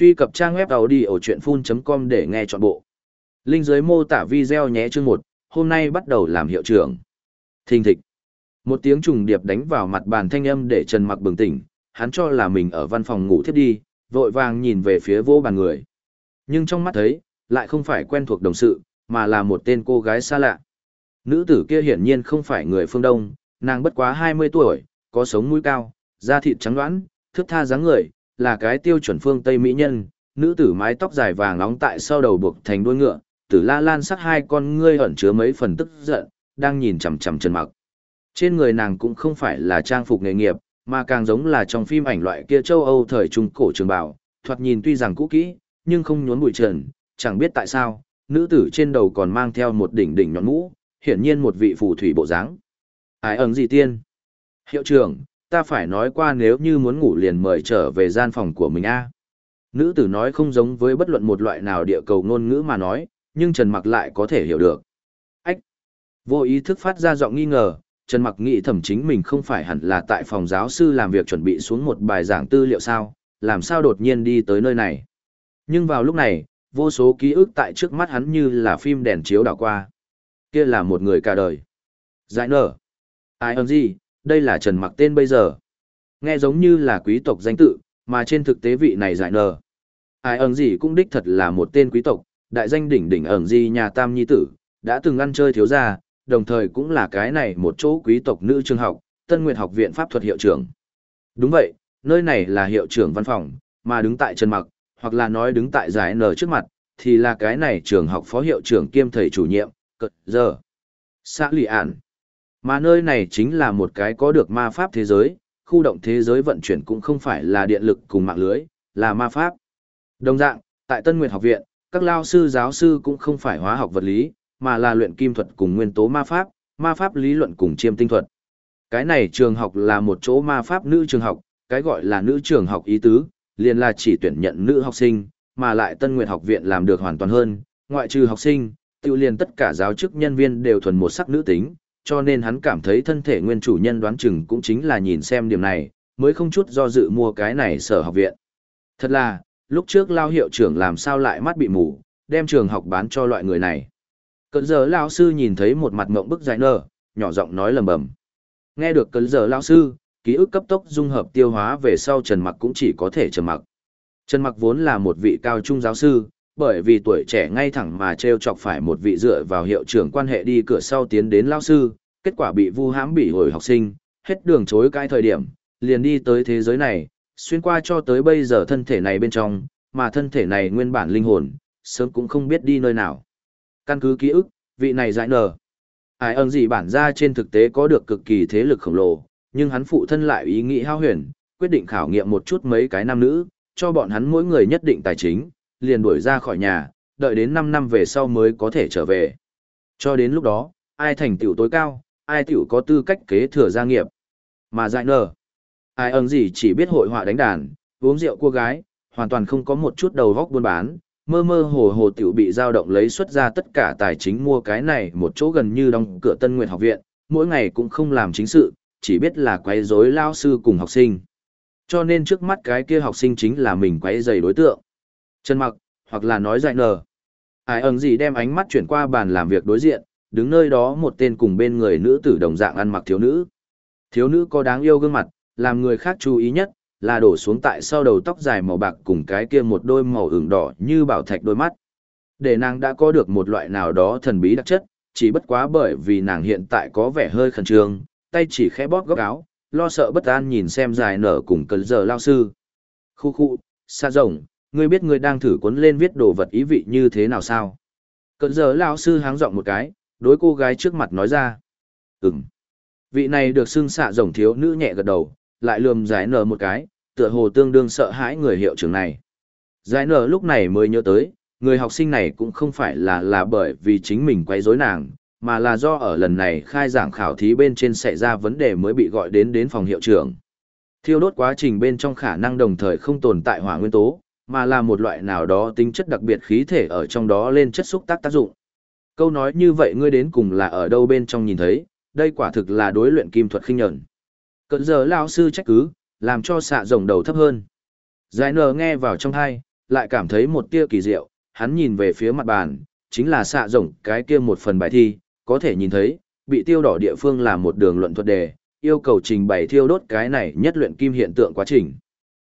Truy cập trang web đầu đi ở chuyện full.com để nghe trọn bộ. Linh dưới mô tả video nhé chương 1, hôm nay bắt đầu làm hiệu trưởng. Thình thịch. Một tiếng trùng điệp đánh vào mặt bàn thanh âm để Trần Mặc bừng tỉnh, hắn cho là mình ở văn phòng ngủ thiếp đi, vội vàng nhìn về phía vô bàn người. Nhưng trong mắt thấy, lại không phải quen thuộc đồng sự, mà là một tên cô gái xa lạ. Nữ tử kia hiển nhiên không phải người phương Đông, nàng bất quá 20 tuổi, có sống mũi cao, da thịt trắng đoán, thước tha dáng người, là cái tiêu chuẩn phương Tây Mỹ nhân, nữ tử mái tóc dài vàng nóng tại sau đầu buộc thành đuôi ngựa, tử la lan sắc hai con ngươi ẩn chứa mấy phần tức giận, đang nhìn chằm chằm Trần Mặc. Trên người nàng cũng không phải là trang phục nghề nghiệp, mà càng giống là trong phim ảnh loại kia châu Âu thời trung cổ trường bào, thoạt nhìn tuy rằng cũ kỹ, nhưng không nhốn bụi trần, chẳng biết tại sao, nữ tử trên đầu còn mang theo một đỉnh đỉnh nhọn mũ, hiển nhiên một vị phù thủy bộ dáng. Ai ẩn gì tiên? Hiệu trưởng, ta phải nói qua nếu như muốn ngủ liền mời trở về gian phòng của mình a. Nữ tử nói không giống với bất luận một loại nào địa cầu ngôn ngữ mà nói, nhưng Trần Mặc lại có thể hiểu được. Ách! Vô ý thức phát ra giọng nghi ngờ, Trần Mặc nghĩ thẩm chính mình không phải hẳn là tại phòng giáo sư làm việc chuẩn bị xuống một bài giảng tư liệu sao, làm sao đột nhiên đi tới nơi này. Nhưng vào lúc này, vô số ký ức tại trước mắt hắn như là phim đèn chiếu đảo qua. Kia là một người cả đời. Giải nở. Ai ơn gì, đây là Trần Mặc tên bây giờ. Nghe giống như là quý tộc danh tự, mà trên thực tế vị này giải nở. Ai ẩn gì cũng đích thật là một tên quý tộc, đại danh đỉnh đỉnh ẩn gì nhà tam nhi tử, đã từng ăn chơi thiếu gia, đồng thời cũng là cái này một chỗ quý tộc nữ trường học, Tân Nguyệt học viện pháp thuật hiệu trưởng. Đúng vậy, nơi này là hiệu trưởng văn phòng, mà đứng tại Trần Mặc, hoặc là nói đứng tại giải nở trước mặt, thì là cái này trường học phó hiệu trưởng kiêm thầy chủ nhiệm, cật giờ. Xã lì ản. Mà nơi này chính là một cái có được ma pháp thế giới, khu động thế giới vận chuyển cũng không phải là điện lực cùng mạng lưới, là ma pháp. Đồng dạng, tại Tân Nguyệt học viện, các lao sư giáo sư cũng không phải hóa học vật lý, mà là luyện kim thuật cùng nguyên tố ma pháp, ma pháp lý luận cùng chiêm tinh thuật. Cái này trường học là một chỗ ma pháp nữ trường học, cái gọi là nữ trường học ý tứ, liền là chỉ tuyển nhận nữ học sinh, mà lại Tân Nguyệt học viện làm được hoàn toàn hơn, ngoại trừ học sinh, tự liền tất cả giáo chức nhân viên đều thuần một sắc nữ tính, cho nên hắn cảm thấy thân thể nguyên chủ nhân đoán chừng cũng chính là nhìn xem điểm này, mới không chút do dự mua cái này sở học viện. Thật là, lúc trước lao hiệu trưởng làm sao lại mắt bị mù, đem trường học bán cho loại người này. Cận giờ lao sư nhìn thấy một mặt mộng bức dài nở, nhỏ giọng nói lầm bầm. Nghe được cận giờ lao sư, ký ức cấp tốc dung hợp tiêu hóa về sau Trần Mặc cũng chỉ có thể trầm mặc. Trần Mặc vốn là một vị cao trung giáo sư, bởi vì tuổi trẻ ngay thẳng mà treo chọc phải một vị dựa vào hiệu trưởng quan hệ đi cửa sau tiến đến lao sư, kết quả bị vu hãm bị hồi học sinh, hết đường chối cãi thời điểm, liền đi tới thế giới này, xuyên qua cho tới bây giờ thân thể này bên trong, mà thân thể này nguyên bản linh hồn, sớm cũng không biết đi nơi nào. Căn cứ ký ức, vị này giải nở. Ai ơn gì bản ra trên thực tế có được cực kỳ thế lực khổng lồ, nhưng hắn phụ thân lại ý nghĩ hao huyền, quyết định khảo nghiệm một chút mấy cái nam nữ, cho bọn hắn mỗi người nhất định tài chính, liền đuổi ra khỏi nhà, đợi đến 5 năm về sau mới có thể trở về. Cho đến lúc đó, ai thành tiểu tối cao, ai tiểu có tư cách kế thừa gia nghiệp. Mà dại nở, ai ẩn gì chỉ biết hội họa đánh đàn, uống rượu cua gái, hoàn toàn không có một chút đầu góc buôn bán, mơ mơ hồ hồ tiểu bị dao động lấy xuất ra tất cả tài chính mua cái này một chỗ gần như đóng cửa Tân Nguyệt học viện, mỗi ngày cũng không làm chính sự, chỉ biết là quấy rối lao sư cùng học sinh. Cho nên trước mắt cái kia học sinh chính là mình quấy rầy đối tượng. Trần mặc, hoặc là nói dại nở. Ai ẩn gì đem ánh mắt chuyển qua bàn làm việc đối diện, đứng nơi đó một tên cùng bên người nữ tử đồng dạng ăn mặc thiếu nữ. Thiếu nữ có đáng yêu gương mặt, làm người khác chú ý nhất, là đổ xuống tại sau đầu tóc dài màu bạc cùng cái kia một đôi màu ửng đỏ như bảo thạch đôi mắt. Để nàng đã có được một loại nào đó thần bí đặc chất, chỉ bất quá bởi vì nàng hiện tại có vẻ hơi khẩn trương, tay chỉ khẽ bóp góc áo, lo sợ bất an nhìn xem dài nở cùng cơn giờ lao sư. Khu khu, xa rồng, ngươi biết ngươi đang thử cuốn lên viết đồ vật ý vị như thế nào sao? Cận giờ lão sư háng giọng một cái, đối cô gái trước mặt nói ra. Ừm. Vị này được xưng xạ rồng thiếu nữ nhẹ gật đầu, lại lườm giải nở một cái, tựa hồ tương đương sợ hãi người hiệu trưởng này. Giải nở lúc này mới nhớ tới, người học sinh này cũng không phải là là bởi vì chính mình quấy rối nàng, mà là do ở lần này khai giảng khảo thí bên trên xảy ra vấn đề mới bị gọi đến đến phòng hiệu trưởng. Thiêu đốt quá trình bên trong khả năng đồng thời không tồn tại hỏa nguyên tố, mà là một loại nào đó tính chất đặc biệt khí thể ở trong đó lên chất xúc tác tác dụng. Câu nói như vậy ngươi đến cùng là ở đâu bên trong nhìn thấy, đây quả thực là đối luyện kim thuật khinh nhẫn. Cận giờ lao sư trách cứ, làm cho xạ rồng đầu thấp hơn. Giải nở nghe vào trong thai, lại cảm thấy một tia kỳ diệu, hắn nhìn về phía mặt bàn, chính là xạ rồng cái kia một phần bài thi, có thể nhìn thấy, bị tiêu đỏ địa phương là một đường luận thuật đề, yêu cầu trình bày thiêu đốt cái này nhất luyện kim hiện tượng quá trình.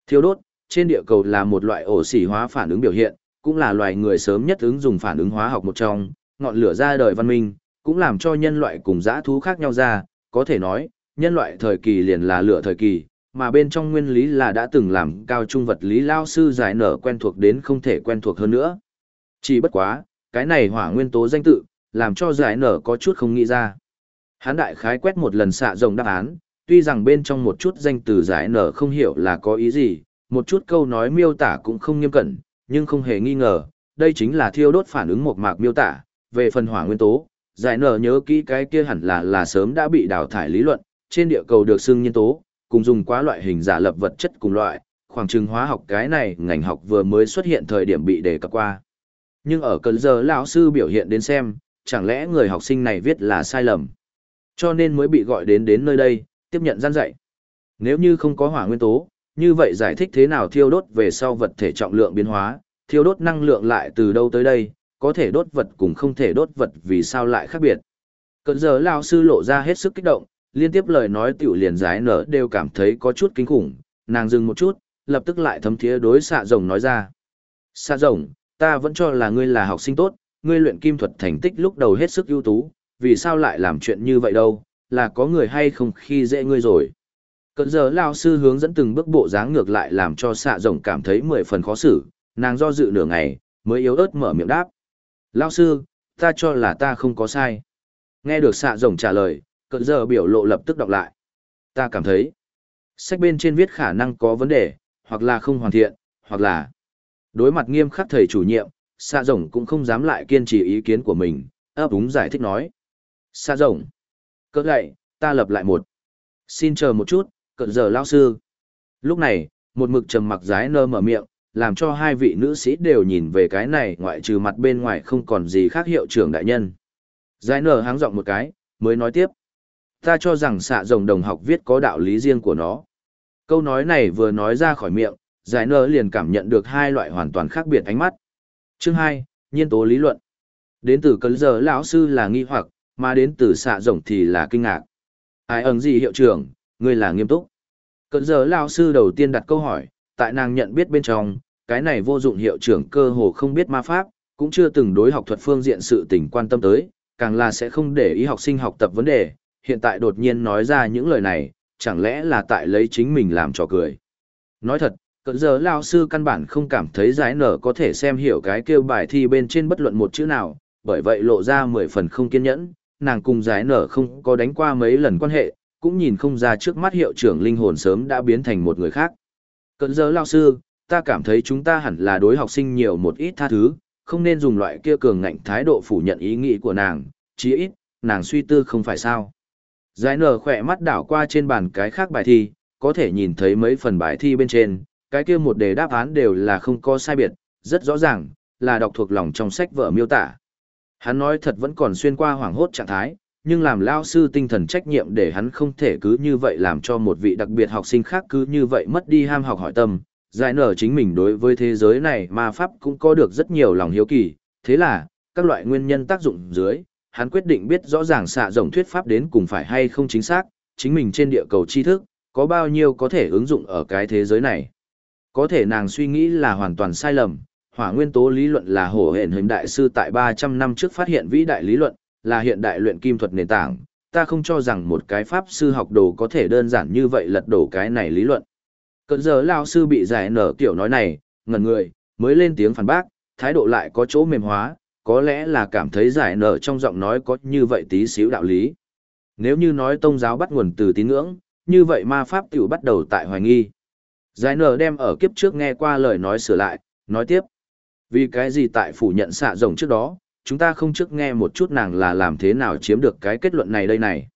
Thiêu đốt, trên địa cầu là một loại ổ xỉ hóa phản ứng biểu hiện, cũng là loài người sớm nhất ứng dùng phản ứng hóa học một trong, ngọn lửa ra đời văn minh, cũng làm cho nhân loại cùng dã thú khác nhau ra, có thể nói, nhân loại thời kỳ liền là lửa thời kỳ, mà bên trong nguyên lý là đã từng làm cao trung vật lý lao sư giải nở quen thuộc đến không thể quen thuộc hơn nữa. Chỉ bất quá, cái này hỏa nguyên tố danh tự, làm cho giải nở có chút không nghĩ ra. Hán đại khái quét một lần xạ rồng đáp án, tuy rằng bên trong một chút danh từ giải nở không hiểu là có ý gì, một chút câu nói miêu tả cũng không nghiêm cẩn, nhưng không hề nghi ngờ, đây chính là thiêu đốt phản ứng một mạc miêu tả, về phần hỏa nguyên tố, giải nở nhớ kỹ cái kia hẳn là là sớm đã bị đào thải lý luận, trên địa cầu được xưng nhân tố, cùng dùng quá loại hình giả lập vật chất cùng loại, khoảng trừng hóa học cái này ngành học vừa mới xuất hiện thời điểm bị đề cập qua. Nhưng ở cần giờ lão sư biểu hiện đến xem, chẳng lẽ người học sinh này viết là sai lầm. Cho nên mới bị gọi đến đến nơi đây, tiếp nhận gian dạy. Nếu như không có hỏa nguyên tố, như vậy giải thích thế nào thiêu đốt về sau vật thể trọng lượng biến hóa, thiêu đốt năng lượng lại từ đâu tới đây, có thể đốt vật cùng không thể đốt vật vì sao lại khác biệt. Cận giờ lao sư lộ ra hết sức kích động, liên tiếp lời nói tiểu liền giải nở đều cảm thấy có chút kinh khủng, nàng dừng một chút, lập tức lại thấm thiế đối xạ rồng nói ra. Xạ rồng, ta vẫn cho là ngươi là học sinh tốt, ngươi luyện kim thuật thành tích lúc đầu hết sức ưu tú, vì sao lại làm chuyện như vậy đâu, là có người hay không khi dễ ngươi rồi. Cận giờ lao sư hướng dẫn từng bước bộ dáng ngược lại làm cho xạ rồng cảm thấy mười phần khó xử, nàng do dự nửa ngày, mới yếu ớt mở miệng đáp. Lao sư, ta cho là ta không có sai. Nghe được xạ rồng trả lời, cận giờ biểu lộ lập tức đọc lại. Ta cảm thấy, sách bên trên viết khả năng có vấn đề, hoặc là không hoàn thiện, hoặc là đối mặt nghiêm khắc thầy chủ nhiệm, xạ rồng cũng không dám lại kiên trì ý kiến của mình, ấp úng giải thích nói. Xạ rồng, cỡ gậy, ta lập lại một. Xin chờ một chút, cận giờ lao sư. Lúc này, một mực trầm mặc giái nơ mở miệng, làm cho hai vị nữ sĩ đều nhìn về cái này ngoại trừ mặt bên ngoài không còn gì khác hiệu trưởng đại nhân. Giái nơ háng giọng một cái, mới nói tiếp ta cho rằng xạ rồng đồng học viết có đạo lý riêng của nó. Câu nói này vừa nói ra khỏi miệng, giải nơ liền cảm nhận được hai loại hoàn toàn khác biệt ánh mắt. Chương 2, nhiên tố lý luận. Đến từ cấn giờ lão sư là nghi hoặc, mà đến từ xạ rồng thì là kinh ngạc. Ai ẩn gì hiệu trưởng, ngươi là nghiêm túc. Cận giờ lão sư đầu tiên đặt câu hỏi, tại nàng nhận biết bên trong, cái này vô dụng hiệu trưởng cơ hồ không biết ma pháp, cũng chưa từng đối học thuật phương diện sự tình quan tâm tới, càng là sẽ không để ý học sinh học tập vấn đề, hiện tại đột nhiên nói ra những lời này, chẳng lẽ là tại lấy chính mình làm trò cười. Nói thật, cận giờ lao sư căn bản không cảm thấy giải nở có thể xem hiểu cái kêu bài thi bên trên bất luận một chữ nào, bởi vậy lộ ra mười phần không kiên nhẫn, nàng cùng giải nở không có đánh qua mấy lần quan hệ, cũng nhìn không ra trước mắt hiệu trưởng linh hồn sớm đã biến thành một người khác. Cận giờ lao sư, ta cảm thấy chúng ta hẳn là đối học sinh nhiều một ít tha thứ, không nên dùng loại kia cường ngạnh thái độ phủ nhận ý nghĩ của nàng, chí ít, nàng suy tư không phải sao. Giải nở khỏe mắt đảo qua trên bàn cái khác bài thi, có thể nhìn thấy mấy phần bài thi bên trên, cái kia một đề đáp án đều là không có sai biệt, rất rõ ràng, là đọc thuộc lòng trong sách vở miêu tả. Hắn nói thật vẫn còn xuyên qua hoảng hốt trạng thái, nhưng làm lao sư tinh thần trách nhiệm để hắn không thể cứ như vậy làm cho một vị đặc biệt học sinh khác cứ như vậy mất đi ham học hỏi tâm. Giải nở chính mình đối với thế giới này ma pháp cũng có được rất nhiều lòng hiếu kỳ, thế là, các loại nguyên nhân tác dụng dưới, hắn quyết định biết rõ ràng xạ rộng thuyết pháp đến cùng phải hay không chính xác, chính mình trên địa cầu tri thức, có bao nhiêu có thể ứng dụng ở cái thế giới này. Có thể nàng suy nghĩ là hoàn toàn sai lầm, hỏa nguyên tố lý luận là hổ hển hình đại sư tại 300 năm trước phát hiện vĩ đại lý luận, là hiện đại luyện kim thuật nền tảng, ta không cho rằng một cái pháp sư học đồ có thể đơn giản như vậy lật đổ cái này lý luận. Cận giờ lao sư bị giải nở tiểu nói này, ngẩn người, mới lên tiếng phản bác, thái độ lại có chỗ mềm hóa, có lẽ là cảm thấy giải nở trong giọng nói có như vậy tí xíu đạo lý. Nếu như nói tông giáo bắt nguồn từ tín ngưỡng, như vậy ma pháp tiểu bắt đầu tại hoài nghi. Giải nở đem ở kiếp trước nghe qua lời nói sửa lại, nói tiếp. Vì cái gì tại phủ nhận xạ rồng trước đó, chúng ta không trước nghe một chút nàng là làm thế nào chiếm được cái kết luận này đây này.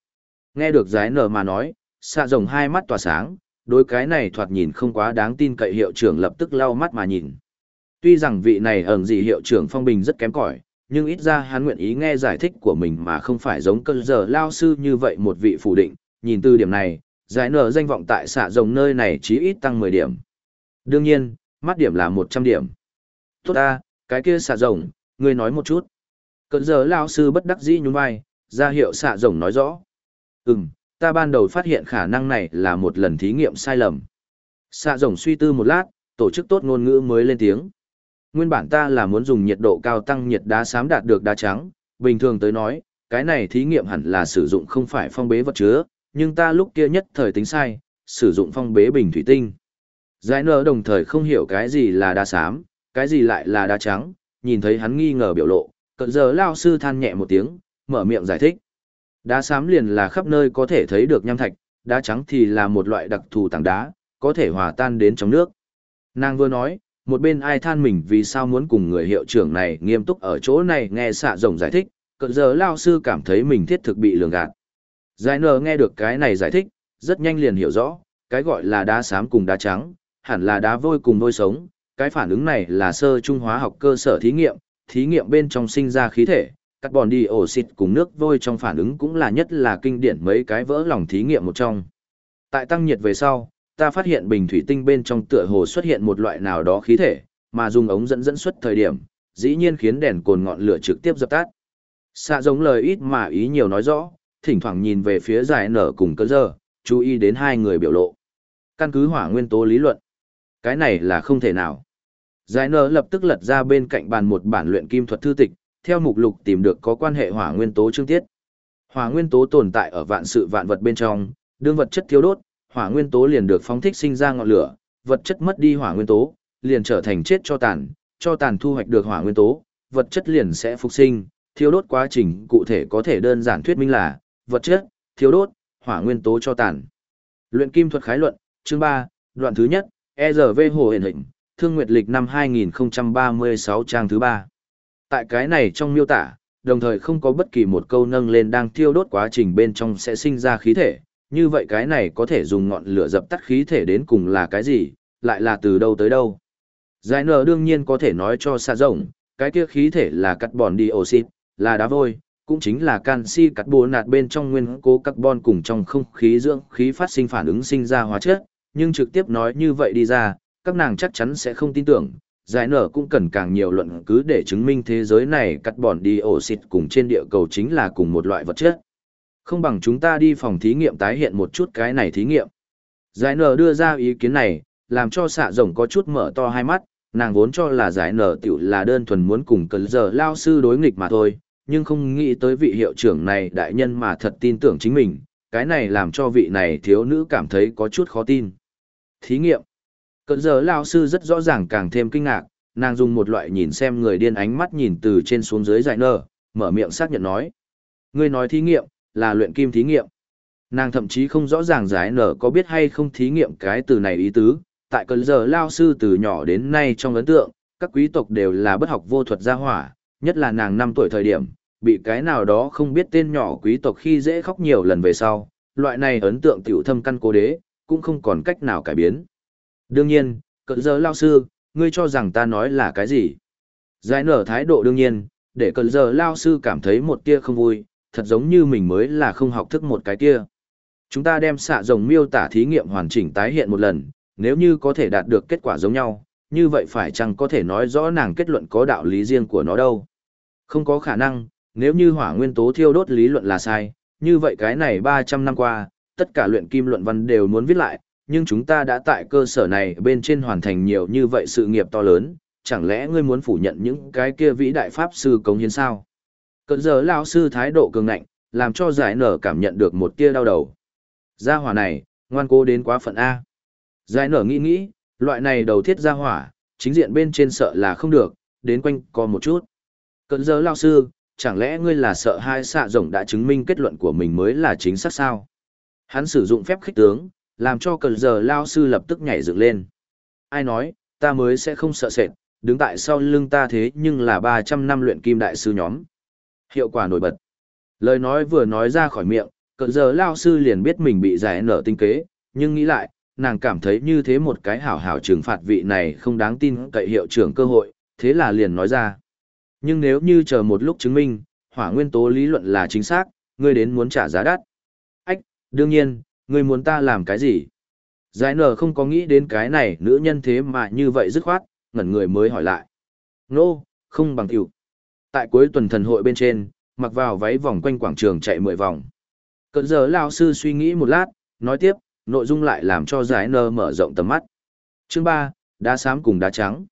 Nghe được giái nở mà nói, xạ rồng hai mắt tỏa sáng, đối cái này thoạt nhìn không quá đáng tin cậy hiệu trưởng lập tức lau mắt mà nhìn. Tuy rằng vị này ẩn gì hiệu trưởng phong bình rất kém cỏi, nhưng ít ra hắn nguyện ý nghe giải thích của mình mà không phải giống cơn giờ lao sư như vậy một vị phủ định, nhìn từ điểm này, giải nở danh vọng tại xạ rồng nơi này chí ít tăng 10 điểm. Đương nhiên, mắt điểm là 100 điểm. Tốt ta, cái kia xạ rồng, ngươi nói một chút. Cận giờ lao sư bất đắc dĩ nhún vai, ra hiệu xạ rồng nói rõ. Ừm, ta ban đầu phát hiện khả năng này là một lần thí nghiệm sai lầm. Xạ rồng suy tư một lát, tổ chức tốt ngôn ngữ mới lên tiếng. Nguyên bản ta là muốn dùng nhiệt độ cao tăng nhiệt đá xám đạt được đá trắng, bình thường tới nói, cái này thí nghiệm hẳn là sử dụng không phải phong bế vật chứa, nhưng ta lúc kia nhất thời tính sai, sử dụng phong bế bình thủy tinh. Giải nở đồng thời không hiểu cái gì là đá xám, cái gì lại là đá trắng, nhìn thấy hắn nghi ngờ biểu lộ, cận giờ lao sư than nhẹ một tiếng, mở miệng giải thích. Đá xám liền là khắp nơi có thể thấy được nham thạch, đá trắng thì là một loại đặc thù tảng đá, có thể hòa tan đến trong nước. Nàng vừa nói, một bên ai than mình vì sao muốn cùng người hiệu trưởng này nghiêm túc ở chỗ này nghe xạ rồng giải thích, cận giờ lao sư cảm thấy mình thiết thực bị lường gạt. Giải nở nghe được cái này giải thích, rất nhanh liền hiểu rõ, cái gọi là đá xám cùng đá trắng, hẳn là đá vôi cùng vôi sống, cái phản ứng này là sơ trung hóa học cơ sở thí nghiệm, thí nghiệm bên trong sinh ra khí thể, carbon dioxide cùng nước vôi trong phản ứng cũng là nhất là kinh điển mấy cái vỡ lòng thí nghiệm một trong. Tại tăng nhiệt về sau, ta phát hiện bình thủy tinh bên trong tựa hồ xuất hiện một loại nào đó khí thể, mà dùng ống dẫn dẫn xuất thời điểm, dĩ nhiên khiến đèn cồn ngọn lửa trực tiếp dập tắt. Xạ giống lời ít mà ý nhiều nói rõ, thỉnh thoảng nhìn về phía giải nở cùng cơ giờ, chú ý đến hai người biểu lộ. Căn cứ hỏa nguyên tố lý luận. Cái này là không thể nào. Giải nở lập tức lật ra bên cạnh bàn một bản luyện kim thuật thư tịch, theo mục lục tìm được có quan hệ hỏa nguyên tố chương tiết. Hỏa nguyên tố tồn tại ở vạn sự vạn vật bên trong, đương vật chất thiếu đốt, hỏa nguyên tố liền được phóng thích sinh ra ngọn lửa, vật chất mất đi hỏa nguyên tố, liền trở thành chết cho tàn, cho tàn thu hoạch được hỏa nguyên tố, vật chất liền sẽ phục sinh, thiếu đốt quá trình cụ thể có thể đơn giản thuyết minh là vật chất, thiếu đốt, hỏa nguyên tố cho tàn. Luyện kim thuật khái luận, chương 3, đoạn thứ nhất, ERV hồ hiển hình, thương nguyệt lịch năm 2036 trang thứ 3. Tại cái này trong miêu tả, đồng thời không có bất kỳ một câu nâng lên đang thiêu đốt quá trình bên trong sẽ sinh ra khí thể, như vậy cái này có thể dùng ngọn lửa dập tắt khí thể đến cùng là cái gì, lại là từ đâu tới đâu. Giải nở đương nhiên có thể nói cho xa rộng, cái kia khí thể là carbon dioxide, là đá vôi, cũng chính là canxi carbonate bên trong nguyên cố carbon cùng trong không khí dưỡng khí phát sinh phản ứng sinh ra hóa chất, nhưng trực tiếp nói như vậy đi ra, các nàng chắc chắn sẽ không tin tưởng. Giải nở cũng cần càng nhiều luận cứ để chứng minh thế giới này cắt bòn đi ổ xịt cùng trên địa cầu chính là cùng một loại vật chất. Không bằng chúng ta đi phòng thí nghiệm tái hiện một chút cái này thí nghiệm. Giải nở đưa ra ý kiến này, làm cho xạ rồng có chút mở to hai mắt, nàng vốn cho là giải nở tiểu là đơn thuần muốn cùng cần giờ lao sư đối nghịch mà thôi, nhưng không nghĩ tới vị hiệu trưởng này đại nhân mà thật tin tưởng chính mình, cái này làm cho vị này thiếu nữ cảm thấy có chút khó tin. Thí nghiệm. Cận giờ lao sư rất rõ ràng càng thêm kinh ngạc, nàng dùng một loại nhìn xem người điên ánh mắt nhìn từ trên xuống dưới giải nở, mở miệng xác nhận nói. Ngươi nói thí nghiệm, là luyện kim thí nghiệm. Nàng thậm chí không rõ ràng giải nở có biết hay không thí nghiệm cái từ này ý tứ, tại cơn giờ lao sư từ nhỏ đến nay trong ấn tượng, các quý tộc đều là bất học vô thuật gia hỏa, nhất là nàng năm tuổi thời điểm, bị cái nào đó không biết tên nhỏ quý tộc khi dễ khóc nhiều lần về sau, loại này ấn tượng tiểu thâm căn cố đế, cũng không còn cách nào cải biến. Đương nhiên, cận giờ lao sư, ngươi cho rằng ta nói là cái gì? Giải nở thái độ đương nhiên, để cận giờ lao sư cảm thấy một tia không vui, thật giống như mình mới là không học thức một cái kia. Chúng ta đem xạ rồng miêu tả thí nghiệm hoàn chỉnh tái hiện một lần, nếu như có thể đạt được kết quả giống nhau, như vậy phải chăng có thể nói rõ nàng kết luận có đạo lý riêng của nó đâu. Không có khả năng, nếu như hỏa nguyên tố thiêu đốt lý luận là sai, như vậy cái này 300 năm qua, tất cả luyện kim luận văn đều muốn viết lại, nhưng chúng ta đã tại cơ sở này bên trên hoàn thành nhiều như vậy sự nghiệp to lớn, chẳng lẽ ngươi muốn phủ nhận những cái kia vĩ đại pháp sư cống hiến sao? Cận giờ lão sư thái độ cường ngạnh, làm cho giải nở cảm nhận được một tia đau đầu. Gia hỏa này, ngoan cố đến quá phận A. Giải nở nghĩ nghĩ, loại này đầu thiết gia hỏa, chính diện bên trên sợ là không được, đến quanh co một chút. Cận giờ lão sư, chẳng lẽ ngươi là sợ hai xạ rồng đã chứng minh kết luận của mình mới là chính xác sao? Hắn sử dụng phép khích tướng, làm cho cận giờ lao sư lập tức nhảy dựng lên. Ai nói, ta mới sẽ không sợ sệt, đứng tại sau lưng ta thế nhưng là 300 năm luyện kim đại sư nhóm. Hiệu quả nổi bật. Lời nói vừa nói ra khỏi miệng, cận giờ lao sư liền biết mình bị giải nở tinh kế, nhưng nghĩ lại, nàng cảm thấy như thế một cái hảo hảo trừng phạt vị này không đáng tin cậy hiệu trưởng cơ hội, thế là liền nói ra. Nhưng nếu như chờ một lúc chứng minh, hỏa nguyên tố lý luận là chính xác, ngươi đến muốn trả giá đắt. Ách, đương nhiên, ngươi muốn ta làm cái gì? Giải nở không có nghĩ đến cái này nữ nhân thế mà như vậy dứt khoát, ngẩn người mới hỏi lại. Nô, không bằng tiểu. Tại cuối tuần thần hội bên trên, mặc vào váy vòng quanh quảng trường chạy 10 vòng. Cận giờ lao sư suy nghĩ một lát, nói tiếp, nội dung lại làm cho giải nơ mở rộng tầm mắt. Chương 3, đá xám cùng đá trắng.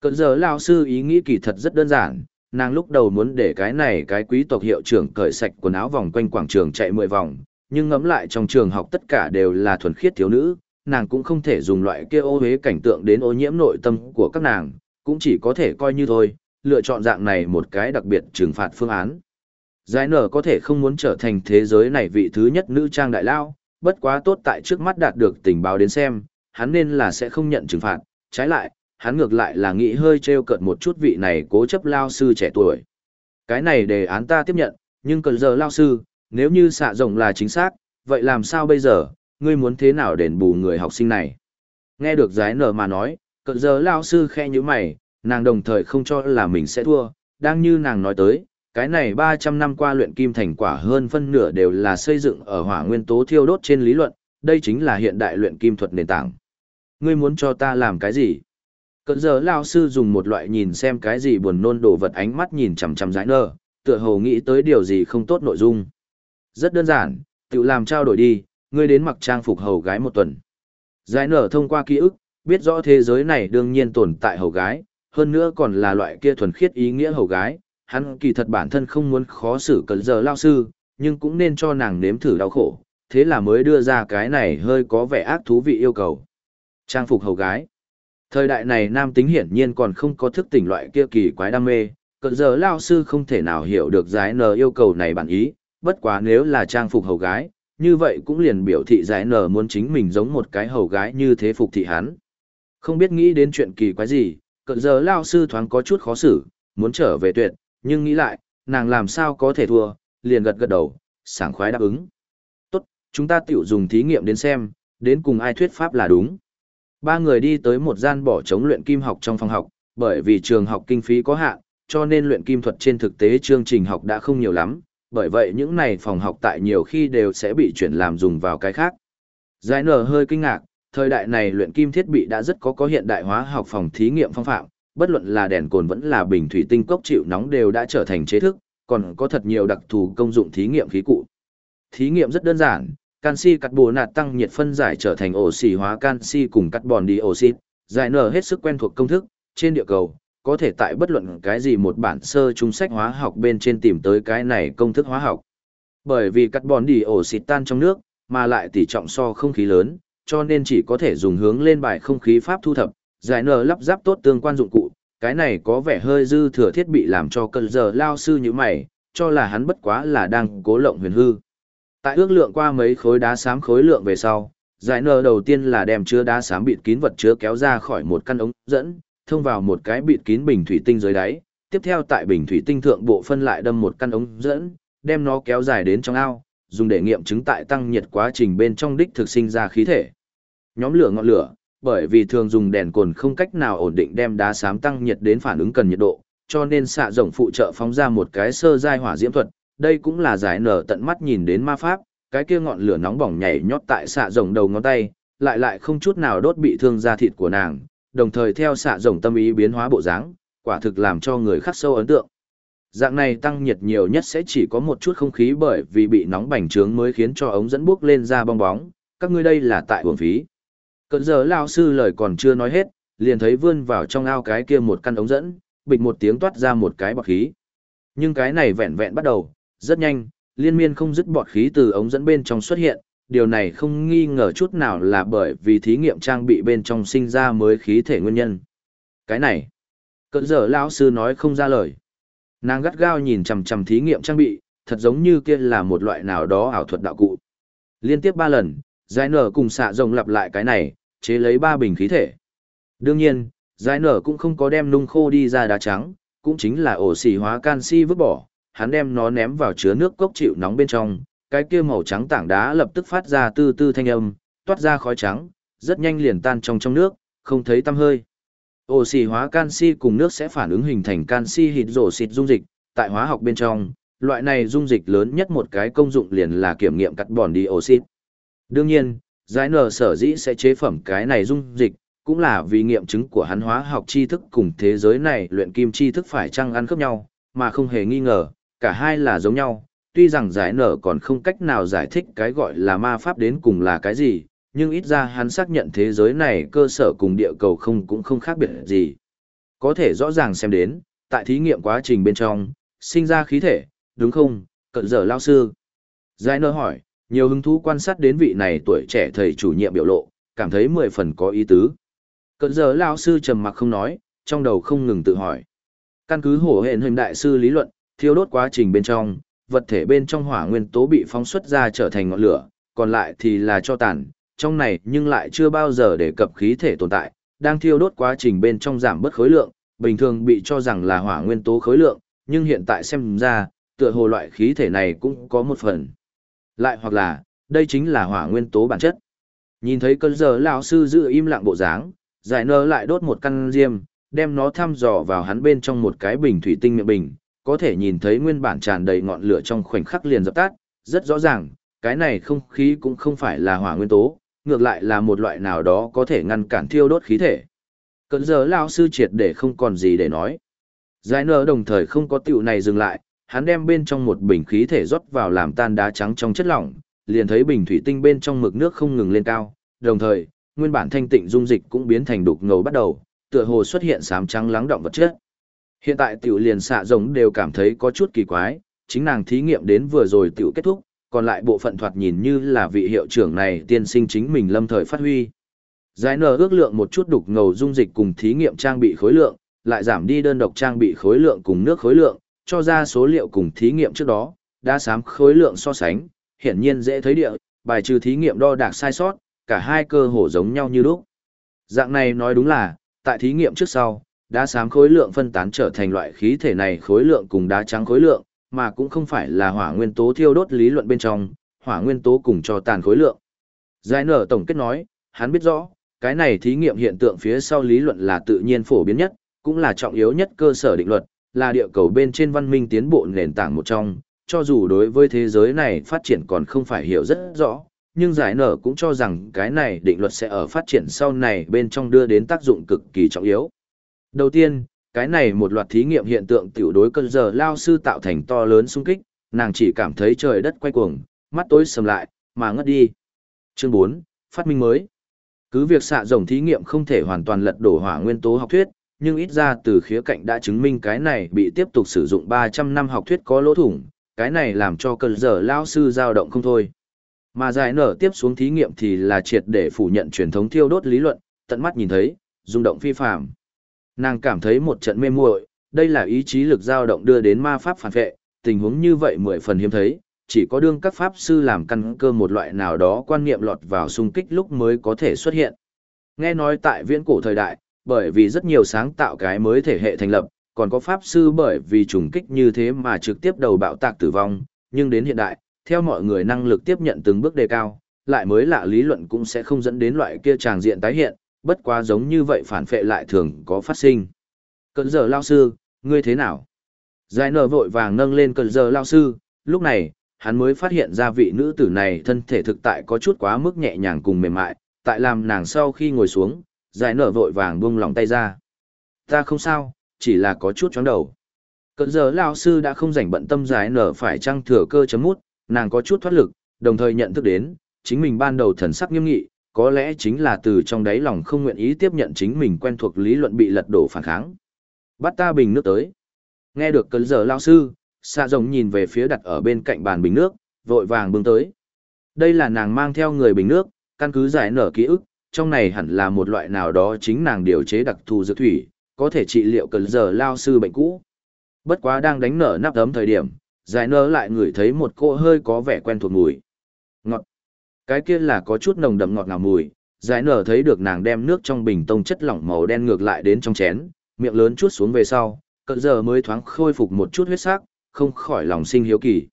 Cận giờ lao sư ý nghĩ kỳ thật rất đơn giản, nàng lúc đầu muốn để cái này cái quý tộc hiệu trưởng cởi sạch quần áo vòng quanh quảng trường chạy 10 vòng, nhưng ngẫm lại trong trường học tất cả đều là thuần khiết thiếu nữ, nàng cũng không thể dùng loại kia ô hế cảnh tượng đến ô nhiễm nội tâm của các nàng, cũng chỉ có thể coi như thôi, lựa chọn dạng này một cái đặc biệt trừng phạt phương án. Giải nở có thể không muốn trở thành thế giới này vị thứ nhất nữ trang đại lao, bất quá tốt tại trước mắt đạt được tình báo đến xem, hắn nên là sẽ không nhận trừng phạt, trái lại, hắn ngược lại là nghĩ hơi trêu cợt một chút vị này cố chấp lao sư trẻ tuổi. Cái này đề án ta tiếp nhận, nhưng cần giờ lao sư, nếu như xạ rộng là chính xác, vậy làm sao bây giờ, ngươi muốn thế nào đền bù người học sinh này? Nghe được giái nở mà nói, cận giờ lao sư khe như mày, nàng đồng thời không cho là mình sẽ thua, đang như nàng nói tới, cái này 300 năm qua luyện kim thành quả hơn phân nửa đều là xây dựng ở hỏa nguyên tố thiêu đốt trên lý luận, đây chính là hiện đại luyện kim thuật nền tảng. Ngươi muốn cho ta làm cái gì? Cận giờ lao sư dùng một loại nhìn xem cái gì buồn nôn đồ vật ánh mắt nhìn chằm chằm giái nở, tựa hồ nghĩ tới điều gì không tốt nội dung. Rất đơn giản, tự làm trao đổi đi, ngươi đến mặc trang phục hầu gái một tuần. Giải nở thông qua ký ức, biết rõ thế giới này đương nhiên tồn tại hầu gái, hơn nữa còn là loại kia thuần khiết ý nghĩa hầu gái, hắn kỳ thật bản thân không muốn khó xử cẩn giờ lao sư, nhưng cũng nên cho nàng nếm thử đau khổ, thế là mới đưa ra cái này hơi có vẻ ác thú vị yêu cầu. Trang phục hầu gái. Thời đại này nam tính hiển nhiên còn không có thức tỉnh loại kia kỳ quái đam mê, cận giờ lao sư không thể nào hiểu được giải nờ yêu cầu này bản ý, bất quá nếu là trang phục hầu gái, như vậy cũng liền biểu thị giải nở muốn chính mình giống một cái hầu gái như thế phục thị hắn. Không biết nghĩ đến chuyện kỳ quái gì, cận giờ lao sư thoáng có chút khó xử, muốn trở về tuyệt, nhưng nghĩ lại, nàng làm sao có thể thua, liền gật gật đầu, sảng khoái đáp ứng. Tốt, chúng ta tiểu dùng thí nghiệm đến xem, đến cùng ai thuyết pháp là đúng. Ba người đi tới một gian bỏ chống luyện kim học trong phòng học, bởi vì trường học kinh phí có hạn, cho nên luyện kim thuật trên thực tế chương trình học đã không nhiều lắm, bởi vậy những này phòng học tại nhiều khi đều sẽ bị chuyển làm dùng vào cái khác. Giải nở hơi kinh ngạc, thời đại này luyện kim thiết bị đã rất có có hiện đại hóa học phòng thí nghiệm phong phạm, bất luận là đèn cồn vẫn là bình thủy tinh cốc chịu nóng đều đã trở thành chế thức, còn có thật nhiều đặc thù công dụng thí nghiệm khí cụ. Thí nghiệm rất đơn giản, canxi cắt bồ nạt tăng nhiệt phân giải trở thành oxy hóa canxi cùng carbon dioxide, giải nở hết sức quen thuộc công thức, trên địa cầu, có thể tại bất luận cái gì một bản sơ trung sách hóa học bên trên tìm tới cái này công thức hóa học. Bởi vì carbon xịt tan trong nước, mà lại tỷ trọng so không khí lớn, cho nên chỉ có thể dùng hướng lên bài không khí pháp thu thập, giải nở lắp ráp tốt tương quan dụng cụ, cái này có vẻ hơi dư thừa thiết bị làm cho cơn giờ lao sư như mày, cho là hắn bất quá là đang cố lộng huyền hư. Tại ước lượng qua mấy khối đá xám khối lượng về sau, giải nở đầu tiên là đem chứa đá xám bịt kín vật chứa kéo ra khỏi một căn ống dẫn, thông vào một cái bịt kín bình thủy tinh dưới đáy, tiếp theo tại bình thủy tinh thượng bộ phân lại đâm một căn ống dẫn, đem nó kéo dài đến trong ao, dùng để nghiệm chứng tại tăng nhiệt quá trình bên trong đích thực sinh ra khí thể. Nhóm lửa ngọn lửa, bởi vì thường dùng đèn cồn không cách nào ổn định đem đá xám tăng nhiệt đến phản ứng cần nhiệt độ, cho nên xạ rộng phụ trợ phóng ra một cái sơ giai hỏa diễm thuật, đây cũng là giải nở tận mắt nhìn đến ma pháp, cái kia ngọn lửa nóng bỏng nhảy nhót tại xạ rộng đầu ngón tay, lại lại không chút nào đốt bị thương da thịt của nàng, đồng thời theo xạ rộng tâm ý biến hóa bộ dáng, quả thực làm cho người khắc sâu ấn tượng. Dạng này tăng nhiệt nhiều nhất sẽ chỉ có một chút không khí bởi vì bị nóng bành trướng mới khiến cho ống dẫn bước lên ra bong bóng, các ngươi đây là tại uổng phí. Cận giờ lao sư lời còn chưa nói hết, liền thấy vươn vào trong ao cái kia một căn ống dẫn, bịch một tiếng toát ra một cái bọt khí. Nhưng cái này vẹn vẹn bắt đầu, rất nhanh, liên miên không dứt bọt khí từ ống dẫn bên trong xuất hiện, điều này không nghi ngờ chút nào là bởi vì thí nghiệm trang bị bên trong sinh ra mới khí thể nguyên nhân. Cái này, cận giờ lão sư nói không ra lời. Nàng gắt gao nhìn chằm chằm thí nghiệm trang bị, thật giống như kia là một loại nào đó ảo thuật đạo cụ. Liên tiếp ba lần, giải nở cùng xạ rồng lặp lại cái này, chế lấy ba bình khí thể. Đương nhiên, giải nở cũng không có đem nung khô đi ra đá trắng, cũng chính là ổ xỉ hóa canxi vứt bỏ, hắn đem nó ném vào chứa nước cốc chịu nóng bên trong, cái kia màu trắng tảng đá lập tức phát ra tư tư thanh âm, toát ra khói trắng, rất nhanh liền tan trong trong nước, không thấy tăm hơi. Oxy hóa canxi cùng nước sẽ phản ứng hình thành canxi hydroxit dung dịch, tại hóa học bên trong, loại này dung dịch lớn nhất một cái công dụng liền là kiểm nghiệm carbon dioxide. Đương nhiên, giải nở sở dĩ sẽ chế phẩm cái này dung dịch, cũng là vì nghiệm chứng của hắn hóa học tri thức cùng thế giới này luyện kim tri thức phải chăng ăn khớp nhau, mà không hề nghi ngờ, cả hai là giống nhau, tuy rằng giải nở còn không cách nào giải thích cái gọi là ma pháp đến cùng là cái gì, nhưng ít ra hắn xác nhận thế giới này cơ sở cùng địa cầu không cũng không khác biệt gì. Có thể rõ ràng xem đến, tại thí nghiệm quá trình bên trong, sinh ra khí thể, đúng không, cận giờ lao sư. Giải nở hỏi, nhiều hứng thú quan sát đến vị này tuổi trẻ thầy chủ nhiệm biểu lộ, cảm thấy mười phần có ý tứ. Cận giờ lao sư trầm mặc không nói, trong đầu không ngừng tự hỏi. Căn cứ hổ hẹn hình đại sư lý luận, thiêu đốt quá trình bên trong, vật thể bên trong hỏa nguyên tố bị phóng xuất ra trở thành ngọn lửa, còn lại thì là cho tàn, trong này nhưng lại chưa bao giờ đề cập khí thể tồn tại, đang thiêu đốt quá trình bên trong giảm bớt khối lượng, bình thường bị cho rằng là hỏa nguyên tố khối lượng, nhưng hiện tại xem ra, tựa hồ loại khí thể này cũng có một phần. Lại hoặc là, đây chính là hỏa nguyên tố bản chất. Nhìn thấy cơn giờ lão sư giữ im lặng bộ dáng, giải nơ lại đốt một căn diêm, đem nó thăm dò vào hắn bên trong một cái bình thủy tinh miệng bình, có thể nhìn thấy nguyên bản tràn đầy ngọn lửa trong khoảnh khắc liền dập tắt, rất rõ ràng, cái này không khí cũng không phải là hỏa nguyên tố, ngược lại là một loại nào đó có thể ngăn cản thiêu đốt khí thể. Cận giờ lão sư triệt để không còn gì để nói. Giải nở đồng thời không có tiểu này dừng lại, hắn đem bên trong một bình khí thể rót vào làm tan đá trắng trong chất lỏng, liền thấy bình thủy tinh bên trong mực nước không ngừng lên cao, đồng thời, nguyên bản thanh tịnh dung dịch cũng biến thành đục ngầu bắt đầu, tựa hồ xuất hiện sám trắng lắng động vật chất. Hiện tại tiểu liền xạ rồng đều cảm thấy có chút kỳ quái, chính nàng thí nghiệm đến vừa rồi tiểu kết thúc, còn lại bộ phận thoạt nhìn như là vị hiệu trưởng này tiên sinh chính mình lâm thời phát huy. Giải nở ước lượng một chút đục ngầu dung dịch cùng thí nghiệm trang bị khối lượng, lại giảm đi đơn độc trang bị khối lượng cùng nước khối lượng, cho ra số liệu cùng thí nghiệm trước đó, đã sám khối lượng so sánh, hiển nhiên dễ thấy địa, bài trừ thí nghiệm đo đạc sai sót, cả hai cơ hồ giống nhau như lúc. Dạng này nói đúng là, tại thí nghiệm trước sau, đá xám khối lượng phân tán trở thành loại khí thể này khối lượng cùng đá trắng khối lượng, mà cũng không phải là hỏa nguyên tố thiêu đốt lý luận bên trong, hỏa nguyên tố cùng cho tàn khối lượng. Giải nở tổng kết nói, hắn biết rõ, cái này thí nghiệm hiện tượng phía sau lý luận là tự nhiên phổ biến nhất, cũng là trọng yếu nhất cơ sở định luật, là địa cầu bên trên văn minh tiến bộ nền tảng một trong, cho dù đối với thế giới này phát triển còn không phải hiểu rất rõ, nhưng giải nở cũng cho rằng cái này định luật sẽ ở phát triển sau này bên trong đưa đến tác dụng cực kỳ trọng yếu. Đầu tiên, cái này một loạt thí nghiệm hiện tượng tiểu đối cơn giờ lao sư tạo thành to lớn xung kích, nàng chỉ cảm thấy trời đất quay cuồng, mắt tối sầm lại, mà ngất đi. Chương 4, phát minh mới. Cứ việc xạ rồng thí nghiệm không thể hoàn toàn lật đổ hỏa nguyên tố học thuyết, nhưng ít ra từ khía cạnh đã chứng minh cái này bị tiếp tục sử dụng 300 năm học thuyết có lỗ thủng, cái này làm cho cơn giờ lao sư dao động không thôi. Mà giải nở tiếp xuống thí nghiệm thì là triệt để phủ nhận truyền thống thiêu đốt lý luận, tận mắt nhìn thấy, rung động phi phạm. Nàng cảm thấy một trận mê muội, đây là ý chí lực dao động đưa đến ma pháp phản vệ, tình huống như vậy mười phần hiếm thấy, chỉ có đương các pháp sư làm căn cơ một loại nào đó quan niệm lọt vào xung kích lúc mới có thể xuất hiện. Nghe nói tại viễn cổ thời đại, bởi vì rất nhiều sáng tạo cái mới thể hệ thành lập, còn có pháp sư bởi vì trùng kích như thế mà trực tiếp đầu bạo tạc tử vong, nhưng đến hiện đại, theo mọi người năng lực tiếp nhận từng bước đề cao, lại mới lạ lý luận cũng sẽ không dẫn đến loại kia tràng diện tái hiện, bất quá giống như vậy phản phệ lại thường có phát sinh. Cẩn giờ lao sư, ngươi thế nào? Giải nở vội vàng nâng lên cẩn giờ lao sư, lúc này, hắn mới phát hiện ra vị nữ tử này thân thể thực tại có chút quá mức nhẹ nhàng cùng mềm mại, tại làm nàng sau khi ngồi xuống, giải nở vội vàng buông lòng tay ra. Ta không sao, chỉ là có chút chóng đầu. Cận giờ lao sư đã không rảnh bận tâm giải nở phải trăng thừa cơ chấm mút, nàng có chút thoát lực, đồng thời nhận thức đến, chính mình ban đầu thần sắc nghiêm nghị, có lẽ chính là từ trong đáy lòng không nguyện ý tiếp nhận chính mình quen thuộc lý luận bị lật đổ phản kháng. Bắt ta bình nước tới. Nghe được cơn giờ lao sư, xạ rồng nhìn về phía đặt ở bên cạnh bàn bình nước, vội vàng bưng tới. Đây là nàng mang theo người bình nước, căn cứ giải nở ký ức, trong này hẳn là một loại nào đó chính nàng điều chế đặc thù dược thủy, có thể trị liệu cơn giờ lao sư bệnh cũ. Bất quá đang đánh nở nắp ấm thời điểm, giải nở lại ngửi thấy một cô hơi có vẻ quen thuộc mùi. Ngọt. Cái kia là có chút nồng đậm ngọt ngào mùi, giải nở thấy được nàng đem nước trong bình tông chất lỏng màu đen ngược lại đến trong chén, miệng lớn chút xuống về sau, cận giờ mới thoáng khôi phục một chút huyết sắc, không khỏi lòng sinh hiếu kỳ.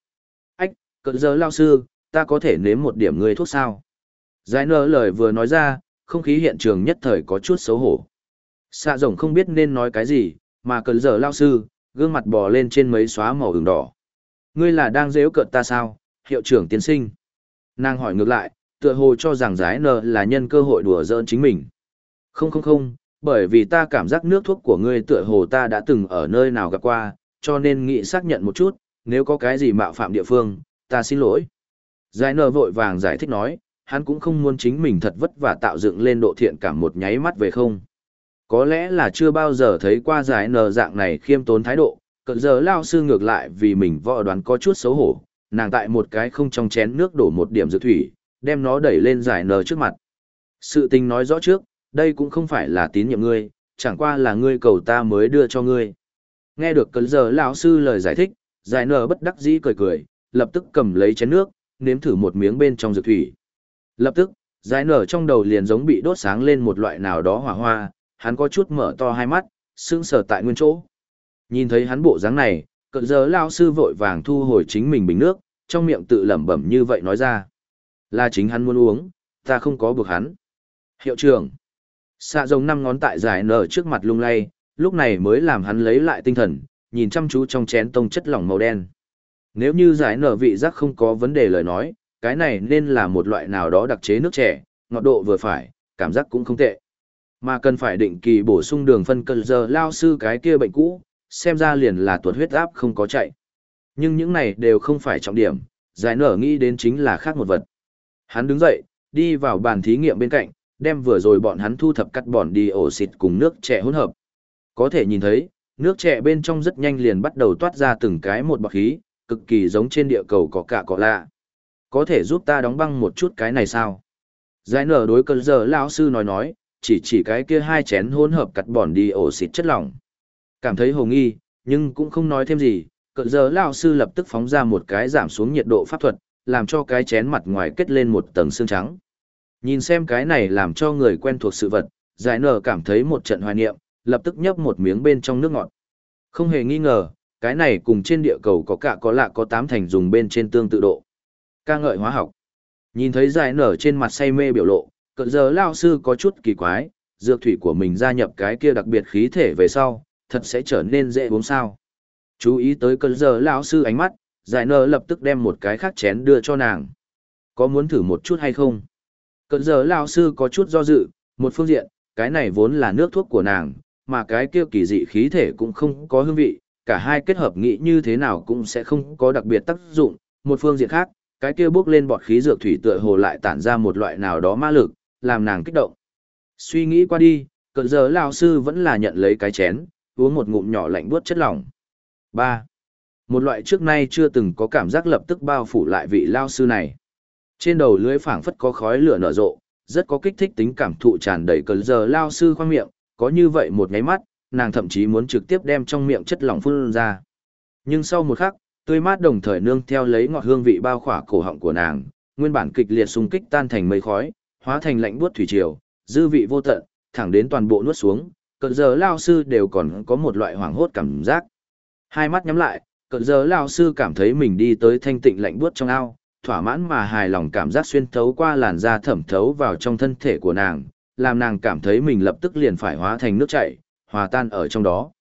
Ách, cận giờ lao sư, ta có thể nếm một điểm người thuốc sao? Giải nở lời vừa nói ra, không khí hiện trường nhất thời có chút xấu hổ. Xạ rồng không biết nên nói cái gì, mà cận giờ lao sư, gương mặt bò lên trên mấy xóa màu ửng đỏ. Ngươi là đang dễu cợt ta sao, hiệu trưởng tiến sinh? Nàng hỏi ngược lại, tựa hồ cho rằng giái nờ là nhân cơ hội đùa giỡn chính mình. Không không không, bởi vì ta cảm giác nước thuốc của ngươi tựa hồ ta đã từng ở nơi nào gặp qua, cho nên nghĩ xác nhận một chút, nếu có cái gì mạo phạm địa phương, ta xin lỗi. Giải nờ vội vàng giải thích nói, hắn cũng không muốn chính mình thật vất vả tạo dựng lên độ thiện cảm một nháy mắt về không. Có lẽ là chưa bao giờ thấy qua giải nờ dạng này khiêm tốn thái độ, cận giờ lao sư ngược lại vì mình võ đoán có chút xấu hổ, nàng tại một cái không trong chén nước đổ một điểm dược thủy, đem nó đẩy lên giải nở trước mặt. Sự tình nói rõ trước, đây cũng không phải là tín nhiệm ngươi, chẳng qua là ngươi cầu ta mới đưa cho ngươi. Nghe được cấn giờ lão sư lời giải thích, giải nở bất đắc dĩ cười cười, lập tức cầm lấy chén nước, nếm thử một miếng bên trong dược thủy. Lập tức, giải nở trong đầu liền giống bị đốt sáng lên một loại nào đó hỏa hoa, hắn có chút mở to hai mắt, sững sờ tại nguyên chỗ. Nhìn thấy hắn bộ dáng này, cận giờ lão sư vội vàng thu hồi chính mình bình nước, trong miệng tự lẩm bẩm như vậy nói ra. Là chính hắn muốn uống, ta không có buộc hắn. Hiệu trưởng. Xạ giống năm ngón tại giải nở trước mặt lung lay, lúc này mới làm hắn lấy lại tinh thần, nhìn chăm chú trong chén tông chất lỏng màu đen. Nếu như giải nở vị giác không có vấn đề lời nói, cái này nên là một loại nào đó đặc chế nước trẻ, ngọt độ vừa phải, cảm giác cũng không tệ. Mà cần phải định kỳ bổ sung đường phân cần giờ lao sư cái kia bệnh cũ, xem ra liền là tuột huyết áp không có chạy. Nhưng những này đều không phải trọng điểm, giải nở nghĩ đến chính là khác một vật. Hắn đứng dậy, đi vào bàn thí nghiệm bên cạnh, đem vừa rồi bọn hắn thu thập cắt bòn đi ổ xịt cùng nước trẻ hỗn hợp. Có thể nhìn thấy, nước trẻ bên trong rất nhanh liền bắt đầu toát ra từng cái một bọc khí, cực kỳ giống trên địa cầu có cả cỏ lạ. Có thể giúp ta đóng băng một chút cái này sao? Giải nở đối cơn giờ lão sư nói nói, chỉ chỉ cái kia hai chén hỗn hợp cắt bòn đi ổ xịt chất lỏng. Cảm thấy hồ nghi, nhưng cũng không nói thêm gì, cợt giờ lão sư lập tức phóng ra một cái giảm xuống nhiệt độ pháp thuật, làm cho cái chén mặt ngoài kết lên một tầng xương trắng. Nhìn xem cái này làm cho người quen thuộc sự vật, giải nở cảm thấy một trận hoài niệm, lập tức nhấp một miếng bên trong nước ngọt. Không hề nghi ngờ, cái này cùng trên địa cầu có cả có lạ có tám thành dùng bên trên tương tự độ. ca ngợi hóa học. Nhìn thấy giải nở trên mặt say mê biểu lộ, cận giờ lao sư có chút kỳ quái, dược thủy của mình gia nhập cái kia đặc biệt khí thể về sau, thật sẽ trở nên dễ uống sao. Chú ý tới cơn giờ lão sư ánh mắt, giải nơ lập tức đem một cái khác chén đưa cho nàng. Có muốn thử một chút hay không? Cơn giờ lão sư có chút do dự, một phương diện, cái này vốn là nước thuốc của nàng, mà cái kia kỳ dị khí thể cũng không có hương vị, cả hai kết hợp nghĩ như thế nào cũng sẽ không có đặc biệt tác dụng. Một phương diện khác, cái kia bước lên bọt khí dược thủy tựa hồ lại tản ra một loại nào đó ma lực, làm nàng kích động. Suy nghĩ qua đi, cận giờ lao sư vẫn là nhận lấy cái chén, uống một ngụm nhỏ lạnh buốt chất lỏng. 3. Một loại trước nay chưa từng có cảm giác lập tức bao phủ lại vị lao sư này. Trên đầu lưới phảng phất có khói lửa nở rộ, rất có kích thích tính cảm thụ tràn đầy cơn giờ lao sư khoang miệng, có như vậy một nháy mắt, nàng thậm chí muốn trực tiếp đem trong miệng chất lỏng phun ra. Nhưng sau một khắc, tươi mát đồng thời nương theo lấy ngọt hương vị bao khỏa cổ họng của nàng, nguyên bản kịch liệt xung kích tan thành mây khói, hóa thành lạnh buốt thủy triều, dư vị vô tận, thẳng đến toàn bộ nuốt xuống, cờ giờ lao sư đều còn có một loại hoảng hốt cảm giác. Hai mắt nhắm lại, cờ giờ lao sư cảm thấy mình đi tới thanh tịnh lạnh buốt trong ao, thỏa mãn mà hài lòng cảm giác xuyên thấu qua làn da thẩm thấu vào trong thân thể của nàng, làm nàng cảm thấy mình lập tức liền phải hóa thành nước chảy, hòa tan ở trong đó.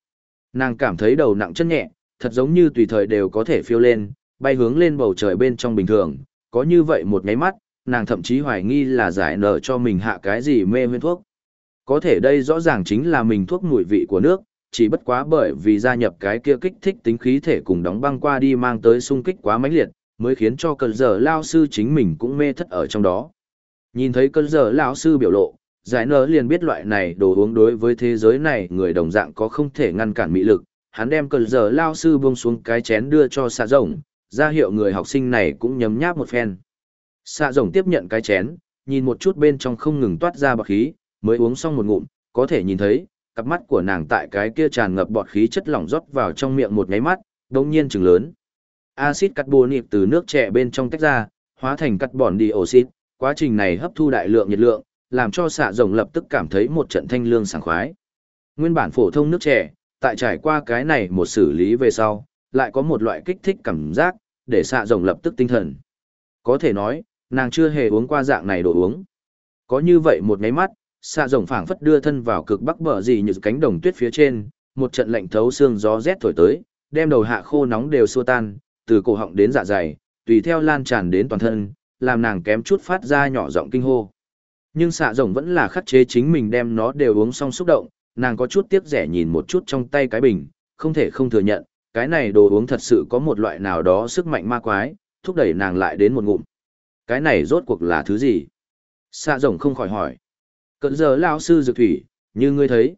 Nàng cảm thấy đầu nặng chân nhẹ, thật giống như tùy thời đều có thể phiêu lên, bay hướng lên bầu trời bên trong bình thường, có như vậy một nháy mắt, nàng thậm chí hoài nghi là giải nở cho mình hạ cái gì mê nguyên thuốc. Có thể đây rõ ràng chính là mình thuốc mùi vị của nước, chỉ bất quá bởi vì gia nhập cái kia kích thích tính khí thể cùng đóng băng qua đi mang tới sung kích quá mãnh liệt, mới khiến cho cơn giờ lao sư chính mình cũng mê thất ở trong đó. Nhìn thấy cơn giờ lao sư biểu lộ, giải nở liền biết loại này đồ uống đối với thế giới này người đồng dạng có không thể ngăn cản mỹ lực. Hắn đem cơn giờ lao sư buông xuống cái chén đưa cho xạ rồng, ra hiệu người học sinh này cũng nhấm nháp một phen. Xạ rồng tiếp nhận cái chén, nhìn một chút bên trong không ngừng toát ra bọt khí, mới uống xong một ngụm, có thể nhìn thấy, cặp mắt của nàng tại cái kia tràn ngập bọt khí chất lỏng rót vào trong miệng một nháy mắt, đồng nhiên trừng lớn axit carbonic từ nước trẻ bên trong tách ra, hóa thành carbon dioxide, quá trình này hấp thu đại lượng nhiệt lượng, làm cho xạ rồng lập tức cảm thấy một trận thanh lương sảng khoái. Nguyên bản phổ thông nước trẻ, tại trải qua cái này một xử lý về sau, lại có một loại kích thích cảm giác, để xạ rồng lập tức tinh thần. Có thể nói, nàng chưa hề uống qua dạng này đồ uống. Có như vậy một ngáy mắt, xạ rồng phảng phất đưa thân vào cực bắc bờ gì như cánh đồng tuyết phía trên, một trận lạnh thấu xương gió rét thổi tới, đem đầu hạ khô nóng đều xua tan, từ cổ họng đến dạ dày, tùy theo lan tràn đến toàn thân, làm nàng kém chút phát ra nhỏ giọng kinh hô. Nhưng xạ rồng vẫn là khắc chế chính mình đem nó đều uống xong xúc động, nàng có chút tiếc rẻ nhìn một chút trong tay cái bình, không thể không thừa nhận, cái này đồ uống thật sự có một loại nào đó sức mạnh ma quái, thúc đẩy nàng lại đến một ngụm. Cái này rốt cuộc là thứ gì? Xạ rồng không khỏi hỏi. Cận giờ lao sư dược thủy, như ngươi thấy.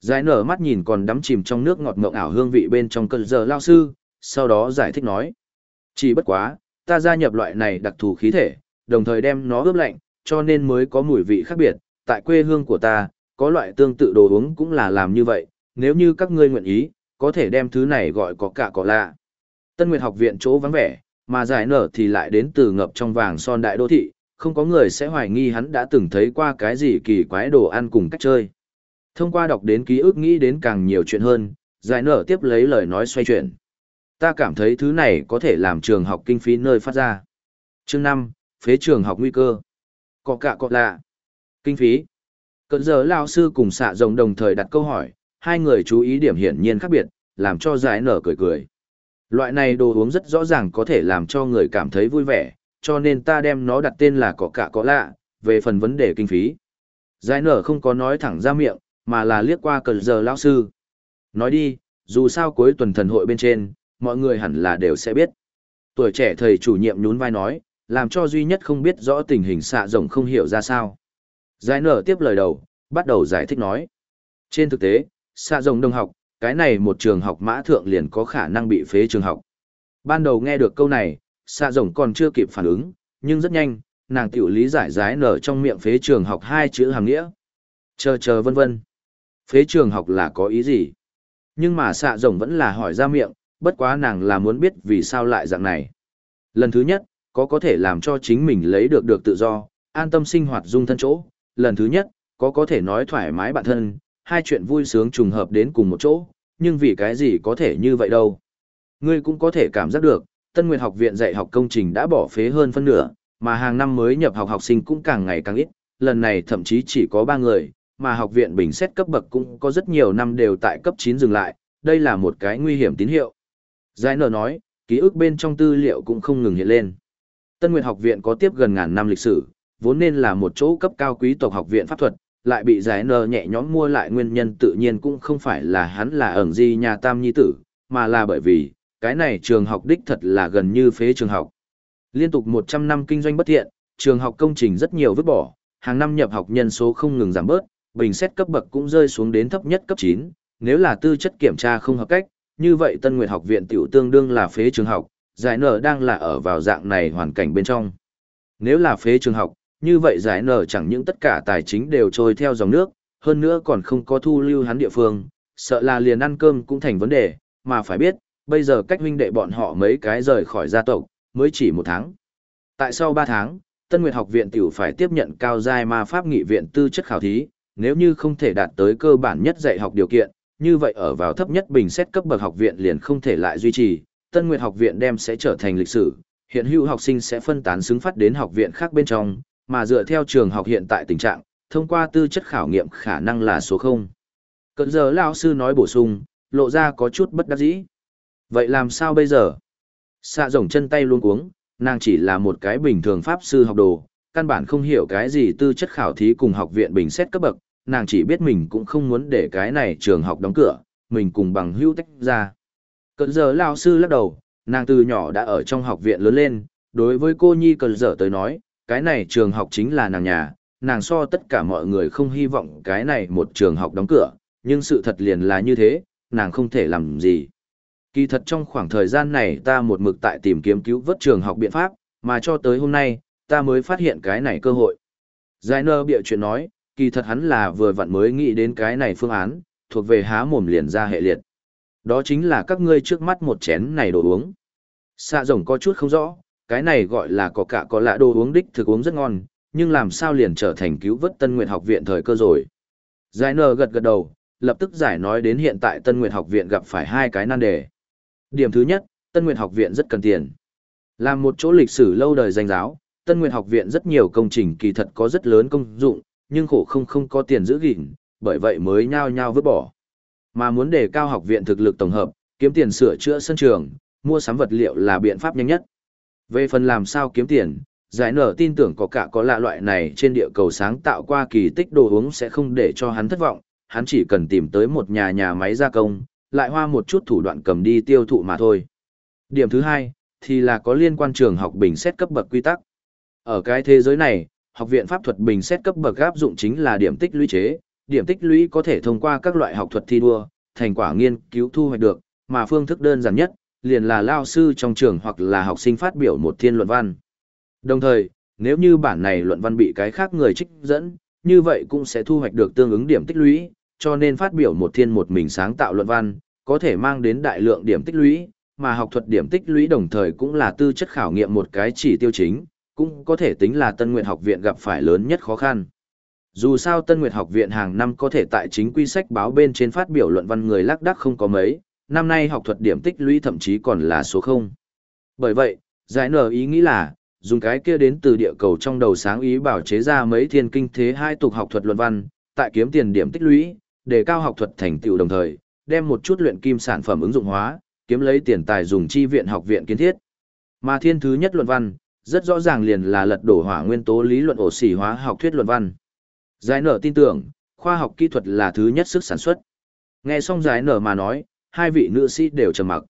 Giải nở mắt nhìn còn đắm chìm trong nước ngọt mộng ảo hương vị bên trong cận giờ lao sư, sau đó giải thích nói. Chỉ bất quá, ta gia nhập loại này đặc thù khí thể, đồng thời đem nó ướp lạnh, cho nên mới có mùi vị khác biệt. Tại quê hương của ta, có loại tương tự đồ uống cũng là làm như vậy, nếu như các ngươi nguyện ý, có thể đem thứ này gọi có cả có lạ. Tân Nguyệt học viện chỗ vắng vẻ, mà giải nở thì lại đến từ ngập trong vàng son đại đô thị, không có người sẽ hoài nghi hắn đã từng thấy qua cái gì kỳ quái đồ ăn cùng cách chơi. Thông qua đọc đến ký ức nghĩ đến càng nhiều chuyện hơn, giải nở tiếp lấy lời nói xoay chuyển. Ta cảm thấy thứ này có thể làm trường học kinh phí nơi phát ra. Chương 5, phế trường học nguy cơ. Có cả có lạ. Kinh phí. Cận giờ lao sư cùng xạ rồng đồng thời đặt câu hỏi, hai người chú ý điểm hiển nhiên khác biệt, làm cho giải nở cười cười. Loại này đồ uống rất rõ ràng có thể làm cho người cảm thấy vui vẻ, cho nên ta đem nó đặt tên là cỏ cả cỏ lạ, về phần vấn đề kinh phí. Giải nở không có nói thẳng ra miệng, mà là liếc qua cờ giờ lão sư. Nói đi, dù sao cuối tuần thần hội bên trên, mọi người hẳn là đều sẽ biết. Tuổi trẻ thầy chủ nhiệm nhún vai nói, làm cho duy nhất không biết rõ tình hình xạ rồng không hiểu ra sao. Giải nở tiếp lời đầu, bắt đầu giải thích nói. Trên thực tế, xạ rồng đông học, cái này một trường học mã thượng liền có khả năng bị phế trường học. Ban đầu nghe được câu này, xạ rồng còn chưa kịp phản ứng, nhưng rất nhanh, nàng tiểu lý giải giải nở trong miệng phế trường học hai chữ hàng nghĩa. Chờ chờ vân vân. Phế trường học là có ý gì? Nhưng mà xạ rồng vẫn là hỏi ra miệng, bất quá nàng là muốn biết vì sao lại dạng này. Lần thứ nhất, có có thể làm cho chính mình lấy được được tự do, an tâm sinh hoạt dung thân chỗ. Lần thứ nhất, có có thể nói thoải mái bản thân, hai chuyện vui sướng trùng hợp đến cùng một chỗ, nhưng vì cái gì có thể như vậy đâu. Ngươi cũng có thể cảm giác được, Tân Nguyệt học viện dạy học công trình đã bỏ phế hơn phân nửa, mà hàng năm mới nhập học học sinh cũng càng ngày càng ít, lần này thậm chí chỉ có 3 người, mà học viện bình xét cấp bậc cũng có rất nhiều năm đều tại cấp 9 dừng lại, đây là một cái nguy hiểm tín hiệu. Giải nở nói, ký ức bên trong tư liệu cũng không ngừng hiện lên. Tân Nguyệt học viện có tiếp gần ngàn năm lịch sử, vốn nên là một chỗ cấp cao quý tộc học viện pháp thuật, lại bị giải nở nhẹ nhõm mua lại nguyên nhân tự nhiên cũng không phải là hắn là ẩn di nhà tam nhi tử, mà là bởi vì, cái này trường học đích thật là gần như phế trường học. Liên tục 100 năm kinh doanh bất thiện, trường học công trình rất nhiều vứt bỏ, hàng năm nhập học nhân số không ngừng giảm bớt, bình xét cấp bậc cũng rơi xuống đến thấp nhất cấp 9, nếu là tư chất kiểm tra không hợp cách, như vậy Tân Nguyệt học viện tiểu tương đương là phế trường học, giải nở đang là ở vào dạng này hoàn cảnh bên trong. Nếu là phế trường học, như vậy giải nở chẳng những tất cả tài chính đều trôi theo dòng nước, hơn nữa còn không có thu lưu hắn địa phương, sợ là liền ăn cơm cũng thành vấn đề, mà phải biết, bây giờ cách huynh đệ bọn họ mấy cái rời khỏi gia tộc, mới chỉ một tháng. Tại sau ba tháng, Tân Nguyệt học viện tiểu phải tiếp nhận cao giai ma pháp nghị viện tư chất khảo thí, nếu như không thể đạt tới cơ bản nhất dạy học điều kiện, như vậy ở vào thấp nhất bình xét cấp bậc học viện liền không thể lại duy trì, Tân Nguyệt học viện đem sẽ trở thành lịch sử, hiện hữu học sinh sẽ phân tán xứng phát đến học viện khác bên trong, mà dựa theo trường học hiện tại tình trạng, thông qua tư chất khảo nghiệm khả năng là số 0. Cận giờ lão sư nói bổ sung, lộ ra có chút bất đắc dĩ. Vậy làm sao bây giờ? Xạ rồng chân tay luôn cuống, nàng chỉ là một cái bình thường pháp sư học đồ, căn bản không hiểu cái gì tư chất khảo thí cùng học viện bình xét cấp bậc, nàng chỉ biết mình cũng không muốn để cái này trường học đóng cửa, mình cùng bằng hữu tách ra. Cận giờ lao sư lắc đầu, nàng từ nhỏ đã ở trong học viện lớn lên, đối với cô Nhi cận giờ tới nói, cái này trường học chính là nàng nhà, nàng so tất cả mọi người không hy vọng cái này một trường học đóng cửa, nhưng sự thật liền là như thế, nàng không thể làm gì. Kỳ thật trong khoảng thời gian này ta một mực tại tìm kiếm cứu vớt trường học biện pháp, mà cho tới hôm nay, ta mới phát hiện cái này cơ hội. Giải nơ bịa chuyện nói, kỳ thật hắn là vừa vặn mới nghĩ đến cái này phương án, thuộc về há mồm liền ra hệ liệt. Đó chính là các ngươi trước mắt một chén này đồ uống. Xạ rồng có chút không rõ, cái này gọi là có cả có lạ đồ uống đích thực uống rất ngon, nhưng làm sao liền trở thành cứu vớt Tân Nguyệt học viện thời cơ rồi. Giải nơ gật gật đầu, lập tức giải nói đến hiện tại Tân Nguyệt học viện gặp phải hai cái nan đề. Điểm thứ nhất, Tân Nguyệt học viện rất cần tiền. Là một chỗ lịch sử lâu đời danh giáo, Tân Nguyệt học viện rất nhiều công trình kỳ thật có rất lớn công dụng, nhưng khổ không không có tiền giữ gìn, bởi vậy mới nhao nhao vứt bỏ. Mà muốn đề cao học viện thực lực tổng hợp, kiếm tiền sửa chữa sân trường, mua sắm vật liệu là biện pháp nhanh nhất. Về phần làm sao kiếm tiền, giải nở tin tưởng có cả có lạ loại này trên địa cầu sáng tạo qua kỳ tích đồ uống sẽ không để cho hắn thất vọng, hắn chỉ cần tìm tới một nhà nhà máy gia công, lại hoa một chút thủ đoạn cầm đi tiêu thụ mà thôi. Điểm thứ hai, thì là có liên quan trường học bình xét cấp bậc quy tắc. Ở cái thế giới này, học viện pháp thuật bình xét cấp bậc áp dụng chính là điểm tích lũy chế, điểm tích lũy có thể thông qua các loại học thuật thi đua, thành quả nghiên cứu thu hoạch được, mà phương thức đơn giản nhất, liền là lao sư trong trường hoặc là học sinh phát biểu một thiên luận văn. Đồng thời, nếu như bản này luận văn bị cái khác người trích dẫn, như vậy cũng sẽ thu hoạch được tương ứng điểm tích lũy, cho nên phát biểu một thiên một mình sáng tạo luận văn, có thể mang đến đại lượng điểm tích lũy, mà học thuật điểm tích lũy đồng thời cũng là tư chất khảo nghiệm một cái chỉ tiêu chính, cũng có thể tính là Tân Nguyệt học viện gặp phải lớn nhất khó khăn. Dù sao Tân Nguyệt học viện hàng năm có thể tại chính quy sách báo bên trên phát biểu luận văn người lác đác không có mấy, năm nay học thuật điểm tích lũy thậm chí còn là số 0. Bởi vậy, giải nở ý nghĩ là, dùng cái kia đến từ địa cầu trong đầu sáng ý bảo chế ra mấy thiên kinh thế hai tục học thuật luận văn, tại kiếm tiền điểm tích lũy, để cao học thuật thành tựu đồng thời, đem một chút luyện kim sản phẩm ứng dụng hóa, kiếm lấy tiền tài dùng chi viện học viện kiến thiết. Mà thiên thứ nhất luận văn, rất rõ ràng liền là lật đổ hỏa nguyên tố lý luận ổ xỉ hóa học thuyết luận văn. Giải nở tin tưởng, khoa học kỹ thuật là thứ nhất sức sản xuất. Nghe xong giải nở mà nói, hai vị nữ sĩ đều trầm mặc.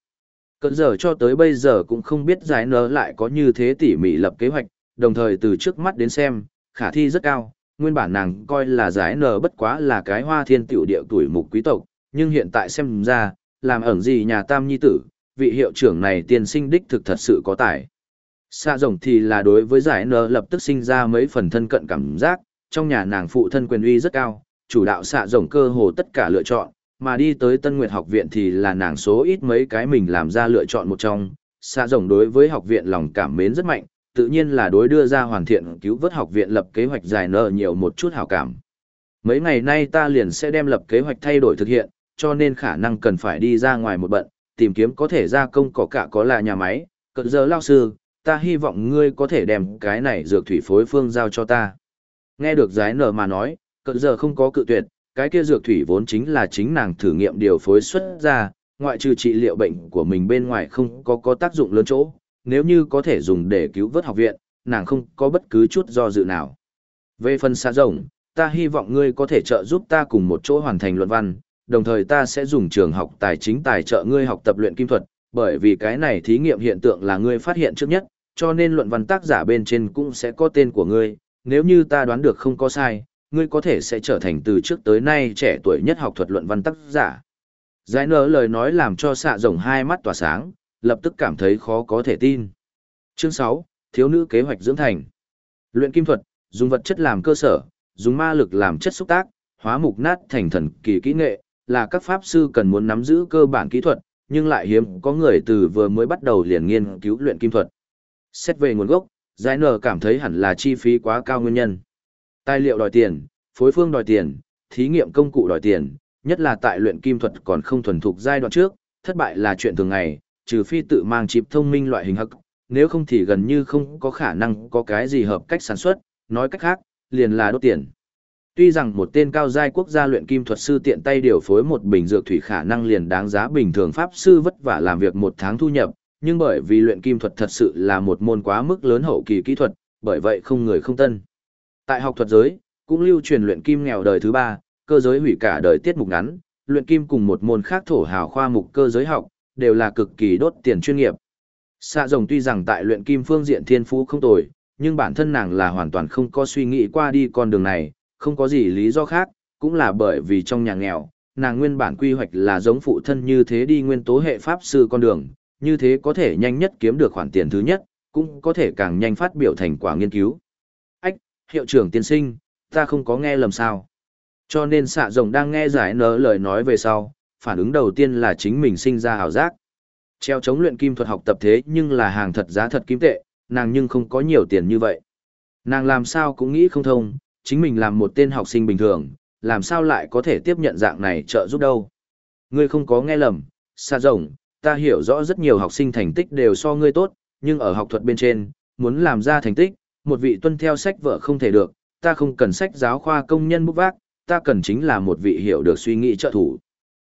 Cận giờ cho tới bây giờ cũng không biết giải nở lại có như thế tỉ mỉ lập kế hoạch, đồng thời từ trước mắt đến xem, khả thi rất cao, nguyên bản nàng coi là giải nở bất quá là cái hoa thiên tiểu địa tuổi mục quý tộc, nhưng hiện tại xem ra, làm ẩn gì nhà tam nhi tử, vị hiệu trưởng này tiên sinh đích thực thật sự có tài. Xa rồng thì là đối với giải nở lập tức sinh ra mấy phần thân cận cảm giác, trong nhà nàng phụ thân quyền uy rất cao, chủ đạo xạ rồng cơ hồ tất cả lựa chọn, mà đi tới Tân Nguyệt học viện thì là nàng số ít mấy cái mình làm ra lựa chọn một trong. Xạ rồng đối với học viện lòng cảm mến rất mạnh, tự nhiên là đối đưa ra hoàn thiện cứu vớt học viện lập kế hoạch giải nở nhiều một chút hảo cảm. Mấy ngày nay ta liền sẽ đem lập kế hoạch thay đổi thực hiện, cho nên khả năng cần phải đi ra ngoài một bận, tìm kiếm có thể gia công có cả có là nhà máy, cận giờ lao sư, ta hy vọng ngươi có thể đem cái này dược thủy phối phương giao cho ta. Nghe được giái nở mà nói, cận giờ không có cự tuyệt, cái kia dược thủy vốn chính là chính nàng thử nghiệm điều phối xuất ra, ngoại trừ trị liệu bệnh của mình bên ngoài không có có tác dụng lớn chỗ, nếu như có thể dùng để cứu vớt học viện, nàng không có bất cứ chút do dự nào. Về phần xa rộng, ta hy vọng ngươi có thể trợ giúp ta cùng một chỗ hoàn thành luận văn, đồng thời ta sẽ dùng trường học tài chính tài trợ ngươi học tập luyện kim thuật, bởi vì cái này thí nghiệm hiện tượng là ngươi phát hiện trước nhất, cho nên luận văn tác giả bên trên cũng sẽ có tên của ngươi, nếu như ta đoán được không có sai, ngươi có thể sẽ trở thành từ trước tới nay trẻ tuổi nhất học thuật luận văn tác giả. Giải nở lời nói làm cho xạ rồng hai mắt tỏa sáng, lập tức cảm thấy khó có thể tin. Chương 6, Thiếu nữ kế hoạch dưỡng thành. Luyện kim thuật, dùng vật chất làm cơ sở, dùng ma lực làm chất xúc tác, hóa mục nát thành thần kỳ kỹ nghệ, là các pháp sư cần muốn nắm giữ cơ bản kỹ thuật, nhưng lại hiếm có người từ vừa mới bắt đầu liền nghiên cứu luyện kim thuật. Xét về nguồn gốc, giải nở cảm thấy hẳn là chi phí quá cao nguyên nhân. Tài liệu đòi tiền, phối phương đòi tiền, thí nghiệm công cụ đòi tiền, nhất là tại luyện kim thuật còn không thuần thục giai đoạn trước, thất bại là chuyện thường ngày, trừ phi tự mang chip thông minh loại hình hắc, nếu không thì gần như không có khả năng có cái gì hợp cách sản xuất, nói cách khác, liền là đốt tiền. Tuy rằng một tên cao giai quốc gia luyện kim thuật sư tiện tay điều phối một bình dược thủy khả năng liền đáng giá bình thường pháp sư vất vả làm việc một tháng thu nhập, nhưng bởi vì luyện kim thuật thật sự là một môn quá mức lớn hậu kỳ kỹ thuật, bởi vậy không người không tân. Tại học thuật giới, cũng lưu truyền luyện kim nghèo đời thứ ba, cơ giới hủy cả đời tiết mục ngắn, luyện kim cùng một môn khác thổ hào khoa mục cơ giới học, đều là cực kỳ đốt tiền chuyên nghiệp. Xạ rồng tuy rằng tại luyện kim phương diện thiên phú không tồi, nhưng bản thân nàng là hoàn toàn không có suy nghĩ qua đi con đường này, không có gì lý do khác, cũng là bởi vì trong nhà nghèo, nàng nguyên bản quy hoạch là giống phụ thân như thế đi nguyên tố hệ pháp sư con đường, như thế có thể nhanh nhất kiếm được khoản tiền thứ nhất, cũng có thể càng nhanh phát biểu thành quả nghiên cứu. Ách, hiệu trưởng tiên sinh, ta không có nghe lầm sao. Cho nên xạ rồng đang nghe giải nở lời nói về sau, phản ứng đầu tiên là chính mình sinh ra hào giác. Treo chống luyện kim thuật học tập thế nhưng là hàng thật giá thật kim tệ, nàng nhưng không có nhiều tiền như vậy. Nàng làm sao cũng nghĩ không thông, chính mình làm một tên học sinh bình thường, làm sao lại có thể tiếp nhận dạng này trợ giúp đâu. Ngươi không có nghe lầm, xa rồng, ta hiểu rõ rất nhiều học sinh thành tích đều so ngươi tốt, nhưng ở học thuật bên trên, muốn làm ra thành tích, một vị tuân theo sách vợ không thể được, ta không cần sách giáo khoa công nhân bút vác, ta cần chính là một vị hiểu được suy nghĩ trợ thủ.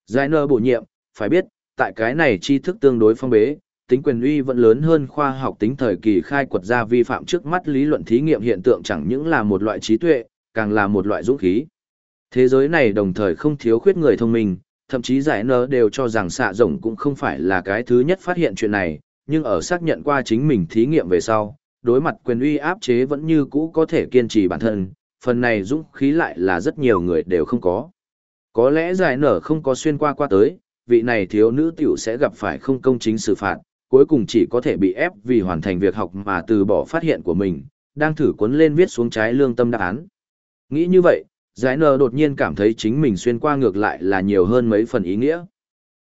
Giải nơ bổ nhiệm, phải biết, tại cái này tri thức tương đối phong bế, tính quyền uy vẫn lớn hơn khoa học tính thời kỳ khai quật ra vi phạm trước mắt lý luận thí nghiệm hiện tượng chẳng những là một loại trí tuệ, càng là một loại dũng khí. Thế giới này đồng thời không thiếu khuyết người thông minh, thậm chí giải nơ đều cho rằng xạ rồng cũng không phải là cái thứ nhất phát hiện chuyện này, nhưng ở xác nhận qua chính mình thí nghiệm về sau, đối mặt quyền uy áp chế vẫn như cũ có thể kiên trì bản thân, phần này dũng khí lại là rất nhiều người đều không có. Có lẽ giải nở không có xuyên qua qua tới, vị này thiếu nữ tiểu sẽ gặp phải không công chính xử phạt, cuối cùng chỉ có thể bị ép vì hoàn thành việc học mà từ bỏ phát hiện của mình, đang thử cuốn lên viết xuống trái lương tâm đáp án. Nghĩ như vậy, giải Nờ đột nhiên cảm thấy chính mình xuyên qua ngược lại là nhiều hơn mấy phần ý nghĩa.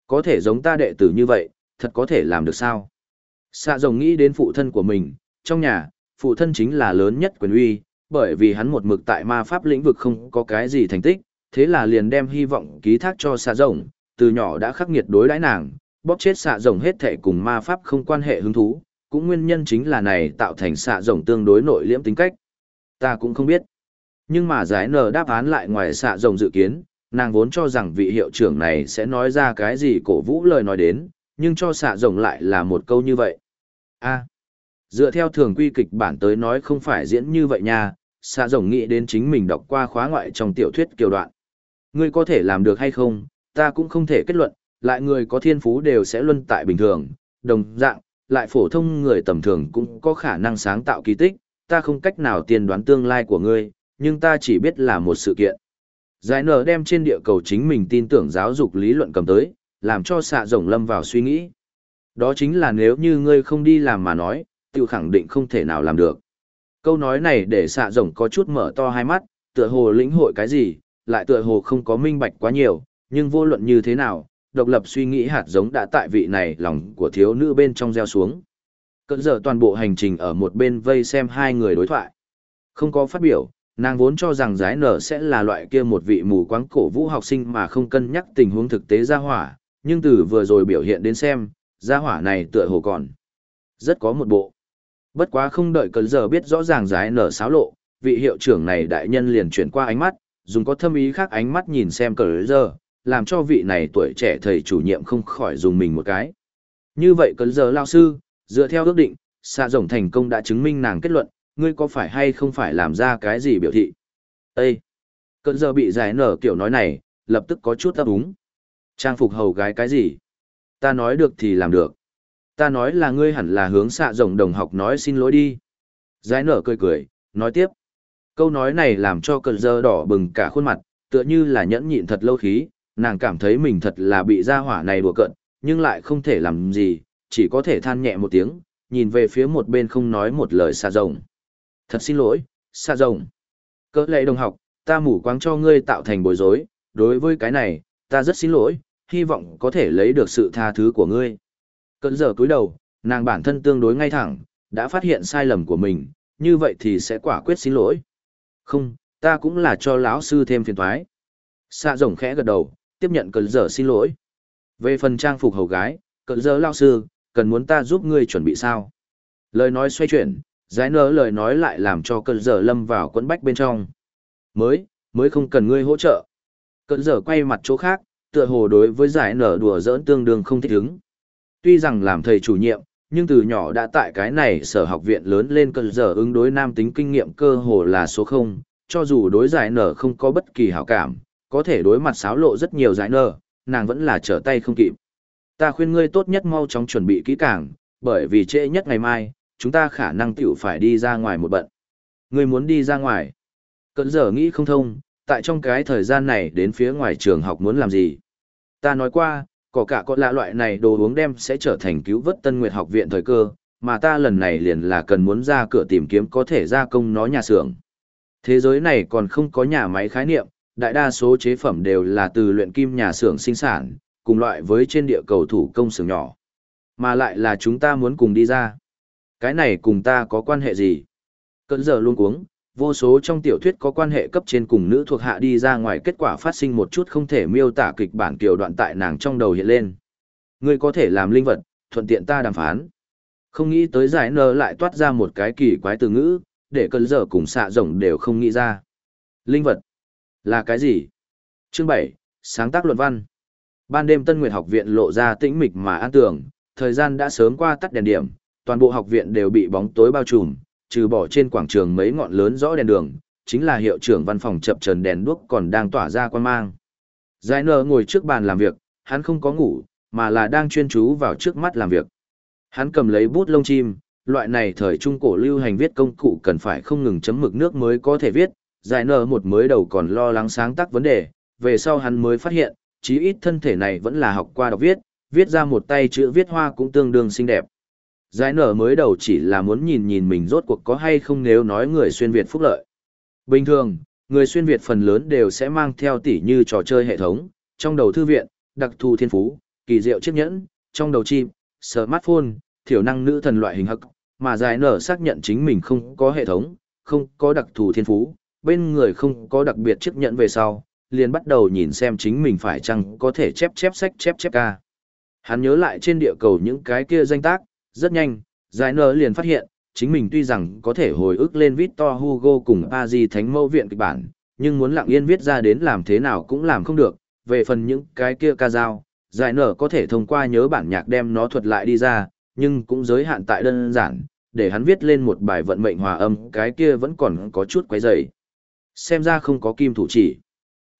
Có thể giống ta đệ tử như vậy, thật có thể làm được sao? Xạ rồng nghĩ đến phụ thân của mình, trong nhà, phụ thân chính là lớn nhất quyền uy, bởi vì hắn một mực tại ma pháp lĩnh vực không có cái gì thành tích, thế là liền đem hy vọng ký thác cho xạ rồng, từ nhỏ đã khắc nghiệt đối đãi nàng, bóp chết xạ rồng hết thể cùng ma pháp không quan hệ hứng thú, cũng nguyên nhân chính là này tạo thành xạ rồng tương đối nội liễm tính cách. Ta cũng không biết. Nhưng mà giải nở đáp án lại ngoài xạ rồng dự kiến, nàng vốn cho rằng vị hiệu trưởng này sẽ nói ra cái gì cổ vũ lời nói đến, nhưng cho xạ rồng lại là một câu như vậy. a dựa theo thường quy kịch bản tới nói không phải diễn như vậy nha, xạ rồng nghĩ đến chính mình đọc qua khóa ngoại trong tiểu thuyết kiều đoạn. Ngươi có thể làm được hay không, ta cũng không thể kết luận, lại người có thiên phú đều sẽ luân tại bình thường, đồng dạng, lại phổ thông người tầm thường cũng có khả năng sáng tạo kỳ tích, ta không cách nào tiên đoán tương lai của ngươi, nhưng ta chỉ biết là một sự kiện. Giải nở đem trên địa cầu chính mình tin tưởng giáo dục lý luận cầm tới, làm cho xạ rồng lâm vào suy nghĩ. Đó chính là nếu như ngươi không đi làm mà nói, tự khẳng định không thể nào làm được. Câu nói này để xạ rồng có chút mở to hai mắt, tựa hồ lĩnh hội cái gì, lại tựa hồ không có minh bạch quá nhiều, nhưng vô luận như thế nào, độc lập suy nghĩ hạt giống đã tại vị này lòng của thiếu nữ bên trong gieo xuống. Cận giờ toàn bộ hành trình ở một bên vây xem hai người đối thoại. Không có phát biểu, nàng vốn cho rằng giái nở sẽ là loại kia một vị mù quáng cổ vũ học sinh mà không cân nhắc tình huống thực tế ra hỏa, nhưng từ vừa rồi biểu hiện đến xem, ra hỏa này tựa hồ còn. Rất có một bộ. Bất quá không đợi cận giờ biết rõ ràng giái nở xáo lộ, vị hiệu trưởng này đại nhân liền chuyển qua ánh mắt, dùng có thâm ý khác ánh mắt nhìn xem cờ giờ, làm cho vị này tuổi trẻ thầy chủ nhiệm không khỏi dùng mình một cái. Như vậy cấn giờ lao sư, dựa theo ước định, xạ rồng thành công đã chứng minh nàng kết luận, ngươi có phải hay không phải làm ra cái gì biểu thị. Ê! Cấn giờ bị giải nở kiểu nói này, lập tức có chút ấp úng. Trang phục hầu gái cái gì? Ta nói được thì làm được. Ta nói là ngươi hẳn là hướng xạ rồng đồng học nói xin lỗi đi. Giải nở cười cười, nói tiếp. Câu nói này làm cho cơn dơ đỏ bừng cả khuôn mặt, tựa như là nhẫn nhịn thật lâu khí, nàng cảm thấy mình thật là bị gia hỏa này đùa cận, nhưng lại không thể làm gì, chỉ có thể than nhẹ một tiếng, nhìn về phía một bên không nói một lời xa rồng. Thật xin lỗi, xa rồng. Cỡ lệ đồng học, ta mủ quáng cho ngươi tạo thành bối rối, đối với cái này, ta rất xin lỗi, hy vọng có thể lấy được sự tha thứ của ngươi. Cơn giờ cúi đầu, nàng bản thân tương đối ngay thẳng, đã phát hiện sai lầm của mình, như vậy thì sẽ quả quyết xin lỗi. Không, ta cũng là cho lão sư thêm phiền thoái. Xạ rồng khẽ gật đầu, tiếp nhận cơn giờ xin lỗi. Về phần trang phục hầu gái, cơn giờ lão sư, cần muốn ta giúp ngươi chuẩn bị sao? Lời nói xoay chuyển, giải nở lời nói lại làm cho cơn giờ lâm vào quẫn bách bên trong. Mới, mới không cần ngươi hỗ trợ. Cơn giờ quay mặt chỗ khác, tựa hồ đối với giải nở đùa giỡn tương đương không thích ứng. Tuy rằng làm thầy chủ nhiệm, nhưng từ nhỏ đã tại cái này sở học viện lớn lên cơn giờ ứng đối nam tính kinh nghiệm cơ hồ là số không, cho dù đối giải nở không có bất kỳ hảo cảm, có thể đối mặt xáo lộ rất nhiều giải nở, nàng vẫn là trở tay không kịp. Ta khuyên ngươi tốt nhất mau chóng chuẩn bị kỹ càng, bởi vì trễ nhất ngày mai, chúng ta khả năng tiểu phải đi ra ngoài một bận. Ngươi muốn đi ra ngoài. cẩn giờ nghĩ không thông, tại trong cái thời gian này đến phía ngoài trường học muốn làm gì. Ta nói qua, có cả có lạ loại này đồ uống đem sẽ trở thành cứu vớt Tân Nguyệt học viện thời cơ, mà ta lần này liền là cần muốn ra cửa tìm kiếm có thể gia công nó nhà xưởng. Thế giới này còn không có nhà máy khái niệm, đại đa số chế phẩm đều là từ luyện kim nhà xưởng sinh sản, cùng loại với trên địa cầu thủ công xưởng nhỏ. Mà lại là chúng ta muốn cùng đi ra. Cái này cùng ta có quan hệ gì? Cận giờ luôn cuống, vô số trong tiểu thuyết có quan hệ cấp trên cùng nữ thuộc hạ đi ra ngoài kết quả phát sinh một chút không thể miêu tả kịch bản kiểu đoạn tại nàng trong đầu hiện lên. Ngươi có thể làm linh vật, thuận tiện ta đàm phán. Không nghĩ tới giải nơ lại toát ra một cái kỳ quái từ ngữ, để cơn giờ cùng xạ rồng đều không nghĩ ra. Linh vật là cái gì? Chương 7, sáng tác luận văn. Ban đêm Tân Nguyệt học viện lộ ra tĩnh mịch mà an tường, thời gian đã sớm qua tắt đèn điểm, toàn bộ học viện đều bị bóng tối bao trùm, trừ bỏ trên quảng trường mấy ngọn lớn rõ đèn đường, chính là hiệu trưởng văn phòng chập trần đèn đuốc còn đang tỏa ra quan mang. Giải nở ngồi trước bàn làm việc, hắn không có ngủ, mà là đang chuyên chú vào trước mắt làm việc. Hắn cầm lấy bút lông chim, loại này thời trung cổ lưu hành viết công cụ cần phải không ngừng chấm mực nước mới có thể viết, giải nở một mới đầu còn lo lắng sáng tác vấn đề, về sau hắn mới phát hiện, chí ít thân thể này vẫn là học qua đọc viết, viết ra một tay chữ viết hoa cũng tương đương xinh đẹp. Giải nở mới đầu chỉ là muốn nhìn nhìn mình rốt cuộc có hay không nếu nói người xuyên Việt phúc lợi. Bình thường, người xuyên Việt phần lớn đều sẽ mang theo tỉ như trò chơi hệ thống, trong đầu thư viện, đặc thù thiên phú, kỳ diệu chiếc nhẫn, trong đầu chim, smartphone, thiểu năng nữ thần loại hình hậc, mà giải nở xác nhận chính mình không có hệ thống, không có đặc thù thiên phú, bên người không có đặc biệt chiếc nhẫn về sau, liền bắt đầu nhìn xem chính mình phải chăng có thể chép chép sách chép chép ca. Hắn nhớ lại trên địa cầu những cái kia danh tác, rất nhanh, giải nở liền phát hiện, chính mình tuy rằng có thể hồi ức lên Victor Hugo cùng Pazi Thánh Mâu Viện kịch bản, nhưng muốn lặng yên viết ra đến làm thế nào cũng làm không được, về phần những cái kia ca dao, giải nở có thể thông qua nhớ bản nhạc đem nó thuật lại đi ra, nhưng cũng giới hạn tại đơn giản, để hắn viết lên một bài vận mệnh hòa âm, cái kia vẫn còn có chút quấy rầy. Xem ra không có kim thủ chỉ.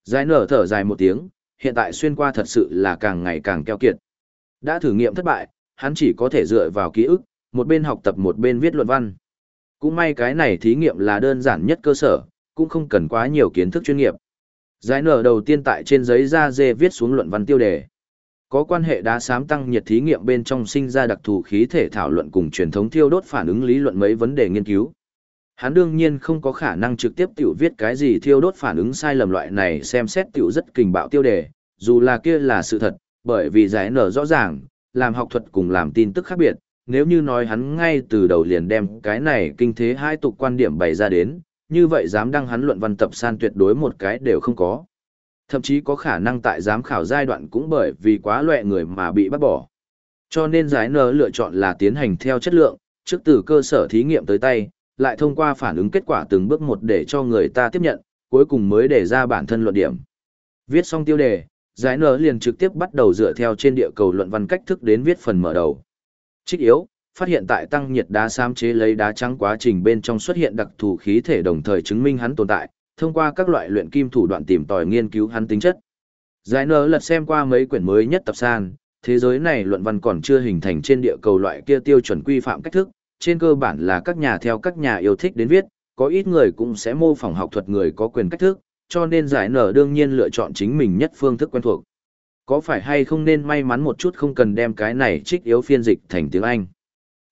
Giải nở thở dài một tiếng, hiện tại xuyên qua thật sự là càng ngày càng keo kiệt. Đã thử nghiệm thất bại, hắn chỉ có thể dựa vào ký ức, một bên học tập một bên viết luận văn. Cũng may cái này thí nghiệm là đơn giản nhất cơ sở, cũng không cần quá nhiều kiến thức chuyên nghiệp. Giải nở đầu tiên tại trên giấy da dê viết xuống luận văn tiêu đề. Có quan hệ đá sám tăng nhiệt thí nghiệm bên trong sinh ra đặc thù khí thể thảo luận cùng truyền thống thiêu đốt phản ứng lý luận mấy vấn đề nghiên cứu. Hắn đương nhiên không có khả năng trực tiếp tiểu viết cái gì thiêu đốt phản ứng sai lầm loại này xem xét tiểu rất kình bạo tiêu đề, dù là kia là sự thật, bởi vì giải nở rõ ràng, làm học thuật cùng làm tin tức khác biệt, nếu như nói hắn ngay từ đầu liền đem cái này kinh thế hai tục quan điểm bày ra đến, như vậy dám đăng hắn luận văn tập san tuyệt đối một cái đều không có. Thậm chí có khả năng tại giám khảo giai đoạn cũng bởi vì quá loẹ người mà bị bắt bỏ. Cho nên giải nở lựa chọn là tiến hành theo chất lượng, trước từ cơ sở thí nghiệm tới tay, lại thông qua phản ứng kết quả từng bước một để cho người ta tiếp nhận, cuối cùng mới để ra bản thân luận điểm. Viết xong tiêu đề, giải nở liền trực tiếp bắt đầu dựa theo trên địa cầu luận văn cách thức đến viết phần mở đầu. Trích yếu, phát hiện tại tăng nhiệt đá xám chế lấy đá trắng quá trình bên trong xuất hiện đặc thù khí thể đồng thời chứng minh hắn tồn tại, thông qua các loại luyện kim thủ đoạn tìm tòi nghiên cứu hắn tính chất. Giải nở lật xem qua mấy quyển mới nhất tập san, thế giới này luận văn còn chưa hình thành trên địa cầu loại kia tiêu chuẩn quy phạm cách thức, trên cơ bản là các nhà theo các nhà yêu thích đến viết, có ít người cũng sẽ mô phỏng học thuật người có quyền cách thức, cho nên giải nở đương nhiên lựa chọn chính mình nhất phương thức quen thuộc. Có phải hay không nên may mắn một chút không cần đem cái này trích yếu phiên dịch thành tiếng Anh.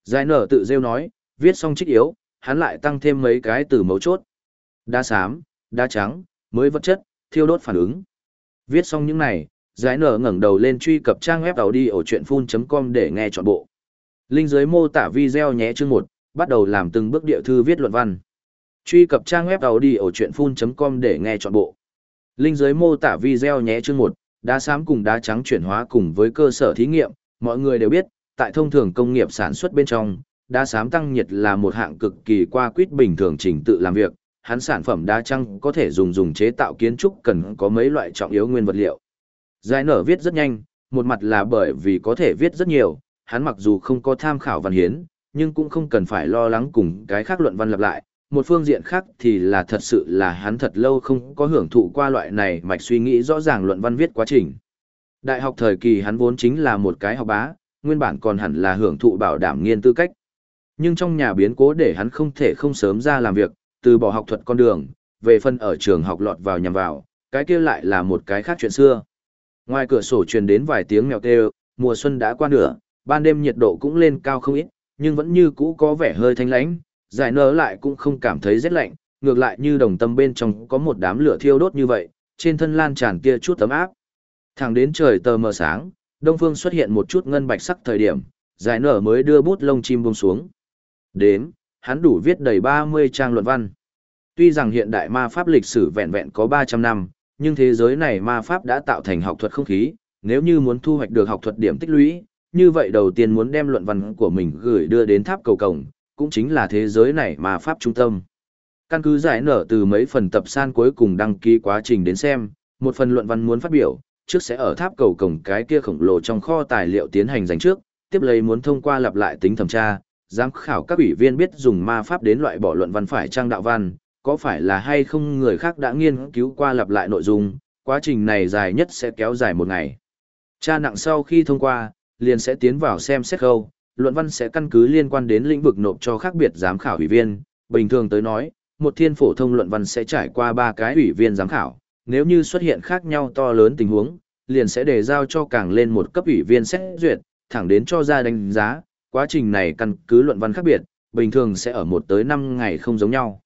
Giải nở tự rêu nói, viết xong trích yếu, hắn lại tăng thêm mấy cái từ mấu chốt. Đa xám, đa trắng, mới vật chất, thiêu đốt phản ứng. Viết xong những này, giải nở ngẩng đầu lên truy cập trang web đầu đi ở chuyện full.com để nghe trọn bộ. Linh dưới mô tả video nhé chương 1, bắt đầu làm từng bước địa thư viết luận văn. Truy cập trang web đầu đi ở chuyệnfun.com để nghe trọn bộ. Linh dưới mô tả video nhé chương 1, đá xám cùng đá trắng chuyển hóa cùng với cơ sở thí nghiệm, mọi người đều biết, tại thông thường công nghiệp sản xuất bên trong, đá xám tăng nhiệt là một hạng cực kỳ qua quýt bình thường trình tự làm việc, hắn sản phẩm đá trắng có thể dùng dùng chế tạo kiến trúc cần có mấy loại trọng yếu nguyên vật liệu. Giải nở viết rất nhanh, một mặt là bởi vì có thể viết rất nhiều, hắn mặc dù không có tham khảo văn hiến, nhưng cũng không cần phải lo lắng cùng cái khác luận văn lặp lại. Một phương diện khác thì là thật sự là hắn thật lâu không có hưởng thụ qua loại này mạch suy nghĩ rõ ràng luận văn viết quá trình. Đại học thời kỳ hắn vốn chính là một cái học bá, nguyên bản còn hẳn là hưởng thụ bảo đảm nghiên tư cách. Nhưng trong nhà biến cố để hắn không thể không sớm ra làm việc, từ bỏ học thuật con đường, về phân ở trường học lọt vào nhằm vào, cái kia lại là một cái khác chuyện xưa. Ngoài cửa sổ truyền đến vài tiếng mèo kêu, mùa xuân đã qua nửa, ban đêm nhiệt độ cũng lên cao không ít, nhưng vẫn như cũ có vẻ hơi thanh lãnh, giải nở lại cũng không cảm thấy rét lạnh, ngược lại như đồng tâm bên trong có một đám lửa thiêu đốt như vậy, trên thân lan tràn kia chút tấm áp. Thẳng đến trời tờ mờ sáng, đông phương xuất hiện một chút ngân bạch sắc thời điểm, giải nở mới đưa bút lông chim buông xuống. Đến, hắn đủ viết đầy 30 trang luận văn. Tuy rằng hiện đại ma pháp lịch sử vẹn vẹn có 300 năm, nhưng thế giới này ma pháp đã tạo thành học thuật không khí, nếu như muốn thu hoạch được học thuật điểm tích lũy, như vậy đầu tiên muốn đem luận văn của mình gửi đưa đến tháp cầu cổng, cũng chính là thế giới này mà pháp trung tâm. Căn cứ giải nở từ mấy phần tập san cuối cùng đăng ký quá trình đến xem, một phần luận văn muốn phát biểu, trước sẽ ở tháp cầu cổng cái kia khổng lồ trong kho tài liệu tiến hành dành trước, tiếp lấy muốn thông qua lặp lại tính thẩm tra, giám khảo các ủy viên biết dùng ma pháp đến loại bỏ luận văn phải trang đạo văn, có phải là hay không người khác đã nghiên cứu qua lặp lại nội dung, quá trình này dài nhất sẽ kéo dài một ngày. Tra nặng sau khi thông qua, liền sẽ tiến vào xem xét khâu, luận văn sẽ căn cứ liên quan đến lĩnh vực nộp cho khác biệt giám khảo ủy viên, bình thường tới nói, một thiên phổ thông luận văn sẽ trải qua ba cái ủy viên giám khảo, nếu như xuất hiện khác nhau to lớn tình huống, liền sẽ đề giao cho càng lên một cấp ủy viên xét duyệt, thẳng đến cho ra đánh giá, quá trình này căn cứ luận văn khác biệt, bình thường sẽ ở một tới 5 ngày không giống nhau.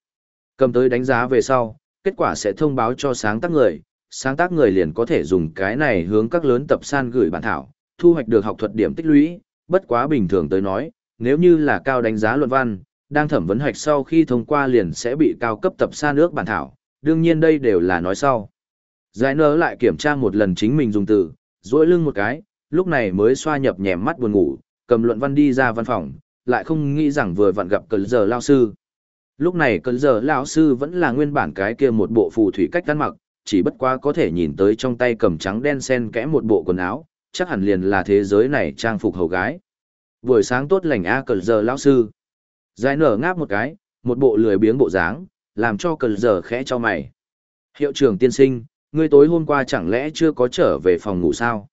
Cầm tới đánh giá về sau, kết quả sẽ thông báo cho sáng tác người, sáng tác người liền có thể dùng cái này hướng các lớn tập san gửi bản thảo, thu hoạch được học thuật điểm tích lũy, bất quá bình thường tới nói, nếu như là cao đánh giá luận văn, đang thẩm vấn hoạch sau khi thông qua liền sẽ bị cao cấp tập xa nước bản thảo, đương nhiên đây đều là nói sau. Giải nở lại kiểm tra một lần chính mình dùng từ, duỗi lưng một cái, lúc này mới xoa nhập nhèm mắt buồn ngủ, cầm luận văn đi ra văn phòng, lại không nghĩ rằng vừa vặn gặp cẩn giờ lao sư. Lúc này cẩn giờ lão sư vẫn là nguyên bản cái kia một bộ phù thủy cách ăn mặc, chỉ bất quá có thể nhìn tới trong tay cầm trắng đen sen kẽ một bộ quần áo, chắc hẳn liền là thế giới này trang phục hầu gái. Buổi sáng tốt lành a cẩn giờ lão sư. Giải nở ngáp một cái, một bộ lười biếng bộ dáng, làm cho cẩn giờ khẽ cho mày. Hiệu trưởng tiên sinh, ngươi tối hôm qua chẳng lẽ chưa có trở về phòng ngủ sao?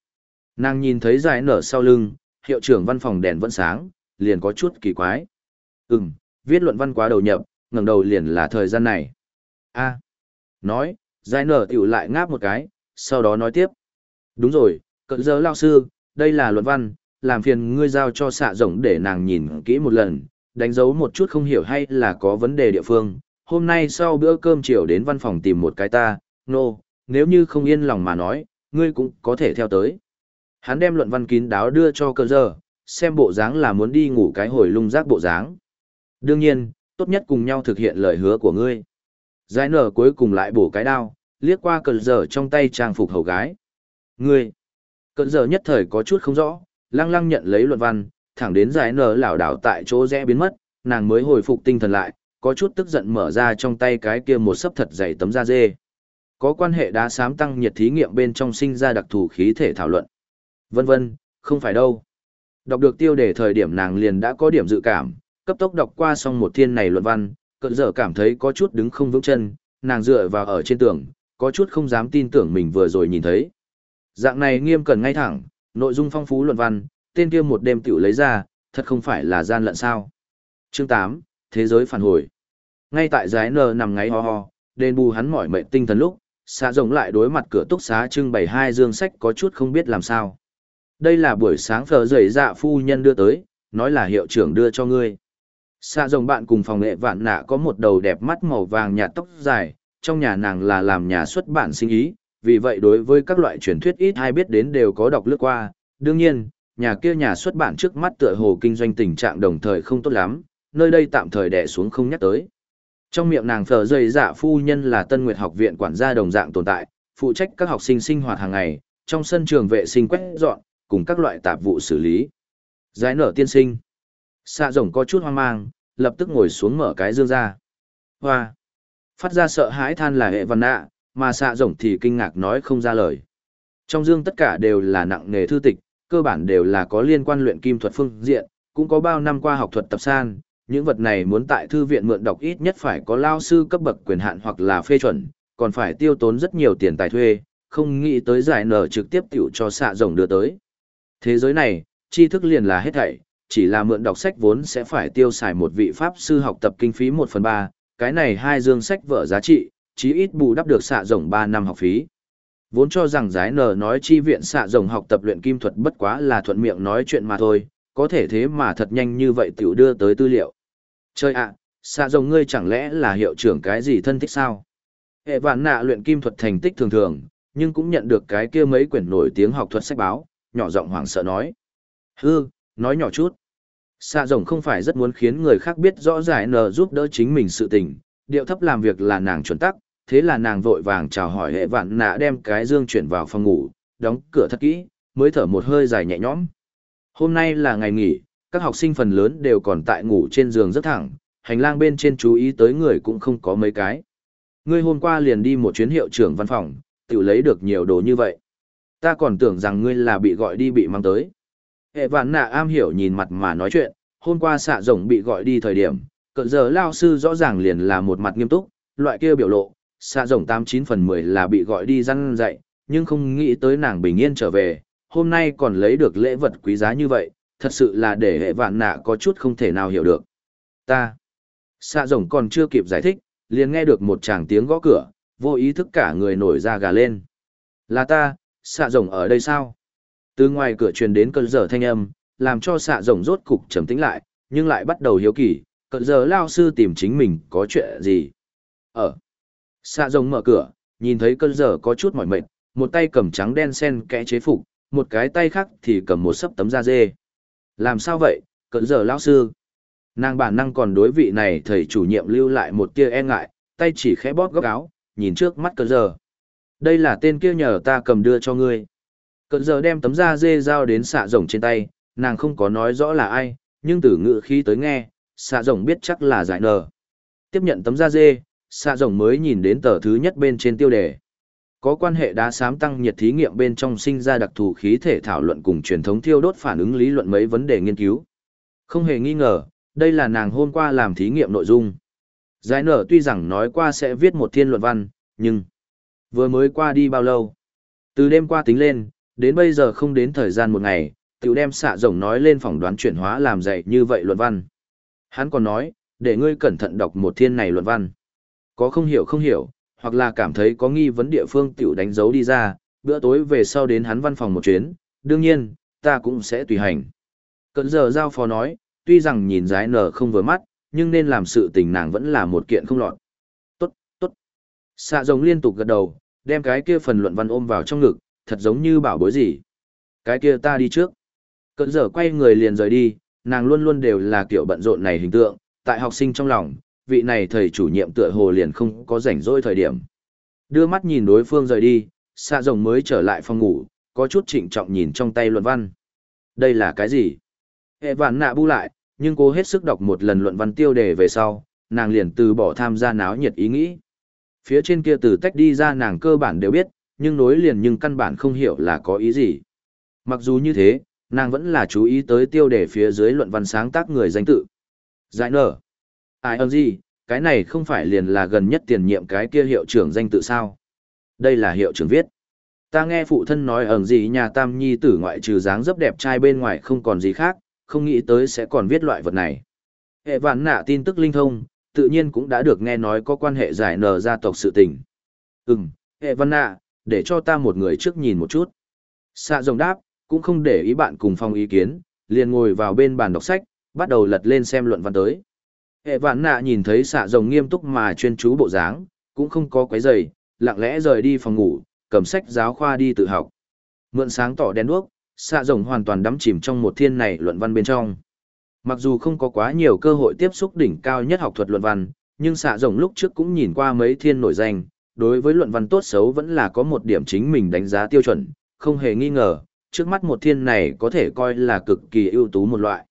Nàng nhìn thấy giải nở sau lưng, hiệu trưởng văn phòng đèn vẫn sáng, liền có chút kỳ quái. Ừm, viết luận văn quá đầu nhập, ngẩng đầu liền là thời gian này. A. Nói, giải nở tiểu lại ngáp một cái, sau đó nói tiếp. Đúng rồi, cỡ giờ lao sư, đây là luận văn, làm phiền ngươi giao cho xạ rộng để nàng nhìn kỹ một lần, đánh dấu một chút không hiểu hay là có vấn đề địa phương. Hôm nay sau bữa cơm chiều đến văn phòng tìm một cái ta, nô, no, nếu như không yên lòng mà nói, ngươi cũng có thể theo tới. Hắn đem luận văn kín đáo đưa cho cơ giờ, xem bộ dáng là muốn đi ngủ cái hồi lung rác bộ dáng. Đương nhiên, tốt nhất cùng nhau thực hiện lời hứa của ngươi. Giải nở cuối cùng lại bổ cái đao, liếc qua cờ giờ trong tay trang phục hầu gái. Ngươi! Cận giờ nhất thời có chút không rõ, lăng lăng nhận lấy luận văn, thẳng đến giải nở lảo đảo tại chỗ rẽ biến mất, nàng mới hồi phục tinh thần lại, có chút tức giận mở ra trong tay cái kia một sấp thật dày tấm da dê. Có quan hệ đá sám tăng nhiệt thí nghiệm bên trong sinh ra đặc thù khí thể thảo luận. Vân vân, không phải đâu. Đọc được tiêu đề thời điểm nàng liền đã có điểm dự cảm, cấp tốc đọc qua xong một thiên này luận văn, cận giờ cảm thấy có chút đứng không vững chân, nàng dựa vào ở trên tường, có chút không dám tin tưởng mình vừa rồi nhìn thấy. Dạng này nghiêm cẩn ngay thẳng, nội dung phong phú luận văn, tên kia một đêm tiểu lấy ra, thật không phải là gian lận sao. Chương 8, Thế giới phản hồi. Ngay tại giái nờ nằm ngáy ho ho, đền bù hắn mỏi mệt tinh thần lúc, xạ rồng lại đối mặt cửa túc xá trưng bày hai dương sách có chút không biết làm sao. Đây là buổi sáng phở rời dạ phu nhân đưa tới, nói là hiệu trưởng đưa cho ngươi. Xạ rồng bạn cùng phòng nghệ vạn nạ có một đầu đẹp mắt màu vàng nhạt tóc dài, trong nhà nàng là làm nhà xuất bản sinh ý, vì vậy đối với các loại truyền thuyết ít ai biết đến đều có đọc lướt qua. Đương nhiên, nhà kia nhà xuất bản trước mắt tựa hồ kinh doanh tình trạng đồng thời không tốt lắm, nơi đây tạm thời đè xuống không nhắc tới. Trong miệng nàng phở dày dạ phu nhân là Tân Nguyệt học viện quản gia đồng dạng tồn tại, phụ trách các học sinh sinh hoạt hàng ngày, trong sân trường vệ sinh quét dọn, cùng các loại tạp vụ xử lý. Giải nở tiên sinh. Xạ rồng có chút hoang mang, lập tức ngồi xuống mở cái dương ra. Hoa. Phát ra sợ hãi than là hệ văn nạ, mà xạ rồng thì kinh ngạc nói không ra lời. Trong dương tất cả đều là nặng nghề thư tịch, cơ bản đều là có liên quan luyện kim thuật phương diện, cũng có bao năm qua học thuật tập san, những vật này muốn tại thư viện mượn đọc ít nhất phải có lao sư cấp bậc quyền hạn hoặc là phê chuẩn, còn phải tiêu tốn rất nhiều tiền tài thuê, không nghĩ tới giải nở trực tiếp tiểu cho xạ rồng đưa tới. Thế giới này, tri thức liền là hết thảy, chỉ là mượn đọc sách vốn sẽ phải tiêu xài một vị pháp sư học tập kinh phí 1 phần 3, cái này hai dương sách vở giá trị, chí ít bù đắp được xạ rồng 3 năm học phí. Vốn cho rằng giải nở nói chi viện xạ rồng học tập luyện kim thuật bất quá là thuận miệng nói chuyện mà thôi, có thể thế mà thật nhanh như vậy tiểu đưa tới tư liệu. Chơi ạ, xạ rồng ngươi chẳng lẽ là hiệu trưởng cái gì thân thích sao? Hệ vạn nạ luyện kim thuật thành tích thường thường, nhưng cũng nhận được cái kia mấy quyển nổi tiếng học thuật sách báo, nhỏ giọng hoảng sợ nói. Hư, nói nhỏ chút. Xạ rồng không phải rất muốn khiến người khác biết rõ giải nờ giúp đỡ chính mình sự tình, điệu thấp làm việc là nàng chuẩn tắc, thế là nàng vội vàng chào hỏi hệ vạn nạ đem cái dương chuyển vào phòng ngủ, đóng cửa thật kỹ, mới thở một hơi dài nhẹ nhõm. Hôm nay là ngày nghỉ, các học sinh phần lớn đều còn tại ngủ trên giường rất thẳng, hành lang bên trên chú ý tới người cũng không có mấy cái. Ngươi hôm qua liền đi một chuyến hiệu trưởng văn phòng, tự lấy được nhiều đồ như vậy. Ta còn tưởng rằng ngươi là bị gọi đi bị mang tới. Hệ vạn nạ am hiểu nhìn mặt mà nói chuyện, hôm qua xạ rồng bị gọi đi thời điểm, cỡ giờ lao sư rõ ràng liền là một mặt nghiêm túc, loại kia biểu lộ, xạ rồng tám chín phần mười là bị gọi đi răn dạy, nhưng không nghĩ tới nàng bình yên trở về, hôm nay còn lấy được lễ vật quý giá như vậy, thật sự là để hệ vạn nạ có chút không thể nào hiểu được. Ta, xạ rồng còn chưa kịp giải thích, liền nghe được một chàng tiếng gõ cửa, vô ý thức cả người nổi ra gà lên. Là ta, xạ rồng ở đây sao? Từ ngoài cửa truyền đến cơn giờ thanh âm, làm cho xạ rồng rốt cục trầm tĩnh lại, nhưng lại bắt đầu hiếu kỳ, cơn giờ lao sư tìm chính mình có chuyện gì? Ở. Xạ rồng mở cửa, nhìn thấy cơn giờ có chút mỏi mệt, một tay cầm trắng đen sen kẽ chế phục, một cái tay khác thì cầm một sấp tấm da dê. Làm sao vậy, cơn giờ lão sư? Nàng bản năng còn đối vị này thầy chủ nhiệm lưu lại một tia e ngại, tay chỉ khẽ bóp góc áo, nhìn trước mắt cơn giờ. Đây là tên kia nhờ ta cầm đưa cho ngươi. Cơn giờ đem tấm da dê giao đến xạ rồng trên tay, nàng không có nói rõ là ai, nhưng từ ngữ khi tới nghe, xạ rồng biết chắc là giải nờ. Tiếp nhận tấm da dê, xạ rồng mới nhìn đến tờ thứ nhất bên trên tiêu đề. Có quan hệ đá sám tăng nhiệt thí nghiệm bên trong sinh ra đặc thù khí thể thảo luận cùng truyền thống thiêu đốt phản ứng lý luận mấy vấn đề nghiên cứu. Không hề nghi ngờ, đây là nàng hôm qua làm thí nghiệm nội dung. Giải nở tuy rằng nói qua sẽ viết một thiên luận văn, nhưng vừa mới qua đi bao lâu. Từ đêm qua tính lên, đến bây giờ không đến thời gian một ngày, tiểu đem xạ rồng nói lên phỏng đoán chuyển hóa làm dạy như vậy luận văn. Hắn còn nói, để ngươi cẩn thận đọc một thiên này luận văn. Có không hiểu không hiểu, hoặc là cảm thấy có nghi vấn địa phương tiểu đánh dấu đi ra, bữa tối về sau đến hắn văn phòng một chuyến, đương nhiên, ta cũng sẽ tùy hành. Cận giờ giao phó nói, tuy rằng nhìn giái nở không vừa mắt, nhưng nên làm sự tình nàng vẫn là một kiện không lọt. Tốt, tốt. Xạ rồng liên tục gật đầu, đem cái kia phần luận văn ôm vào trong ngực, thật giống như bảo bối gì. Cái kia ta đi trước. Cận giờ quay người liền rời đi, nàng luôn luôn đều là kiểu bận rộn này hình tượng, tại học sinh trong lòng, vị này thầy chủ nhiệm tựa hồ liền không có rảnh rỗi thời điểm. Đưa mắt nhìn đối phương rời đi, xạ rồng mới trở lại phòng ngủ, có chút trịnh trọng nhìn trong tay luận văn. Đây là cái gì? Hệ vạn nạ bu lại, nhưng cô hết sức đọc một lần luận văn tiêu đề về sau, nàng liền từ bỏ tham gia náo nhiệt ý nghĩ. Phía trên kia từ tách đi ra nàng cơ bản đều biết, nhưng nối liền nhưng căn bản không hiểu là có ý gì. Mặc dù như thế, nàng vẫn là chú ý tới tiêu đề phía dưới luận văn sáng tác người danh tự. Giải nở. Ai ơn gì, cái này không phải liền là gần nhất tiền nhiệm cái kia hiệu trưởng danh tự sao. Đây là hiệu trưởng viết. Ta nghe phụ thân nói ẩn gì nhà tam nhi tử ngoại trừ dáng dấp đẹp trai bên ngoài không còn gì khác, không nghĩ tới sẽ còn viết loại vật này. Hệ vạn nạ tin tức linh thông, tự nhiên cũng đã được nghe nói có quan hệ giải nở gia tộc sự tình. Ừm, hệ vạn nạ, để cho ta một người trước nhìn một chút. Xạ rồng đáp, cũng không để ý bạn cùng phong ý kiến, liền ngồi vào bên bàn đọc sách, bắt đầu lật lên xem luận văn tới. Hệ vạn nạ nhìn thấy xạ rồng nghiêm túc mà chuyên chú bộ dáng, cũng không có quấy giày, lặng lẽ rời đi phòng ngủ, cầm sách giáo khoa đi tự học. Mượn sáng tỏ đèn đuốc, xạ rồng hoàn toàn đắm chìm trong một thiên này luận văn bên trong. Mặc dù không có quá nhiều cơ hội tiếp xúc đỉnh cao nhất học thuật luận văn, nhưng xạ rồng lúc trước cũng nhìn qua mấy thiên nổi danh, đối với luận văn tốt xấu vẫn là có một điểm chính mình đánh giá tiêu chuẩn, không hề nghi ngờ, trước mắt một thiên này có thể coi là cực kỳ ưu tú một loại.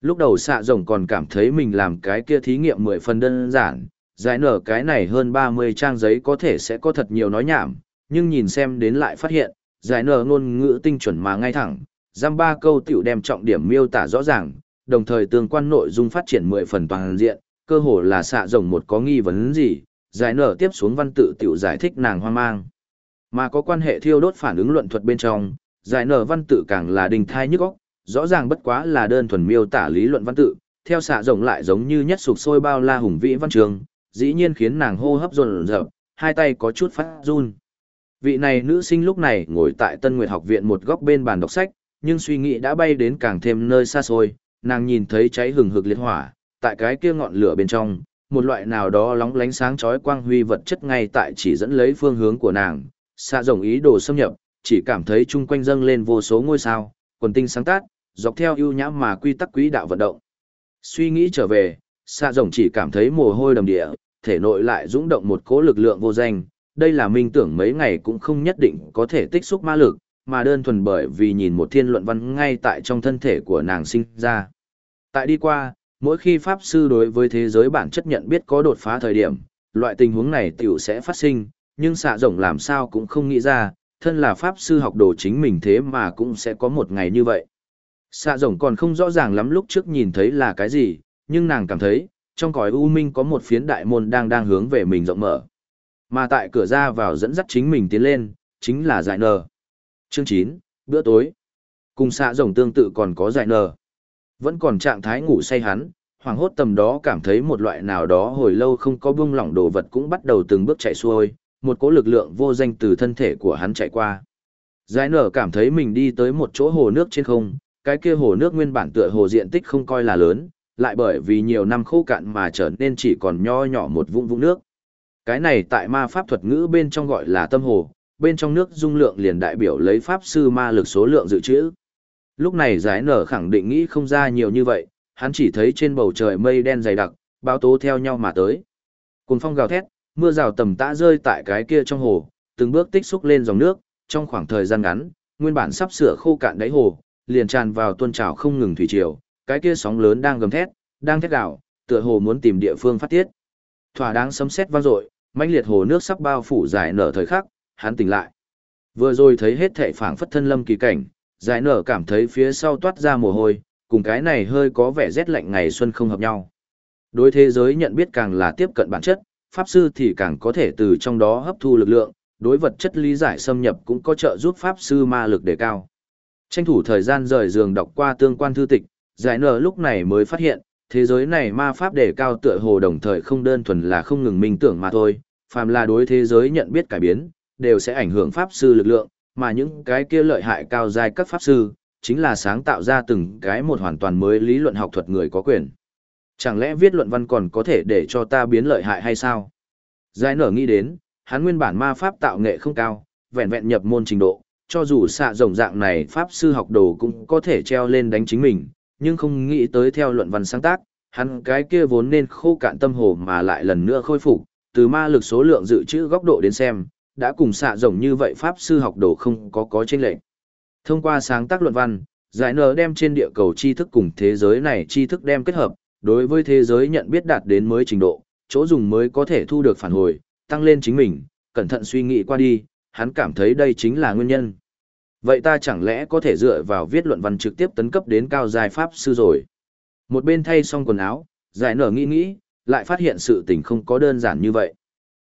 Lúc đầu xạ rồng còn cảm thấy mình làm cái kia thí nghiệm mười phần đơn giản, giải nở cái này hơn 30 trang giấy có thể sẽ có thật nhiều nói nhảm, nhưng nhìn xem đến lại phát hiện, giải nở ngôn ngữ tinh chuẩn mà ngay thẳng, giam ba câu tiểu đem trọng điểm miêu tả rõ ràng, đồng thời tương quan nội dung phát triển mười phần toàn diện, cơ hồ là xạ rồng một có nghi vấn gì, giải nở tiếp xuống văn tự tiểu giải thích nàng hoang mang. Mà có quan hệ thiêu đốt phản ứng luận thuật bên trong, giải nở văn tự càng là đình thai nhức óc, rõ ràng bất quá là đơn thuần miêu tả lý luận văn tự, theo xạ rồng lại giống như nhất sục sôi bao la hùng vĩ văn trường, dĩ nhiên khiến nàng hô hấp dồn dập, hai tay có chút phát run. Vị này nữ sinh lúc này ngồi tại Tân Nguyệt học viện một góc bên bàn đọc sách, nhưng suy nghĩ đã bay đến càng thêm nơi xa xôi, nàng nhìn thấy cháy hừng hực liệt hỏa, tại cái kia ngọn lửa bên trong, một loại nào đó lóng lánh sáng chói quang huy vật chất ngay tại chỉ dẫn lấy phương hướng của nàng, xạ rồng ý đồ xâm nhập, chỉ cảm thấy chung quanh dâng lên vô số ngôi sao, quần tinh sáng tác, dọc theo ưu nhã mà quy tắc quỹ đạo vận động. Suy nghĩ trở về, xa rồng chỉ cảm thấy mồ hôi đầm địa, thể nội lại dũng động một cỗ lực lượng vô danh, đây là minh tưởng mấy ngày cũng không nhất định có thể tích xúc ma lực, mà đơn thuần bởi vì nhìn một thiên luận văn ngay tại trong thân thể của nàng sinh ra. Tại đi qua, mỗi khi Pháp Sư đối với thế giới bản chất nhận biết có đột phá thời điểm, loại tình huống này tiểu sẽ phát sinh, nhưng xạ rồng làm sao cũng không nghĩ ra, thân là Pháp Sư học đồ chính mình thế mà cũng sẽ có một ngày như vậy. Xạ rồng còn không rõ ràng lắm lúc trước nhìn thấy là cái gì, nhưng nàng cảm thấy, trong cõi u minh có một phiến đại môn đang đang hướng về mình rộng mở. Mà tại cửa ra vào dẫn dắt chính mình tiến lên, chính là giải nờ. Chương 9, bữa tối. Cùng xạ rồng tương tự còn có giải nờ. Vẫn còn trạng thái ngủ say hắn, hoàng hốt tầm đó cảm thấy một loại nào đó hồi lâu không có buông lỏng đồ vật cũng bắt đầu từng bước chạy xuôi, một cỗ lực lượng vô danh từ thân thể của hắn chạy qua. Giải nở cảm thấy mình đi tới một chỗ hồ nước trên không, cái kia hồ nước nguyên bản tựa hồ diện tích không coi là lớn, lại bởi vì nhiều năm khô cạn mà trở nên chỉ còn nho nhỏ một vũng vũng nước. Cái này tại ma pháp thuật ngữ bên trong gọi là tâm hồ, bên trong nước dung lượng liền đại biểu lấy pháp sư ma lực số lượng dự trữ. Lúc này giải nở khẳng định nghĩ không ra nhiều như vậy, hắn chỉ thấy trên bầu trời mây đen dày đặc, báo tố theo nhau mà tới. Cùng phong gào thét, mưa rào tầm tã rơi tại cái kia trong hồ, từng bước tích xúc lên dòng nước, trong khoảng thời gian ngắn, nguyên bản sắp sửa khô cạn đáy hồ, liền tràn vào tuôn trào không ngừng thủy triều, cái kia sóng lớn đang gầm thét, đang thét gào, tựa hồ muốn tìm địa phương phát tiết. Thỏa đáng sấm sét vang dội, mãnh liệt hồ nước sắp bao phủ giải nở thời khắc, hắn tỉnh lại. Vừa rồi thấy hết thảy phảng phất thân lâm kỳ cảnh, giải nở cảm thấy phía sau toát ra mồ hôi, cùng cái này hơi có vẻ rét lạnh ngày xuân không hợp nhau. Đối thế giới nhận biết càng là tiếp cận bản chất, pháp sư thì càng có thể từ trong đó hấp thu lực lượng, đối vật chất lý giải xâm nhập cũng có trợ giúp pháp sư ma lực đề cao. Tranh thủ thời gian rời giường đọc qua tương quan thư tịch, giải nở lúc này mới phát hiện, thế giới này ma pháp đề cao tựa hồ đồng thời không đơn thuần là không ngừng minh tưởng mà thôi, phàm là đối thế giới nhận biết cải biến, đều sẽ ảnh hưởng pháp sư lực lượng, mà những cái kia lợi hại cao dài các pháp sư, chính là sáng tạo ra từng cái một hoàn toàn mới lý luận học thuật người có quyền. Chẳng lẽ viết luận văn còn có thể để cho ta biến lợi hại hay sao? Giải nở nghĩ đến, hắn nguyên bản ma pháp tạo nghệ không cao, vẹn vẹn nhập môn trình độ, cho dù xạ rộng dạng này pháp sư học đồ cũng có thể treo lên đánh chính mình, nhưng không nghĩ tới theo luận văn sáng tác, hắn cái kia vốn nên khô cạn tâm hồ mà lại lần nữa khôi phục, từ ma lực số lượng dự trữ góc độ đến xem, đã cùng xạ rộng như vậy pháp sư học đồ không có có chênh lệch. Thông qua sáng tác luận văn, giải nở đem trên địa cầu tri thức cùng thế giới này tri thức đem kết hợp, đối với thế giới nhận biết đạt đến mới trình độ, chỗ dùng mới có thể thu được phản hồi, tăng lên chính mình, cẩn thận suy nghĩ qua đi, hắn cảm thấy đây chính là nguyên nhân. Vậy ta chẳng lẽ có thể dựa vào viết luận văn trực tiếp tấn cấp đến cao giai pháp sư rồi? Một bên thay xong quần áo, giải nở nghĩ nghĩ, lại phát hiện sự tình không có đơn giản như vậy.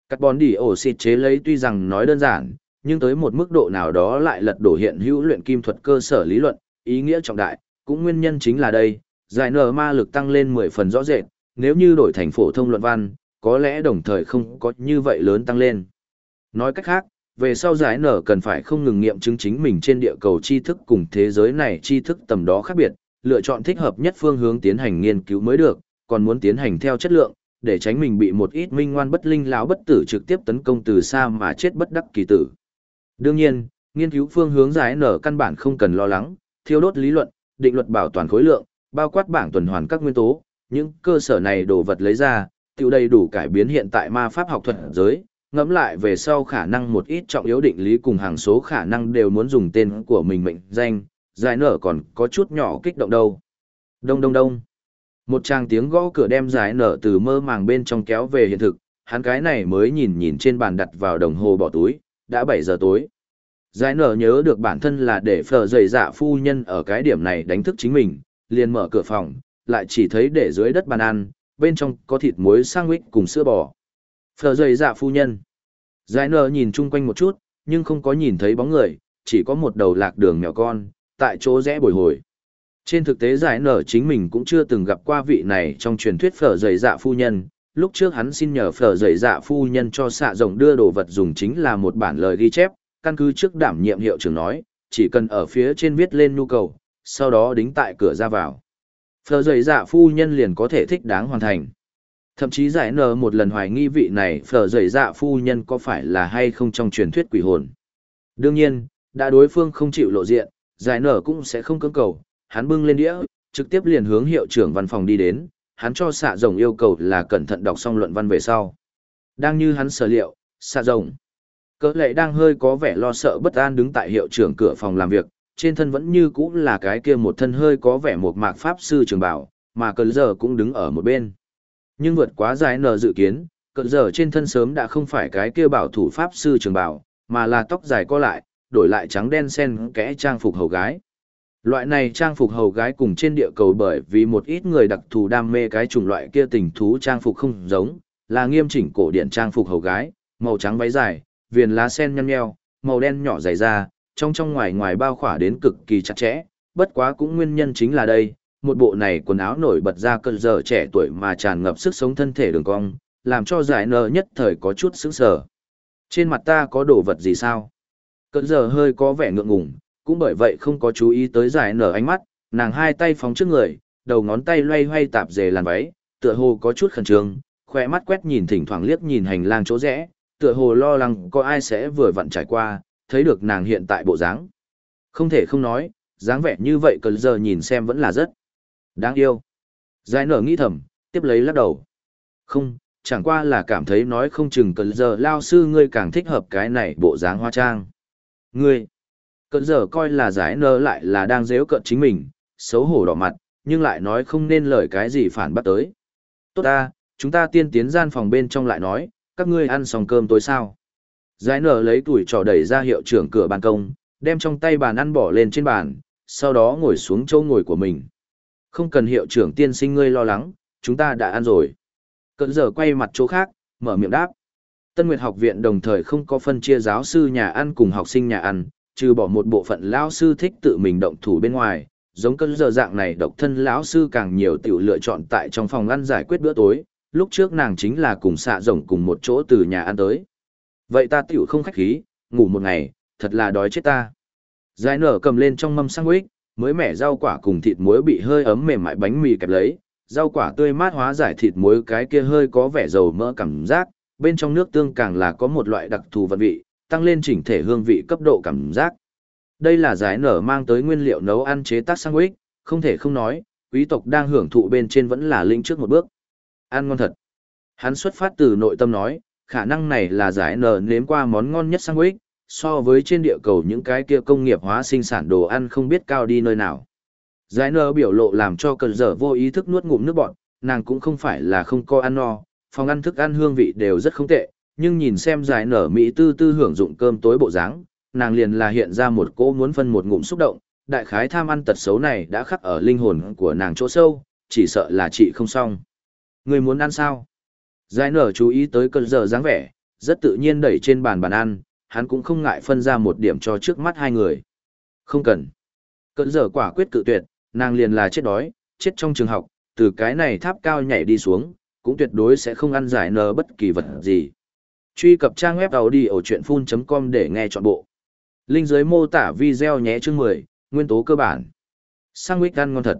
Cắt bón đỉ ổ xịt chế lấy tuy rằng nói đơn giản, nhưng tới một mức độ nào đó lại lật đổ hiện hữu luyện kim thuật cơ sở lý luận, ý nghĩa trọng đại, cũng nguyên nhân chính là đây, giải nở ma lực tăng lên 10 phần rõ rệt, nếu như đổi thành phổ thông luận văn, có lẽ đồng thời không có như vậy lớn tăng lên. Nói cách khác, về sau giải nở cần phải không ngừng nghiệm chứng chính mình trên địa cầu tri thức cùng thế giới này tri thức tầm đó khác biệt, lựa chọn thích hợp nhất phương hướng tiến hành nghiên cứu mới được, còn muốn tiến hành theo chất lượng, để tránh mình bị một ít minh ngoan bất linh lão bất tử trực tiếp tấn công từ xa mà chết bất đắc kỳ tử. Đương nhiên, nghiên cứu phương hướng giải nở căn bản không cần lo lắng, thiêu đốt lý luận, định luật bảo toàn khối lượng, bao quát bảng tuần hoàn các nguyên tố, những cơ sở này đồ vật lấy ra, tiêu đầy đủ cải biến hiện tại ma pháp học thuật giới, ngẫm lại về sau khả năng một ít trọng yếu định lý cùng hàng số khả năng đều muốn dùng tên của mình mệnh danh, giải nở còn có chút nhỏ kích động đâu. Đông đông đông. Một tràng tiếng gõ cửa đem giải nở từ mơ màng bên trong kéo về hiện thực, hắn cái này mới nhìn nhìn trên bàn đặt vào đồng hồ bỏ túi, đã 7 giờ tối. Giải nở nhớ được bản thân là để phở dày dạ phu nhân ở cái điểm này đánh thức chính mình, liền mở cửa phòng, lại chỉ thấy để dưới đất bàn ăn, bên trong có thịt muối sandwich cùng sữa bò. Phở dày dạ phu nhân. Giải nở nhìn chung quanh một chút, nhưng không có nhìn thấy bóng người, chỉ có một đầu lạc đường mèo con, tại chỗ rẽ bồi hồi. Trên thực tế giải nở chính mình cũng chưa từng gặp qua vị này trong truyền thuyết phở dày dạ phu nhân. Lúc trước hắn xin nhờ phở dày dạ phu nhân cho xạ rồng đưa đồ vật dùng chính là một bản lời ghi chép, căn cứ trước đảm nhiệm hiệu trưởng nói, chỉ cần ở phía trên viết lên nhu cầu, sau đó đính tại cửa ra vào. Phở dày dạ phu nhân liền có thể thích đáng hoàn thành. Thậm chí giải nở một lần hoài nghi vị này phở dày dạ phu nhân có phải là hay không trong truyền thuyết quỷ hồn. Đương nhiên, đã đối phương không chịu lộ diện, giải nở cũng sẽ không cưỡng cầu, hắn bưng lên đĩa, trực tiếp liền hướng hiệu trưởng văn phòng đi đến, hắn cho xạ rồng yêu cầu là cẩn thận đọc xong luận văn về sau. Đang như hắn sở liệu, xạ rồng. Cỡ lệ đang hơi có vẻ lo sợ bất an đứng tại hiệu trưởng cửa phòng làm việc, trên thân vẫn như cũ là cái kia một thân hơi có vẻ một mạc pháp sư trường bảo, mà cỡ giờ cũng đứng ở một bên. Nhưng vượt quá dài nở dự kiến, cỡ giờ trên thân sớm đã không phải cái kia bảo thủ pháp sư trường bảo, mà là tóc dài co lại, đổi lại trắng đen sen kẽ trang phục hầu gái. Loại này trang phục hầu gái cùng trên địa cầu bởi vì một ít người đặc thù đam mê cái chủng loại kia tình thú trang phục không giống, là nghiêm chỉnh cổ điển trang phục hầu gái, màu trắng váy dài, viền lá sen nhăn nheo, màu đen nhỏ dày ra, trong trong ngoài ngoài bao khỏa đến cực kỳ chặt chẽ, bất quá cũng nguyên nhân chính là đây, một bộ này quần áo nổi bật ra cơn giờ trẻ tuổi mà tràn ngập sức sống thân thể đường cong, làm cho giải nờ nhất thời có chút sững sờ. Trên mặt ta có đồ vật gì sao? Cơn giờ hơi có vẻ ngượng ngùng, cũng bởi vậy không có chú ý tới giải nở ánh mắt, nàng hai tay phóng trước người, đầu ngón tay loay hoay tạp dề làn váy, tựa hồ có chút khẩn trương, khỏe mắt quét nhìn thỉnh thoảng liếc nhìn hành lang chỗ rẽ, tựa hồ lo lắng có ai sẽ vừa vặn trải qua, thấy được nàng hiện tại bộ dáng. Không thể không nói, dáng vẻ như vậy cơn giờ nhìn xem vẫn là rất đáng yêu. Giải nở nghĩ thầm, tiếp lấy lắc đầu. Không, chẳng qua là cảm thấy nói không chừng cận giờ lao sư ngươi càng thích hợp cái này bộ dáng hoa trang. Ngươi, cận giờ coi là giải nở lại là đang dễu cận chính mình, xấu hổ đỏ mặt, nhưng lại nói không nên lời cái gì phản bắt tới. Tốt ta, chúng ta tiên tiến gian phòng bên trong lại nói, các ngươi ăn xong cơm tối sao. Giải nở lấy tuổi trò đẩy ra hiệu trưởng cửa ban công, đem trong tay bàn ăn bỏ lên trên bàn, sau đó ngồi xuống chỗ ngồi của mình. Không cần hiệu trưởng tiên sinh ngươi lo lắng, chúng ta đã ăn rồi. Cận giờ quay mặt chỗ khác, mở miệng đáp. Tân Nguyệt học viện đồng thời không có phân chia giáo sư nhà ăn cùng học sinh nhà ăn, trừ bỏ một bộ phận lão sư thích tự mình động thủ bên ngoài, giống cơn giờ dạng này độc thân lão sư càng nhiều tiểu lựa chọn tại trong phòng ăn giải quyết bữa tối, lúc trước nàng chính là cùng xạ rồng cùng một chỗ từ nhà ăn tới. Vậy ta tiểu không khách khí, ngủ một ngày, thật là đói chết ta. Giải nở cầm lên trong mâm sang sandwich, mới mẻ rau quả cùng thịt muối bị hơi ấm mềm mại bánh mì kẹp lấy, rau quả tươi mát hóa giải thịt muối cái kia hơi có vẻ dầu mỡ cảm giác, bên trong nước tương càng là có một loại đặc thù vận vị, tăng lên chỉnh thể hương vị cấp độ cảm giác. Đây là giải nở mang tới nguyên liệu nấu ăn chế tác sandwich, không thể không nói, quý tộc đang hưởng thụ bên trên vẫn là linh trước một bước. Ăn ngon thật. Hắn xuất phát từ nội tâm nói, khả năng này là giải nở nếm qua món ngon nhất sandwich, so với trên địa cầu những cái kia công nghiệp hóa sinh sản đồ ăn không biết cao đi nơi nào. Giải nơ biểu lộ làm cho cần dở vô ý thức nuốt ngụm nước bọt, nàng cũng không phải là không có ăn no, phòng ăn thức ăn hương vị đều rất không tệ, nhưng nhìn xem giải nở Mỹ tư tư hưởng dụng cơm tối bộ dáng, nàng liền là hiện ra một cỗ muốn phân một ngụm xúc động, đại khái tham ăn tật xấu này đã khắc ở linh hồn của nàng chỗ sâu, chỉ sợ là chị không xong. Người muốn ăn sao? Giải nở chú ý tới cơn giờ dáng vẻ, rất tự nhiên đẩy trên bàn bàn ăn, hắn cũng không ngại phân ra một điểm cho trước mắt hai người. Không cần. Cơn giờ quả quyết cự tuyệt, nàng liền là chết đói, chết trong trường học, từ cái này tháp cao nhảy đi xuống, cũng tuyệt đối sẽ không ăn giải nở bất kỳ vật gì. Truy cập trang web đầu đi ở chuyện full.com để nghe trọn bộ. Linh dưới mô tả video nhé chương 10, nguyên tố cơ bản. Sang huyết ăn ngon thật.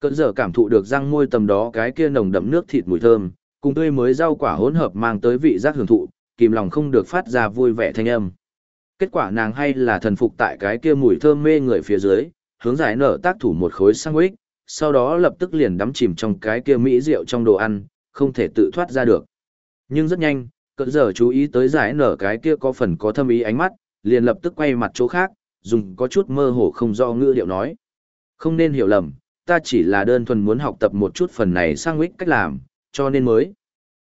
Cận giờ cảm thụ được răng môi tầm đó cái kia nồng đậm nước thịt mùi thơm, cùng tươi mới rau quả hỗn hợp mang tới vị giác hưởng thụ, kìm lòng không được phát ra vui vẻ thanh âm. Kết quả nàng hay là thần phục tại cái kia mùi thơm mê người phía dưới, hướng giải nở tác thủ một khối sandwich, sau đó lập tức liền đắm chìm trong cái kia mỹ rượu trong đồ ăn, không thể tự thoát ra được. Nhưng rất nhanh, cận giờ chú ý tới giải nở cái kia có phần có thâm ý ánh mắt, liền lập tức quay mặt chỗ khác, dùng có chút mơ hồ không do ngữ điệu nói. Không nên hiểu lầm, ta chỉ là đơn thuần muốn học tập một chút phần này sang quýt cách làm, cho nên mới.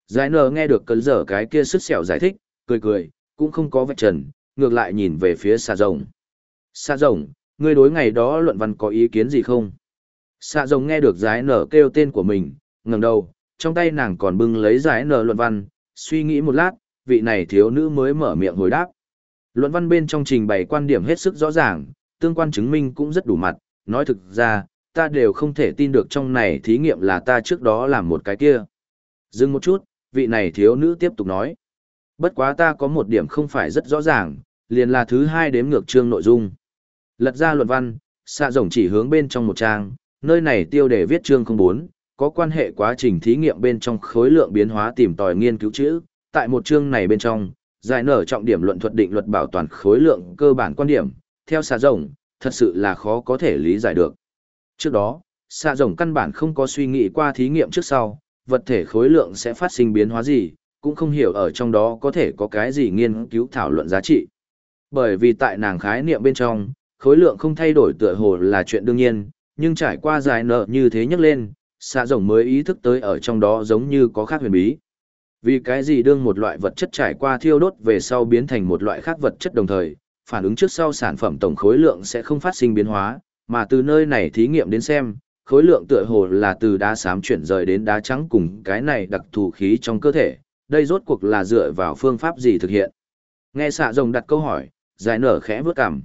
Giải nở nghe được cấn dở cái kia sức sẹo giải thích, cười cười, cũng không có vạch trần, ngược lại nhìn về phía xà rồng. Xà rồng, ngươi đối ngày đó luận văn có ý kiến gì không? Xà rồng nghe được giải nở kêu tên của mình, ngẩng đầu, trong tay nàng còn bưng lấy giải nở luận văn, suy nghĩ một lát, vị này thiếu nữ mới mở miệng hồi đáp. Luận văn bên trong trình bày quan điểm hết sức rõ ràng, tương quan chứng minh cũng rất đủ mặt, nói thực ra, ta đều không thể tin được trong này thí nghiệm là ta trước đó làm một cái kia. Dừng một chút, vị này thiếu nữ tiếp tục nói. Bất quá ta có một điểm không phải rất rõ ràng, liền là thứ hai đếm ngược chương nội dung. Lật ra luận văn, xạ rồng chỉ hướng bên trong một trang, nơi này tiêu đề viết chương 04, có quan hệ quá trình thí nghiệm bên trong khối lượng biến hóa tìm tòi nghiên cứu chữ. Tại một chương này bên trong, giải nở trọng điểm luận thuật định luật bảo toàn khối lượng cơ bản quan điểm, theo xạ rồng, thật sự là khó có thể lý giải được. Trước đó, xạ rồng căn bản không có suy nghĩ qua thí nghiệm trước sau, vật thể khối lượng sẽ phát sinh biến hóa gì, cũng không hiểu ở trong đó có thể có cái gì nghiên cứu thảo luận giá trị. Bởi vì tại nàng khái niệm bên trong, khối lượng không thay đổi tựa hồ là chuyện đương nhiên, nhưng trải qua dài nợ như thế nhắc lên, xạ rồng mới ý thức tới ở trong đó giống như có khác huyền bí. Vì cái gì đương một loại vật chất trải qua thiêu đốt về sau biến thành một loại khác vật chất đồng thời, phản ứng trước sau sản phẩm tổng khối lượng sẽ không phát sinh biến hóa, mà từ nơi này thí nghiệm đến xem, khối lượng tựa hồ là từ đá xám chuyển rời đến đá trắng cùng cái này đặc thù khí trong cơ thể, đây rốt cuộc là dựa vào phương pháp gì thực hiện. Nghe xạ rồng đặt câu hỏi, giải nở khẽ vướt cằm.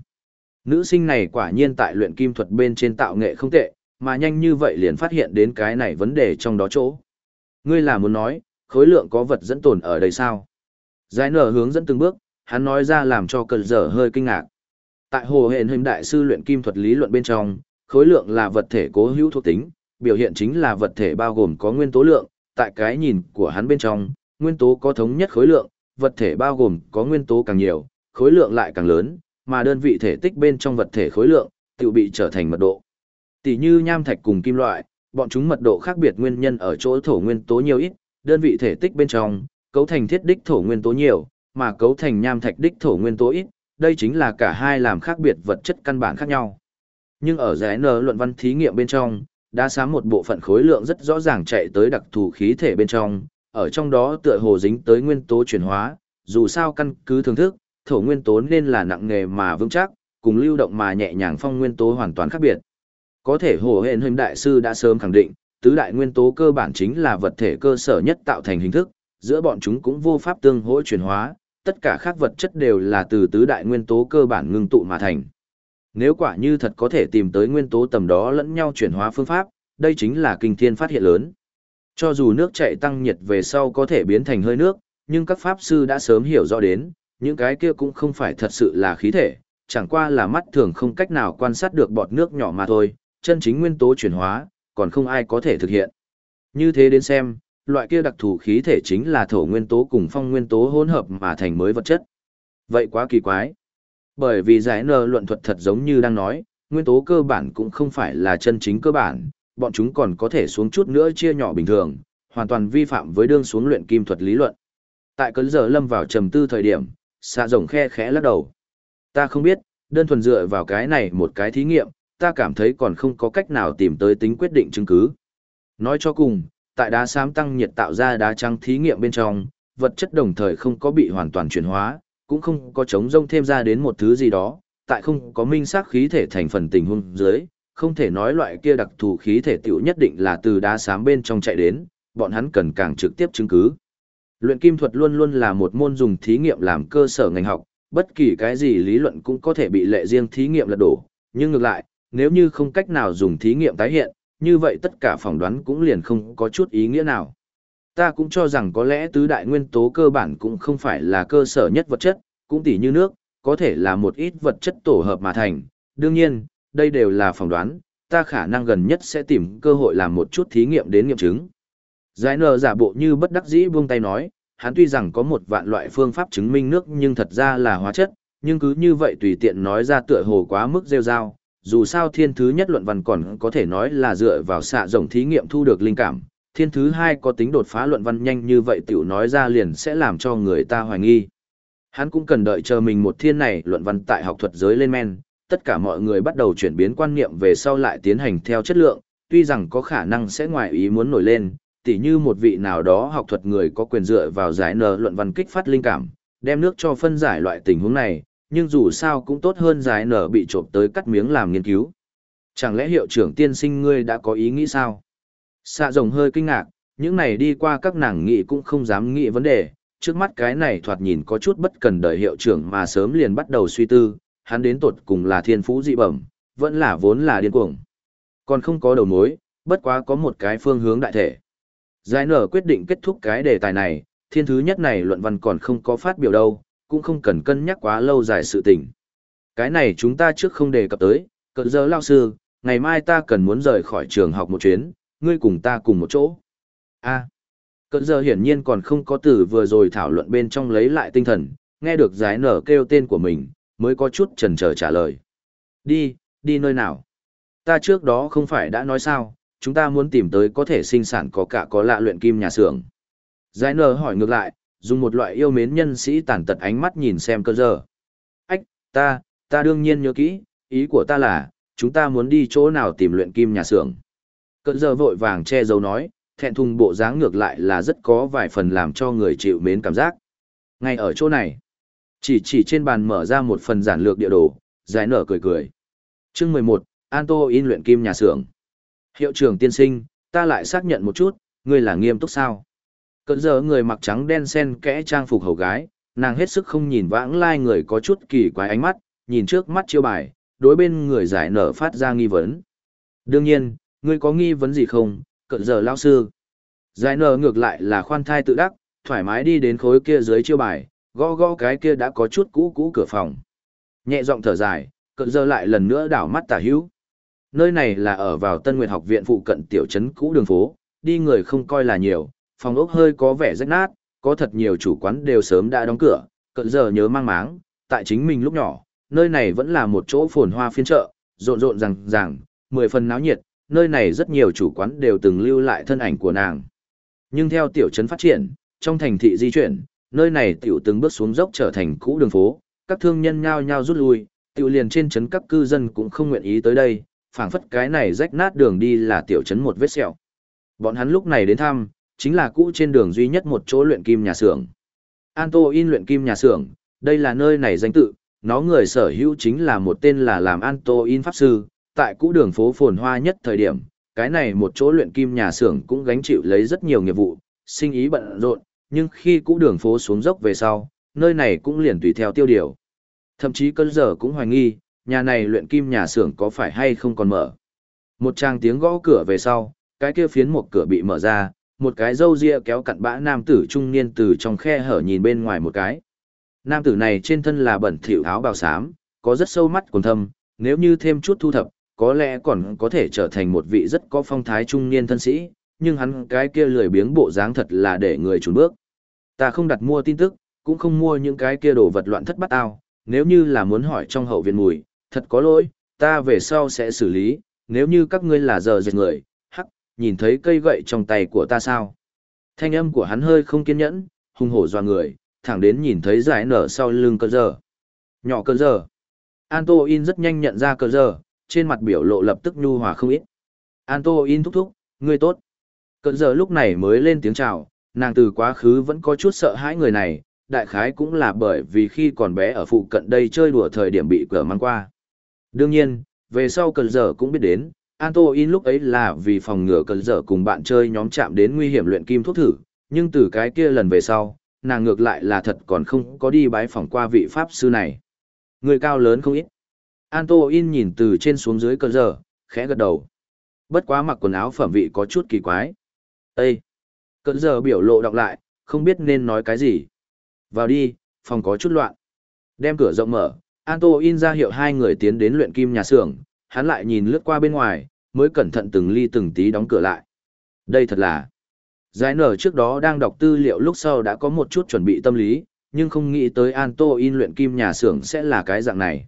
Nữ sinh này quả nhiên tại luyện kim thuật bên trên tạo nghệ không tệ, mà nhanh như vậy liền phát hiện đến cái này vấn đề trong đó chỗ. Ngươi là muốn nói, khối lượng có vật dẫn tồn ở đây sao? Giải nở hướng dẫn từng bước, hắn nói ra làm cho cơn dở hơi kinh ngạc. Tại hồ hện hình đại sư luyện kim thuật lý luận bên trong, khối lượng là vật thể cố hữu thuộc tính, biểu hiện chính là vật thể bao gồm có nguyên tố lượng, tại cái nhìn của hắn bên trong, nguyên tố có thống nhất khối lượng, vật thể bao gồm có nguyên tố càng nhiều, khối lượng lại càng lớn, mà đơn vị thể tích bên trong vật thể khối lượng, tự bị trở thành mật độ. Tỷ như nham thạch cùng kim loại, bọn chúng mật độ khác biệt nguyên nhân ở chỗ thổ nguyên tố nhiều ít, đơn vị thể tích bên trong, cấu thành thiết đích thổ nguyên tố nhiều, mà cấu thành nham thạch đích thổ nguyên tố ít, đây chính là cả hai làm khác biệt vật chất căn bản khác nhau. Nhưng ở giải N luận văn thí nghiệm bên trong, đã sám một bộ phận khối lượng rất rõ ràng chạy tới đặc thù khí thể bên trong, ở trong đó tựa hồ dính tới nguyên tố chuyển hóa, dù sao căn cứ thưởng thức, thổ nguyên tố nên là nặng nghề mà vững chắc, cùng lưu động mà nhẹ nhàng phong nguyên tố hoàn toàn khác biệt. Có thể hồ hện hình đại sư đã sớm khẳng định, tứ đại nguyên tố cơ bản chính là vật thể cơ sở nhất tạo thành hình thức, giữa bọn chúng cũng vô pháp tương hỗ chuyển hóa, tất cả các vật chất đều là từ tứ đại nguyên tố cơ bản ngưng tụ mà thành. Nếu quả như thật có thể tìm tới nguyên tố tầm đó lẫn nhau chuyển hóa phương pháp, đây chính là kinh thiên phát hiện lớn. Cho dù nước chạy tăng nhiệt về sau có thể biến thành hơi nước, nhưng các pháp sư đã sớm hiểu rõ đến, những cái kia cũng không phải thật sự là khí thể, chẳng qua là mắt thường không cách nào quan sát được bọt nước nhỏ mà thôi, chân chính nguyên tố chuyển hóa, còn không ai có thể thực hiện. Như thế đến xem, loại kia đặc thù khí thể chính là thổ nguyên tố cùng phong nguyên tố hỗn hợp mà thành mới vật chất. Vậy quá kỳ quái. Bởi vì giải nờ luận thuật thật giống như đang nói, nguyên tố cơ bản cũng không phải là chân chính cơ bản, bọn chúng còn có thể xuống chút nữa chia nhỏ bình thường, hoàn toàn vi phạm với đương xuống luyện kim thuật lý luận. Tại cấn giờ lâm vào trầm tư thời điểm, xạ rồng khe khẽ lắc đầu. Ta không biết, đơn thuần dựa vào cái này một cái thí nghiệm, ta cảm thấy còn không có cách nào tìm tới tính quyết định chứng cứ. Nói cho cùng, tại đá xám tăng nhiệt tạo ra đá trắng thí nghiệm bên trong, vật chất đồng thời không có bị hoàn toàn chuyển hóa, cũng không có chống rông thêm ra đến một thứ gì đó, tại không có minh xác khí thể thành phần tình huống dưới, không thể nói loại kia đặc thù khí thể tiểu nhất định là từ đá xám bên trong chạy đến, bọn hắn cần càng trực tiếp chứng cứ. Luyện kim thuật luôn luôn là một môn dùng thí nghiệm làm cơ sở ngành học, bất kỳ cái gì lý luận cũng có thể bị lệ riêng thí nghiệm lật đổ, nhưng ngược lại, nếu như không cách nào dùng thí nghiệm tái hiện, như vậy tất cả phỏng đoán cũng liền không có chút ý nghĩa nào. Ta cũng cho rằng có lẽ tứ đại nguyên tố cơ bản cũng không phải là cơ sở nhất vật chất, cũng tỉ như nước, có thể là một ít vật chất tổ hợp mà thành. Đương nhiên, đây đều là phỏng đoán, ta khả năng gần nhất sẽ tìm cơ hội làm một chút thí nghiệm đến nghiệm chứng. Giải nờ giả bộ như bất đắc dĩ buông tay nói, hắn tuy rằng có một vạn loại phương pháp chứng minh nước nhưng thật ra là hóa chất, nhưng cứ như vậy tùy tiện nói ra tựa hồ quá mức rêu rao. Dù sao thiên thứ nhất luận văn còn có thể nói là dựa vào xạ rộng thí nghiệm thu được linh cảm, thiên thứ hai có tính đột phá luận văn nhanh như vậy tiểu nói ra liền sẽ làm cho người ta hoài nghi. Hắn cũng cần đợi chờ mình một thiên này luận văn tại học thuật giới lên men, tất cả mọi người bắt đầu chuyển biến quan niệm về sau lại tiến hành theo chất lượng, tuy rằng có khả năng sẽ ngoài ý muốn nổi lên, tỉ như một vị nào đó học thuật người có quyền dựa vào giải nờ luận văn kích phát linh cảm, đem nước cho phân giải loại tình huống này, nhưng dù sao cũng tốt hơn giải nở bị trộm tới cắt miếng làm nghiên cứu. Chẳng lẽ hiệu trưởng tiên sinh ngươi đã có ý nghĩ sao? Xạ rồng hơi kinh ngạc, những này đi qua các nàng nghị cũng không dám nghĩ vấn đề, trước mắt cái này thoạt nhìn có chút bất cần đợi hiệu trưởng mà sớm liền bắt đầu suy tư, hắn đến tột cùng là thiên phú dị bẩm, vẫn là vốn là điên cuồng. Còn không có đầu mối, bất quá có một cái phương hướng đại thể. Giải nở quyết định kết thúc cái đề tài này, thiên thứ nhất này luận văn còn không có phát biểu đâu, cũng không cần cân nhắc quá lâu dài sự tình. Cái này chúng ta trước không đề cập tới, cỡ giờ lao sư, ngày mai ta cần muốn rời khỏi trường học một chuyến, ngươi cùng ta cùng một chỗ. a à, cỡ giờ hiển nhiên còn không có từ vừa rồi thảo luận bên trong lấy lại tinh thần, nghe được giải nở kêu tên của mình, mới có chút chần chờ trả lời. Đi, đi nơi nào? Ta trước đó không phải đã nói sao, chúng ta muốn tìm tới có thể sinh sản có cả có lạ luyện kim nhà xưởng. Giải nở hỏi ngược lại, dùng một loại yêu mến nhân sĩ tàn tật ánh mắt nhìn xem cơ giờ. Ách, ta, ta đương nhiên nhớ kỹ, ý của ta là, chúng ta muốn đi chỗ nào tìm luyện kim nhà xưởng. Cơ giờ vội vàng che giấu nói, thẹn thùng bộ dáng ngược lại là rất có vài phần làm cho người chịu mến cảm giác. Ngay ở chỗ này, chỉ chỉ trên bàn mở ra một phần giản lược địa đồ, giải nở cười cười. Chương 11, Anto in luyện kim nhà xưởng. Hiệu trưởng tiên sinh, ta lại xác nhận một chút, ngươi là nghiêm túc sao? Cận giờ người mặc trắng đen sen kẽ trang phục hầu gái, nàng hết sức không nhìn vãng lai người có chút kỳ quái ánh mắt, nhìn trước mắt chiêu bài, đối bên người giải nở phát ra nghi vấn. Đương nhiên, ngươi có nghi vấn gì không, cận giờ lao sư. Giải nở ngược lại là khoan thai tự đắc, thoải mái đi đến khối kia dưới chiêu bài, gõ gõ cái kia đã có chút cũ cũ cửa phòng. Nhẹ giọng thở dài, cận giờ lại lần nữa đảo mắt tả hữu. Nơi này là ở vào Tân Nguyệt học viện phụ cận tiểu trấn cũ đường phố, đi người không coi là nhiều, phòng ốc hơi có vẻ rách nát, có thật nhiều chủ quán đều sớm đã đóng cửa, cận giờ nhớ mang máng, tại chính mình lúc nhỏ, nơi này vẫn là một chỗ phồn hoa phiên chợ, rộn rộn rằng rằng, mười phần náo nhiệt, nơi này rất nhiều chủ quán đều từng lưu lại thân ảnh của nàng. Nhưng theo tiểu trấn phát triển, trong thành thị di chuyển, nơi này tiểu từng bước xuống dốc trở thành cũ đường phố, các thương nhân nhao nhao rút lui, tiểu liền trên trấn các cư dân cũng không nguyện ý tới đây, phảng phất cái này rách nát đường đi là tiểu trấn một vết sẹo. Bọn hắn lúc này đến thăm, chính là cũ trên đường duy nhất một chỗ luyện kim nhà xưởng. Anto in luyện kim nhà xưởng, đây là nơi này danh tự, nó người sở hữu chính là một tên là làm Anto in pháp sư, tại cũ đường phố phồn hoa nhất thời điểm, cái này một chỗ luyện kim nhà xưởng cũng gánh chịu lấy rất nhiều nghiệp vụ, sinh ý bận rộn, nhưng khi cũ đường phố xuống dốc về sau, nơi này cũng liền tùy theo tiêu điều. Thậm chí cơn giờ cũng hoài nghi, nhà này luyện kim nhà xưởng có phải hay không còn mở. Một tràng tiếng gõ cửa về sau, cái kia phiến một cửa bị mở ra, một cái râu ria kéo cặn bã nam tử trung niên từ trong khe hở nhìn bên ngoài một cái. Nam tử này trên thân là bẩn thỉu áo bào xám, có rất sâu mắt quần thâm, nếu như thêm chút thu thập, có lẽ còn có thể trở thành một vị rất có phong thái trung niên thân sĩ, nhưng hắn cái kia lười biếng bộ dáng thật là để người trốn bước. Ta không đặt mua tin tức, cũng không mua những cái kia đồ vật loạn thất bát ao, nếu như là muốn hỏi trong hậu viện mùi, thật có lỗi, ta về sau sẽ xử lý, nếu như các ngươi là giờ dệt người, hắc, nhìn thấy cây gậy trong tay của ta sao? Thanh âm của hắn hơi không kiên nhẫn, hung hổ doa người, thẳng đến nhìn thấy giải nở sau lưng cơ giờ. Nhỏ cơ giờ. Anto In rất nhanh nhận ra cơ giờ, trên mặt biểu lộ lập tức nhu hòa không ít. Anto In thúc thúc, ngươi tốt. Cận giờ lúc này mới lên tiếng chào, nàng từ quá khứ vẫn có chút sợ hãi người này, đại khái cũng là bởi vì khi còn bé ở phụ cận đây chơi đùa thời điểm bị cửa mang qua. Đương nhiên, về sau cận giờ cũng biết đến, Anto In lúc ấy là vì phòng ngừa cận giờ cùng bạn chơi nhóm chạm đến nguy hiểm luyện kim thuốc thử, nhưng từ cái kia lần về sau, nàng ngược lại là thật còn không có đi bái phòng qua vị pháp sư này. Người cao lớn không ít. Anto In nhìn từ trên xuống dưới cơn giờ, khẽ gật đầu. Bất quá mặc quần áo phẩm vị có chút kỳ quái. Ê! Cơn giờ biểu lộ đọc lại, không biết nên nói cái gì. Vào đi, phòng có chút loạn. Đem cửa rộng mở, Anto in ra hiệu hai người tiến đến luyện kim nhà xưởng, hắn lại nhìn lướt qua bên ngoài, mới cẩn thận từng ly từng tí đóng cửa lại. Đây thật là... Giải nở trước đó đang đọc tư liệu lúc sau đã có một chút chuẩn bị tâm lý, nhưng không nghĩ tới Anto in luyện kim nhà xưởng sẽ là cái dạng này.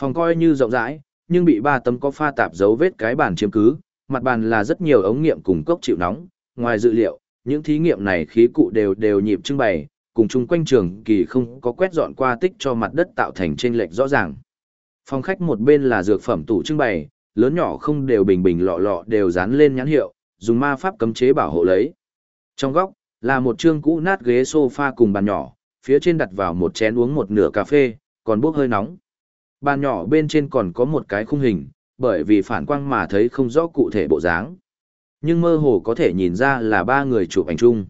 Phòng coi như rộng rãi, nhưng bị ba tấm có pha tạp dấu vết cái bàn chiếm cứ, mặt bàn là rất nhiều ống nghiệm cùng cốc chịu nóng, ngoài dự liệu, những thí nghiệm này khí cụ đều đều nhịp trưng bày, cùng chung quanh trường kỳ không có quét dọn qua tích cho mặt đất tạo thành chênh lệch rõ ràng. Phòng khách một bên là dược phẩm tủ trưng bày, lớn nhỏ không đều bình bình lọ lọ đều dán lên nhãn hiệu, dùng ma pháp cấm chế bảo hộ lấy. Trong góc là một chương cũ nát ghế sofa cùng bàn nhỏ, phía trên đặt vào một chén uống một nửa cà phê, còn bốc hơi nóng. Bàn nhỏ bên trên còn có một cái khung hình, bởi vì phản quang mà thấy không rõ cụ thể bộ dáng. Nhưng mơ hồ có thể nhìn ra là ba người chụp ảnh chung.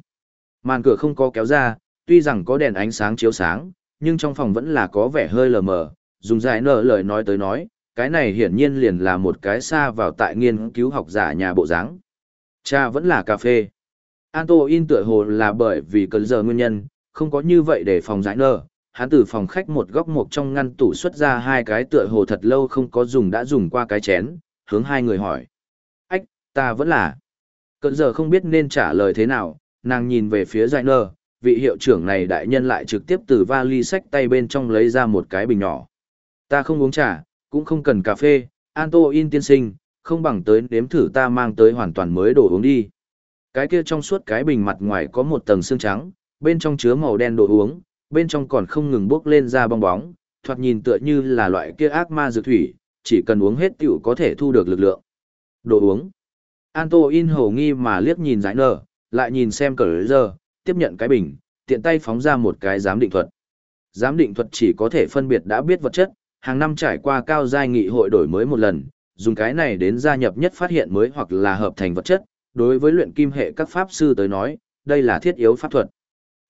Màn cửa không có kéo ra, tuy rằng có đèn ánh sáng chiếu sáng, nhưng trong phòng vẫn là có vẻ hơi lờ mờ, dùng dài nở lời nói tới nói, cái này hiển nhiên liền là một cái xa vào tại nghiên cứu học giả nhà bộ dáng. Cha vẫn là cà phê. Anto in tựa hồ là bởi vì cơn giờ nguyên nhân, không có như vậy để phòng giải nở. Hắn từ phòng khách một góc một trong ngăn tủ xuất ra hai cái tựa hồ thật lâu không có dùng đã dùng qua cái chén, hướng hai người hỏi. Ách, ta vẫn là. Cận giờ không biết nên trả lời thế nào, nàng nhìn về phía giải nơ vị hiệu trưởng này đại nhân lại trực tiếp từ vali sách tay bên trong lấy ra một cái bình nhỏ. Ta không uống trà, cũng không cần cà phê, Anto in tiên sinh, không bằng tới nếm thử ta mang tới hoàn toàn mới đồ uống đi. Cái kia trong suốt cái bình mặt ngoài có một tầng xương trắng, bên trong chứa màu đen đồ uống, bên trong còn không ngừng bốc lên ra bong bóng, thoạt nhìn tựa như là loại kia ác ma dược thủy, chỉ cần uống hết tiểu có thể thu được lực lượng. Đồ uống. Anto in hầu nghi mà liếc nhìn giải nở, lại nhìn xem cờ giờ, tiếp nhận cái bình, tiện tay phóng ra một cái giám định thuật. Giám định thuật chỉ có thể phân biệt đã biết vật chất, hàng năm trải qua cao giai nghị hội đổi mới một lần, dùng cái này đến gia nhập nhất phát hiện mới hoặc là hợp thành vật chất, đối với luyện kim hệ các pháp sư tới nói, đây là thiết yếu pháp thuật.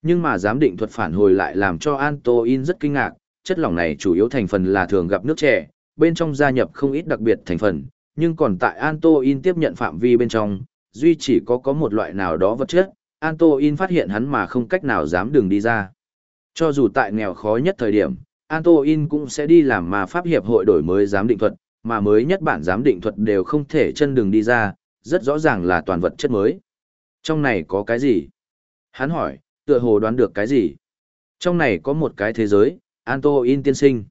Nhưng mà giám định thuật phản hồi lại làm cho Antoin rất kinh ngạc, chất lỏng này chủ yếu thành phần là thường gặp nước trẻ, bên trong gia nhập không ít đặc biệt thành phần, nhưng còn tại Antoin tiếp nhận phạm vi bên trong, duy chỉ có có một loại nào đó vật chất, Antoin phát hiện hắn mà không cách nào dám đường đi ra. Cho dù tại nghèo khó nhất thời điểm, Antoin cũng sẽ đi làm mà pháp hiệp hội đổi mới giám định thuật, mà mới nhất bản giám định thuật đều không thể chân đường đi ra, rất rõ ràng là toàn vật chất mới. Trong này có cái gì? Hắn hỏi, tựa hồ đoán được cái gì? Trong này có một cái thế giới, Antoin tiên sinh.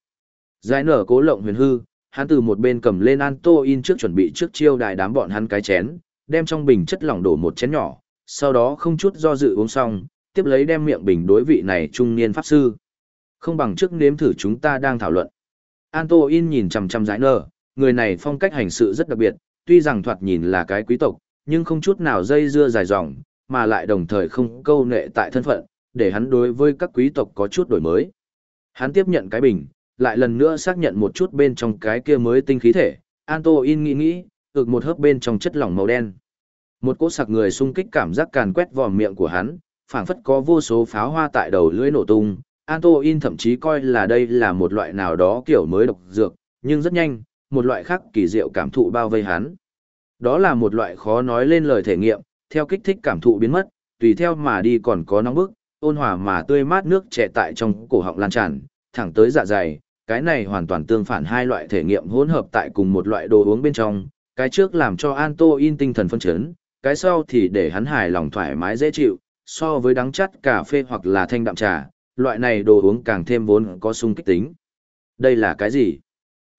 Giải nở cố lộng huyền hư, hắn từ một bên cầm lên Antoin trước chuẩn bị trước chiêu đại đám bọn hắn cái chén, đem trong bình chất lỏng đổ một chén nhỏ, sau đó không chút do dự uống xong, tiếp lấy đem miệng bình đối vị này trung niên pháp sư. Không bằng trước nếm thử chúng ta đang thảo luận. Antoin nhìn chằm chằm giải nở, người này phong cách hành sự rất đặc biệt, tuy rằng thoạt nhìn là cái quý tộc, nhưng không chút nào dây dưa dài dòng, mà lại đồng thời không câu nệ tại thân phận, để hắn đối với các quý tộc có chút đổi mới. Hắn tiếp nhận cái bình, lại lần nữa xác nhận một chút bên trong cái kia mới tinh khí thể, Antoine nghĩ nghĩ, ực một hớp bên trong chất lỏng màu đen. Một cỗ sặc người xung kích cảm giác càn quét vòm miệng của hắn, phảng phất có vô số pháo hoa tại đầu lưỡi nổ tung. Antoine thậm chí coi là đây là một loại nào đó kiểu mới độc dược, nhưng rất nhanh, một loại khác kỳ diệu cảm thụ bao vây hắn. Đó là một loại khó nói lên lời thể nghiệm, theo kích thích cảm thụ biến mất, tùy theo mà đi còn có nóng bức, ôn hòa mà tươi mát nước trẻ tại trong cổ họng lan tràn, thẳng tới dạ dày. Cái này hoàn toàn tương phản hai loại thể nghiệm hỗn hợp tại cùng một loại đồ uống bên trong, cái trước làm cho Antoin tinh thần phân chấn, cái sau thì để hắn hài lòng thoải mái dễ chịu, so với đắng chắt cà phê hoặc là thanh đạm trà, loại này đồ uống càng thêm vốn có sung kích tính. Đây là cái gì?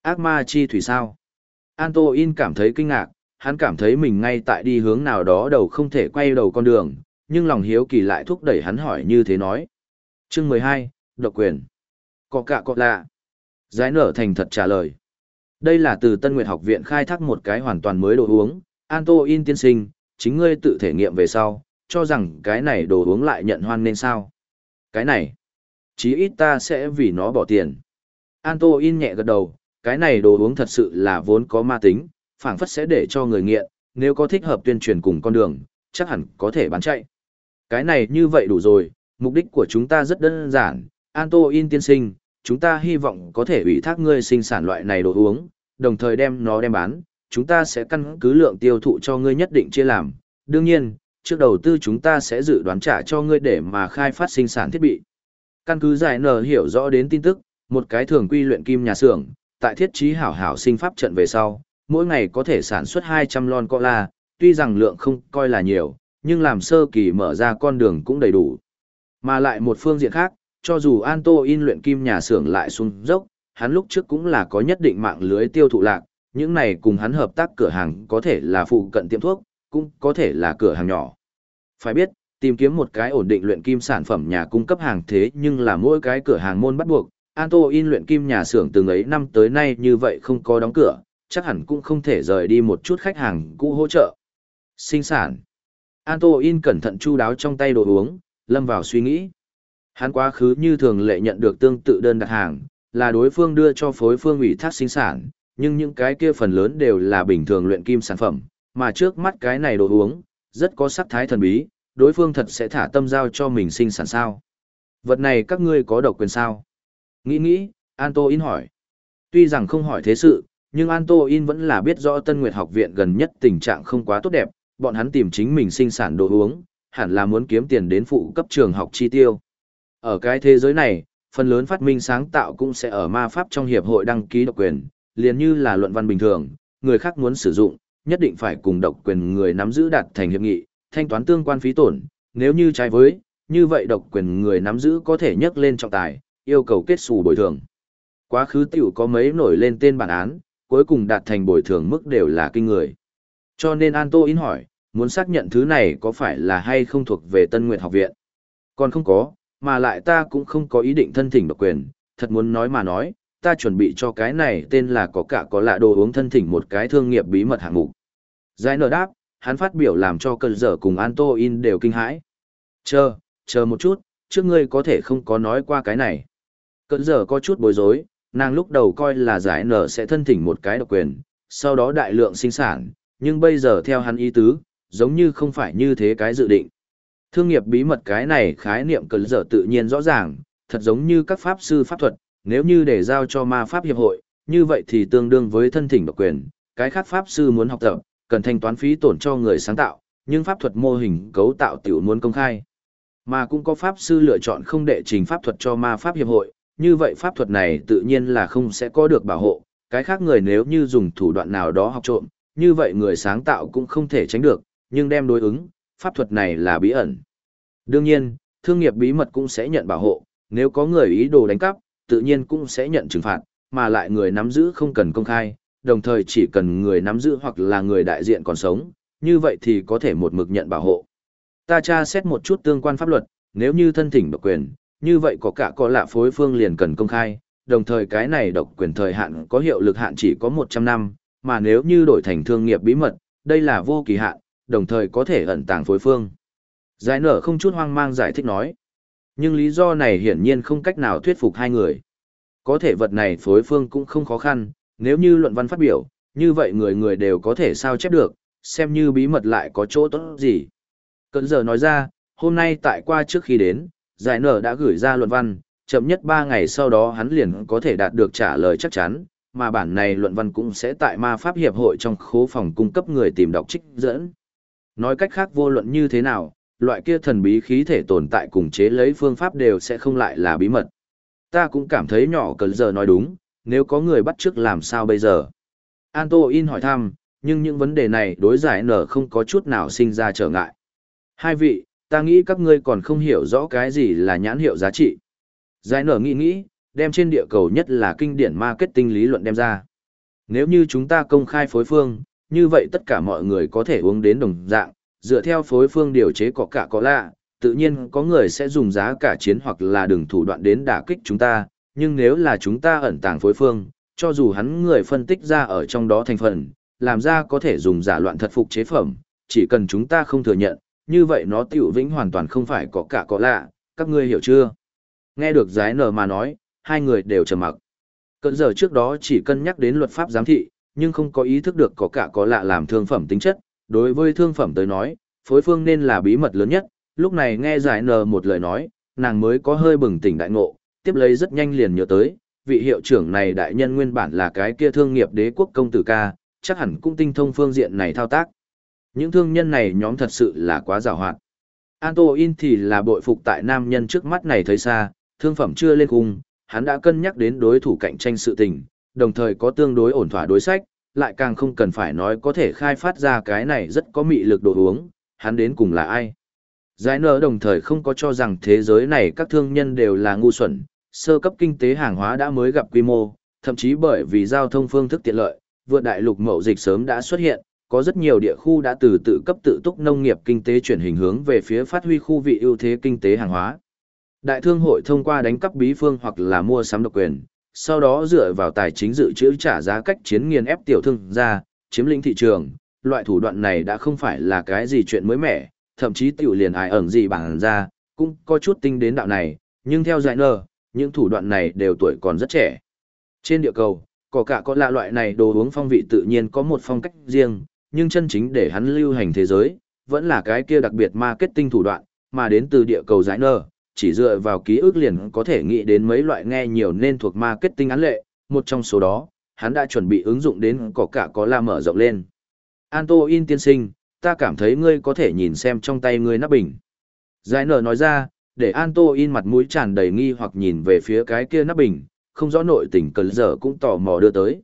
Ác ma chi thủy sao? Antoin cảm thấy kinh ngạc, hắn cảm thấy mình ngay tại đi hướng nào đó đầu không thể quay đầu con đường, nhưng lòng hiếu kỳ lại thúc đẩy hắn hỏi như thế nói. Chương 12, Độc quyền. Có cả có lạ. Giải nở thành thật trả lời. Đây là từ Tân Nguyệt học viện khai thác một cái hoàn toàn mới đồ uống, Antoin tiên sinh, chính ngươi tự thể nghiệm về sau, cho rằng cái này đồ uống lại nhận hoan nên sao. Cái này, chí ít ta sẽ vì nó bỏ tiền. Antoin nhẹ gật đầu, cái này đồ uống thật sự là vốn có ma tính, phảng phất sẽ để cho người nghiện, nếu có thích hợp tuyên truyền cùng con đường, chắc hẳn có thể bán chạy. Cái này như vậy đủ rồi, mục đích của chúng ta rất đơn giản, Antoin tiên sinh, chúng ta hy vọng có thể ủy thác ngươi sinh sản loại này đồ uống, đồng thời đem nó đem bán, chúng ta sẽ căn cứ lượng tiêu thụ cho ngươi nhất định chia làm. Đương nhiên, trước đầu tư chúng ta sẽ dự đoán trả cho ngươi để mà khai phát sinh sản thiết bị. Căn cứ giải nở hiểu rõ đến tin tức, một cái thường quy luyện kim nhà xưởng, tại thiết trí hảo hảo sinh pháp trận về sau, mỗi ngày có thể sản xuất 200 lon cola, tuy rằng lượng không coi là nhiều, nhưng làm sơ kỳ mở ra con đường cũng đầy đủ. Mà lại một phương diện khác, cho dù Anto in luyện kim nhà xưởng lại xuống dốc, hắn lúc trước cũng là có nhất định mạng lưới tiêu thụ lạc, những này cùng hắn hợp tác cửa hàng có thể là phụ cận tiệm thuốc, cũng có thể là cửa hàng nhỏ. Phải biết, tìm kiếm một cái ổn định luyện kim sản phẩm nhà cung cấp hàng thế nhưng là mỗi cái cửa hàng môn bắt buộc, Anto in luyện kim nhà xưởng từng ấy năm tới nay như vậy không có đóng cửa, chắc hẳn cũng không thể rời đi một chút khách hàng cũ hỗ trợ. Sinh sản. Anto in cẩn thận chu đáo trong tay đồ uống, lâm vào suy nghĩ. Hắn quá khứ như thường lệ nhận được tương tự đơn đặt hàng, là đối phương đưa cho phối phương ủy thác sinh sản, nhưng những cái kia phần lớn đều là bình thường luyện kim sản phẩm, mà trước mắt cái này đồ uống, rất có sắc thái thần bí, đối phương thật sẽ thả tâm giao cho mình sinh sản sao. Vật này các ngươi có độc quyền sao? Nghĩ nghĩ, Anto In hỏi. Tuy rằng không hỏi thế sự, nhưng Anto In vẫn là biết rõ Tân Nguyệt học viện gần nhất tình trạng không quá tốt đẹp, bọn hắn tìm chính mình sinh sản đồ uống, hẳn là muốn kiếm tiền đến phụ cấp trường học chi tiêu. Ở cái thế giới này, phần lớn phát minh sáng tạo cũng sẽ ở ma pháp trong hiệp hội đăng ký độc quyền, liền như là luận văn bình thường, người khác muốn sử dụng, nhất định phải cùng độc quyền người nắm giữ đạt thành hiệp nghị, thanh toán tương quan phí tổn, nếu như trái với, như vậy độc quyền người nắm giữ có thể nhắc lên trọng tài, yêu cầu kết xù bồi thường. Quá khứ tiểu có mấy nổi lên tên bản án, cuối cùng đạt thành bồi thường mức đều là kinh người. Cho nên Anto In hỏi, muốn xác nhận thứ này có phải là hay không thuộc về Tân Nguyệt học viện. Còn không có, mà lại ta cũng không có ý định thân thỉnh độc quyền, thật muốn nói mà nói, ta chuẩn bị cho cái này tên là có cả có lạ đồ uống thân thỉnh một cái thương nghiệp bí mật hạng mục. Giải nở đáp, hắn phát biểu làm cho cơn dở cùng Anto In đều kinh hãi. Chờ, chờ một chút, trước ngươi có thể không có nói qua cái này. Cơn dở có chút bối rối, nàng lúc đầu coi là giải nở sẽ thân thỉnh một cái độc quyền, sau đó đại lượng sinh sản, nhưng bây giờ theo hắn ý tứ, giống như không phải như thế cái dự định. Thương nghiệp bí mật cái này khái niệm cần giờ tự nhiên rõ ràng, thật giống như các pháp sư pháp thuật, nếu như để giao cho ma pháp hiệp hội, như vậy thì tương đương với thân thỉnh độc quyền, cái khác pháp sư muốn học tập, cần thanh toán phí tổn cho người sáng tạo, nhưng pháp thuật mô hình cấu tạo tiểu muốn công khai. Mà cũng có pháp sư lựa chọn không đệ trình pháp thuật cho ma pháp hiệp hội, như vậy pháp thuật này tự nhiên là không sẽ có được bảo hộ, cái khác người nếu như dùng thủ đoạn nào đó học trộm, như vậy người sáng tạo cũng không thể tránh được, nhưng đem đối ứng, pháp thuật này là bí ẩn. Đương nhiên, thương nghiệp bí mật cũng sẽ nhận bảo hộ, nếu có người ý đồ đánh cắp, tự nhiên cũng sẽ nhận trừng phạt, mà lại người nắm giữ không cần công khai, đồng thời chỉ cần người nắm giữ hoặc là người đại diện còn sống, như vậy thì có thể một mực nhận bảo hộ. Ta tra xét một chút tương quan pháp luật, nếu như thân thỉnh độc quyền, như vậy có cả có lạ phối phương liền cần công khai, đồng thời cái này độc quyền thời hạn có hiệu lực hạn chỉ có 100 năm, mà nếu như đổi thành thương nghiệp bí mật, đây là vô kỳ hạn, đồng thời có thể ẩn tàng phối phương. Giải nở không chút hoang mang giải thích nói. Nhưng lý do này hiển nhiên không cách nào thuyết phục hai người. Có thể vật này phối phương cũng không khó khăn, nếu như luận văn phát biểu, như vậy người người đều có thể sao chép được, xem như bí mật lại có chỗ tốt gì. Cận giờ nói ra, hôm nay tại qua trước khi đến, giải nở đã gửi ra luận văn, chậm nhất 3 ngày sau đó hắn liền có thể đạt được trả lời chắc chắn, mà bản này luận văn cũng sẽ tại ma pháp hiệp hội trong khố phòng cung cấp người tìm đọc trích dẫn. Nói cách khác vô luận như thế nào, loại kia thần bí khí thể tồn tại cùng chế lấy phương pháp đều sẽ không lại là bí mật. Ta cũng cảm thấy nhỏ cờ giờ nói đúng, nếu có người bắt trước làm sao bây giờ? Anto In hỏi thăm, nhưng những vấn đề này đối giải nở không có chút nào sinh ra trở ngại. Hai vị, ta nghĩ các ngươi còn không hiểu rõ cái gì là nhãn hiệu giá trị. Giải nở nghĩ nghĩ, đem trên địa cầu nhất là kinh điển marketing lý luận đem ra. Nếu như chúng ta công khai phối phương, như vậy tất cả mọi người có thể uống đến đồng dạng, dựa theo phối phương điều chế có cả có lạ, tự nhiên có người sẽ dùng giá cả chiến hoặc là đường thủ đoạn đến đả kích chúng ta, nhưng nếu là chúng ta ẩn tàng phối phương, cho dù hắn người phân tích ra ở trong đó thành phần, làm ra có thể dùng giả loạn thật phục chế phẩm, chỉ cần chúng ta không thừa nhận, như vậy nó tiểu vĩnh hoàn toàn không phải có cả có lạ, các ngươi hiểu chưa? Nghe được giái nở mà nói, hai người đều trầm mặc. Cận giờ trước đó chỉ cân nhắc đến luật pháp giám thị, nhưng không có ý thức được có cả có lạ làm thương phẩm tính chất, đối với thương phẩm tới nói, phối phương nên là bí mật lớn nhất, lúc này nghe giải nờ một lời nói, nàng mới có hơi bừng tỉnh đại ngộ, tiếp lấy rất nhanh liền nhớ tới, vị hiệu trưởng này đại nhân nguyên bản là cái kia thương nghiệp đế quốc công tử ca, chắc hẳn cũng tinh thông phương diện này thao tác. Những thương nhân này nhóm thật sự là quá rào hoạt. Antoine thì là bội phục tại nam nhân trước mắt này thấy xa, thương phẩm chưa lên cung, hắn đã cân nhắc đến đối thủ cạnh tranh sự tình, đồng thời có tương đối ổn thỏa đối sách, lại càng không cần phải nói có thể khai phát ra cái này rất có mị lực đồ uống, hắn đến cùng là ai. Giải nở đồng thời không có cho rằng thế giới này các thương nhân đều là ngu xuẩn, sơ cấp kinh tế hàng hóa đã mới gặp quy mô, thậm chí bởi vì giao thông phương thức tiện lợi, vượt đại lục mậu dịch sớm đã xuất hiện, có rất nhiều địa khu đã từ tự cấp tự túc nông nghiệp kinh tế chuyển hình hướng về phía phát huy khu vị ưu thế kinh tế hàng hóa. Đại thương hội thông qua đánh cắp bí phương hoặc là mua sắm độc quyền, sau đó dựa vào tài chính dự trữ trả giá cách chiến nghiền ép tiểu thương ra, chiếm lĩnh thị trường, loại thủ đoạn này đã không phải là cái gì chuyện mới mẻ, thậm chí tiểu liền ai ẩn gì bằng ra, cũng có chút tinh đến đạo này, nhưng theo giải nờ những thủ đoạn này đều tuổi còn rất trẻ. Trên địa cầu, có cả có lạ loại này đồ uống phong vị tự nhiên có một phong cách riêng, nhưng chân chính để hắn lưu hành thế giới, vẫn là cái kia đặc biệt marketing thủ đoạn, mà đến từ địa cầu giải nơ, chỉ dựa vào ký ức liền có thể nghĩ đến mấy loại nghe nhiều nên thuộc marketing án lệ, một trong số đó, hắn đã chuẩn bị ứng dụng đến có cả có la mở rộng lên. Anto in tiên sinh, ta cảm thấy ngươi có thể nhìn xem trong tay ngươi nắp bình. Giải nở nói ra, để Anto in mặt mũi tràn đầy nghi hoặc nhìn về phía cái kia nắp bình, không rõ nội tình cần giờ cũng tò mò đưa tới.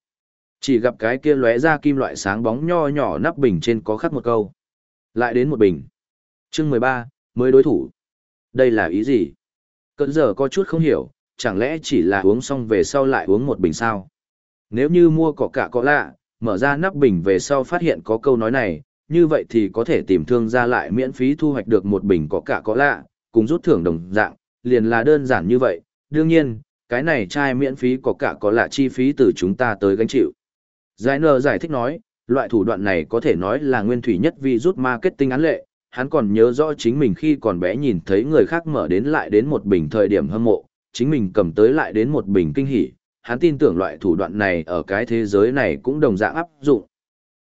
Chỉ gặp cái kia lóe ra kim loại sáng bóng nho nhỏ nắp bình trên có khắc một câu. Lại đến một bình. Chương 13, mới đối thủ. Đây là ý gì? Cận giờ có chút không hiểu, chẳng lẽ chỉ là uống xong về sau lại uống một bình sao? Nếu như mua cỏ cả có lạ, mở ra nắp bình về sau phát hiện có câu nói này, như vậy thì có thể tìm thương ra lại miễn phí thu hoạch được một bình có cả có lạ, cùng rút thưởng đồng dạng, liền là đơn giản như vậy. Đương nhiên, cái này chai miễn phí có cả có lạ chi phí từ chúng ta tới gánh chịu. Giải nờ giải thích nói, loại thủ đoạn này có thể nói là nguyên thủy nhất vì rút marketing án lệ, hắn còn nhớ rõ chính mình khi còn bé nhìn thấy người khác mở đến lại đến một bình thời điểm hâm mộ, chính mình cầm tới lại đến một bình kinh hỉ, hắn tin tưởng loại thủ đoạn này ở cái thế giới này cũng đồng dạng áp dụng.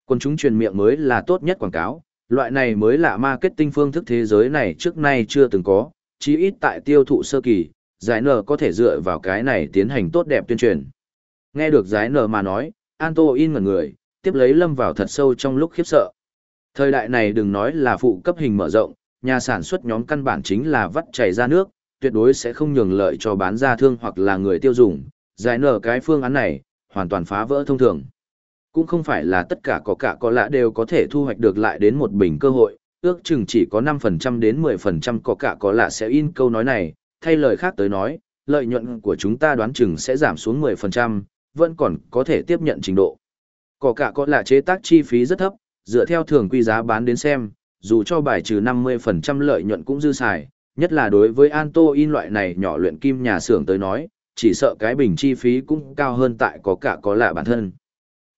Quân chúng truyền miệng mới là tốt nhất quảng cáo, loại này mới là marketing phương thức thế giới này trước nay chưa từng có, chí ít tại tiêu thụ sơ kỳ, giải nở có thể dựa vào cái này tiến hành tốt đẹp tuyên truyền. Nghe được giải nở mà nói, Anto in ngẩn người, tiếp lấy lâm vào thật sâu trong lúc khiếp sợ. Thời đại này đừng nói là phụ cấp hình mở rộng, nhà sản xuất nhóm căn bản chính là vắt chảy ra nước, tuyệt đối sẽ không nhường lợi cho bán ra thương hoặc là người tiêu dùng. Giải nở cái phương án này, hoàn toàn phá vỡ thông thường. Cũng không phải là tất cả có cả có lạ đều có thể thu hoạch được lại đến một bình cơ hội, ước chừng chỉ có 5% đến 10% có cả có lạ sẽ in câu nói này, thay lời khác tới nói, lợi nhuận của chúng ta đoán chừng sẽ giảm xuống 10%, vẫn còn có thể tiếp nhận trình độ. Có cả có là chế tác chi phí rất thấp, dựa theo thường quy giá bán đến xem, dù cho bài trừ 50% lợi nhuận cũng dư xài, nhất là đối với Anto in loại này nhỏ luyện kim nhà xưởng tới nói, chỉ sợ cái bình chi phí cũng cao hơn tại có cả có lạ bản thân.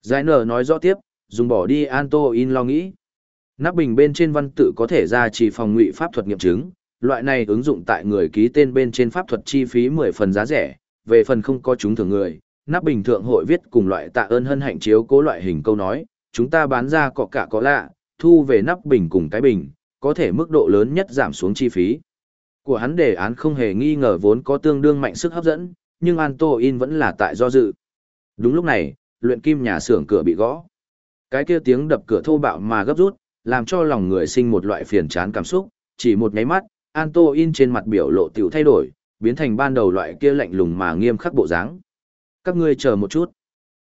Giải nở nói rõ tiếp, dùng bỏ đi Anto in lo nghĩ. Nắp bình bên trên văn tự có thể ra chỉ phòng ngụy pháp thuật nghiệm chứng, loại này ứng dụng tại người ký tên bên trên pháp thuật chi phí 10 phần giá rẻ, về phần không có chúng thường người, nắp bình thượng hội viết cùng loại tạ ơn hân hạnh chiếu cố loại hình câu nói, chúng ta bán ra cọ cả có lạ, thu về nắp bình cùng cái bình, có thể mức độ lớn nhất giảm xuống chi phí. Của hắn đề án không hề nghi ngờ vốn có tương đương mạnh sức hấp dẫn, nhưng antoine vẫn là tại do dự. Đúng lúc này, luyện kim nhà xưởng cửa bị gõ. Cái kia tiếng đập cửa thô bạo mà gấp rút, làm cho lòng người sinh một loại phiền chán cảm xúc, chỉ một nháy mắt, antoine trên mặt biểu lộ tiểu thay đổi, biến thành ban đầu loại kia lạnh lùng mà nghiêm khắc bộ dáng. Các ngươi chờ một chút.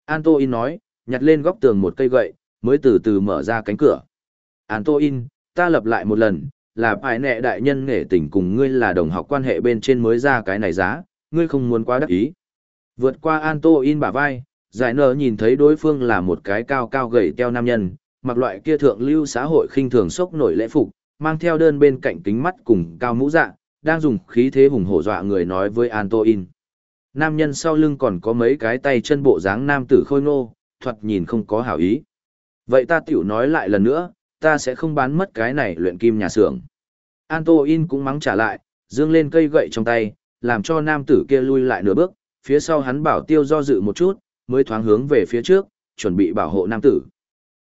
Antoin nói, nhặt lên góc tường một cây gậy, mới từ từ mở ra cánh cửa. Antoin, ta lập lại một lần, là phải nẹ đại nhân nghệ tình cùng ngươi là đồng học quan hệ bên trên mới ra cái này giá, ngươi không muốn quá đắc ý. Vượt qua Antoin bả vai, giải nở nhìn thấy đối phương là một cái cao cao gầy teo nam nhân, mặc loại kia thượng lưu xã hội khinh thường sốc nổi lễ phục, mang theo đơn bên cạnh kính mắt cùng cao mũ dạ, đang dùng khí thế hùng hổ dọa người nói với Antoin. Nam nhân sau lưng còn có mấy cái tay chân bộ dáng nam tử khôi ngô, thoạt nhìn không có hảo ý. Vậy ta tiểu nói lại lần nữa, ta sẽ không bán mất cái này luyện kim nhà xưởng. Antoin cũng mắng trả lại, dương lên cây gậy trong tay, làm cho nam tử kia lui lại nửa bước, phía sau hắn bảo tiêu do dự một chút, mới thoáng hướng về phía trước, chuẩn bị bảo hộ nam tử.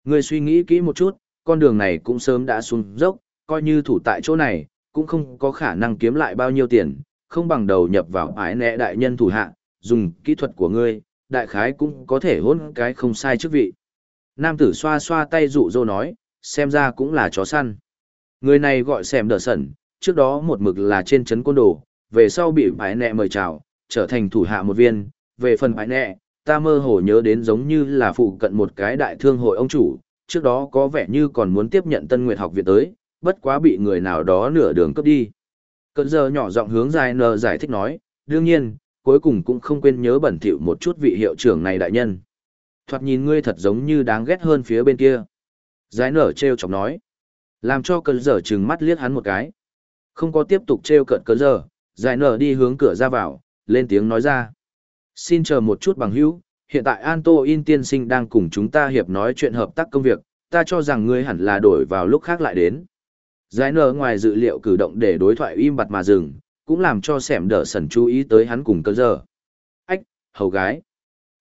Người suy nghĩ kỹ một chút, con đường này cũng sớm đã xuống dốc, coi như thủ tại chỗ này, cũng không có khả năng kiếm lại bao nhiêu tiền, không bằng đầu nhập vào ái nẹ đại nhân thủ hạ, dùng kỹ thuật của ngươi, đại khái cũng có thể hôn cái không sai chức vị. Nam tử xoa xoa tay dụ dỗ nói, xem ra cũng là chó săn. Người này gọi xem đỡ sẩn, trước đó một mực là trên chấn côn đồ, về sau bị ái nẹ mời chào, trở thành thủ hạ một viên, về phần ái nẹ, ta mơ hồ nhớ đến giống như là phụ cận một cái đại thương hội ông chủ, trước đó có vẻ như còn muốn tiếp nhận Tân Nguyệt học viện tới, bất quá bị người nào đó nửa đường cướp đi. Cận giờ nhỏ giọng hướng dài nờ giải thích nói, đương nhiên, cuối cùng cũng không quên nhớ bẩn thỉu một chút vị hiệu trưởng này đại nhân. Thoạt nhìn ngươi thật giống như đáng ghét hơn phía bên kia. Giải nở treo chọc nói, làm cho cận giờ trừng mắt liếc hắn một cái. Không có tiếp tục treo cận cận giờ, giải nở đi hướng cửa ra vào, lên tiếng nói ra. Xin chờ một chút bằng hữu, hiện tại Anto In tiên sinh đang cùng chúng ta hiệp nói chuyện hợp tác công việc, ta cho rằng ngươi hẳn là đổi vào lúc khác lại đến. Giải nở ngoài dự liệu cử động để đối thoại im bặt mà dừng, cũng làm cho Sẻm đỡ Sần chú ý tới hắn cùng cơ giờ. Ách, hầu gái.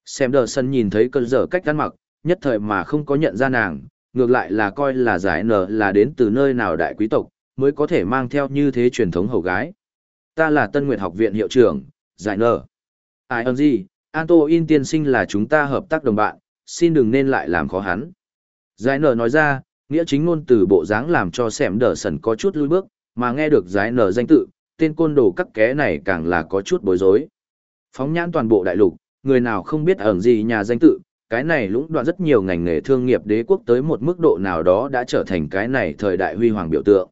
Sẻm đỡ Sần nhìn thấy cơ giờ cách ăn mặc, nhất thời mà không có nhận ra nàng, ngược lại là coi là giải nở là đến từ nơi nào đại quý tộc, mới có thể mang theo như thế truyền thống hầu gái. Ta là Tân Nguyệt học viện hiệu trưởng, giải nở. Ai ơn gì, Anto In tiên sinh là chúng ta hợp tác đồng bạn, xin đừng nên lại làm khó hắn. Giải nở nói ra, nghĩa chính ngôn từ bộ dáng làm cho sẻm đờ sần có chút lùi bước, mà nghe được giải nở danh tự, tên côn đồ cắt ké này càng là có chút bối rối. Phóng nhãn toàn bộ đại lục, người nào không biết ẩn gì nhà danh tự, cái này lũng đoạn rất nhiều ngành nghề thương nghiệp đế quốc tới một mức độ nào đó đã trở thành cái này thời đại huy hoàng biểu tượng.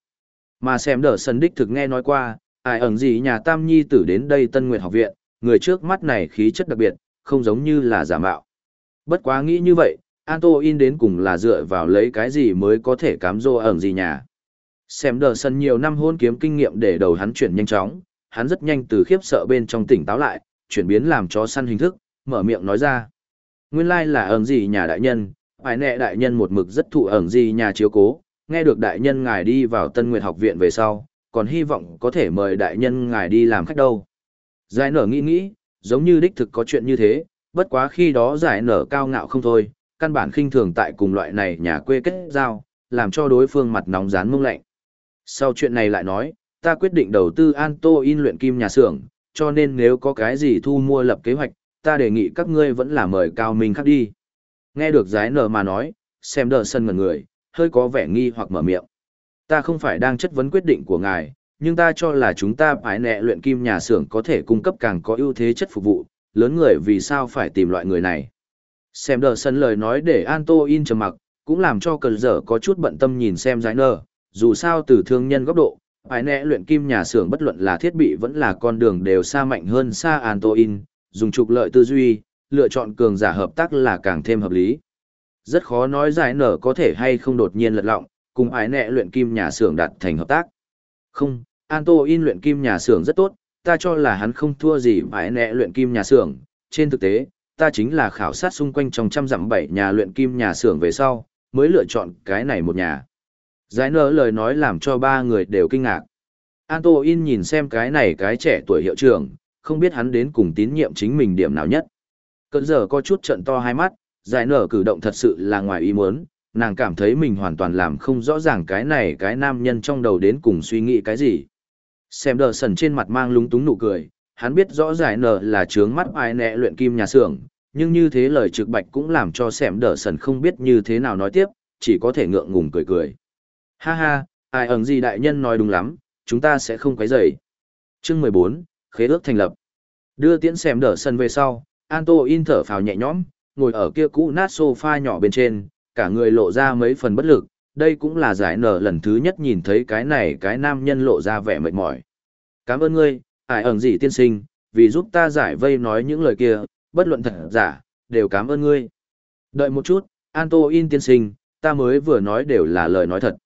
Mà xem đờ sân đích thực nghe nói qua, ai ẩn gì nhà tam nhi tử đến đây Tân Nguyệt học viện, người trước mắt này khí chất đặc biệt, không giống như là giả mạo. Bất quá nghĩ như vậy, Antoin đến cùng là dựa vào lấy cái gì mới có thể cám dô ẩn gì nhà. Xem đờ sân nhiều năm hôn kiếm kinh nghiệm để đầu hắn chuyển nhanh chóng, hắn rất nhanh từ khiếp sợ bên trong tỉnh táo lại, chuyển biến làm chó săn hình thức, mở miệng nói ra. Nguyên lai là ẩn gì nhà đại nhân, phải nẹ đại nhân một mực rất thụ ẩn gì nhà chiếu cố, nghe được đại nhân ngài đi vào Tân Nguyệt học viện về sau, còn hy vọng có thể mời đại nhân ngài đi làm khách đâu. Giải nở nghĩ nghĩ, giống như đích thực có chuyện như thế, bất quá khi đó giải nở cao ngạo không thôi, căn bản khinh thường tại cùng loại này nhà quê kết giao, làm cho đối phương mặt nóng rán mông lạnh. Sau chuyện này lại nói, ta quyết định đầu tư Anto in luyện kim nhà xưởng, cho nên nếu có cái gì thu mua lập kế hoạch, ta đề nghị các ngươi vẫn là mời cao minh khác đi. Nghe được giải nở mà nói, xem đờ sân ngần người, hơi có vẻ nghi hoặc mở miệng. Ta không phải đang chất vấn quyết định của ngài, nhưng ta cho là chúng ta phải nẹ luyện kim nhà xưởng có thể cung cấp càng có ưu thế chất phục vụ, lớn người vì sao phải tìm loại người này. Xem đờ sân lời nói để Anto in trầm mặc, cũng làm cho cờ dở có chút bận tâm nhìn xem giải nở, dù sao từ thương nhân góc độ, phải nẹ luyện kim nhà xưởng bất luận là thiết bị vẫn là con đường đều xa mạnh hơn xa Anto in, dùng trục lợi tư duy, lựa chọn cường giả hợp tác là càng thêm hợp lý. Rất khó nói giải nở có thể hay không đột nhiên lật lọng, cùng ái nẹ luyện kim nhà xưởng đạt thành hợp tác. Không, Anto in luyện kim nhà xưởng rất tốt, ta cho là hắn không thua gì ái nẹ luyện kim nhà xưởng. Trên thực tế, ta chính là khảo sát xung quanh trong trăm dặm bảy nhà luyện kim nhà xưởng về sau, mới lựa chọn cái này một nhà. Giải nở lời nói làm cho ba người đều kinh ngạc. Anto in nhìn xem cái này cái trẻ tuổi hiệu trưởng, không biết hắn đến cùng tín nhiệm chính mình điểm nào nhất. Cơn giờ có chút trận to hai mắt, giải nở cử động thật sự là ngoài ý muốn, nàng cảm thấy mình hoàn toàn làm không rõ ràng cái này cái nam nhân trong đầu đến cùng suy nghĩ cái gì. Xem đờ sần trên mặt mang lúng túng nụ cười, hắn biết rõ giải nở là trướng mắt ai nẹ luyện kim nhà xưởng, nhưng như thế lời trực bạch cũng làm cho xem đờ sần không biết như thế nào nói tiếp, chỉ có thể ngượng ngùng cười cười. Ha ha, ai ẩn gì đại nhân nói đúng lắm, chúng ta sẽ không quấy rầy. Chương mười bốn khế ước thành lập. Đưa tiễn xem đờ sân về sau, Anto in thở phào nhẹ nhõm, ngồi ở kia cũ nát sofa nhỏ bên trên, cả người lộ ra mấy phần bất lực, đây cũng là giải nở lần thứ nhất nhìn thấy cái này cái nam nhân lộ ra vẻ mệt mỏi. Cảm ơn ngươi, ải ẩn gì tiên sinh, vì giúp ta giải vây nói những lời kia, bất luận thật giả, đều cảm ơn ngươi. Đợi một chút, Anto in tiên sinh, ta mới vừa nói đều là lời nói thật.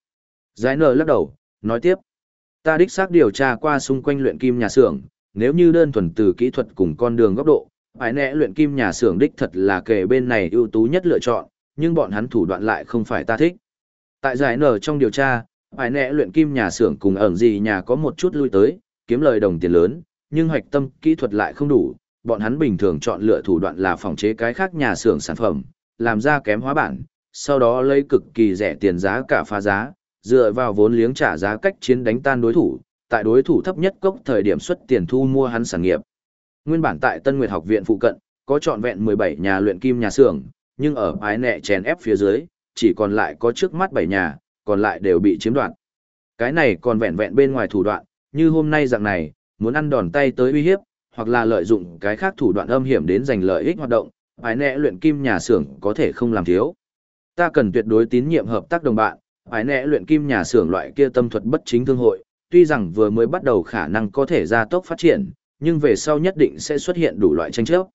Giải nở lắc đầu, nói tiếp. Ta đích xác điều tra qua xung quanh luyện kim nhà xưởng, nếu như đơn thuần từ kỹ thuật cùng con đường góc độ, phải nẹ luyện kim nhà xưởng đích thật là kể bên này ưu tú nhất lựa chọn, nhưng bọn hắn thủ đoạn lại không phải ta thích. Tại giải nở trong điều tra, phải nẹ luyện kim nhà xưởng cùng ẩn gì nhà có một chút lui tới, kiếm lời đồng tiền lớn, nhưng hoạch tâm kỹ thuật lại không đủ, bọn hắn bình thường chọn lựa thủ đoạn là phòng chế cái khác nhà xưởng sản phẩm, làm ra kém hóa bản, sau đó lấy cực kỳ rẻ tiền giá cả phá giá, dựa vào vốn liếng trả giá cách chiến đánh tan đối thủ, tại đối thủ thấp nhất cốc thời điểm xuất tiền thu mua hắn sản nghiệp. Nguyên bản tại Tân Nguyệt học viện phụ cận, có trọn vẹn 17 nhà luyện kim nhà xưởng, nhưng ở ái nẹ chèn ép phía dưới, chỉ còn lại có trước mắt 7 nhà, còn lại đều bị chiếm đoạt. Cái này còn vẹn vẹn bên ngoài thủ đoạn, như hôm nay dạng này, muốn ăn đòn tay tới uy hiếp, hoặc là lợi dụng cái khác thủ đoạn âm hiểm đến giành lợi ích hoạt động, ái nẹ luyện kim nhà xưởng có thể không làm thiếu. Ta cần tuyệt đối tín nhiệm hợp tác đồng bạn, ái nẹ luyện kim nhà xưởng loại kia tâm thuật bất chính thương hội, tuy rằng vừa mới bắt đầu khả năng có thể gia tốc phát triển, nhưng về sau nhất định sẽ xuất hiện đủ loại tranh chấp.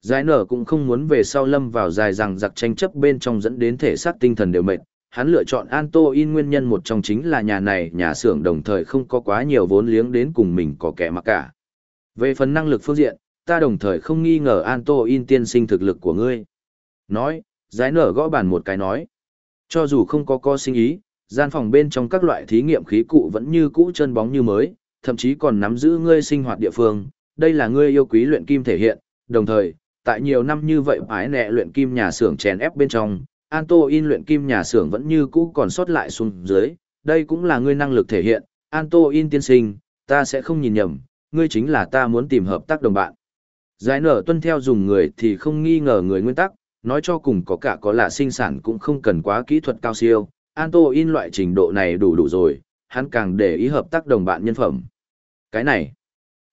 Giải nở cũng không muốn về sau lâm vào dài rằng giặc tranh chấp bên trong dẫn đến thể xác tinh thần đều mệt. Hắn lựa chọn Anto in nguyên nhân một trong chính là nhà này nhà xưởng đồng thời không có quá nhiều vốn liếng đến cùng mình có kẻ mặc cả. Về phần năng lực phương diện, ta đồng thời không nghi ngờ Anto in tiên sinh thực lực của ngươi. Nói, giải nở gõ bàn một cái nói. Cho dù không có co sinh ý, gian phòng bên trong các loại thí nghiệm khí cụ vẫn như cũ chân bóng như mới, thậm chí còn nắm giữ ngươi sinh hoạt địa phương, đây là ngươi yêu quý luyện kim thể hiện, đồng thời, tại nhiều năm như vậy ái nẹ luyện kim nhà xưởng chèn ép bên trong, Anto in luyện kim nhà xưởng vẫn như cũ còn sót lại xuống dưới, đây cũng là ngươi năng lực thể hiện, Anto in tiên sinh, ta sẽ không nhìn nhầm, ngươi chính là ta muốn tìm hợp tác đồng bạn. Giải nở tuân theo dùng người thì không nghi ngờ người nguyên tắc, nói cho cùng có cả có là sinh sản cũng không cần quá kỹ thuật cao siêu, Anto in loại trình độ này đủ đủ rồi, hắn càng để ý hợp tác đồng bạn nhân phẩm. Cái này,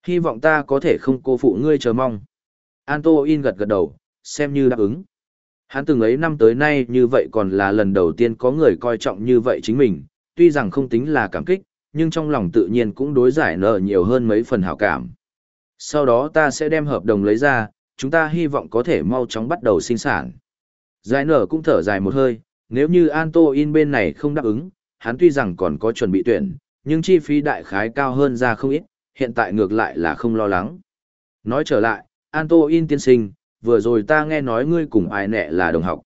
hy vọng ta có thể không cô phụ ngươi chờ mong. Anto in gật gật đầu, xem như đáp ứng. Hắn từng ấy năm tới nay như vậy còn là lần đầu tiên có người coi trọng như vậy chính mình, tuy rằng không tính là cảm kích, nhưng trong lòng tự nhiên cũng đối giải nợ nhiều hơn mấy phần hảo cảm. Sau đó ta sẽ đem hợp đồng lấy ra, chúng ta hy vọng có thể mau chóng bắt đầu sinh sản. Giải nở cũng thở dài một hơi, nếu như Anto in bên này không đáp ứng, hắn tuy rằng còn có chuẩn bị tuyển, nhưng chi phí đại khái cao hơn ra không ít, hiện tại ngược lại là không lo lắng. Nói trở lại, Anto in tiên sinh, vừa rồi ta nghe nói ngươi cùng ai nẹ là đồng học.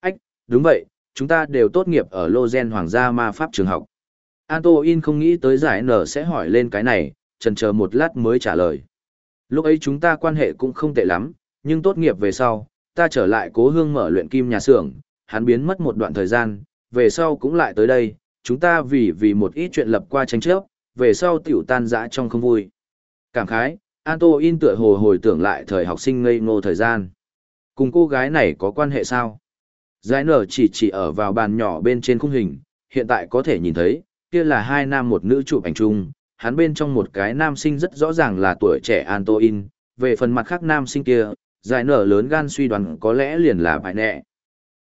Ách, đúng vậy, chúng ta đều tốt nghiệp ở Lô Gen Hoàng gia Ma Pháp trường học. Anto in không nghĩ tới giải nở sẽ hỏi lên cái này, chần chờ một lát mới trả lời. Lúc ấy chúng ta quan hệ cũng không tệ lắm, nhưng tốt nghiệp về sau, ta trở lại cố hương mở luyện kim nhà xưởng, hắn biến mất một đoạn thời gian, về sau cũng lại tới đây, chúng ta vì vì một ít chuyện lập qua tranh chấp, về sau tiểu tan dã trong không vui. Cảm khái, Anto in tựa hồ hồi tưởng lại thời học sinh ngây ngô thời gian. Cùng cô gái này có quan hệ sao? Giải nở chỉ chỉ ở vào bàn nhỏ bên trên khung hình, hiện tại có thể nhìn thấy, kia là hai nam một nữ chụp ảnh chung, hắn bên trong một cái nam sinh rất rõ ràng là tuổi trẻ Antoin, về phần mặt khác nam sinh kia, giải nở lớn gan suy đoán có lẽ liền là bại nẹ.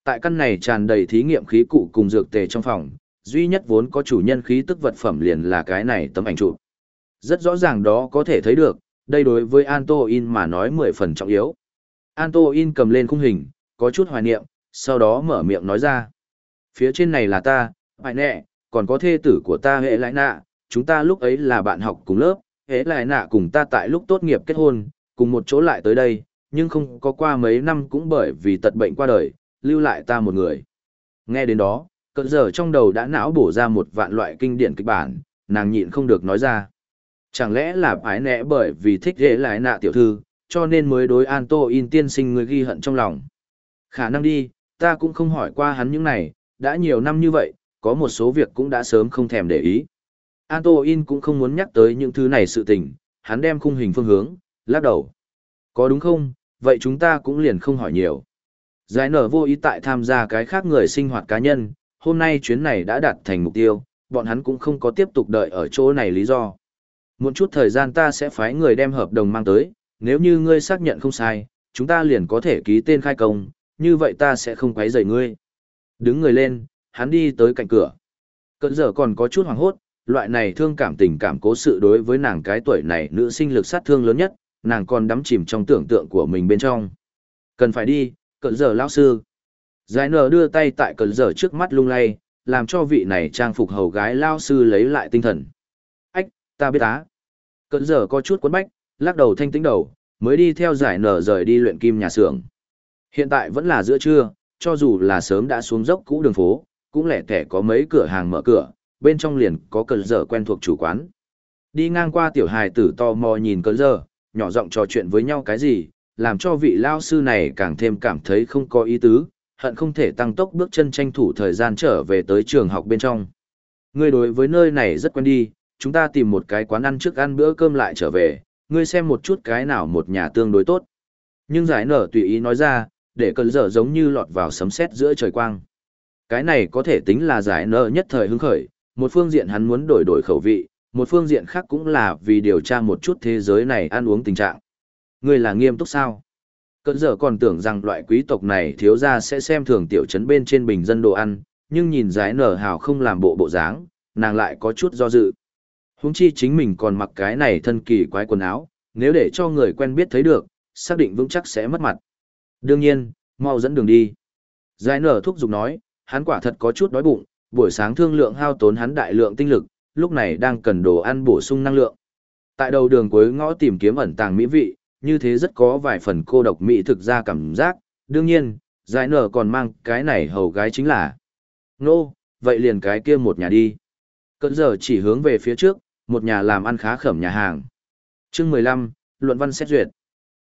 Tại căn này tràn đầy thí nghiệm khí cụ cùng dược tề trong phòng, duy nhất vốn có chủ nhân khí tức vật phẩm liền là cái này tấm ảnh chụp. Rất rõ ràng đó có thể thấy được, đây đối với Antoin mà nói mười phần trọng yếu. Antoin cầm lên khung hình, có chút hoài niệm, sau đó mở miệng nói ra. Phía trên này là ta, bài nẹ, còn có thê tử của ta hệ lại nạ, chúng ta lúc ấy là bạn học cùng lớp, hệ lại nạ cùng ta tại lúc tốt nghiệp kết hôn, cùng một chỗ lại tới đây, nhưng không có qua mấy năm cũng bởi vì tật bệnh qua đời, lưu lại ta một người. Nghe đến đó, cỡ giờ trong đầu đã não bổ ra một vạn loại kinh điển kịch bản, nàng nhịn không được nói ra. Chẳng lẽ là ái nẹ bởi vì thích ghế lại nạ tiểu thư, cho nên mới đối Anto in tiên sinh người ghi hận trong lòng. Khả năng đi, ta cũng không hỏi qua hắn những này, đã nhiều năm như vậy, có một số việc cũng đã sớm không thèm để ý. Anto in cũng không muốn nhắc tới những thứ này sự tình, hắn đem khung hình phương hướng, lắc đầu. Có đúng không, vậy chúng ta cũng liền không hỏi nhiều. Giải nở vô ý tại tham gia cái khác người sinh hoạt cá nhân, hôm nay chuyến này đã đạt thành mục tiêu, bọn hắn cũng không có tiếp tục đợi ở chỗ này lý do. Muộn chút thời gian ta sẽ phái người đem hợp đồng mang tới, nếu như ngươi xác nhận không sai, chúng ta liền có thể ký tên khai công, như vậy ta sẽ không quấy rầy ngươi. Đứng người lên, hắn đi tới cạnh cửa. Cận giờ còn có chút hoảng hốt, loại này thương cảm tình cảm cố sự đối với nàng cái tuổi này nữ sinh lực sát thương lớn nhất, nàng còn đắm chìm trong tưởng tượng của mình bên trong. Cần phải đi, cận giờ lão sư. Giải nở đưa tay tại cận giờ trước mắt lung lay, làm cho vị này trang phục hầu gái lao sư lấy lại tinh thần. Ta biết á. Cận giờ có chút cuốn bách, lắc đầu thanh tĩnh đầu, mới đi theo giải nở rời đi luyện kim nhà xưởng. Hiện tại vẫn là giữa trưa, cho dù là sớm đã xuống dốc cũ đường phố, cũng lẻ tẻ có mấy cửa hàng mở cửa, bên trong liền có cơn giờ quen thuộc chủ quán. Đi ngang qua tiểu hài tử to mò nhìn cơn giờ, nhỏ giọng trò chuyện với nhau cái gì, làm cho vị lao sư này càng thêm cảm thấy không có ý tứ, hận không thể tăng tốc bước chân tranh thủ thời gian trở về tới trường học bên trong. Ngươi đối với nơi này rất quen đi, chúng ta tìm một cái quán ăn trước ăn bữa cơm lại trở về, ngươi xem một chút cái nào một nhà tương đối tốt. Nhưng giải nở tùy ý nói ra, để cơn dở giống như lọt vào sấm sét giữa trời quang. Cái này có thể tính là giải nở nhất thời hứng khởi, một phương diện hắn muốn đổi đổi khẩu vị, một phương diện khác cũng là vì điều tra một chút thế giới này ăn uống tình trạng. Ngươi là nghiêm túc sao? Cơn dở còn tưởng rằng loại quý tộc này thiếu ra sẽ xem thường tiểu trấn bên trên bình dân đồ ăn, nhưng nhìn giải nở hào không làm bộ bộ dáng, nàng lại có chút do dự. Huống chi chính mình còn mặc cái này thân kỳ quái quần áo, nếu để cho người quen biết thấy được, xác định vững chắc sẽ mất mặt. Đương nhiên, mau dẫn đường đi. Giải nở thúc giục nói, hắn quả thật có chút đói bụng, buổi sáng thương lượng hao tốn hắn đại lượng tinh lực, lúc này đang cần đồ ăn bổ sung năng lượng. Tại đầu đường cuối ngõ tìm kiếm ẩn tàng mỹ vị, như thế rất có vài phần cô độc mỹ thực ra cảm giác, đương nhiên, giải nở còn mang cái này hầu gái chính là. Nô, no, vậy liền cái kia một nhà đi. Cận giờ chỉ hướng về phía trước, một nhà làm ăn khá khẩm nhà hàng. chương 15, luận văn xét duyệt.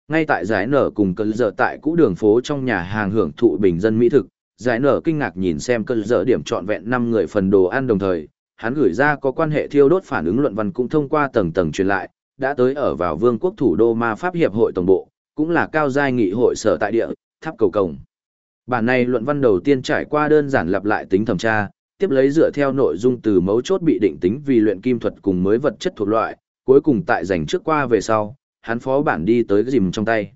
Ngay tại giải nở cùng cơn dở tại cũ đường phố trong nhà hàng hưởng thụ bình dân mỹ thực, giải nở kinh ngạc nhìn xem cơn dở điểm trọn vẹn năm người phần đồ ăn đồng thời, hắn gửi ra có quan hệ thiêu đốt phản ứng luận văn cũng thông qua tầng tầng truyền lại, đã tới ở vào vương quốc thủ đô ma pháp hiệp hội tổng bộ, cũng là cao giai nghị hội sở tại địa, tháp cầu cổng. Bản này luận văn đầu tiên trải qua đơn giản lặp lại tính thẩm tra, tiếp lấy dựa theo nội dung từ mấu chốt bị định tính vì luyện kim thuật cùng mới vật chất thuộc loại, cuối cùng tại dành trước qua về sau, hắn phó bản đi tới dìm trong tay.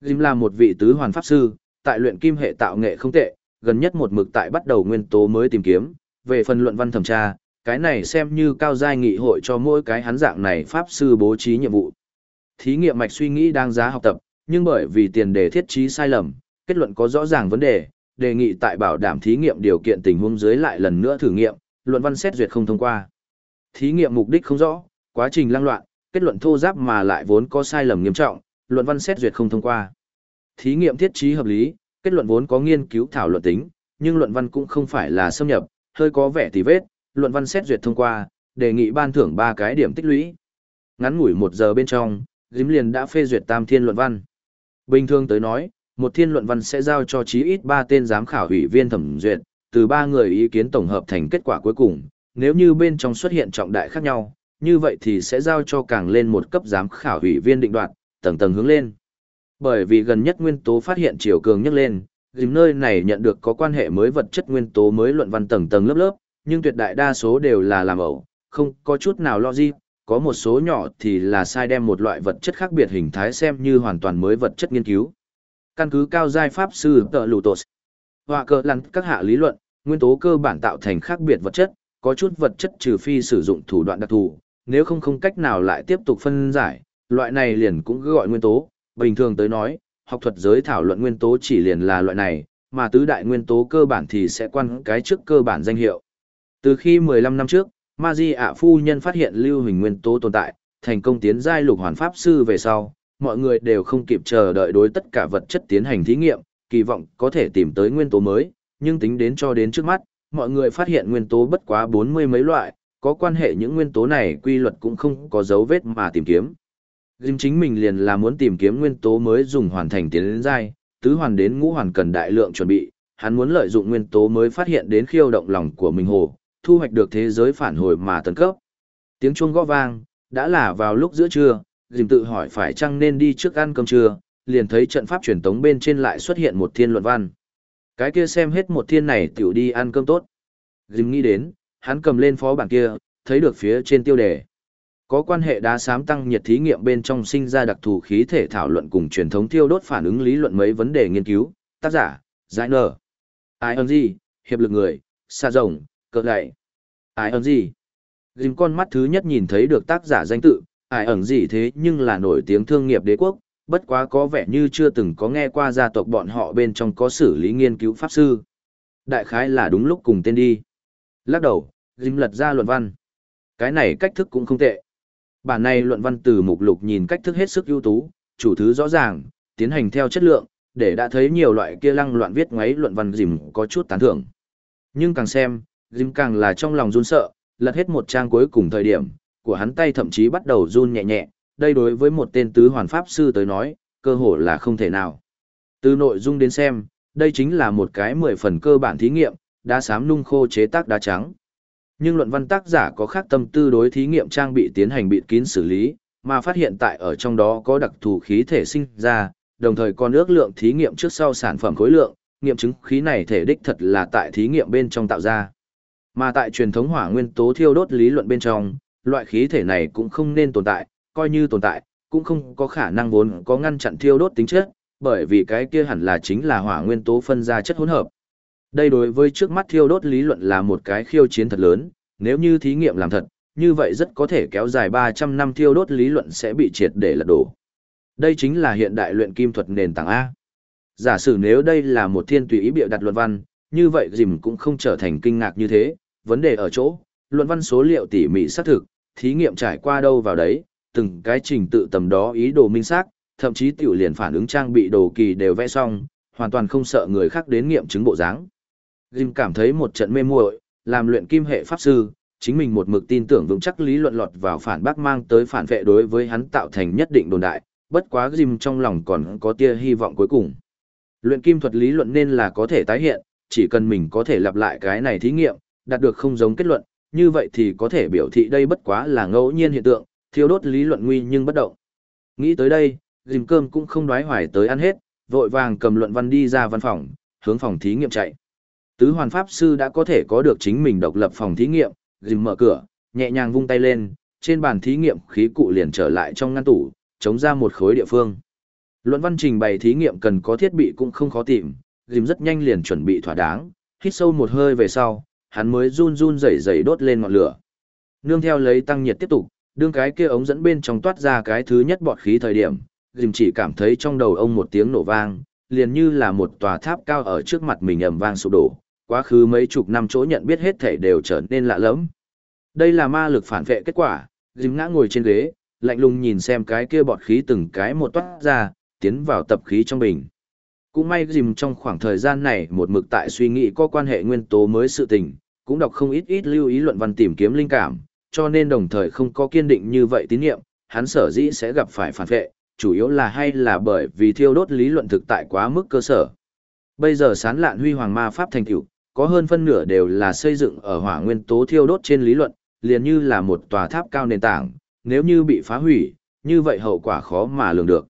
Dìm là một vị tứ hoàn pháp sư, tại luyện kim hệ tạo nghệ không tệ, gần nhất một mực tại bắt đầu nguyên tố mới tìm kiếm, về phần luận văn thẩm tra, cái này xem như cao giai nghị hội cho mỗi cái hắn dạng này pháp sư bố trí nhiệm vụ. Thí nghiệm mạch suy nghĩ đang giá học tập, nhưng bởi vì tiền đề thiết trí sai lầm, kết luận có rõ ràng vấn đề, đề nghị tại bảo đảm thí nghiệm điều kiện tình huống dưới lại lần nữa thử nghiệm, luận văn xét duyệt không thông qua. Thí nghiệm mục đích không rõ, quá trình lăng loạn, kết luận thô giáp mà lại vốn có sai lầm nghiêm trọng, luận văn xét duyệt không thông qua. Thí nghiệm thiết trí hợp lý, kết luận vốn có nghiên cứu thảo luận tính, nhưng luận văn cũng không phải là xâm nhập, hơi có vẻ tỉ vết, luận văn xét duyệt thông qua, đề nghị ban thưởng 3 cái điểm tích lũy. Ngắn ngủi một giờ bên trong, dím liền đã phê duyệt tam thiên luận văn. Bình thường tới nói, một thiên luận văn sẽ giao cho chí ít ba tên giám khảo ủy viên thẩm duyệt, từ ba người ý kiến tổng hợp thành kết quả cuối cùng, nếu như bên trong xuất hiện trọng đại khác nhau, như vậy thì sẽ giao cho càng lên một cấp giám khảo ủy viên định đoạt, tầng tầng hướng lên. Bởi vì gần nhất nguyên tố phát hiện chiều cường nhất lên, dìm nơi này nhận được có quan hệ mới vật chất nguyên tố mới luận văn tầng tầng lớp lớp, nhưng tuyệt đại đa số đều là làm ẩu, không có chút nào logic, có một số nhỏ thì là sai đem một loại vật chất khác biệt hình thái xem như hoàn toàn mới vật chất nghiên cứu. Căn cứ cao giai pháp sư tợ lù tột, họa cờ lăn các hạ lý luận, nguyên tố cơ bản tạo thành khác biệt vật chất, có chút vật chất trừ phi sử dụng thủ đoạn đặc thù, nếu không không cách nào lại tiếp tục phân giải, loại này liền cũng gọi nguyên tố, bình thường tới nói, học thuật giới thảo luận nguyên tố chỉ liền là loại này, mà tứ đại nguyên tố cơ bản thì sẽ quan cái trước cơ bản danh hiệu. Từ khi 15 năm trước, Ma Di ạ phu nhân phát hiện lưu hình nguyên tố tồn tại, thành công tiến giai lục hoàn pháp sư về sau, mọi người đều không kịp chờ đợi đối tất cả vật chất tiến hành thí nghiệm, kỳ vọng có thể tìm tới nguyên tố mới, nhưng tính đến cho đến trước mắt, mọi người phát hiện nguyên tố bất quá bốn mươi mấy loại, có quan hệ những nguyên tố này quy luật cũng không có dấu vết mà tìm kiếm. Dìm chính mình liền là muốn tìm kiếm nguyên tố mới dùng hoàn thành tiến đến dai, tứ hoàn đến ngũ hoàn cần đại lượng chuẩn bị, hắn muốn lợi dụng nguyên tố mới phát hiện đến khiêu động lòng của mình hồ, thu hoạch được thế giới phản hồi mà tấn cấp. Tiếng chuông gõ vang, đã là vào lúc giữa trưa, dìm tự hỏi phải chăng nên đi trước ăn cơm trưa, liền thấy trận pháp truyền tống bên trên lại xuất hiện một thiên luận văn. Cái kia xem hết một thiên này tiểu đi ăn cơm tốt. Dìm nghĩ đến, hắn cầm lên phó bảng kia, thấy được phía trên tiêu đề. Có quan hệ đá sám tăng nhiệt thí nghiệm bên trong sinh ra đặc thù khí thể thảo luận cùng truyền thống tiêu đốt phản ứng lý luận mấy vấn đề nghiên cứu, tác giả, giải nở. Ai ơn gì, hiệp lực người, xa rồng, cỡ gậy. Ai ơn gì? Dìm con mắt thứ nhất nhìn thấy được tác giả danh tự, Ải ẩn gì thế nhưng là nổi tiếng thương nghiệp đế quốc, bất quá có vẻ như chưa từng có nghe qua gia tộc bọn họ bên trong có xử lý nghiên cứu pháp sư. Đại khái là đúng lúc cùng tên đi. Lắc đầu, Dìm lật ra luận văn. Cái này cách thức cũng không tệ. Bản này luận văn từ mục lục nhìn cách thức hết sức ưu tú, chủ thứ rõ ràng, tiến hành theo chất lượng, để đã thấy nhiều loại kia lăng loạn viết ngoáy luận văn Dìm có chút tán thưởng. Nhưng càng xem, Dìm càng là trong lòng run sợ, lật hết một trang cuối cùng thời điểm, của hắn tay thậm chí bắt đầu run nhẹ nhẹ, đây đối với một tên tứ hoàn pháp sư tới nói, cơ hội là không thể nào. Từ nội dung đến xem, đây chính là một cái mười phần cơ bản thí nghiệm, đá xám nung khô chế tác đá trắng. Nhưng luận văn tác giả có khác tâm tư đối thí nghiệm trang bị tiến hành bịt kín xử lý, mà phát hiện tại ở trong đó có đặc thù khí thể sinh ra, đồng thời còn ước lượng thí nghiệm trước sau sản phẩm khối lượng, nghiệm chứng khí này thể đích thật là tại thí nghiệm bên trong tạo ra. Mà tại truyền thống hỏa nguyên tố thiêu đốt lý luận bên trong, loại khí thể này cũng không nên tồn tại, coi như tồn tại, cũng không có khả năng vốn có ngăn chặn thiêu đốt tính chất, bởi vì cái kia hẳn là chính là hỏa nguyên tố phân ra chất hỗn hợp. Đây đối với trước mắt thiêu đốt lý luận là một cái khiêu chiến thật lớn, nếu như thí nghiệm làm thật, như vậy rất có thể kéo dài 300 năm thiêu đốt lý luận sẽ bị triệt để lật đổ. Đây chính là hiện đại luyện kim thuật nền tảng A. Giả sử nếu đây là một thiên tùy ý biểu đặt luận văn, như vậy dìm cũng không trở thành kinh ngạc như thế, vấn đề ở chỗ, luận văn số liệu tỉ mỉ xác thực, thí nghiệm trải qua đâu vào đấy, từng cái trình tự tầm đó ý đồ minh xác, thậm chí tiểu liền phản ứng trang bị đồ kỳ đều vẽ xong, hoàn toàn không sợ người khác đến nghiệm chứng bộ dáng. Jim cảm thấy một trận mê muội, làm luyện kim hệ pháp sư, chính mình một mực tin tưởng vững chắc lý luận lọt vào phản bác mang tới phản vệ đối với hắn tạo thành nhất định đồn đại, bất quá Jim trong lòng còn có tia hy vọng cuối cùng. Luyện kim thuật lý luận nên là có thể tái hiện, chỉ cần mình có thể lặp lại cái này thí nghiệm, đạt được không giống kết luận, như vậy thì có thể biểu thị đây bất quá là ngẫu nhiên hiện tượng, thiếu đốt lý luận nguy nhưng bất động. Nghĩ tới đây, dìm cơm cũng không đoái hoài tới ăn hết, vội vàng cầm luận văn đi ra văn phòng, hướng phòng thí nghiệm chạy. Tứ hoàn pháp sư đã có thể có được chính mình độc lập phòng thí nghiệm, dìm mở cửa, nhẹ nhàng vung tay lên, trên bàn thí nghiệm khí cụ liền trở lại trong ngăn tủ, chống ra một khối địa phương. Luận văn trình bày thí nghiệm cần có thiết bị cũng không khó tìm, dìm rất nhanh liền chuẩn bị thỏa đáng, hít sâu một hơi về sau, hắn mới run run rẩy rẩy đốt lên ngọn lửa. Nương theo lấy tăng nhiệt tiếp tục, đương cái kia ống dẫn bên trong toát ra cái thứ nhất bọt khí thời điểm, Dìm chỉ cảm thấy trong đầu ông một tiếng nổ vang, liền như là một tòa tháp cao ở trước mặt mình ầm vang sụp đổ, quá khứ mấy chục năm chỗ nhận biết hết thể đều trở nên lạ lẫm. Đây là ma lực phản vệ kết quả, Dìm ngã ngồi trên ghế, lạnh lùng nhìn xem cái kia bọt khí từng cái một toát ra, tiến vào tập khí trong bình. Cũng may dìm trong khoảng thời gian này một mực tại suy nghĩ có quan hệ nguyên tố mới sự tình, cũng đọc không ít ít lưu ý luận văn tìm kiếm linh cảm, cho nên đồng thời không có kiên định như vậy tín nhiệm, hắn sở dĩ sẽ gặp phải phản vệ, chủ yếu là hay là bởi vì thiêu đốt lý luận thực tại quá mức cơ sở. Bây giờ sán lạn huy hoàng ma pháp thành tựu, có hơn phân nửa đều là xây dựng ở hỏa nguyên tố thiêu đốt trên lý luận, liền như là một tòa tháp cao nền tảng, nếu như bị phá hủy, như vậy hậu quả khó mà lường được.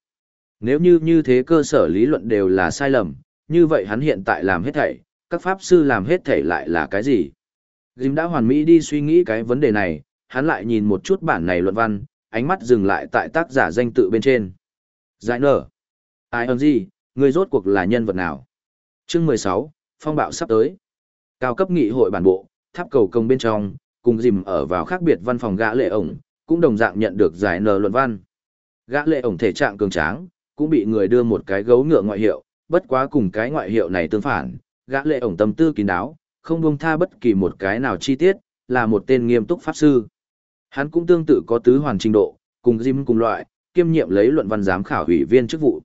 Nếu như như thế cơ sở lý luận đều là sai lầm, như vậy hắn hiện tại làm hết thảy, các pháp sư làm hết thảy lại là cái gì? Dìm đã hoàn mỹ đi suy nghĩ cái vấn đề này, hắn lại nhìn một chút bản này luận văn, ánh mắt dừng lại tại tác giả danh tự bên trên. Giải nở. Ai ơn gì, người rốt cuộc là nhân vật nào? Chương 16, phong bạo sắp tới. Cao cấp nghị hội bản bộ, tháp cầu công bên trong, cùng dìm ở vào khác biệt văn phòng gã lệ ổng, cũng đồng dạng nhận được giải nở luận văn. Gã lệ ổng thể trạng cường tráng, cũng bị người đưa một cái gấu ngựa ngoại hiệu, bất quá cùng cái ngoại hiệu này tương phản, gã lệ ổng tâm tư kín đáo, không buông tha bất kỳ một cái nào chi tiết, là một tên nghiêm túc pháp sư. Hắn cũng tương tự có tứ hoàn trình độ, cùng Jim cùng loại, kiêm nhiệm lấy luận văn giám khảo ủy viên chức vụ.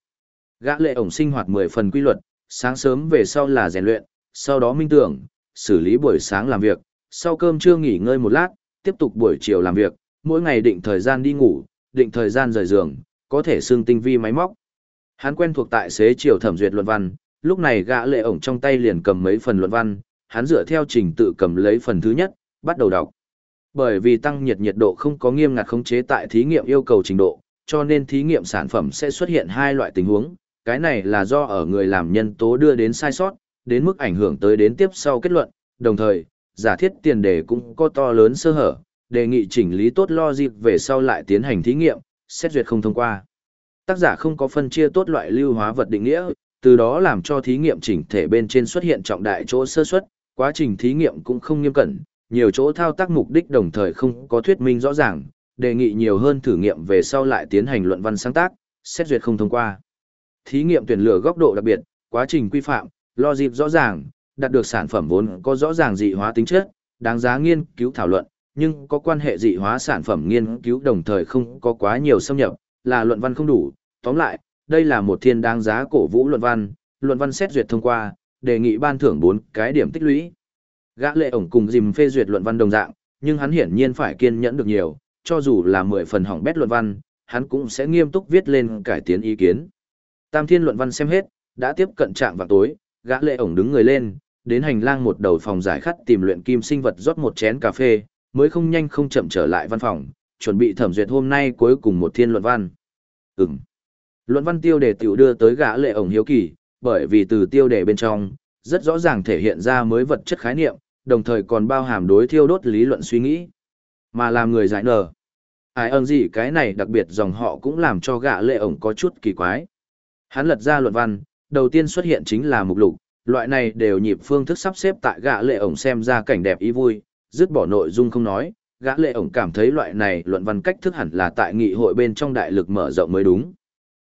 Gã lệ ổng sinh hoạt 10 phần quy luật, sáng sớm về sau là rèn luyện, sau đó minh tưởng, xử lý buổi sáng làm việc, sau cơm trưa nghỉ ngơi một lát, tiếp tục buổi chiều làm việc, mỗi ngày định thời gian đi ngủ, định thời gian rời giường, có thể xương tinh vi máy móc. Hắn quen thuộc tại xế chiều thẩm duyệt luận văn, lúc này gã lệ ổng trong tay liền cầm mấy phần luận văn, hắn dựa theo trình tự cầm lấy phần thứ nhất, bắt đầu đọc. Bởi vì tăng nhiệt nhiệt độ không có nghiêm ngặt khống chế tại thí nghiệm yêu cầu trình độ, cho nên thí nghiệm sản phẩm sẽ xuất hiện hai loại tình huống, cái này là do ở người làm nhân tố đưa đến sai sót, đến mức ảnh hưởng tới đến tiếp sau kết luận, đồng thời, giả thiết tiền đề cũng có to lớn sơ hở, đề nghị chỉnh lý tốt logic về sau lại tiến hành thí nghiệm, xét duyệt không thông qua. Tác giả không có phân chia tốt loại lưu hóa vật định nghĩa, từ đó làm cho thí nghiệm chỉnh thể bên trên xuất hiện trọng đại chỗ sơ suất, quá trình thí nghiệm cũng không nghiêm cẩn, nhiều chỗ thao tác mục đích đồng thời không có thuyết minh rõ ràng, đề nghị nhiều hơn thử nghiệm về sau lại tiến hành luận văn sáng tác, xét duyệt không thông qua. Thí nghiệm tuyển lựa góc độ đặc biệt, quá trình quy phạm, logic rõ ràng, đạt được sản phẩm vốn có rõ ràng dị hóa tính chất, đáng giá nghiên cứu thảo luận, nhưng có quan hệ dị hóa sản phẩm nghiên cứu đồng thời không có quá nhiều xâm nhập, là luận văn không đủ. Tóm lại, đây là một thiên đáng giá cổ vũ luận văn, luận văn xét duyệt thông qua, đề nghị ban thưởng 4 cái điểm tích lũy. Gã lệ ổng cùng dìm phê duyệt luận văn đồng dạng, nhưng hắn hiển nhiên phải kiên nhẫn được nhiều, cho dù là 10 phần hỏng bét luận văn, hắn cũng sẽ nghiêm túc viết lên cải tiến ý kiến. Tam thiên luận văn xem hết, đã tiếp cận trạng vào tối, gã lệ ổng đứng người lên, đến hành lang một đầu phòng giải khát tìm luyện kim sinh vật rót một chén cà phê, mới không nhanh không chậm trở lại văn phòng, chuẩn bị thẩm duyệt hôm nay cuối cùng một thiên luận văn. Ừm. Luận văn tiêu đề tiểu đưa tới gã lệ ổng hiếu kỳ, bởi vì từ tiêu đề bên trong, rất rõ ràng thể hiện ra mới vật chất khái niệm, đồng thời còn bao hàm đối thiêu đốt lý luận suy nghĩ. Mà làm người giải nở. Ai ơn gì cái này đặc biệt dòng họ cũng làm cho gã lệ ổng có chút kỳ quái. Hắn lật ra luận văn, đầu tiên xuất hiện chính là mục lục, loại này đều nhịp phương thức sắp xếp tại gã lệ ổng xem ra cảnh đẹp ý vui, dứt bỏ nội dung không nói, gã lệ ổng cảm thấy loại này luận văn cách thức hẳn là tại nghị hội bên trong đại lực mở rộng mới đúng.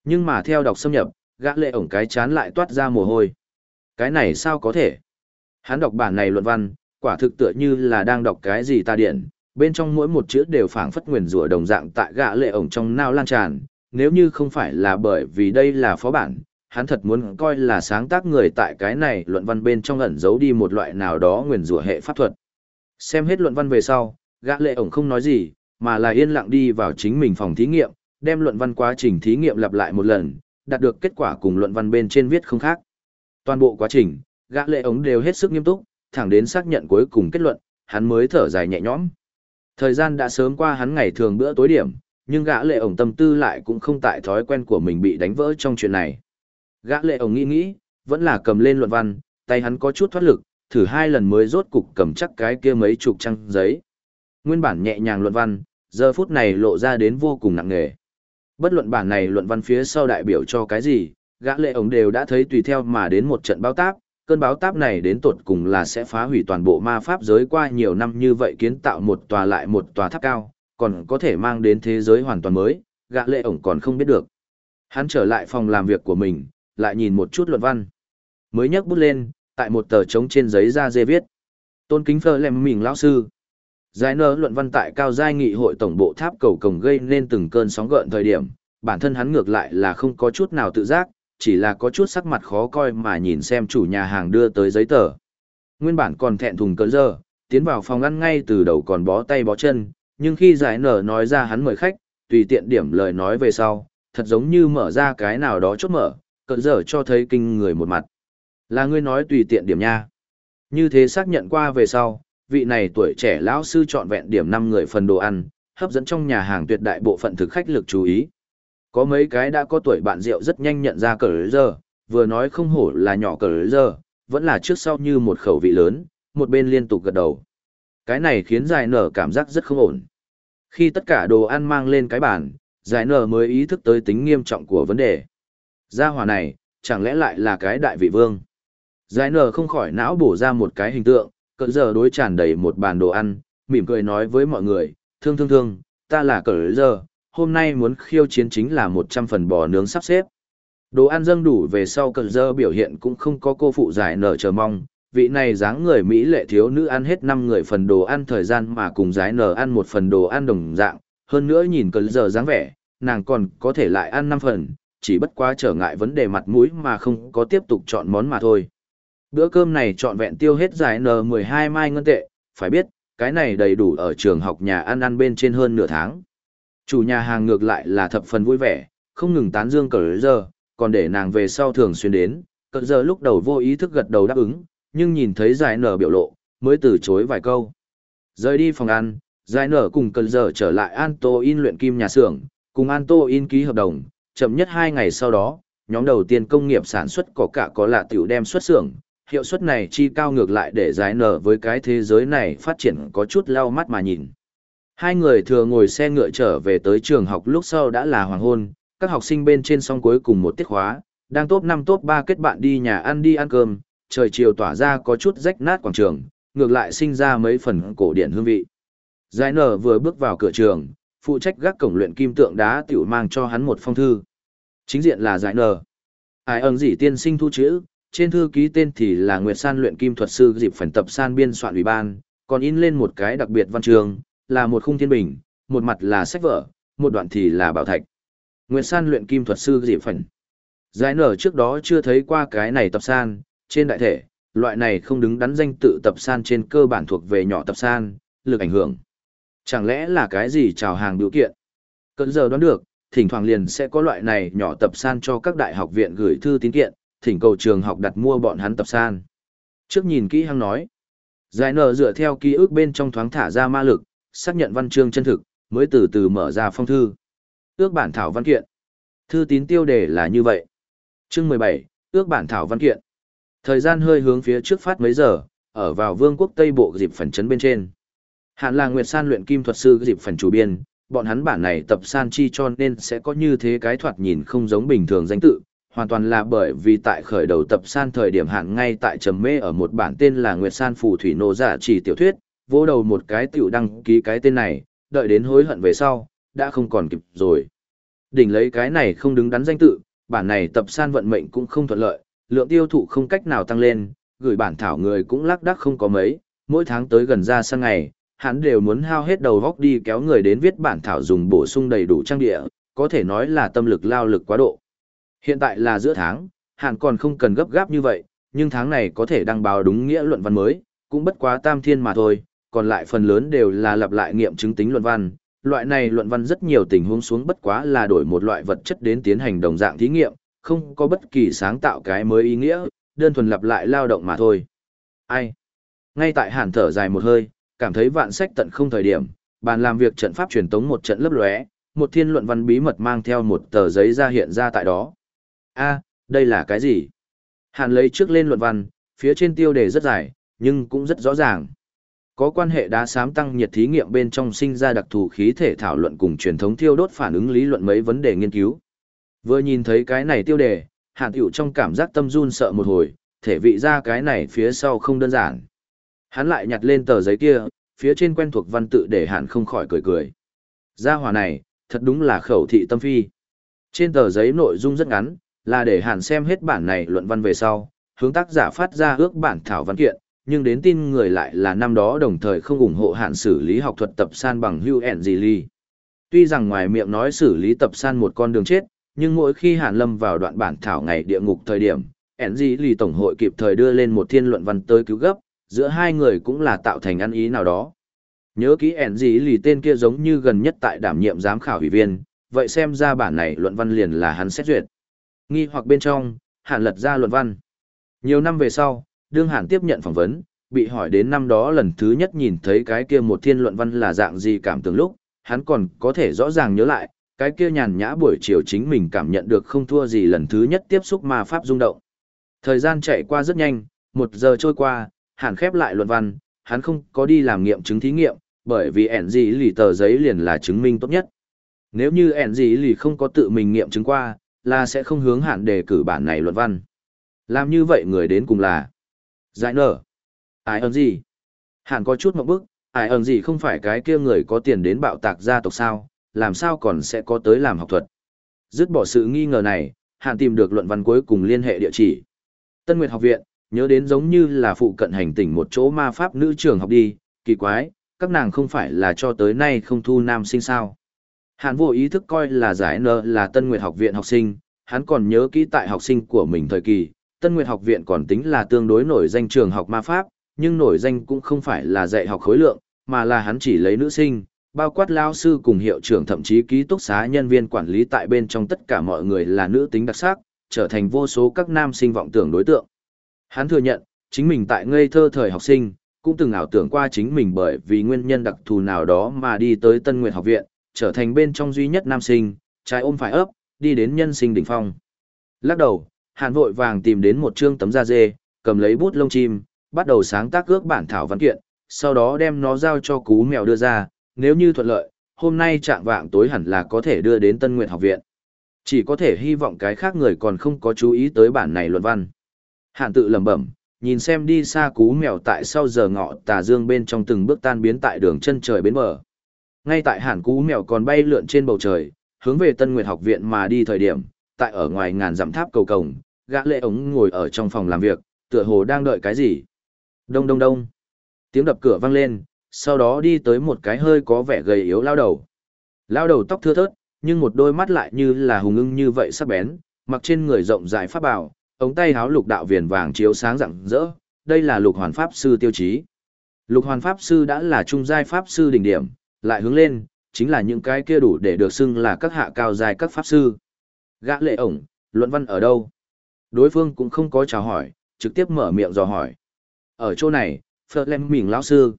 Nhưng mà theo đọc xâm nhập, gã lệ ổng cái chán lại toát ra mồ hôi. Cái này sao có thể? Hắn đọc bản này luận văn, quả thực tựa như là đang đọc cái gì ta điện, bên trong mỗi một chữ đều phảng phất nguyền rủa đồng dạng tại gã lệ ổng trong nao lan tràn, nếu như không phải là bởi vì đây là phó bản, hắn thật muốn coi là sáng tác người tại cái này luận văn bên trong ẩn giấu đi một loại nào đó nguyền rủa hệ pháp thuật. Xem hết luận văn về sau, gã lệ ổng không nói gì, mà là yên lặng đi vào chính mình phòng thí nghiệm, đem luận văn quá trình thí nghiệm lặp lại một lần, đạt được kết quả cùng luận văn bên trên viết không khác. Toàn bộ quá trình, gã lệ ổng đều hết sức nghiêm túc, thẳng đến xác nhận cuối cùng kết luận, hắn mới thở dài nhẹ nhõm. Thời gian đã sớm qua hắn ngày thường bữa tối điểm, nhưng gã lệ ổng tâm tư lại cũng không tại thói quen của mình bị đánh vỡ trong chuyện này. Gã lệ ổng nghĩ nghĩ, vẫn là cầm lên luận văn, tay hắn có chút thoát lực, thử hai lần mới rốt cục cầm chắc cái kia mấy chục trang giấy. Nguyên bản nhẹ nhàng luận văn, giờ phút này lộ ra đến vô cùng nặng nề. Bất luận bản này luận văn phía sau đại biểu cho cái gì, gã lệ ổng đều đã thấy tùy theo mà đến một trận báo táp, cơn báo táp này đến tột cùng là sẽ phá hủy toàn bộ ma pháp giới qua nhiều năm như vậy kiến tạo một tòa lại một tòa tháp cao, còn có thể mang đến thế giới hoàn toàn mới, gã lệ ổng còn không biết được. Hắn trở lại phòng làm việc của mình, lại nhìn một chút luận văn. Mới nhấc bút lên, tại một tờ trống trên giấy ra dê viết. Tôn kính phơ lem mình lão sư. Giải nở luận văn tại cao giai nghị hội tổng bộ tháp cầu cổng gây nên từng cơn sóng gợn thời điểm, bản thân hắn ngược lại là không có chút nào tự giác, chỉ là có chút sắc mặt khó coi mà nhìn xem chủ nhà hàng đưa tới giấy tờ. Nguyên bản còn thẹn thùng cơn giờ, tiến vào phòng ăn ngay từ đầu còn bó tay bó chân, nhưng khi giải nở nói ra hắn mời khách, tùy tiện điểm lời nói về sau, thật giống như mở ra cái nào đó chốt mở, cỡ giờ cho thấy kinh người một mặt. Là ngươi nói tùy tiện điểm nha. Như thế xác nhận qua về sau, vị này tuổi trẻ lão sư chọn vẹn điểm 5 người phần đồ ăn, hấp dẫn trong nhà hàng tuyệt đại bộ phận thực khách lực chú ý. Có mấy cái đã có tuổi bạn rượu rất nhanh nhận ra cờ giờ, vừa nói không hổ là nhỏ cờ giờ, vẫn là trước sau như một khẩu vị lớn, một bên liên tục gật đầu. Cái này khiến giải nở cảm giác rất không ổn. Khi tất cả đồ ăn mang lên cái bàn, giải nở mới ý thức tới tính nghiêm trọng của vấn đề. Gia hỏa này, chẳng lẽ lại là cái đại vị vương? Giải nở không khỏi não bổ ra một cái hình tượng, cỡ giờ đối tràn đầy một bàn đồ ăn, mỉm cười nói với mọi người, thương thương thương, ta là cỡ giờ, hôm nay muốn khiêu chiến chính là 100 phần bò nướng sắp xếp. Đồ ăn dâng đủ về sau cỡ giờ biểu hiện cũng không có cô phụ giải nở chờ mong, vị này dáng người Mỹ lệ thiếu nữ ăn hết 5 người phần đồ ăn thời gian mà cùng giải nở ăn một phần đồ ăn đồng dạng, hơn nữa nhìn cỡ giờ dáng vẻ, nàng còn có thể lại ăn 5 phần, chỉ bất quá trở ngại vấn đề mặt mũi mà không có tiếp tục chọn món mà thôi. Bữa cơm này trọn vẹn tiêu hết giải N12 mai ngân tệ, phải biết, cái này đầy đủ ở trường học nhà ăn ăn bên trên hơn nửa tháng. Chủ nhà hàng ngược lại là thập phần vui vẻ, không ngừng tán dương cờ giờ, còn để nàng về sau thường xuyên đến, cờ giờ lúc đầu vô ý thức gật đầu đáp ứng, nhưng nhìn thấy giải nở biểu lộ, mới từ chối vài câu. Rời đi phòng ăn, giải nở cùng cờ giờ trở lại Anto in luyện kim nhà xưởng, cùng Anto in ký hợp đồng, chậm nhất hai ngày sau đó, nhóm đầu tiên công nghiệp sản xuất có cả có lạ tiểu đem xuất xưởng, hiệu suất này chi cao ngược lại để giải nở với cái thế giới này phát triển có chút lau mắt mà nhìn. Hai người thừa ngồi xe ngựa trở về tới trường học lúc sau đã là hoàng hôn, các học sinh bên trên song cuối cùng một tiết khóa, đang top 5 top 3 kết bạn đi nhà ăn đi ăn cơm, trời chiều tỏa ra có chút rách nát quảng trường, ngược lại sinh ra mấy phần cổ điển hương vị. Giải nở vừa bước vào cửa trường, phụ trách gác cổng luyện kim tượng đá tiểu mang cho hắn một phong thư. Chính diện là giải nở. Ai ẩn gì tiên sinh thu chữ, trên thư ký tên thì là Nguyệt San luyện kim thuật sư dịp phần tập san biên soạn ủy ban, còn in lên một cái đặc biệt văn trường, là một khung thiên bình, một mặt là sách vở, một đoạn thì là bảo thạch. Nguyệt San luyện kim thuật sư dịp phần. Giải nở trước đó chưa thấy qua cái này tập san, trên đại thể, loại này không đứng đắn danh tự tập san trên cơ bản thuộc về nhỏ tập san, lực ảnh hưởng. Chẳng lẽ là cái gì chào hàng biểu kiện? Cận giờ đoán được, thỉnh thoảng liền sẽ có loại này nhỏ tập san cho các đại học viện gửi thư tín kiện, thỉnh cầu trường học đặt mua bọn hắn tập san. Trước nhìn kỹ hăng nói, giải nở dựa theo ký ức bên trong thoáng thả ra ma lực, xác nhận văn chương chân thực, mới từ từ mở ra phong thư. Ước bản thảo văn kiện. Thư tín tiêu đề là như vậy. Chương 17, ước bản thảo văn kiện. Thời gian hơi hướng phía trước phát mấy giờ, ở vào vương quốc Tây Bộ dịp phần chấn bên trên. Hạn là Nguyệt San luyện kim thuật sư dịp phần chủ biên, bọn hắn bản này tập san chi cho nên sẽ có như thế cái thoạt nhìn không giống bình thường danh tự, hoàn toàn là bởi vì tại khởi đầu tập san thời điểm hạn ngay tại trầm mê ở một bản tên là Nguyệt San Phù Thủy Nô Giả chỉ tiểu thuyết, vô đầu một cái tiểu đăng ký cái tên này, đợi đến hối hận về sau, đã không còn kịp rồi. Đỉnh lấy cái này không đứng đắn danh tự, bản này tập san vận mệnh cũng không thuận lợi, lượng tiêu thụ không cách nào tăng lên, gửi bản thảo người cũng lác đác không có mấy, mỗi tháng tới gần ra sang ngày, hắn đều muốn hao hết đầu góc đi kéo người đến viết bản thảo dùng bổ sung đầy đủ trang địa, có thể nói là tâm lực lao lực quá độ. Hiện tại là giữa tháng, hạn còn không cần gấp gáp như vậy, nhưng tháng này có thể đăng báo đúng nghĩa luận văn mới, cũng bất quá tam thiên mà thôi, còn lại phần lớn đều là lặp lại nghiệm chứng tính luận văn. Loại này luận văn rất nhiều tình huống xuống bất quá là đổi một loại vật chất đến tiến hành đồng dạng thí nghiệm, không có bất kỳ sáng tạo cái mới ý nghĩa, đơn thuần lặp lại lao động mà thôi. Ai? Ngay tại hàn thở dài một hơi, cảm thấy vạn sách tận không thời điểm, bàn làm việc trận pháp truyền tống một trận lấp lóe, một thiên luận văn bí mật mang theo một tờ giấy ra hiện ra tại đó. A, đây là cái gì? Hàn lấy trước lên luận văn, phía trên tiêu đề rất dài, nhưng cũng rất rõ ràng. Có quan hệ đá sám tăng nhiệt thí nghiệm bên trong sinh ra đặc thù khí thể thảo luận cùng truyền thống thiêu đốt phản ứng lý luận mấy vấn đề nghiên cứu. Vừa nhìn thấy cái này tiêu đề, Hàn Tiểu trong cảm giác tâm run sợ một hồi, thể vị ra cái này phía sau không đơn giản. Hắn lại nhặt lên tờ giấy kia, phía trên quen thuộc văn tự để Hàn không khỏi cười cười. Gia hỏa này, thật đúng là khẩu thị tâm phi. Trên tờ giấy nội dung rất ngắn, là để Hàn xem hết bản này luận văn về sau, hướng tác giả phát ra ước bản thảo văn kiện, nhưng đến tin người lại là năm đó đồng thời không ủng hộ hạn xử lý học thuật tập san bằng hưu ẹn gì ly. Tuy rằng ngoài miệng nói xử lý tập san một con đường chết, nhưng mỗi khi Hàn lâm vào đoạn bản thảo ngày địa ngục thời điểm, ẹn gì ly Tổng hội kịp thời đưa lên một thiên luận văn tới cứu gấp, giữa hai người cũng là tạo thành ăn ý nào đó. Nhớ kỹ ẹn gì lì tên kia giống như gần nhất tại đảm nhiệm giám khảo ủy viên, vậy xem ra bản này luận văn liền là hắn xét duyệt. Nghi hoặc bên trong, hàn lật ra luận văn. Nhiều năm về sau, đương hàn tiếp nhận phỏng vấn, bị hỏi đến năm đó lần thứ nhất nhìn thấy cái kia một thiên luận văn là dạng gì cảm tưởng lúc, hắn còn có thể rõ ràng nhớ lại, cái kia nhàn nhã buổi chiều chính mình cảm nhận được không thua gì lần thứ nhất tiếp xúc ma pháp rung động. Thời gian chạy qua rất nhanh, một giờ trôi qua, hàn khép lại luận văn, hắn không có đi làm nghiệm chứng thí nghiệm, bởi vì ẻn gì lì tờ giấy liền là chứng minh tốt nhất. Nếu như ẻn gì lì không có tự mình nghiệm chứng qua, là sẽ không hướng hạn đề cử bản này luận văn. Làm như vậy người đến cùng là Giải nở. Ai ơn gì? Hạn có chút mộng bức, ai ơn gì không phải cái kia người có tiền đến bạo tạc gia tộc sao, làm sao còn sẽ có tới làm học thuật. Dứt bỏ sự nghi ngờ này, hạn tìm được luận văn cuối cùng liên hệ địa chỉ. Tân Nguyệt học viện, nhớ đến giống như là phụ cận hành tỉnh một chỗ ma pháp nữ trường học đi, kỳ quái, các nàng không phải là cho tới nay không thu nam sinh sao. Hàn vô ý thức coi là giải nợ là Tân Nguyệt học viện học sinh, hắn còn nhớ kỹ tại học sinh của mình thời kỳ, Tân Nguyệt học viện còn tính là tương đối nổi danh trường học ma pháp, nhưng nổi danh cũng không phải là dạy học khối lượng, mà là hắn chỉ lấy nữ sinh, bao quát lao sư cùng hiệu trưởng thậm chí ký túc xá nhân viên quản lý tại bên trong tất cả mọi người là nữ tính đặc sắc, trở thành vô số các nam sinh vọng tưởng đối tượng. Hắn thừa nhận, chính mình tại ngây thơ thời học sinh, cũng từng ảo tưởng qua chính mình bởi vì nguyên nhân đặc thù nào đó mà đi tới Tân Nguyệt học viện, trở thành bên trong duy nhất nam sinh, trái ôm phải ấp, đi đến nhân sinh đỉnh phong. Lắc đầu, Hàn vội vàng tìm đến một chương tấm da dê, cầm lấy bút lông chim, bắt đầu sáng tác ước bản thảo văn kiện, sau đó đem nó giao cho cú mèo đưa ra, nếu như thuận lợi, hôm nay trạng vạng tối hẳn là có thể đưa đến Tân Nguyệt học viện. Chỉ có thể hy vọng cái khác người còn không có chú ý tới bản này luận văn. Hàn tự lẩm bẩm, nhìn xem đi xa cú mèo tại sau giờ ngọ tà dương bên trong từng bước tan biến tại đường chân trời bến bờ. Ngay tại hàn cú mèo còn bay lượn trên bầu trời, hướng về Tân Nguyệt học viện mà đi thời điểm, tại ở ngoài ngàn dặm tháp cầu cổng, gã lệ ống ngồi ở trong phòng làm việc, tựa hồ đang đợi cái gì. Đông đông đông. Tiếng đập cửa vang lên, sau đó đi tới một cái hơi có vẻ gầy yếu lao đầu. Lao đầu tóc thưa thớt, nhưng một đôi mắt lại như là hùng ưng như vậy sắc bén, mặc trên người rộng dài pháp bảo, ống tay háo lục đạo viền vàng chiếu sáng rạng rỡ, đây là lục hoàn pháp sư tiêu chí. Lục hoàn pháp sư đã là trung giai pháp sư đỉnh điểm, lại hướng lên, chính là những cái kia đủ để được xưng là các hạ cao dài các pháp sư. Gã lệ ổng, luận văn ở đâu? Đối phương cũng không có chào hỏi, trực tiếp mở miệng dò hỏi. Ở chỗ này, Phật Lem mỉm lão sư.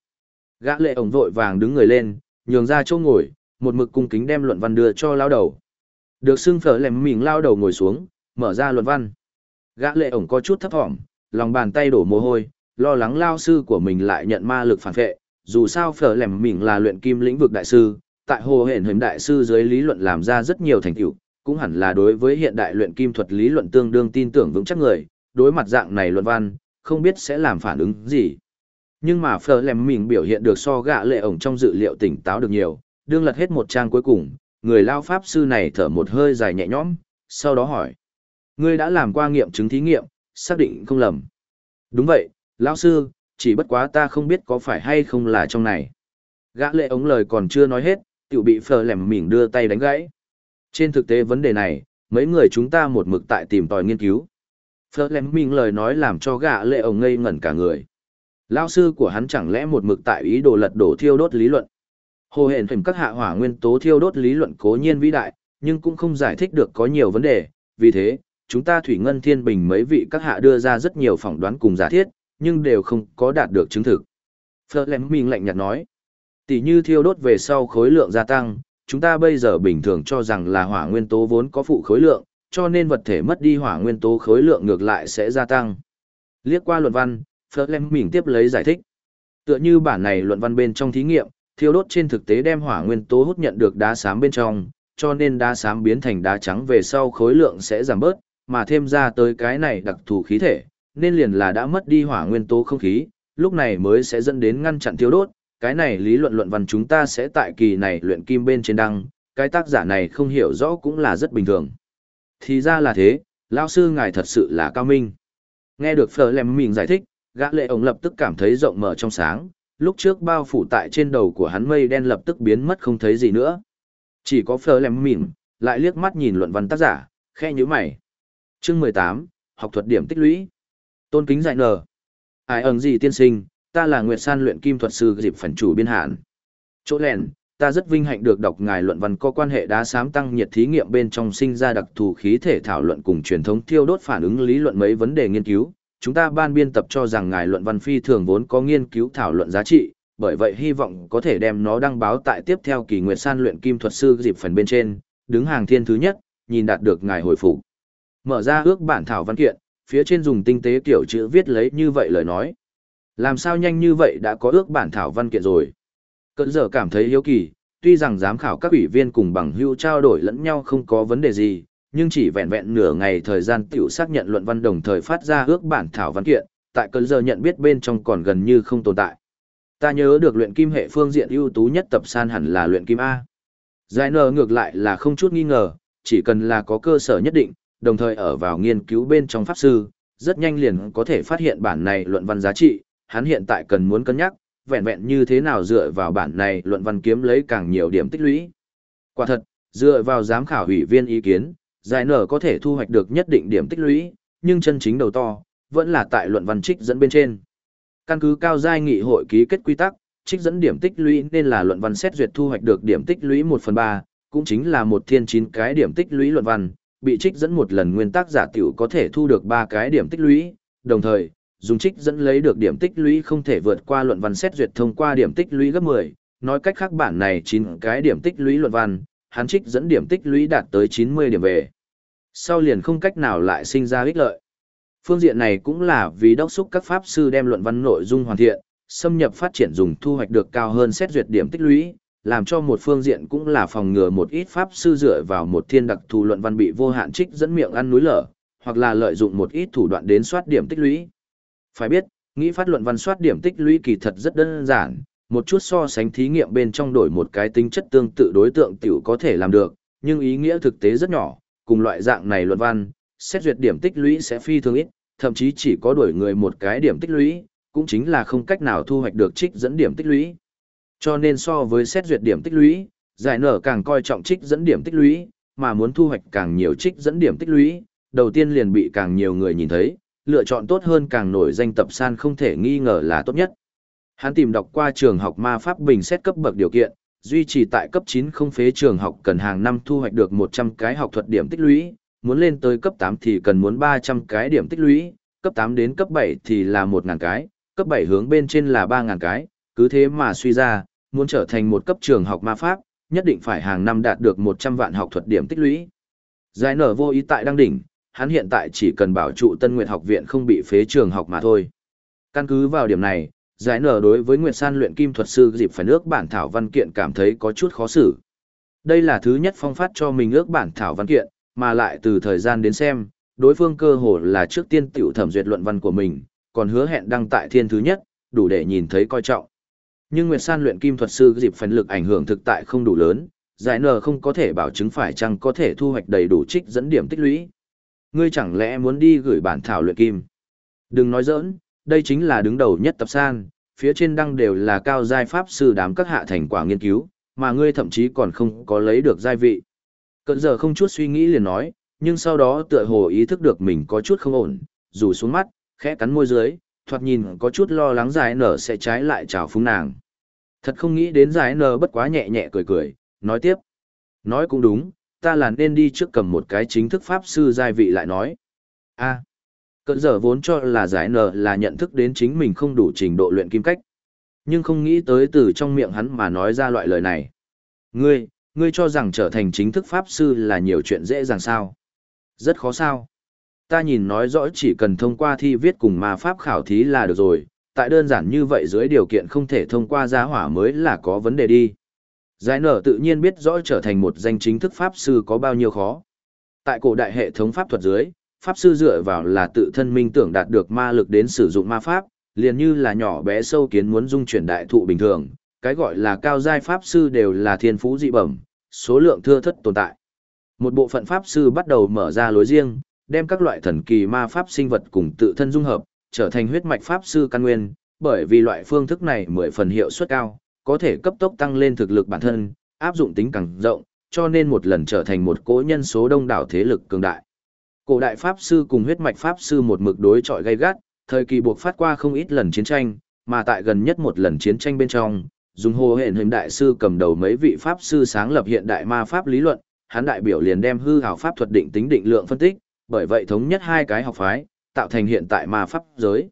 Gã lệ ổng vội vàng đứng người lên, nhường ra chỗ ngồi, một mực cung kính đem luận văn đưa cho lão đầu. Được xưng Phật Lem mỉm lão đầu ngồi xuống, mở ra luận văn. Gã lệ ổng có chút thấp thỏm, lòng bàn tay đổ mồ hôi, lo lắng lao sư của mình lại nhận ma lực phản vệ. Dù sao Phở lẻm mình là luyện kim lĩnh vực đại sư, tại hồ hển hình đại sư dưới lý luận làm ra rất nhiều thành tựu, cũng hẳn là đối với hiện đại luyện kim thuật lý luận tương đương tin tưởng vững chắc người, đối mặt dạng này luận văn, không biết sẽ làm phản ứng gì. Nhưng mà Phở lẻm mình biểu hiện được so gạ lệ ổng trong dự liệu tỉnh táo được nhiều, đương lật hết một trang cuối cùng, người lao pháp sư này thở một hơi dài nhẹ nhõm, sau đó hỏi. Ngươi đã làm qua nghiệm chứng thí nghiệm, xác định không lầm. Đúng vậy, lão sư, chỉ bất quá ta không biết có phải hay không là trong này. Gã lệ ống lời còn chưa nói hết, tiểu bị phờ lẻm mỉm đưa tay đánh gãy. Trên thực tế vấn đề này, mấy người chúng ta một mực tại tìm tòi nghiên cứu. Phờ lẻm mỉm lời nói làm cho gã lệ ống ngây ngẩn cả người. Lão sư của hắn chẳng lẽ một mực tại ý đồ lật đổ thiêu đốt lý luận. Hồ hển hình các hạ hỏa nguyên tố thiêu đốt lý luận cố nhiên vĩ đại, nhưng cũng không giải thích được có nhiều vấn đề, vì thế, chúng ta Thủy Ngân Thiên Bình mấy vị các hạ đưa ra rất nhiều phỏng đoán cùng giả thiết, nhưng đều không có đạt được chứng thực. Fleming lạnh nhạt nói, tỷ như thiêu đốt về sau khối lượng gia tăng, chúng ta bây giờ bình thường cho rằng là hỏa nguyên tố vốn có phụ khối lượng, cho nên vật thể mất đi hỏa nguyên tố khối lượng ngược lại sẽ gia tăng. Liếc qua luận văn, Fleming tiếp lấy giải thích. Tựa như bản này luận văn bên trong thí nghiệm, thiêu đốt trên thực tế đem hỏa nguyên tố hút nhận được đá xám bên trong, cho nên đá xám biến thành đá trắng về sau khối lượng sẽ giảm bớt, mà thêm ra tới cái này đặc thù khí thể, nên liền là đã mất đi hỏa nguyên tố không khí, lúc này mới sẽ dẫn đến ngăn chặn thiếu đốt, cái này lý luận luận văn chúng ta sẽ tại kỳ này luyện kim bên trên đăng, cái tác giả này không hiểu rõ cũng là rất bình thường. Thì ra là thế, lão sư ngài thật sự là cao minh. Nghe được Phở Lem mình giải thích, gã lệ ông lập tức cảm thấy rộng mở trong sáng, lúc trước bao phủ tại trên đầu của hắn mây đen lập tức biến mất không thấy gì nữa. Chỉ có Phở Lem mình, lại liếc mắt nhìn luận văn tác giả, khe như mày chương mười tám học thuật điểm tích lũy tôn kính dạy nờ ai ẩn gì tiên sinh ta là nguyệt san luyện kim thuật sư dịp phần chủ biên hạn Chỗ lẻn, ta rất vinh hạnh được đọc ngài luận văn có quan hệ đá sám tăng nhiệt thí nghiệm bên trong sinh ra đặc thù khí thể thảo luận cùng truyền thống thiêu đốt phản ứng lý luận mấy vấn đề nghiên cứu. Chúng ta ban biên tập cho rằng ngài luận văn phi thường vốn có nghiên cứu thảo luận giá trị, bởi vậy hy vọng có thể đem nó đăng báo tại tiếp theo kỳ nguyệt san luyện kim thuật sư dịp phần bên trên, đứng hàng thiên thứ nhất, nhìn đạt được ngài hồi phục. Mở ra ước bản thảo văn kiện, phía trên dùng tinh tế kiểu chữ viết lấy như vậy lời nói. Làm sao nhanh như vậy đã có ước bản thảo văn kiện rồi? Cận giờ cảm thấy hiếu kỳ, tuy rằng giám khảo các ủy viên cùng bằng hưu trao đổi lẫn nhau không có vấn đề gì, nhưng chỉ vẹn vẹn nửa ngày thời gian tiểu xác nhận luận văn đồng thời phát ra ước bản thảo văn kiện, tại cơn giờ nhận biết bên trong còn gần như không tồn tại. Ta nhớ được luyện kim hệ phương diện ưu tú nhất tập san hẳn là luyện kim A. Giải nờ ngược lại là không chút nghi ngờ, chỉ cần là có cơ sở nhất định, đồng thời ở vào nghiên cứu bên trong pháp sư, rất nhanh liền có thể phát hiện bản này luận văn giá trị, hắn hiện tại cần muốn cân nhắc, vẹn vẹn như thế nào dựa vào bản này luận văn kiếm lấy càng nhiều điểm tích lũy. Quả thật, dựa vào giám khảo ủy viên ý kiến, giải nở có thể thu hoạch được nhất định điểm tích lũy, nhưng chân chính đầu to, vẫn là tại luận văn trích dẫn bên trên. Căn cứ cao giai nghị hội ký kết quy tắc, trích dẫn điểm tích lũy nên là luận văn xét duyệt thu hoạch được điểm tích lũy 1 phần 3, cũng chính là một thiên chín cái điểm tích lũy luận văn, bị trích dẫn một lần nguyên tắc giả tiểu có thể thu được 3 cái điểm tích lũy, đồng thời, dùng trích dẫn lấy được điểm tích lũy không thể vượt qua luận văn xét duyệt thông qua điểm tích lũy gấp 10, nói cách khác bản này 9 cái điểm tích lũy luận văn, hắn trích dẫn điểm tích lũy đạt tới 90 điểm về. Sau liền không cách nào lại sinh ra ích lợi. Phương diện này cũng là vì đốc xúc các pháp sư đem luận văn nội dung hoàn thiện, xâm nhập phát triển dùng thu hoạch được cao hơn xét duyệt điểm tích lũy, làm cho một phương diện cũng là phòng ngừa một ít pháp sư dựa vào một thiên đặc thù luận văn bị vô hạn trích dẫn miệng ăn núi lở, hoặc là lợi dụng một ít thủ đoạn đến soát điểm tích lũy. Phải biết, nghĩ phát luận văn soát điểm tích lũy kỳ thật rất đơn giản, một chút so sánh thí nghiệm bên trong đổi một cái tính chất tương tự đối tượng tiểu có thể làm được, nhưng ý nghĩa thực tế rất nhỏ, cùng loại dạng này luận văn, xét duyệt điểm tích lũy sẽ phi thường ít, thậm chí chỉ có đổi người một cái điểm tích lũy, cũng chính là không cách nào thu hoạch được trích dẫn điểm tích lũy. Cho nên so với xét duyệt điểm tích lũy, giải nở càng coi trọng trích dẫn điểm tích lũy, mà muốn thu hoạch càng nhiều trích dẫn điểm tích lũy, đầu tiên liền bị càng nhiều người nhìn thấy, lựa chọn tốt hơn càng nổi danh tập san không thể nghi ngờ là tốt nhất. Hắn tìm đọc qua trường học ma pháp bình xét cấp bậc điều kiện, duy trì tại cấp 9 không phế trường học cần hàng năm thu hoạch được 100 cái học thuật điểm tích lũy, muốn lên tới cấp 8 thì cần muốn 300 cái điểm tích lũy, cấp 8 đến cấp 7 thì là 1.000 cái, cấp 7 hướng bên trên là 3.000 cái, cứ thế mà suy ra, muốn trở thành một cấp trường học ma pháp, nhất định phải hàng năm đạt được 100 vạn học thuật điểm tích lũy. Giải nở vô ý tại đăng đỉnh, hắn hiện tại chỉ cần bảo trụ Tân Nguyệt học viện không bị phế trường học mà thôi. Căn cứ vào điểm này, giải nở đối với Nguyệt San luyện kim thuật sư dịp phải nước bản thảo văn kiện cảm thấy có chút khó xử. Đây là thứ nhất phong phát cho mình ước bản thảo văn kiện, mà lại từ thời gian đến xem, đối phương cơ hồ là trước tiên tiểu thẩm duyệt luận văn của mình, còn hứa hẹn đăng tại thiên thứ nhất, đủ để nhìn thấy coi trọng. Nhưng Nguyệt San luyện kim thuật sư dịp phần lực ảnh hưởng thực tại không đủ lớn, giải nở không có thể bảo chứng phải chăng có thể thu hoạch đầy đủ trích dẫn điểm tích lũy. Ngươi chẳng lẽ muốn đi gửi bản thảo luyện kim? Đừng nói giỡn, đây chính là đứng đầu nhất tập san, phía trên đăng đều là cao giai pháp sư đám các hạ thành quả nghiên cứu, mà ngươi thậm chí còn không có lấy được giai vị. Cận giờ không chút suy nghĩ liền nói, nhưng sau đó tựa hồ ý thức được mình có chút không ổn, dù xuống mắt, khẽ cắn môi dưới, thoạt nhìn có chút lo lắng giải nở sẽ trái lại chào phúng nàng. Thật không nghĩ đến giải nở bất quá nhẹ nhẹ cười cười, nói tiếp. Nói cũng đúng, ta là nên đi trước cầm một cái chính thức pháp sư giai vị lại nói. a à, cận giờ vốn cho là giải nở là nhận thức đến chính mình không đủ trình độ luyện kim cách. Nhưng không nghĩ tới từ trong miệng hắn mà nói ra loại lời này. Ngươi, ngươi cho rằng trở thành chính thức pháp sư là nhiều chuyện dễ dàng sao? Rất khó sao? Ta nhìn nói rõ chỉ cần thông qua thi viết cùng ma pháp khảo thí là được rồi, tại đơn giản như vậy dưới điều kiện không thể thông qua giá hỏa mới là có vấn đề đi. Giải nở tự nhiên biết rõ trở thành một danh chính thức pháp sư có bao nhiêu khó. Tại cổ đại hệ thống pháp thuật dưới, pháp sư dựa vào là tự thân minh tưởng đạt được ma lực đến sử dụng ma pháp, liền như là nhỏ bé sâu kiến muốn dung chuyển đại thụ bình thường, cái gọi là cao giai pháp sư đều là thiên phú dị bẩm, số lượng thưa thất tồn tại. Một bộ phận pháp sư bắt đầu mở ra lối riêng, đem các loại thần kỳ ma pháp sinh vật cùng tự thân dung hợp, trở thành huyết mạch pháp sư căn nguyên, bởi vì loại phương thức này mười phần hiệu suất cao, có thể cấp tốc tăng lên thực lực bản thân, áp dụng tính càng rộng, cho nên một lần trở thành một cỗ nhân số đông đảo thế lực cường đại. Cổ đại pháp sư cùng huyết mạch pháp sư một mực đối chọi gay gắt, thời kỳ buộc phát qua không ít lần chiến tranh, mà tại gần nhất một lần chiến tranh bên trong, dùng hồ hển hình đại sư cầm đầu mấy vị pháp sư sáng lập hiện đại ma pháp lý luận, hắn đại biểu liền đem hư hảo pháp thuật định tính định lượng phân tích, bởi vậy thống nhất hai cái học phái, tạo thành hiện tại ma pháp giới.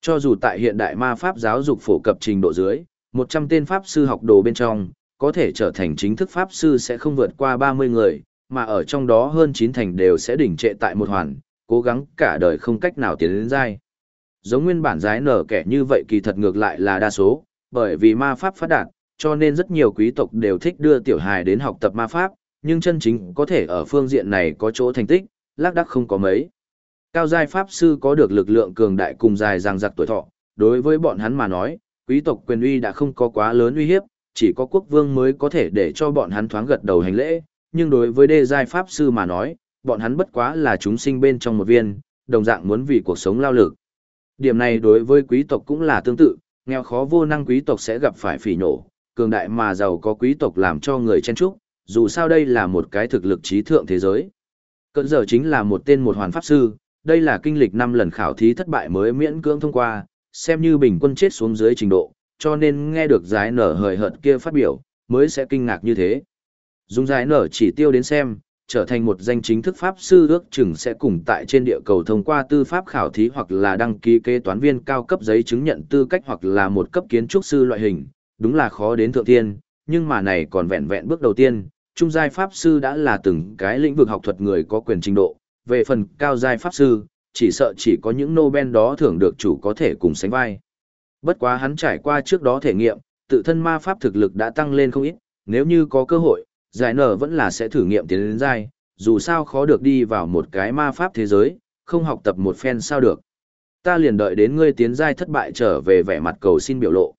Cho dù tại hiện đại ma pháp giáo dục phổ cập trình độ dưới, 100 tên pháp sư học đồ bên trong, có thể trở thành chính thức pháp sư sẽ không vượt qua 30 người, mà ở trong đó hơn 9 thành đều sẽ đỉnh trệ tại một hoàn, cố gắng cả đời không cách nào tiến đến giai. Giống nguyên bản giái nở kẻ như vậy kỳ thật ngược lại là đa số, bởi vì ma pháp phát đạt, cho nên rất nhiều quý tộc đều thích đưa tiểu hài đến học tập ma pháp, nhưng chân chính có thể ở phương diện này có chỗ thành tích, lác đắc không có mấy. Cao giai pháp sư có được lực lượng cường đại cùng dài dằng giặc tuổi thọ, đối với bọn hắn mà nói, quý tộc quyền uy đã không có quá lớn uy hiếp, chỉ có quốc vương mới có thể để cho bọn hắn thoáng gật đầu hành lễ, nhưng đối với đê giai pháp sư mà nói, bọn hắn bất quá là chúng sinh bên trong một viên, đồng dạng muốn vì cuộc sống lao lực. Điểm này đối với quý tộc cũng là tương tự, nghèo khó vô năng quý tộc sẽ gặp phải phỉ nổ, cường đại mà giàu có quý tộc làm cho người chen chúc, dù sao đây là một cái thực lực trí thượng thế giới. Cận giờ chính là một tên một hoàn pháp sư, đây là kinh lịch 5 lần khảo thí thất bại mới miễn cưỡng thông qua, xem như bình quân chết xuống dưới trình độ, cho nên nghe được giải nở hời hợt kia phát biểu, mới sẽ kinh ngạc như thế. Dùng giải nở chỉ tiêu đến xem, trở thành một danh chính thức pháp sư ước chừng sẽ cùng tại trên địa cầu thông qua tư pháp khảo thí hoặc là đăng ký kế toán viên cao cấp giấy chứng nhận tư cách hoặc là một cấp kiến trúc sư loại hình, đúng là khó đến thượng tiên, nhưng mà này còn vẹn vẹn bước đầu tiên, trung giai pháp sư đã là từng cái lĩnh vực học thuật người có quyền trình độ, về phần cao giai pháp sư, chỉ sợ chỉ có những Nobel đó thưởng được chủ có thể cùng sánh vai. Bất quá hắn trải qua trước đó thể nghiệm, tự thân ma pháp thực lực đã tăng lên không ít, nếu như có cơ hội, giải nở vẫn là sẽ thử nghiệm tiến đến giai, dù sao khó được đi vào một cái ma pháp thế giới, không học tập một phen sao được. Ta liền đợi đến ngươi tiến giai thất bại trở về vẻ mặt cầu xin biểu lộ.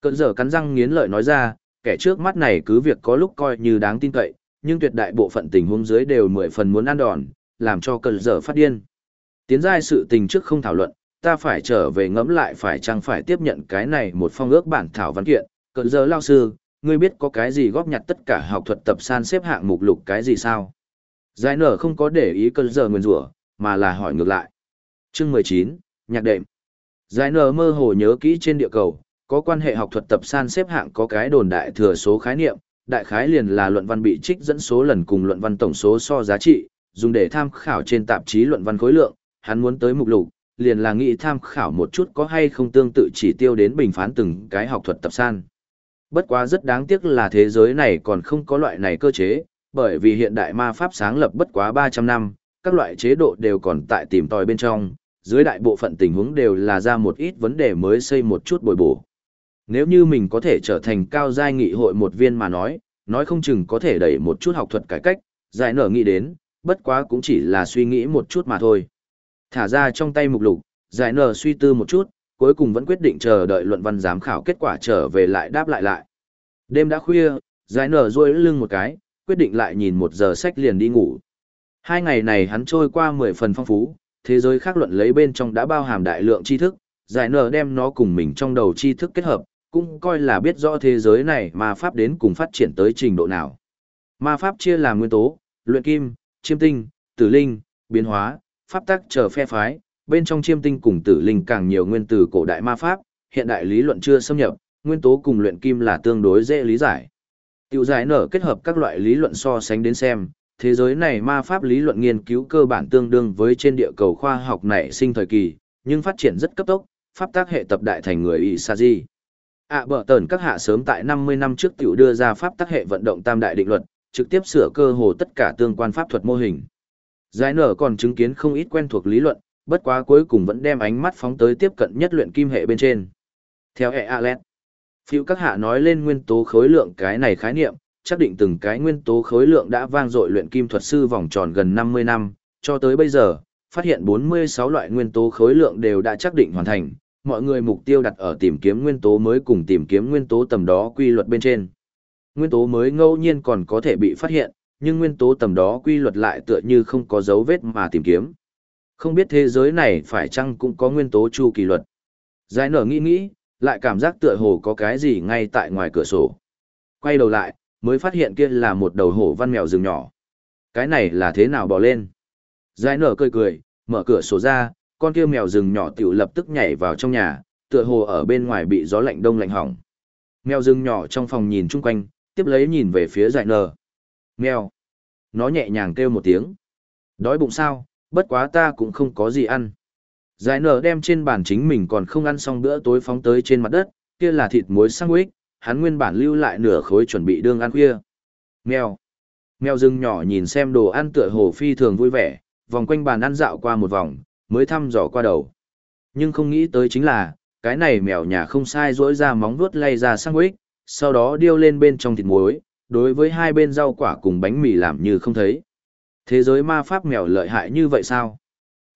Cơn giờ cắn răng nghiến lợi nói ra, kẻ trước mắt này cứ việc có lúc coi như đáng tin cậy, nhưng tuyệt đại bộ phận tình huống dưới đều mười phần muốn ăn đòn, làm cho cơn giờ phát điên. Tiến giai sự tình trước không thảo luận, ta phải trở về ngẫm lại phải chăng phải tiếp nhận cái này một phong ước bản thảo văn kiện, cơn giờ lao sư, ngươi biết có cái gì góp nhặt tất cả học thuật tập san xếp hạng mục lục cái gì sao? Giải nở không có để ý cơn giờ nguyên rủa mà là hỏi ngược lại. Chương mười chín Nhạc đệm. Giải nở mơ hồ nhớ kỹ trên địa cầu, có quan hệ học thuật tập san xếp hạng có cái đồn đại thừa số khái niệm, đại khái liền là luận văn bị trích dẫn số lần cùng luận văn tổng số so giá trị, dùng để tham khảo trên tạp chí luận văn khối lượng, hắn muốn tới mục lục, liền là nghĩ tham khảo một chút có hay không tương tự chỉ tiêu đến bình phán từng cái học thuật tập san. Bất quá rất đáng tiếc là thế giới này còn không có loại này cơ chế, bởi vì hiện đại ma pháp sáng lập bất quá 300 năm, các loại chế độ đều còn tại tìm tòi bên trong, dưới đại bộ phận tình huống đều là ra một ít vấn đề mới xây một chút bồi bổ. Nếu như mình có thể trở thành cao giai nghị hội một viên mà nói, nói không chừng có thể đẩy một chút học thuật cải cách, giải nở nghĩ đến, bất quá cũng chỉ là suy nghĩ một chút mà thôi. Thả ra trong tay mục lục, giải nở suy tư một chút, cuối cùng vẫn quyết định chờ đợi luận văn giám khảo kết quả trở về lại đáp lại lại. Đêm đã khuya, giải nở ruôi lưng một cái, quyết định lại nhìn một giờ sách liền đi ngủ. Hai ngày này hắn trôi qua mười phần phong phú, thế giới khác luận lấy bên trong đã bao hàm đại lượng tri thức, giải nở đem nó cùng mình trong đầu tri thức kết hợp, cũng coi là biết rõ thế giới này ma pháp đến cùng phát triển tới trình độ nào. Ma pháp chia làm nguyên tố, luyện kim, chiêm tinh, tử linh, biến hóa, pháp tắc chờ phe phái, bên trong chiêm tinh cùng tử linh càng nhiều nguyên tử cổ đại ma pháp, hiện đại lý luận chưa xâm nhập, nguyên tố cùng luyện kim là tương đối dễ lý giải. Tiểu giải nở kết hợp các loại lý luận so sánh đến xem, thế giới này ma pháp lý luận nghiên cứu cơ bản tương đương với trên địa cầu khoa học nảy sinh thời kỳ, nhưng phát triển rất cấp tốc, pháp tác hệ tập đại thành người Isaji. À bở tờn các hạ sớm tại 50 năm trước tiểu đưa ra pháp tác hệ vận động tam đại định luật, trực tiếp sửa cơ hồ tất cả tương quan pháp thuật mô hình. Giải nở còn chứng kiến không ít quen thuộc lý luận, bất quá cuối cùng vẫn đem ánh mắt phóng tới tiếp cận nhất luyện kim hệ bên trên. Theo hệ Alet, phiêu các hạ nói lên nguyên tố khối lượng cái này khái niệm, xác định từng cái nguyên tố khối lượng đã vang dội luyện kim thuật sư vòng tròn gần 50 năm, cho tới bây giờ, phát hiện 46 loại nguyên tố khối lượng đều đã xác định hoàn thành, mọi người mục tiêu đặt ở tìm kiếm nguyên tố mới cùng tìm kiếm nguyên tố tầm đó quy luật bên trên. Nguyên tố mới ngẫu nhiên còn có thể bị phát hiện, nhưng nguyên tố tầm đó quy luật lại tựa như không có dấu vết mà tìm kiếm. Không biết thế giới này phải chăng cũng có nguyên tố chu kỳ luật. Giải nở nghĩ nghĩ, lại cảm giác tựa hồ có cái gì ngay tại ngoài cửa sổ. Quay đầu lại, mới phát hiện kia là một đầu hổ văn mèo rừng nhỏ. Cái này là thế nào bỏ lên? Giải nở cười cười, mở cửa sổ ra, con kia mèo rừng nhỏ tiểu lập tức nhảy vào trong nhà, tựa hồ ở bên ngoài bị gió lạnh đông lạnh hỏng. Mèo rừng nhỏ trong phòng nhìn chung quanh, tiếp lấy nhìn về phía dại nờ. Mèo. Nó nhẹ nhàng kêu một tiếng. Đói bụng sao, bất quá ta cũng không có gì ăn. Giải nở đem trên bàn chính mình còn không ăn xong bữa tối phóng tới trên mặt đất, kia là thịt muối sandwich, hắn nguyên bản lưu lại nửa khối chuẩn bị đương ăn khuya. Mèo. Mèo rừng nhỏ nhìn xem đồ ăn tựa hồ phi thường vui vẻ, vòng quanh bàn ăn dạo qua một vòng, mới thăm dò qua đầu. Nhưng không nghĩ tới chính là, cái này mèo nhà không sai rỗi ra móng vuốt lay ra sang sandwich, sau đó điêu lên bên trong thịt muối, đối với hai bên rau quả cùng bánh mì làm như không thấy. Thế giới ma pháp mèo lợi hại như vậy sao?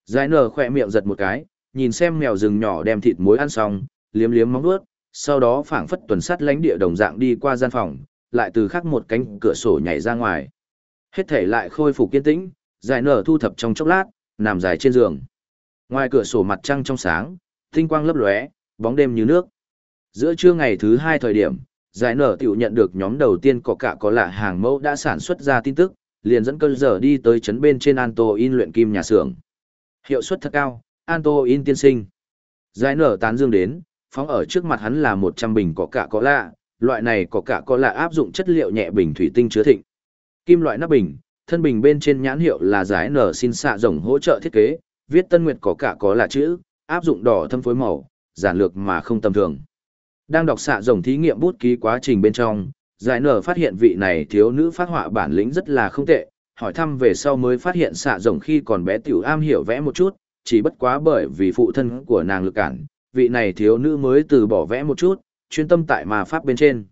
Giải nở khỏe miệng giật một cái, nhìn xem mèo rừng nhỏ đem thịt muối ăn xong, liếm liếm móng vuốt, sau đó phảng phất tuần sắt lánh địa đồng dạng đi qua gian phòng, lại từ khắc một cánh cửa sổ nhảy ra ngoài. Hết thể lại khôi phục kiên tĩnh, giải nở thu thập trong chốc lát, nằm dài trên giường. Ngoài cửa sổ mặt trăng trong sáng, tinh quang lấp lóe, bóng đêm như nước. Giữa trưa ngày thứ hai thời điểm, giải nở tiểu nhận được nhóm đầu tiên có cả có lạ hàng mẫu đã sản xuất ra tin tức, liền dẫn cơn giờ đi tới chấn bên trên Anto in luyện kim nhà xưởng. Hiệu suất thật cao, Anto in tiên sinh. Giải nở tán dương đến, phóng ở trước mặt hắn là 100 bình có cả có lạ, loại này có cả có lạ áp dụng chất liệu nhẹ bình thủy tinh chứa thịnh. Kim loại nắp bình, thân bình bên trên nhãn hiệu là giải nở xin xạ rồng hỗ trợ thiết kế, viết tân nguyệt có cả có là chữ, áp dụng đỏ thâm phối màu, giản lược mà không tầm thường. Đang đọc xạ rồng thí nghiệm bút ký quá trình bên trong, giải nở phát hiện vị này thiếu nữ phát họa bản lĩnh rất là không tệ, hỏi thăm về sau mới phát hiện xạ rồng khi còn bé tiểu am hiểu vẽ một chút, chỉ bất quá bởi vì phụ thân của nàng lực cản, vị này thiếu nữ mới từ bỏ vẽ một chút, chuyên tâm tại mà pháp bên trên.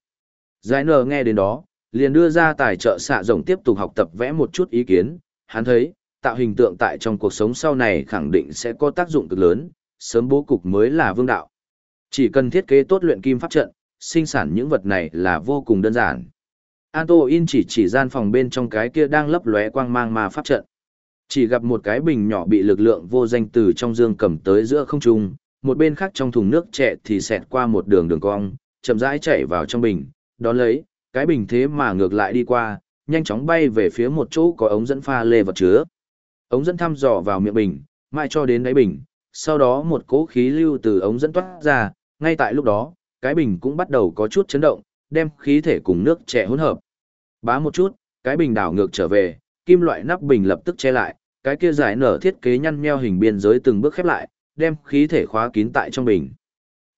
Giải nở nghe đến đó, liền đưa ra tài trợ xạ rồng tiếp tục học tập vẽ một chút ý kiến, hắn thấy, tạo hình tượng tại trong cuộc sống sau này khẳng định sẽ có tác dụng cực lớn, sớm bố cục mới là vương đạo. Chỉ cần thiết kế tốt luyện kim pháp trận, sinh sản những vật này là vô cùng đơn giản. Anto in chỉ chỉ gian phòng bên trong cái kia đang lấp lóe quang mang ma pháp trận. Chỉ gặp một cái bình nhỏ bị lực lượng vô danh từ trong dương cầm tới giữa không trung, một bên khác trong thùng nước trẻ thì xẹt qua một đường đường cong, chậm rãi chạy vào trong bình, đón lấy, cái bình thế mà ngược lại đi qua, nhanh chóng bay về phía một chỗ có ống dẫn pha lê vật chứa. Ống dẫn thăm dò vào miệng bình, mai cho đến đáy bình, sau đó một cỗ khí lưu từ ống dẫn toát ra, ngay tại lúc đó, cái bình cũng bắt đầu có chút chấn động, đem khí thể cùng nước trẻ hỗn hợp. Bá một chút, cái bình đảo ngược trở về, kim loại nắp bình lập tức che lại, cái kia giải nở thiết kế nhăn nheo hình biên giới từng bước khép lại, đem khí thể khóa kín tại trong bình.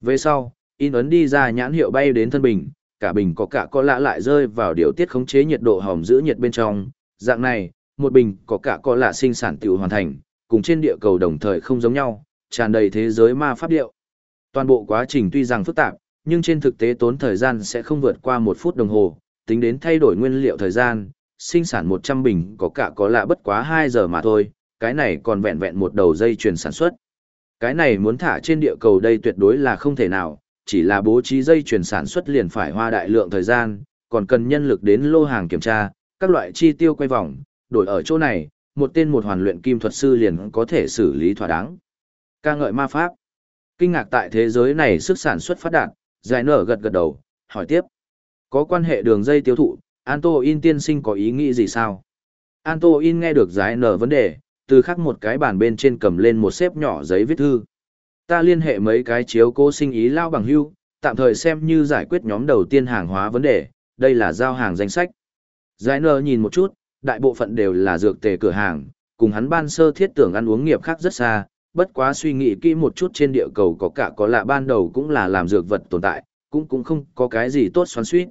Về sau, in ấn đi ra nhãn hiệu bay đến thân bình, cả bình có cả có lạ lại rơi vào điều tiết khống chế nhiệt độ hòm giữ nhiệt bên trong. Dạng này, một bình có cả có lạ sinh sản tiểu hoàn thành, cùng trên địa cầu đồng thời không giống nhau, tràn đầy thế giới ma pháp điệu. Toàn bộ quá trình tuy rằng phức tạp, nhưng trên thực tế tốn thời gian sẽ không vượt qua một phút đồng hồ, tính đến thay đổi nguyên liệu thời gian, sinh sản 100 bình có cả có lạ bất quá 2 giờ mà thôi, cái này còn vẹn vẹn một đầu dây chuyển sản xuất. Cái này muốn thả trên địa cầu đây tuyệt đối là không thể nào, chỉ là bố trí dây chuyển sản xuất liền phải hoa đại lượng thời gian, còn cần nhân lực đến lô hàng kiểm tra, các loại chi tiêu quay vòng, đổi ở chỗ này, một tên một hoàn luyện kim thuật sư liền có thể xử lý thỏa đáng. ca ngợi ma pháp. Kinh ngạc tại thế giới này sức sản xuất phát đạt, giải nở gật gật đầu, hỏi tiếp. Có quan hệ đường dây tiêu thụ, Anto In tiên sinh có ý nghĩ gì sao? Anto In nghe được giải nở vấn đề, từ khắc một cái bàn bên trên cầm lên một xếp nhỏ giấy viết thư. Ta liên hệ mấy cái chiếu cố sinh ý lao bằng hưu, tạm thời xem như giải quyết nhóm đầu tiên hàng hóa vấn đề, đây là giao hàng danh sách. Giải nở nhìn một chút, đại bộ phận đều là dược tề cửa hàng, cùng hắn ban sơ thiết tưởng ăn uống nghiệp khác rất xa, bất quá suy nghĩ kỹ một chút trên địa cầu có cả có lạ ban đầu cũng là làm dược vật tồn tại, cũng cũng không có cái gì tốt xoắn suýt.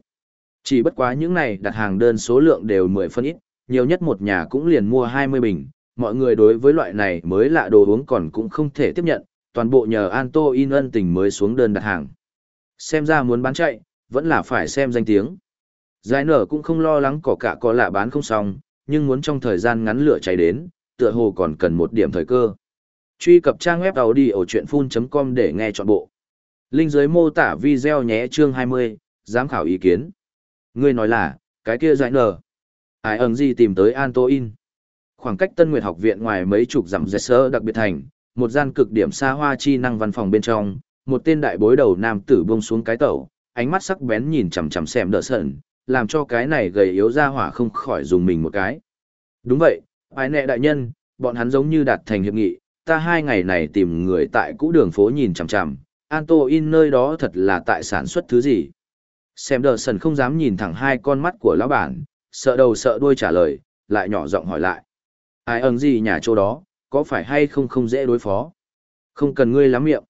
Chỉ bất quá những này đặt hàng đơn số lượng đều 10 phân ít, nhiều nhất một nhà cũng liền mua 20 bình, mọi người đối với loại này mới lạ đồ uống còn cũng không thể tiếp nhận, toàn bộ nhờ Anto in ân tình mới xuống đơn đặt hàng. Xem ra muốn bán chạy, vẫn là phải xem danh tiếng. Giải nở cũng không lo lắng có cả có lạ bán không xong, nhưng muốn trong thời gian ngắn lửa cháy đến, tựa hồ còn cần một điểm thời cơ. Truy cập trang web đầu đi ở chuyện full.com để nghe trọn bộ. Linh dưới mô tả video nhé chương 20, giám khảo ý kiến. Ngươi nói là, cái kia giải nở. Ai ẩn gì tìm tới Antoin. Khoảng cách Tân Nguyệt học viện ngoài mấy chục dặm dẹt sơ đặc biệt thành, một gian cực điểm xa hoa chi năng văn phòng bên trong, một tên đại bối đầu nam tử buông xuống cái tẩu, ánh mắt sắc bén nhìn chằm chằm xem đỡ sợn, làm cho cái này gầy yếu ra hỏa không khỏi dùng mình một cái. Đúng vậy, ai nệ đại nhân, bọn hắn giống như đạt thành hiệp nghị, ta hai ngày này tìm người tại cũ đường phố nhìn chằm chằm, Anto in nơi đó thật là tại sản xuất thứ gì. Xem đờ sần không dám nhìn thẳng hai con mắt của lão bản, sợ đầu sợ đuôi trả lời, lại nhỏ giọng hỏi lại. Ai ẩn gì nhà chỗ đó, có phải hay không không dễ đối phó? Không cần ngươi lắm miệng.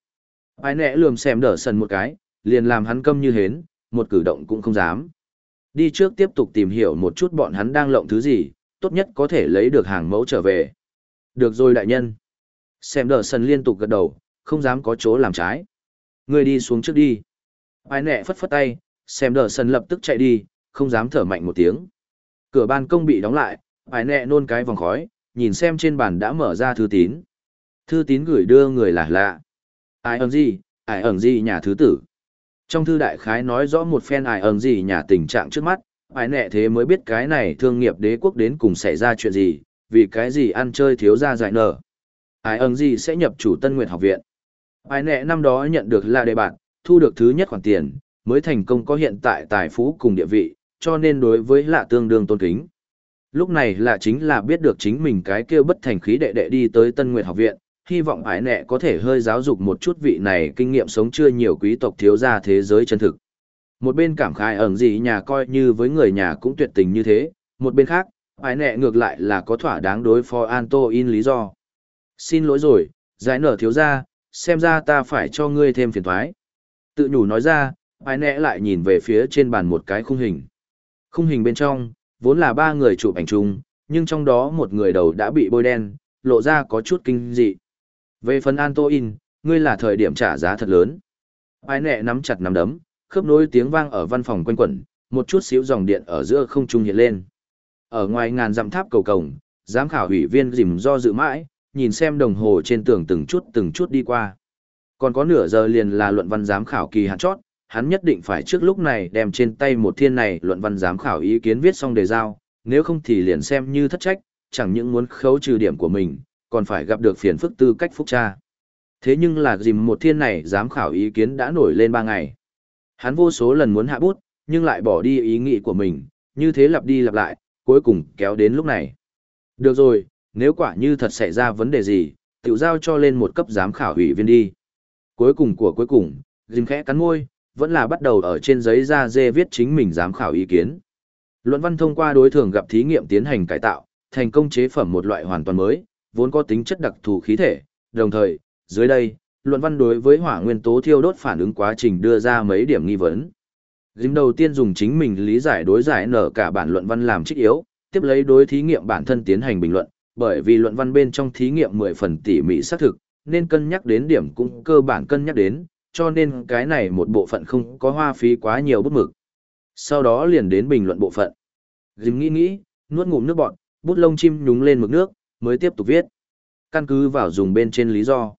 Ai nẹ lườm xem đờ sần một cái, liền làm hắn câm như hến, một cử động cũng không dám. Đi trước tiếp tục tìm hiểu một chút bọn hắn đang lộng thứ gì, tốt nhất có thể lấy được hàng mẫu trở về. Được rồi đại nhân. Xem đờ sần liên tục gật đầu, không dám có chỗ làm trái. Ngươi đi xuống trước đi. Ai nẹ phất phất tay, xem đờ sần lập tức chạy đi, không dám thở mạnh một tiếng. Cửa ban công bị đóng lại, ai nẹ nôn cái vòng khói, nhìn xem trên bàn đã mở ra thư tín. Thư tín gửi đưa người là lạ. Ai ẩn gì, ai ẩn gì nhà thứ tử. Trong thư đại khái nói rõ một phen ải ẩn gì nhà tình trạng trước mắt, ải nẹ thế mới biết cái này thương nghiệp đế quốc đến cùng xảy ra chuyện gì, vì cái gì ăn chơi thiếu ra giải nở. Ải ẩn gì sẽ nhập chủ Tân Nguyệt học viện. Ải nẹ năm đó nhận được là đề bạn, thu được thứ nhất khoản tiền, mới thành công có hiện tại tài phú cùng địa vị, cho nên đối với lạ tương đương tôn kính. Lúc này là chính là biết được chính mình cái kêu bất thành khí đệ đệ đi tới Tân Nguyệt học viện, hy vọng ái nẹ có thể hơi giáo dục một chút vị này kinh nghiệm sống chưa nhiều quý tộc thiếu gia thế giới chân thực. Một bên cảm khai ẩn gì nhà coi như với người nhà cũng tuyệt tình như thế, một bên khác, ái nẹ ngược lại là có thỏa đáng đối phó Anto in lý do. Xin lỗi rồi, giải nở thiếu gia, xem ra ta phải cho ngươi thêm phiền thoái. Tự nhủ nói ra, ái nẹ lại nhìn về phía trên bàn một cái khung hình. Khung hình bên trong, vốn là ba người chụp ảnh chung, nhưng trong đó một người đầu đã bị bôi đen, lộ ra có chút kinh dị. Về phần Antoin, ngươi là thời điểm trả giá thật lớn. Ai nẹ nắm chặt nắm đấm, khớp nối tiếng vang ở văn phòng quanh quẩn, một chút xíu dòng điện ở giữa không trung hiện lên. Ở ngoài ngàn dặm tháp cầu cổng, giám khảo ủy viên dìm do dự mãi, nhìn xem đồng hồ trên tường từng chút từng chút đi qua. Còn có nửa giờ liền là luận văn giám khảo kỳ hạn chót, hắn nhất định phải trước lúc này đem trên tay một thiên này luận văn giám khảo ý kiến viết xong đề giao, nếu không thì liền xem như thất trách, chẳng những muốn khấu trừ điểm của mình, còn phải gặp được phiền phức tư cách phúc tra. Thế nhưng là dìm một thiên này giám khảo ý kiến đã nổi lên ba ngày. Hắn vô số lần muốn hạ bút, nhưng lại bỏ đi ý nghĩ của mình, như thế lặp đi lặp lại, cuối cùng kéo đến lúc này. Được rồi, nếu quả như thật xảy ra vấn đề gì, tiểu giao cho lên một cấp giám khảo ủy viên đi. Cuối cùng của cuối cùng, dìm khẽ cắn môi, vẫn là bắt đầu ở trên giấy da dê viết chính mình giám khảo ý kiến. Luận văn thông qua đối thường gặp thí nghiệm tiến hành cải tạo, thành công chế phẩm một loại hoàn toàn mới, vốn có tính chất đặc thù khí thể, đồng thời, dưới đây, luận văn đối với hỏa nguyên tố thiêu đốt phản ứng quá trình đưa ra mấy điểm nghi vấn. Dìm đầu tiên dùng chính mình lý giải đối giải nở cả bản luận văn làm trích yếu, tiếp lấy đối thí nghiệm bản thân tiến hành bình luận, bởi vì luận văn bên trong thí nghiệm 10 phần tỉ mỉ xác thực, nên cân nhắc đến điểm cũng cơ bản cân nhắc đến, cho nên cái này một bộ phận không có hoa phí quá nhiều bút mực. Sau đó liền đến bình luận bộ phận. Dìm nghĩ nghĩ, nuốt ngụm nước bọt, bút lông chim nhúng lên mực nước, mới tiếp tục viết. Căn cứ vào dùng bên trên lý do.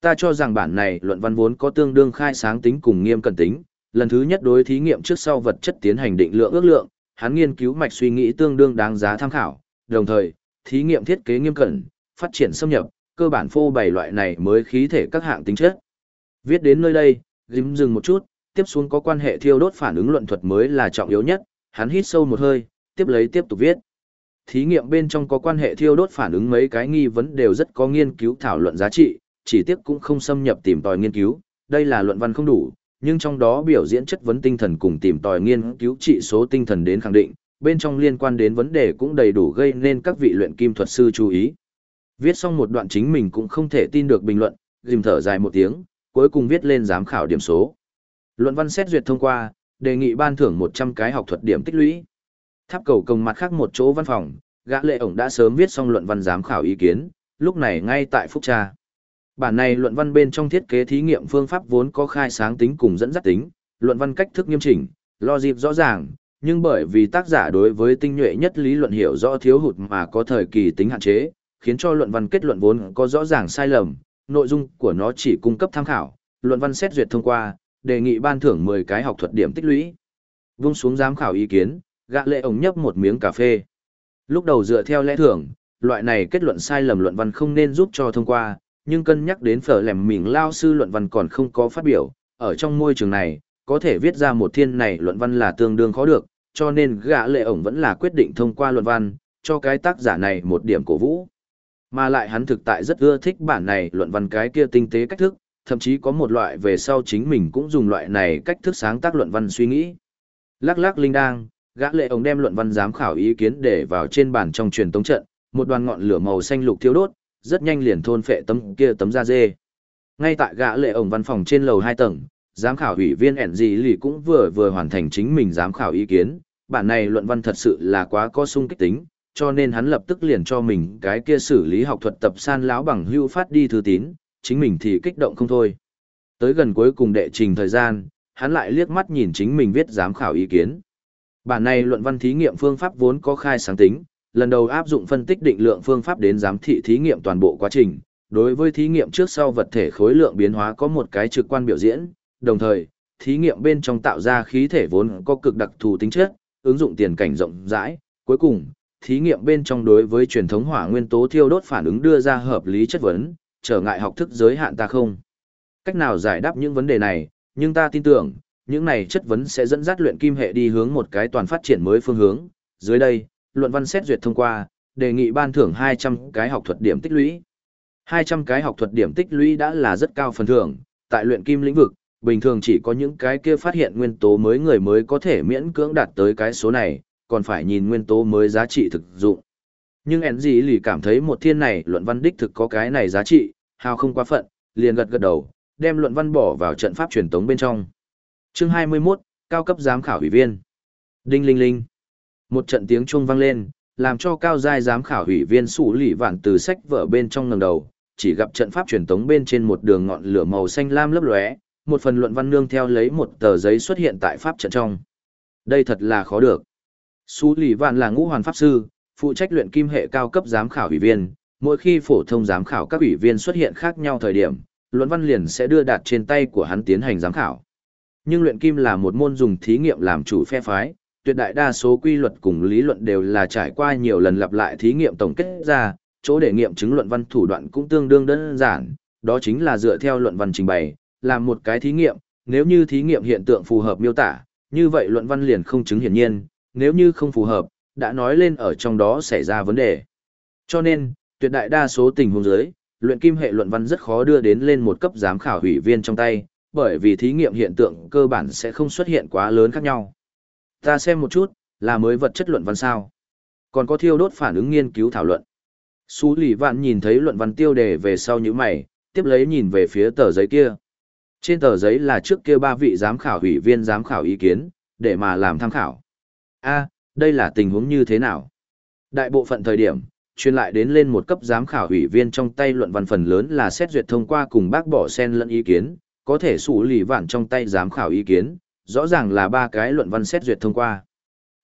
Ta cho rằng bản này luận văn vốn có tương đương khai sáng tính cùng nghiêm cẩn tính, lần thứ nhất đối thí nghiệm trước sau vật chất tiến hành định lượng ước lượng, hắn nghiên cứu mạch suy nghĩ tương đương đáng giá tham khảo, đồng thời, thí nghiệm thiết kế nghiêm cẩn, phát triển xâm nhập, cơ bản phô bày loại này mới khí thể các hạng tính chất. Viết đến nơi đây, dím dừng một chút, tiếp xuống có quan hệ thiêu đốt phản ứng luận thuật mới là trọng yếu nhất, hắn hít sâu một hơi, tiếp lấy tiếp tục viết. Thí nghiệm bên trong có quan hệ thiêu đốt phản ứng mấy cái nghi vấn đều rất có nghiên cứu thảo luận giá trị, chỉ tiếc cũng không xâm nhập tìm tòi nghiên cứu, đây là luận văn không đủ, nhưng trong đó biểu diễn chất vấn tinh thần cùng tìm tòi nghiên cứu trị số tinh thần đến khẳng định, bên trong liên quan đến vấn đề cũng đầy đủ gây nên các vị luyện kim thuật sư chú ý. Viết xong một đoạn chính mình cũng không thể tin được bình luận, dìm thở dài một tiếng, cuối cùng viết lên giám khảo điểm số. Luận văn xét duyệt thông qua, đề nghị ban thưởng 100 cái học thuật điểm tích lũy. Tháp cầu công mặt khác một chỗ văn phòng, gã lệ ổng đã sớm viết xong luận văn giám khảo ý kiến, lúc này ngay tại phúc tra. Bản này luận văn bên trong thiết kế thí nghiệm phương pháp vốn có khai sáng tính cùng dẫn dắt tính, luận văn cách thức nghiêm chỉnh, logic rõ ràng, nhưng bởi vì tác giả đối với tinh nhuệ nhất lý luận hiểu rõ thiếu hụt mà có thời kỳ tính hạn chế, khiến cho luận văn kết luận vốn có rõ ràng sai lầm, nội dung của nó chỉ cung cấp tham khảo, luận văn xét duyệt thông qua, đề nghị ban thưởng 10 cái học thuật điểm tích lũy. Vung xuống giám khảo ý kiến, gã lệ ổng nhấp một miếng cà phê. Lúc đầu dựa theo lẽ thường, loại này kết luận sai lầm luận văn không nên giúp cho thông qua, nhưng cân nhắc đến phở lẻm mình lao sư luận văn còn không có phát biểu, ở trong môi trường này, có thể viết ra một thiên này luận văn là tương đương khó được, cho nên gã lệ ổng vẫn là quyết định thông qua luận văn, cho cái tác giả này một điểm cổ vũ. Mà lại hắn thực tại rất ưa thích bản này luận văn cái kia tinh tế cách thức, thậm chí có một loại về sau chính mình cũng dùng loại này cách thức sáng tác luận văn suy nghĩ. Lắc lắc linh đang, gã lệ ổng đem luận văn giám khảo ý kiến để vào trên bàn trong truyền tống trận, một đoàn ngọn lửa màu xanh lục thiêu đốt, rất nhanh liền thôn phệ tấm kia tấm da dê. Ngay tại gã lệ ổng văn phòng trên lầu 2 tầng, giám khảo ủy viên ẻn gì lì cũng vừa vừa hoàn thành chính mình giám khảo ý kiến, bản này luận văn thật sự là quá có sung kích tính, cho nên hắn lập tức liền cho mình cái kia xử lý học thuật tập san lão bằng hưu phát đi thư tín, chính mình thì kích động không thôi. Tới gần cuối cùng đệ trình thời gian, hắn lại liếc mắt nhìn chính mình viết giám khảo ý kiến. Bản này luận văn thí nghiệm phương pháp vốn có khai sáng tính, lần đầu áp dụng phân tích định lượng phương pháp đến giám thị thí nghiệm toàn bộ quá trình. Đối với thí nghiệm trước sau vật thể khối lượng biến hóa có một cái trực quan biểu diễn, đồng thời, thí nghiệm bên trong tạo ra khí thể vốn có cực đặc thù tính chất, ứng dụng tiền cảnh rộng rãi. Cuối cùng, thí nghiệm bên trong đối với truyền thống hỏa nguyên tố thiêu đốt phản ứng đưa ra hợp lý chất vấn, trở ngại học thức giới hạn ta không. Cách nào giải đáp những vấn đề này, nhưng ta tin tưởng, những này chất vấn sẽ dẫn dắt luyện kim hệ đi hướng một cái toàn phát triển mới phương hướng. Dưới đây, luận văn xét duyệt thông qua, đề nghị ban thưởng 200 cái học thuật điểm tích lũy. 200 cái học thuật điểm tích lũy đã là rất cao phần thưởng, tại luyện kim lĩnh vực, bình thường chỉ có những cái kia phát hiện nguyên tố mới người mới có thể miễn cưỡng đạt tới cái số này, còn phải nhìn nguyên tố mới giá trị thực dụng. Nhưng ẻn gì lì cảm thấy một thiên này luận văn đích thực có cái này giá trị, hào không quá phận, liền gật gật đầu, đem luận văn bỏ vào trận pháp truyền tống bên trong. Chương 21, cao cấp giám khảo ủy viên. Đinh linh linh. Một trận tiếng chuông vang lên, làm cho cao giai giám khảo ủy viên sủ lì vạn từ sách vở bên trong ngẩng đầu, chỉ gặp trận pháp truyền tống bên trên một đường ngọn lửa màu xanh lam lấp lóe, một phần luận văn nương theo lấy một tờ giấy xuất hiện tại pháp trận trong. Đây thật là khó được. Sủ lì vạn là ngũ hoàn pháp sư, phụ trách luyện kim hệ cao cấp giám khảo ủy viên, mỗi khi phổ thông giám khảo các ủy viên xuất hiện khác nhau thời điểm, luận văn liền sẽ đưa đạt trên tay của hắn tiến hành giám khảo. Nhưng luyện kim là một môn dùng thí nghiệm làm chủ phe phái, tuyệt đại đa số quy luật cùng lý luận đều là trải qua nhiều lần lặp lại thí nghiệm tổng kết ra, chỗ để nghiệm chứng luận văn thủ đoạn cũng tương đương đơn giản, đó chính là dựa theo luận văn trình bày, làm một cái thí nghiệm, nếu như thí nghiệm hiện tượng phù hợp miêu tả, như vậy luận văn liền không chứng hiển nhiên, nếu như không phù hợp, đã nói lên ở trong đó xảy ra vấn đề. Cho nên, tuyệt đại đa số tình huống dưới, luyện kim hệ luận văn rất khó đưa đến lên một cấp giám khảo hủy viên trong tay, bởi vì thí nghiệm hiện tượng cơ bản sẽ không xuất hiện quá lớn khác nhau. Ta xem một chút, là mới vật chất luận văn sao. Còn có thiêu đốt phản ứng nghiên cứu thảo luận. Xú lì vạn nhìn thấy luận văn tiêu đề về sau những mày, tiếp lấy nhìn về phía tờ giấy kia. Trên tờ giấy là trước kia ba vị giám khảo hủy viên giám khảo ý kiến, để mà làm tham khảo. a đây là tình huống như thế nào? Đại bộ phận thời điểm, truyền lại đến lên một cấp giám khảo ủy viên trong tay luận văn phần lớn là xét duyệt thông qua cùng bác bỏ sen lẫn ý kiến, có thể sủ lì vạn trong tay giám khảo ý kiến, rõ ràng là ba cái luận văn xét duyệt thông qua.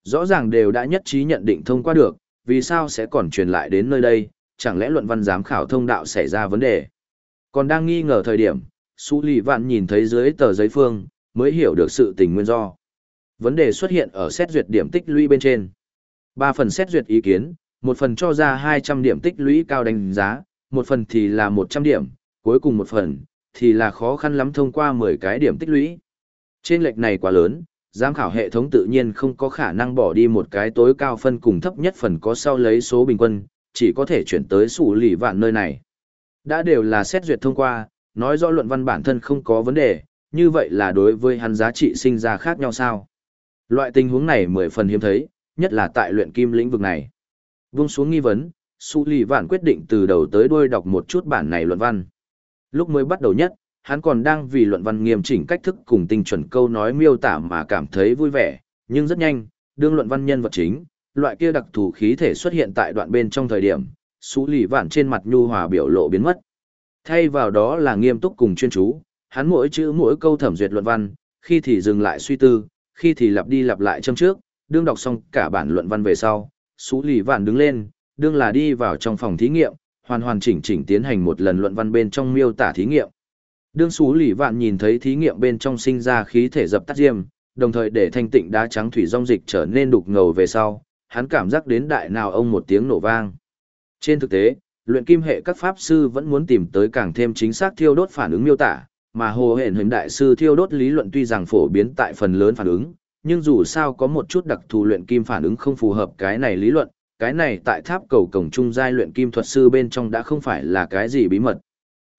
Rõ ràng đều đã nhất trí nhận định thông qua được, vì sao sẽ còn truyền lại đến nơi đây, chẳng lẽ luận văn giám khảo thông đạo xảy ra vấn đề. Còn đang nghi ngờ thời điểm, sủ lì vạn nhìn thấy dưới tờ giấy phương, mới hiểu được sự tình nguyên do. Vấn đề xuất hiện ở xét duyệt điểm tích lũy bên trên. Ba phần xét duyệt ý kiến, một phần cho ra 200 điểm tích lũy cao đánh giá, một phần thì là 100 điểm, cuối cùng một phần, thì là khó khăn lắm thông qua 10 cái điểm tích lũy. Trên lệch này quá lớn, giám khảo hệ thống tự nhiên không có khả năng bỏ đi một cái tối cao phân cùng thấp nhất phần có sau lấy số bình quân, chỉ có thể chuyển tới sủ lì vạn nơi này. Đã đều là xét duyệt thông qua, nói rõ luận văn bản thân không có vấn đề, như vậy là đối với hắn giá trị sinh ra khác nhau sao? Loại tình huống này mười phần hiếm thấy, nhất là tại luyện kim lĩnh vực này. Vung xuống nghi vấn, Su Lì Vạn quyết định từ đầu tới đuôi đọc một chút bản này luận văn. Lúc mới bắt đầu nhất, hắn còn đang vì luận văn nghiêm chỉnh cách thức cùng tinh chuẩn câu nói miêu tả mà cảm thấy vui vẻ, nhưng rất nhanh, đương luận văn nhân vật chính, loại kia đặc thù khí thể xuất hiện tại đoạn bên trong thời điểm, xú Lì Vạn trên mặt nhu hòa biểu lộ biến mất. Thay vào đó là nghiêm túc cùng chuyên chú, hắn mỗi chữ mỗi câu thẩm duyệt luận văn, khi thì dừng lại suy tư, khi thì lặp đi lặp lại châm trước, đương đọc xong cả bản luận văn về sau, Sú Lì Vạn đứng lên, đương là đi vào trong phòng thí nghiệm, hoàn hoàn chỉnh chỉnh tiến hành một lần luận văn bên trong miêu tả thí nghiệm. Đương Sú Lì Vạn nhìn thấy thí nghiệm bên trong sinh ra khí thể dập tắt diêm, đồng thời để thanh tịnh đá trắng thủy dung dịch trở nên đục ngầu về sau, hắn cảm giác đến đại nào ông một tiếng nổ vang. Trên thực tế, luyện kim hệ các pháp sư vẫn muốn tìm tới càng thêm chính xác thiêu đốt phản ứng miêu tả, mà hồ hển hình đại sư thiêu đốt lý luận tuy rằng phổ biến tại phần lớn phản ứng, nhưng dù sao có một chút đặc thù luyện kim phản ứng không phù hợp cái này lý luận, cái này tại tháp cầu cổng trung giai luyện kim thuật sư bên trong đã không phải là cái gì bí mật.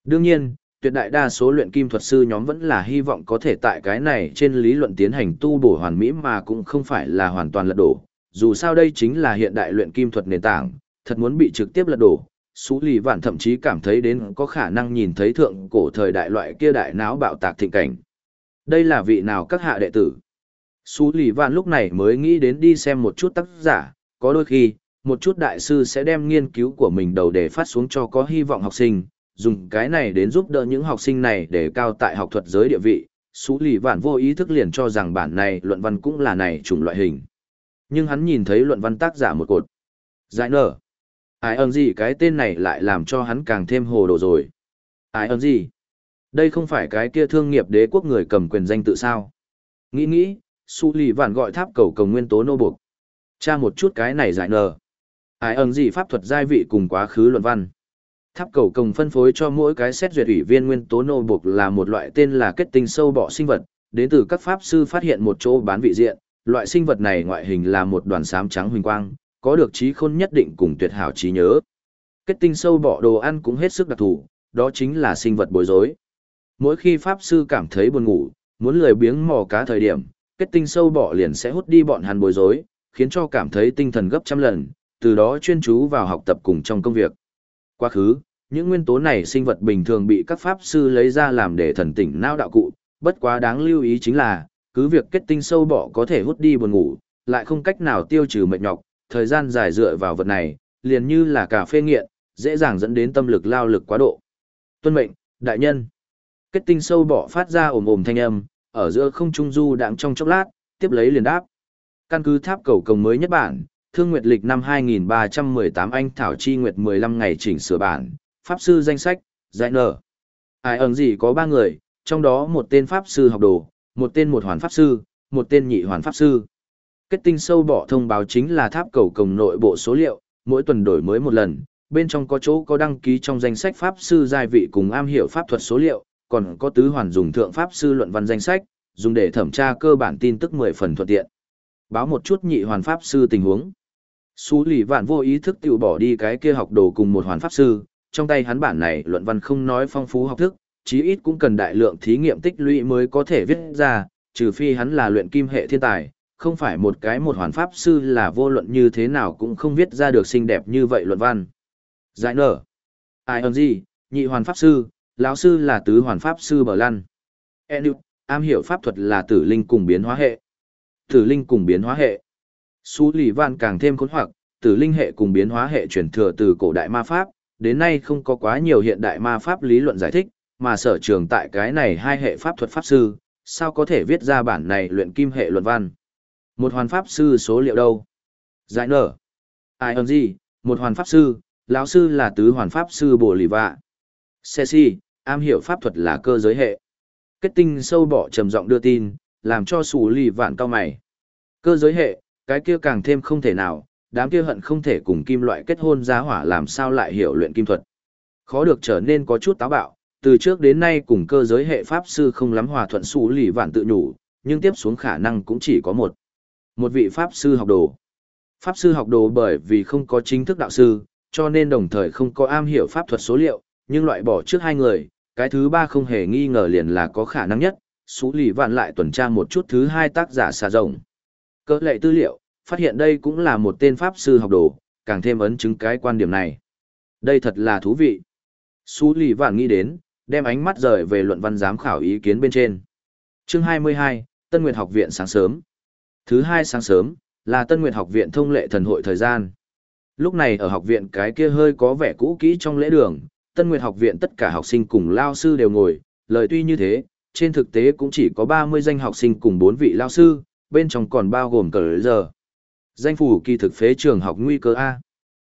Đương nhiên, tuyệt đại đa số luyện kim thuật sư nhóm vẫn là hy vọng có thể tại cái này trên lý luận tiến hành tu bổ hoàn mỹ mà cũng không phải là hoàn toàn lật đổ. Dù sao đây chính là hiện đại luyện kim thuật nền tảng, thật muốn bị trực tiếp lật đổ. Sú lì vạn thậm chí cảm thấy đến có khả năng nhìn thấy thượng cổ thời đại loại kia đại náo bạo tạc thịnh cảnh. Đây là vị nào các hạ đệ tử? Sú lì vạn lúc này mới nghĩ đến đi xem một chút tác giả, có đôi khi, một chút đại sư sẽ đem nghiên cứu của mình đầu để phát xuống cho có hy vọng học sinh, dùng cái này đến giúp đỡ những học sinh này để cao tại học thuật giới địa vị. Sú lì vạn vô ý thức liền cho rằng bản này luận văn cũng là này chủng loại hình. Nhưng hắn nhìn thấy luận văn tác giả một cột. Giải nở. Ai ơn gì cái tên này lại làm cho hắn càng thêm hồ đồ rồi. Ai ơn gì? Đây không phải cái kia thương nghiệp đế quốc người cầm quyền danh tự sao. Nghĩ nghĩ, Su lì vạn gọi tháp cầu cầu nguyên tố nô buộc. Tra một chút cái này giải nở. Ai ẩn gì pháp thuật giai vị cùng quá khứ luận văn. Tháp cầu công phân phối cho mỗi cái xét duyệt ủy viên nguyên tố nô buộc là một loại tên là kết tinh sâu bọ sinh vật, đến từ các pháp sư phát hiện một chỗ bán vị diện, loại sinh vật này ngoại hình là một đoàn xám trắng huỳnh quang, có được trí khôn nhất định cùng tuyệt hảo trí nhớ. Kết tinh sâu bọ đồ ăn cũng hết sức đặc thù, đó chính là sinh vật bối rối. Mỗi khi pháp sư cảm thấy buồn ngủ, muốn lười biếng mò cá thời điểm, kết tinh sâu bọ liền sẽ hút đi bọn hắn bối rối, khiến cho cảm thấy tinh thần gấp trăm lần, từ đó chuyên chú vào học tập cùng trong công việc. Quá khứ, những nguyên tố này sinh vật bình thường bị các pháp sư lấy ra làm để thần tỉnh não đạo cụ, bất quá đáng lưu ý chính là, cứ việc kết tinh sâu bọ có thể hút đi buồn ngủ, lại không cách nào tiêu trừ mệt nhọc, thời gian dài dựa vào vật này, liền như là cà phê nghiện, dễ dàng dẫn đến tâm lực lao lực quá độ. Tuân mệnh, đại nhân. Kết tinh sâu bọ phát ra ồm ồm thanh âm, ở giữa không trung du đạm trong chốc lát, tiếp lấy liền đáp. Căn cứ tháp cầu công mới nhất bản, Thương Nguyệt lịch năm 2318 anh Thảo Chi Nguyệt 15 ngày chỉnh sửa bản, Pháp sư danh sách, giải nở. Ai ẩn gì có ba người, trong đó một tên Pháp sư học đồ, một tên một hoàn Pháp sư, một tên nhị hoàn Pháp sư. Kết tinh sâu bỏ thông báo chính là tháp cầu cổng nội bộ số liệu, mỗi tuần đổi mới một lần, bên trong có chỗ có đăng ký trong danh sách Pháp sư giai vị cùng am hiểu pháp thuật số liệu, còn có tứ hoàn dùng thượng Pháp sư luận văn danh sách, dùng để thẩm tra cơ bản tin tức 10 phần thuận tiện. Báo một chút nhị hoàn Pháp sư tình huống xú lì vạn vô ý thức tự bỏ đi cái kia học đồ cùng một hoàn pháp sư, trong tay hắn bản này luận văn không nói phong phú học thức, chí ít cũng cần đại lượng thí nghiệm tích lũy mới có thể viết ra, trừ phi hắn là luyện kim hệ thiên tài, không phải một cái một hoàn pháp sư là vô luận như thế nào cũng không viết ra được xinh đẹp như vậy luận văn. Giải nở. Ai ơn gì, nhị hoàn pháp sư, lão sư là tứ hoàn pháp sư bờ lăn. Enu, am hiểu pháp thuật là tử linh cùng biến hóa hệ. Tử linh cùng biến hóa hệ. Su lì văn càng thêm khốn hoặc, tử linh hệ cùng biến hóa hệ chuyển thừa từ cổ đại ma pháp, đến nay không có quá nhiều hiện đại ma pháp lý luận giải thích, mà sở trường tại cái này hai hệ pháp thuật pháp sư, sao có thể viết ra bản này luyện kim hệ luận văn. Một hoàn pháp sư số liệu đâu? Giải nở. Ai ơn gì? Một hoàn pháp sư, lão sư là tứ hoàn pháp sư bổ lì vạ. Xe si, am hiểu pháp thuật là cơ giới hệ. Kết tinh sâu bỏ trầm giọng đưa tin, làm cho sủ lì vạn cao mày. Cơ giới hệ, cái kia càng thêm không thể nào, đám kia hận không thể cùng kim loại kết hôn giá hỏa làm sao lại hiểu luyện kim thuật. Khó được trở nên có chút táo bạo, từ trước đến nay cùng cơ giới hệ pháp sư không lắm hòa thuận xú lì vạn tự nhủ, nhưng tiếp xuống khả năng cũng chỉ có một. Một vị pháp sư học đồ. Pháp sư học đồ bởi vì không có chính thức đạo sư, cho nên đồng thời không có am hiểu pháp thuật số liệu, nhưng loại bỏ trước hai người, cái thứ ba không hề nghi ngờ liền là có khả năng nhất, xú lì vạn lại tuần tra một chút thứ hai tác giả xà rồng. Cỡ lệ tư liệu, phát hiện đây cũng là một tên pháp sư học đồ, càng thêm ấn chứng cái quan điểm này. Đây thật là thú vị. Sú lì vạn nghĩ đến, đem ánh mắt rời về luận văn giám khảo ý kiến bên trên. Chương 22, Tân Nguyệt học viện sáng sớm. Thứ hai sáng sớm, là Tân Nguyệt học viện thông lệ thần hội thời gian. Lúc này ở học viện cái kia hơi có vẻ cũ kỹ trong lễ đường, Tân Nguyệt học viện tất cả học sinh cùng lao sư đều ngồi, lời tuy như thế, trên thực tế cũng chỉ có 30 danh học sinh cùng 4 vị lao sư, bên trong còn bao gồm cờ giờ. Danh phủ kỳ thực phế trường học nguy cơ A.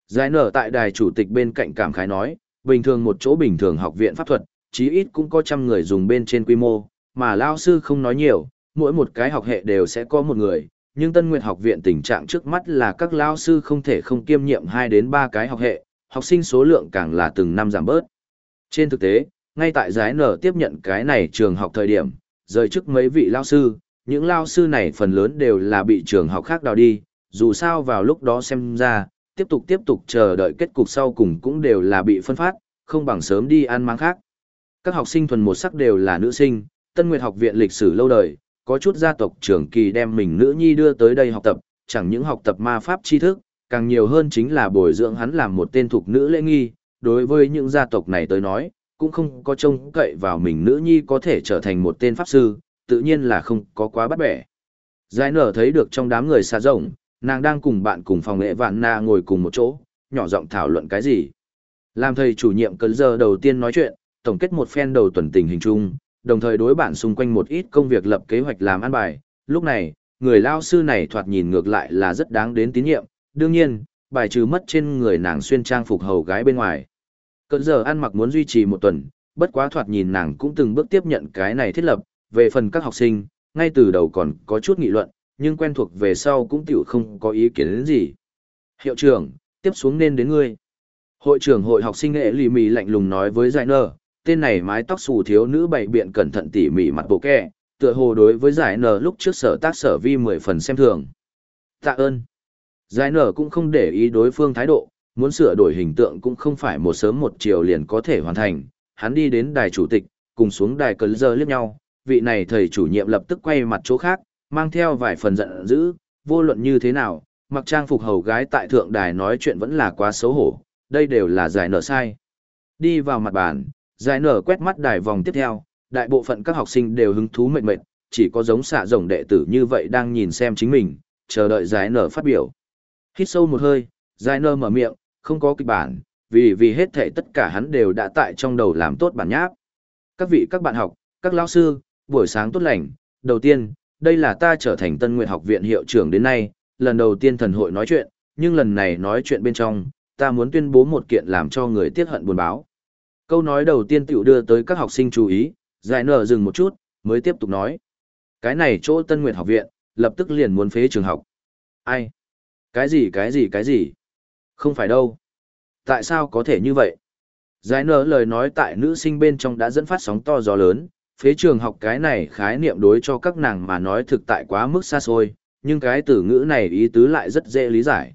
Giải nở tại đài chủ tịch bên cạnh cảm khái nói, bình thường một chỗ bình thường học viện pháp thuật, chí ít cũng có trăm người dùng bên trên quy mô, mà lao sư không nói nhiều, mỗi một cái học hệ đều sẽ có một người, nhưng Tân Nguyệt học viện tình trạng trước mắt là các lao sư không thể không kiêm nhiệm 2 đến 3 cái học hệ, học sinh số lượng càng là từng năm giảm bớt. Trên thực tế, ngay tại giải nở tiếp nhận cái này trường học thời điểm, rời chức mấy vị lao sư, những lao sư này phần lớn đều là bị trường học khác đào đi, dù sao vào lúc đó xem ra, tiếp tục tiếp tục chờ đợi kết cục sau cùng cũng đều là bị phân phát, không bằng sớm đi ăn mang khác. Các học sinh thuần một sắc đều là nữ sinh, Tân Nguyệt học viện lịch sử lâu đời, có chút gia tộc trưởng kỳ đem mình nữ nhi đưa tới đây học tập, chẳng những học tập ma pháp tri thức, càng nhiều hơn chính là bồi dưỡng hắn làm một tên thuộc nữ lễ nghi, đối với những gia tộc này tới nói, cũng không có trông cậy vào mình nữ nhi có thể trở thành một tên pháp sư, tự nhiên là không có quá bắt bẻ. Giải nở thấy được trong đám người xa rộng, nàng đang cùng bạn cùng phòng nghệ vạn na ngồi cùng một chỗ, nhỏ giọng thảo luận cái gì. Làm thầy chủ nhiệm cấn giờ đầu tiên nói chuyện, tổng kết một phen đầu tuần tình hình chung, đồng thời đối bản xung quanh một ít công việc lập kế hoạch làm ăn bài. Lúc này, người lao sư này thoạt nhìn ngược lại là rất đáng đến tín nhiệm, đương nhiên, bài trừ mất trên người nàng xuyên trang phục hầu gái bên ngoài. Cận giờ ăn mặc muốn duy trì một tuần, bất quá thoạt nhìn nàng cũng từng bước tiếp nhận cái này thiết lập, về phần các học sinh, ngay từ đầu còn có chút nghị luận, nhưng quen thuộc về sau cũng tiểu không có ý kiến đến gì. Hiệu trưởng, tiếp xuống nên đến ngươi. Hội trưởng hội học sinh nghệ lì mì lạnh lùng nói với giải nở tên này mái tóc xù thiếu nữ bày biện cẩn thận tỉ mỉ mặt bộ kẹ, tựa hồ đối với giải nở lúc trước sở tác sở vi mười phần xem thường. Tạ ơn. Giải nở cũng không để ý đối phương thái độ, muốn sửa đổi hình tượng cũng không phải một sớm một chiều liền có thể hoàn thành. Hắn đi đến đài chủ tịch, cùng xuống đài cấn giờ liếc nhau, vị này thầy chủ nhiệm lập tức quay mặt chỗ khác, mang theo vài phần giận dữ, vô luận như thế nào, mặc trang phục hầu gái tại thượng đài nói chuyện vẫn là quá xấu hổ, đây đều là giải nở sai. Đi vào mặt bàn, giải nở quét mắt đài vòng tiếp theo, đại bộ phận các học sinh đều hứng thú mệt mệt, chỉ có giống xạ rồng đệ tử như vậy đang nhìn xem chính mình, chờ đợi giải nở phát biểu. Hít sâu một hơi, giải nở mở miệng, không có kịch bản, vì vì hết thảy tất cả hắn đều đã tại trong đầu làm tốt bản nháp. Các vị các bạn học, các lão sư, buổi sáng tốt lành, đầu tiên, đây là ta trở thành Tân Nguyệt học viện hiệu trưởng đến nay, lần đầu tiên thần hội nói chuyện, nhưng lần này nói chuyện bên trong, ta muốn tuyên bố một kiện làm cho người tiếc hận buồn báo. Câu nói đầu tiên tiểu đưa tới các học sinh chú ý, giải nở dừng một chút, mới tiếp tục nói. Cái này chỗ Tân Nguyệt học viện, lập tức liền muốn phế trường học. Ai? Cái gì cái gì cái gì? Không phải đâu. Tại sao có thể như vậy? Giải nở lời nói tại nữ sinh bên trong đã dẫn phát sóng to gió lớn, phế trường học cái này khái niệm đối cho các nàng mà nói thực tại quá mức xa xôi, nhưng cái từ ngữ này ý tứ lại rất dễ lý giải.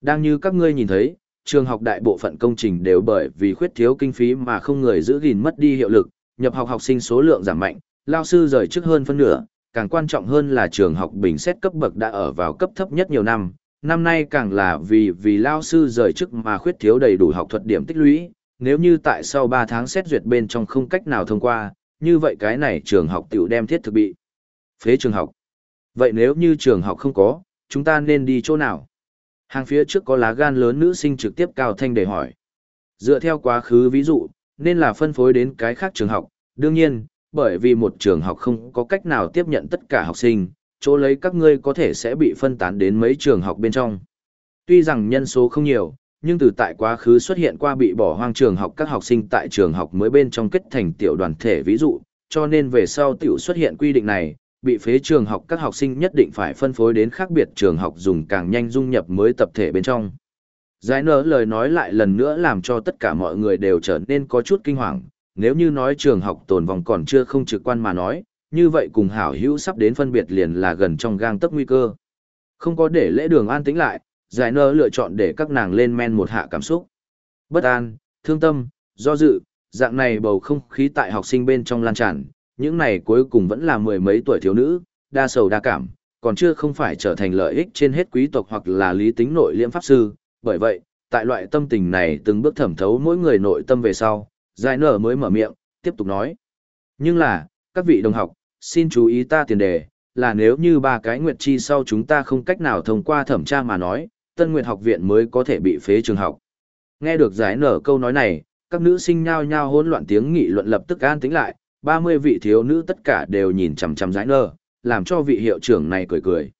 Đang như các ngươi nhìn thấy, trường học đại bộ phận công trình đều bởi vì khuyết thiếu kinh phí mà không người giữ gìn mất đi hiệu lực, nhập học học sinh số lượng giảm mạnh, lao sư rời trước hơn phân nửa, càng quan trọng hơn là trường học bình xét cấp bậc đã ở vào cấp thấp nhất nhiều năm, năm nay càng là vì vì lao sư rời chức mà khuyết thiếu đầy đủ học thuật điểm tích lũy, nếu như tại sau 3 tháng xét duyệt bên trong không cách nào thông qua, như vậy cái này trường học tiểu đem thiết thực bị phế trường học. Vậy nếu như trường học không có, chúng ta nên đi chỗ nào? Hàng phía trước có lá gan lớn nữ sinh trực tiếp cao thanh để hỏi. Dựa theo quá khứ ví dụ, nên là phân phối đến cái khác trường học. Đương nhiên, bởi vì một trường học không có cách nào tiếp nhận tất cả học sinh, chỗ lấy các ngươi có thể sẽ bị phân tán đến mấy trường học bên trong. Tuy rằng nhân số không nhiều, nhưng từ tại quá khứ xuất hiện qua bị bỏ hoang trường học các học sinh tại trường học mới bên trong kết thành tiểu đoàn thể ví dụ, cho nên về sau tiểu xuất hiện quy định này, bị phế trường học các học sinh nhất định phải phân phối đến khác biệt trường học dùng càng nhanh dung nhập mới tập thể bên trong. Giải nở lời nói lại lần nữa làm cho tất cả mọi người đều trở nên có chút kinh hoàng, nếu như nói trường học tồn vòng còn chưa không trực quan mà nói, như vậy cùng hảo hữu sắp đến phân biệt liền là gần trong gang tấc nguy cơ. Không có để lễ đường an tĩnh lại, giải nở lựa chọn để các nàng lên men một hạ cảm xúc. Bất an, thương tâm, do dự, dạng này bầu không khí tại học sinh bên trong lan tràn, những này cuối cùng vẫn là mười mấy tuổi thiếu nữ, đa sầu đa cảm, còn chưa không phải trở thành lợi ích trên hết quý tộc hoặc là lý tính nội liễm pháp sư, bởi vậy, tại loại tâm tình này từng bước thẩm thấu mỗi người nội tâm về sau, giải nở mới mở miệng, tiếp tục nói. Nhưng là, các vị đồng học, xin chú ý ta tiền đề, là nếu như ba cái nguyệt chi sau chúng ta không cách nào thông qua thẩm tra mà nói, Tân Nguyệt học viện mới có thể bị phế trường học. Nghe được giải nở câu nói này, các nữ sinh nhao nhao hỗn loạn tiếng nghị luận lập tức an tĩnh lại, 30 vị thiếu nữ tất cả đều nhìn chằm chằm giải nở, làm cho vị hiệu trưởng này cười cười.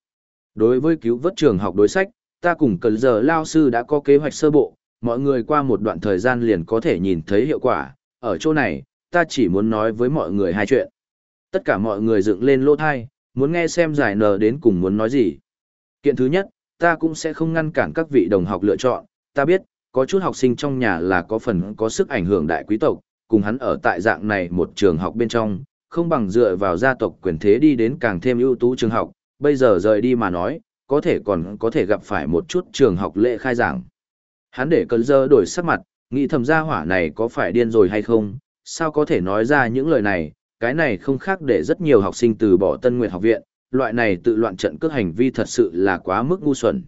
Đối với cứu vớt trường học đối sách, ta cùng cần giờ lao sư đã có kế hoạch sơ bộ, mọi người qua một đoạn thời gian liền có thể nhìn thấy hiệu quả. Ở chỗ này, ta chỉ muốn nói với mọi người hai chuyện. Tất cả mọi người dựng lên lỗ thai, muốn nghe xem giải nở đến cùng muốn nói gì. Kiện thứ nhất, ta cũng sẽ không ngăn cản các vị đồng học lựa chọn, ta biết, có chút học sinh trong nhà là có phần có sức ảnh hưởng đại quý tộc, cùng hắn ở tại dạng này một trường học bên trong, không bằng dựa vào gia tộc quyền thế đi đến càng thêm ưu tú trường học, bây giờ rời đi mà nói, có thể còn có thể gặp phải một chút trường học lễ khai giảng. Hắn để cơn dơ đổi sắc mặt, nghĩ thầm gia hỏa này có phải điên rồi hay không, sao có thể nói ra những lời này, cái này không khác để rất nhiều học sinh từ bỏ Tân Nguyệt học viện, loại này tự loạn trận cước hành vi thật sự là quá mức ngu xuẩn.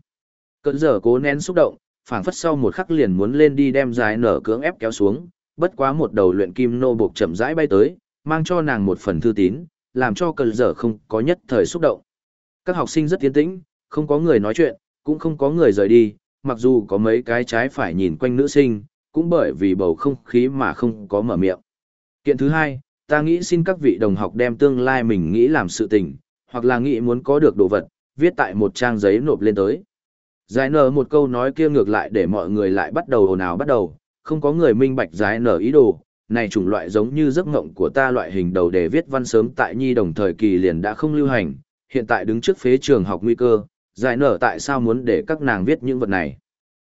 Cơn giờ cố nén xúc động, phảng phất sau một khắc liền muốn lên đi đem dài nở cưỡng ép kéo xuống, bất quá một đầu luyện kim nô buộc chậm rãi bay tới, mang cho nàng một phần thư tín, làm cho cơn giờ không có nhất thời xúc động. Các học sinh rất tiến tĩnh, không có người nói chuyện, cũng không có người rời đi, mặc dù có mấy cái trái phải nhìn quanh nữ sinh, cũng bởi vì bầu không khí mà không có mở miệng. Kiện thứ hai, ta nghĩ xin các vị đồng học đem tương lai mình nghĩ làm sự tình, hoặc là nghĩ muốn có được đồ vật, viết tại một trang giấy nộp lên tới. Giải nở một câu nói kia ngược lại để mọi người lại bắt đầu hồn ào bắt đầu, không có người minh bạch giải nở ý đồ, này chủng loại giống như giấc ngộng của ta loại hình đầu để viết văn sớm tại nhi đồng thời kỳ liền đã không lưu hành, hiện tại đứng trước phế trường học nguy cơ, giải nở tại sao muốn để các nàng viết những vật này.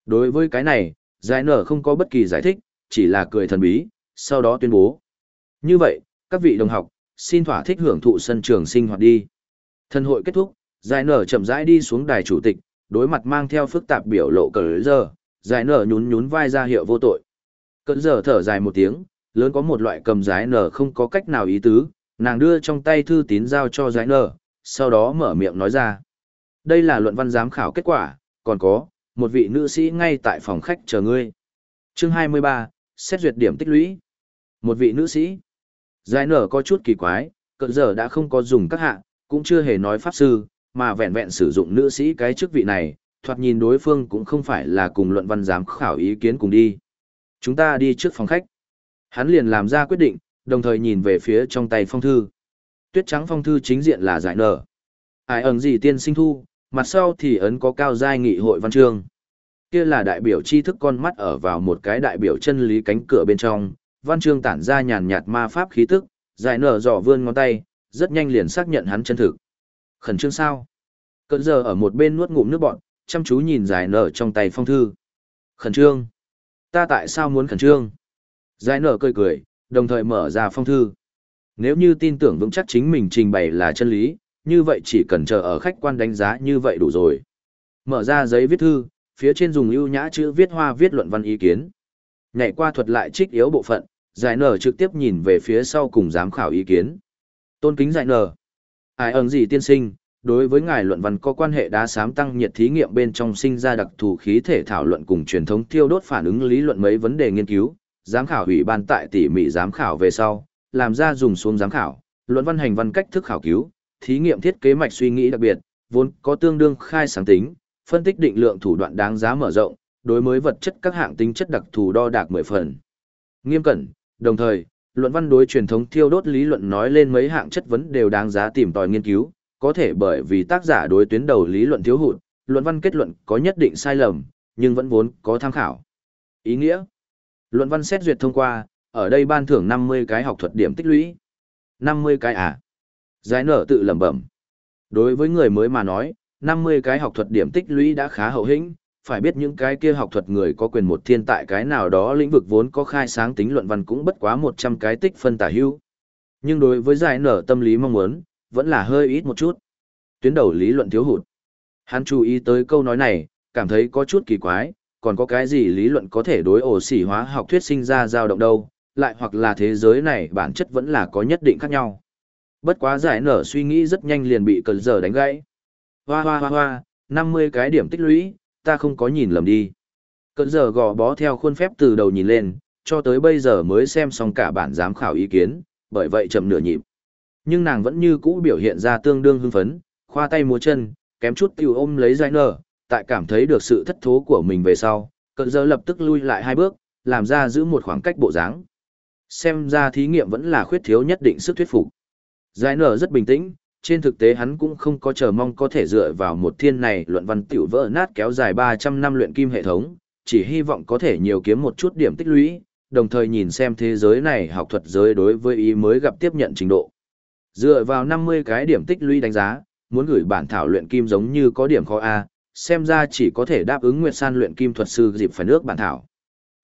Đối với cái này, giải nở không có bất kỳ giải thích, chỉ là cười thần bí, sau đó tuyên bố. Như vậy, các vị đồng học, xin thỏa thích hưởng thụ sân trường sinh hoạt đi. Thân hội kết thúc, giải nở chậm rãi đi xuống đài chủ tịch, đối mặt mang theo phức tạp biểu lộ cờ giờ, giải nở nhún nhún vai ra hiệu vô tội. Cờ giờ thở dài một tiếng, lớn có một loại cầm giải nở không có cách nào ý tứ, nàng đưa trong tay thư tín giao cho giải nở, sau đó mở miệng nói ra. Đây là luận văn giám khảo kết quả, còn có, một vị nữ sĩ ngay tại phòng khách chờ ngươi. Chương 23, xét duyệt điểm tích lũy. Một vị nữ sĩ. Giải nở có chút kỳ quái, cỡ giờ đã không có dùng các hạ, cũng chưa hề nói pháp sư, mà vẹn vẹn sử dụng nữ sĩ cái chức vị này, thoạt nhìn đối phương cũng không phải là cùng luận văn giám khảo ý kiến cùng đi. Chúng ta đi trước phòng khách. Hắn liền làm ra quyết định, đồng thời nhìn về phía trong tay phong thư. Tuyết trắng phong thư chính diện là giải nở. Ai ẩn gì tiên sinh thu, mặt sau thì ấn có cao giai nghị hội văn chương. Kia là đại biểu tri thức con mắt ở vào một cái đại biểu chân lý cánh cửa bên trong, văn chương tản ra nhàn nhạt ma pháp khí tức, giải nở dò vươn ngón tay, rất nhanh liền xác nhận hắn chân thực. Khẩn trương sao? Cận giờ ở một bên nuốt ngụm nước bọn, chăm chú nhìn giải nở trong tay phong thư. Khẩn trương? Ta tại sao muốn khẩn trương? Giải nở cười cười, đồng thời mở ra phong thư. Nếu như tin tưởng vững chắc chính mình trình bày là chân lý, như vậy chỉ cần chờ ở khách quan đánh giá như vậy đủ rồi. Mở ra giấy viết thư, phía trên dùng ưu nhã chữ viết hoa viết luận văn ý kiến. Nhảy qua thuật lại trích yếu bộ phận, giải nở trực tiếp nhìn về phía sau cùng giám khảo ý kiến. Tôn kính dạy nở. Ai ẩn gì tiên sinh, đối với ngài luận văn có quan hệ đá sám tăng nhiệt thí nghiệm bên trong sinh ra đặc thù khí thể thảo luận cùng truyền thống tiêu đốt phản ứng lý luận mấy vấn đề nghiên cứu, giám khảo ủy ban tại tỉ mỉ giám khảo về sau, làm ra dùng xuống giám khảo, luận văn hành văn cách thức khảo cứu, thí nghiệm thiết kế mạch suy nghĩ đặc biệt, vốn có tương đương khai sáng tính, phân tích định lượng thủ đoạn đáng giá mở rộng, đối mới vật chất các hạng tính chất đặc thù đo đạc mười phần. Nghiêm cẩn, đồng thời, luận văn đối truyền thống thiêu đốt lý luận nói lên mấy hạng chất vấn đều đáng giá tìm tòi nghiên cứu, có thể bởi vì tác giả đối tuyến đầu lý luận thiếu hụt, luận văn kết luận có nhất định sai lầm, nhưng vẫn vốn có tham khảo. Ý nghĩa Luận văn xét duyệt thông qua, ở đây ban thưởng 50 cái học thuật điểm tích lũy. 50 cái à? Giải nở tự lẩm bẩm. Đối với người mới mà nói, 50 cái học thuật điểm tích lũy đã khá hậu hĩnh, phải biết những cái kia học thuật người có quyền một thiên tại cái nào đó lĩnh vực vốn có khai sáng tính luận văn cũng bất quá 100 cái tích phân tả hữu. Nhưng đối với giải nở tâm lý mong muốn, vẫn là hơi ít một chút. Tuyến đầu lý luận thiếu hụt. Hắn chú ý tới câu nói này, cảm thấy có chút kỳ quái, còn có cái gì lý luận có thể đối ổ xỉ hóa học thuyết sinh ra dao động đâu, lại hoặc là thế giới này bản chất vẫn là có nhất định khác nhau. Bất quá giải nở suy nghĩ rất nhanh liền bị cơn giờ đánh gãy. Hoa hoa hoa hoa, 50 cái điểm tích lũy, ta không có nhìn lầm đi. Cận giờ gò bó theo khuôn phép từ đầu nhìn lên, cho tới bây giờ mới xem xong cả bản giám khảo ý kiến, bởi vậy chậm nửa nhịp. Nhưng nàng vẫn như cũ biểu hiện ra tương đương hưng phấn, khoa tay múa chân, kém chút tiêu ôm lấy giải nở, tại cảm thấy được sự thất thố của mình về sau, cận giờ lập tức lui lại hai bước, làm ra giữ một khoảng cách bộ dáng. Xem ra thí nghiệm vẫn là khuyết thiếu nhất định sức thuyết phục. Giải nở rất bình tĩnh, trên thực tế hắn cũng không có chờ mong có thể dựa vào một thiên này luận văn tiểu vỡ nát kéo dài 300 năm luyện kim hệ thống, chỉ hy vọng có thể nhiều kiếm một chút điểm tích lũy, đồng thời nhìn xem thế giới này học thuật giới đối với ý mới gặp tiếp nhận trình độ. Dựa vào 50 cái điểm tích lũy đánh giá, muốn gửi bản thảo luyện kim giống như có điểm khó A, xem ra chỉ có thể đáp ứng Nguyệt San luyện kim thuật sư dịp phải nước bản thảo.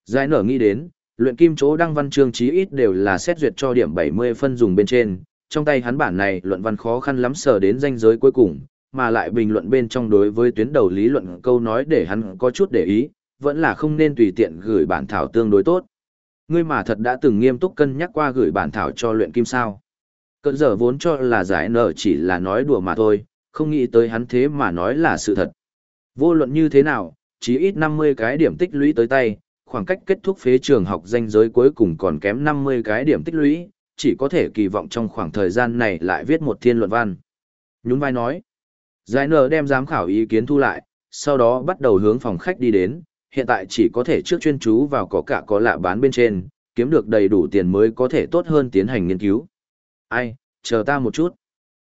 Giải nở nghĩ đến, luyện kim chỗ đăng văn chương chí ít đều là xét duyệt cho điểm 70 phân dùng bên trên, trong tay hắn bản này luận văn khó khăn lắm sờ đến danh giới cuối cùng, mà lại bình luận bên trong đối với tuyến đầu lý luận câu nói để hắn có chút để ý, vẫn là không nên tùy tiện gửi bản thảo tương đối tốt. ngươi mà thật đã từng nghiêm túc cân nhắc qua gửi bản thảo cho luyện kim sao. Cận giờ vốn cho là giải nở chỉ là nói đùa mà thôi, không nghĩ tới hắn thế mà nói là sự thật. Vô luận như thế nào, chỉ ít 50 cái điểm tích lũy tới tay, khoảng cách kết thúc phế trường học danh giới cuối cùng còn kém 50 cái điểm tích lũy, chỉ có thể kỳ vọng trong khoảng thời gian này lại viết một thiên luận văn. Nhún vai nói, giải nở đem giám khảo ý kiến thu lại, sau đó bắt đầu hướng phòng khách đi đến, hiện tại chỉ có thể trước chuyên chú vào có cả có lạ bán bên trên, kiếm được đầy đủ tiền mới có thể tốt hơn tiến hành nghiên cứu. Ai, chờ ta một chút.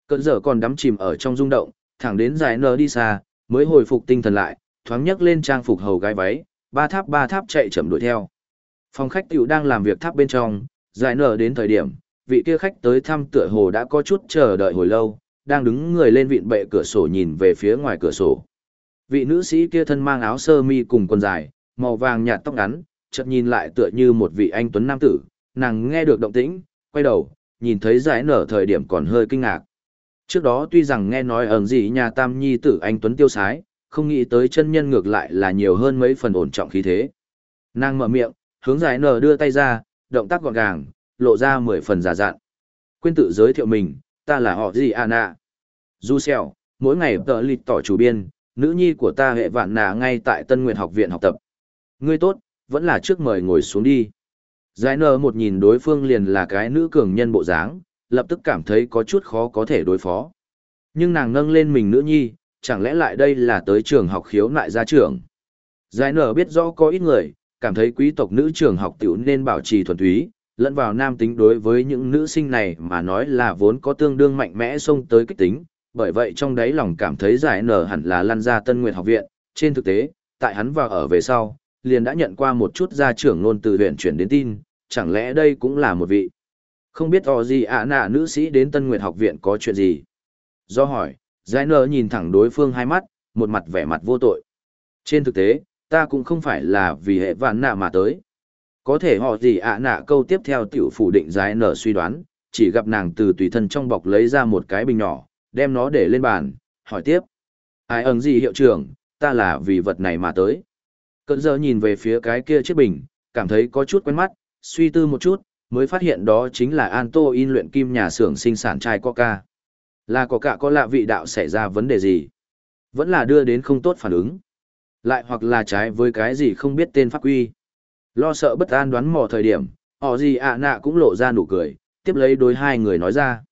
Cơn giờ còn đắm chìm ở trong rung động, thẳng đến giải nở đi xa, mới hồi phục tinh thần lại, thoáng nhấc lên trang phục hầu gái váy, ba tháp ba tháp chạy chậm đuổi theo. Phòng khách tiểu đang làm việc tháp bên trong, giải nở đến thời điểm, vị kia khách tới thăm tựa hồ đã có chút chờ đợi hồi lâu, đang đứng người lên vịn bệ cửa sổ nhìn về phía ngoài cửa sổ. Vị nữ sĩ kia thân mang áo sơ mi cùng quần dài, màu vàng nhạt tóc ngắn, chợt nhìn lại tựa như một vị anh tuấn nam tử, nàng nghe được động tĩnh, quay đầu, nhìn thấy giải nở thời điểm còn hơi kinh ngạc. Trước đó tuy rằng nghe nói ẩn gì nhà tam nhi tử anh tuấn tiêu sái, không nghĩ tới chân nhân ngược lại là nhiều hơn mấy phần ổn trọng khí thế. Nàng mở miệng, hướng giải nở đưa tay ra, động tác gọn gàng, lộ ra mười phần giả dặn. Quên tự giới thiệu mình, ta là họ gì Anna. Du xèo, mỗi ngày tờ lịch tỏ chủ biên, nữ nhi của ta hệ vạn nà ngay tại Tân Nguyệt học viện học tập. Ngươi tốt, vẫn là trước mời ngồi xuống đi. Giải nở một nhìn đối phương liền là cái nữ cường nhân bộ dáng, lập tức cảm thấy có chút khó có thể đối phó. Nhưng nàng nâng lên mình nữ nhi, chẳng lẽ lại đây là tới trường học khiếu nại gia trưởng. Giải nở biết rõ có ít người, cảm thấy quý tộc nữ trường học tiểu nên bảo trì thuần túy, lẫn vào nam tính đối với những nữ sinh này mà nói là vốn có tương đương mạnh mẽ xông tới kích tính, bởi vậy trong đáy lòng cảm thấy giải nở hẳn là lăn ra tân Nguyệt học viện, trên thực tế, tại hắn vào ở về sau, liền đã nhận qua một chút gia trưởng luôn từ huyện chuyển đến tin, chẳng lẽ đây cũng là một vị. Không biết họ gì ạ nạ nữ sĩ đến tân Nguyệt học viện có chuyện gì. Do hỏi, giải nở nhìn thẳng đối phương hai mắt, một mặt vẻ mặt vô tội. Trên thực tế, ta cũng không phải là vì hệ vạn nạ mà tới. Có thể họ gì ạ nạ câu tiếp theo tiểu phủ định giải nở suy đoán, chỉ gặp nàng từ tùy thân trong bọc lấy ra một cái bình nhỏ, đem nó để lên bàn, hỏi tiếp. Ai ẩn gì hiệu trưởng, ta là vì vật này mà tới. Cận giờ nhìn về phía cái kia chiếc bình, cảm thấy có chút quen mắt, suy tư một chút, mới phát hiện đó chính là Anto in luyện kim nhà xưởng sinh sản chai coca. Là có cả có lạ vị đạo xảy ra vấn đề gì? Vẫn là đưa đến không tốt phản ứng. Lại hoặc là trái với cái gì không biết tên pháp quy. Lo sợ bất an đoán mò thời điểm, họ gì ạ nạ cũng lộ ra nụ cười, tiếp lấy đối hai người nói ra.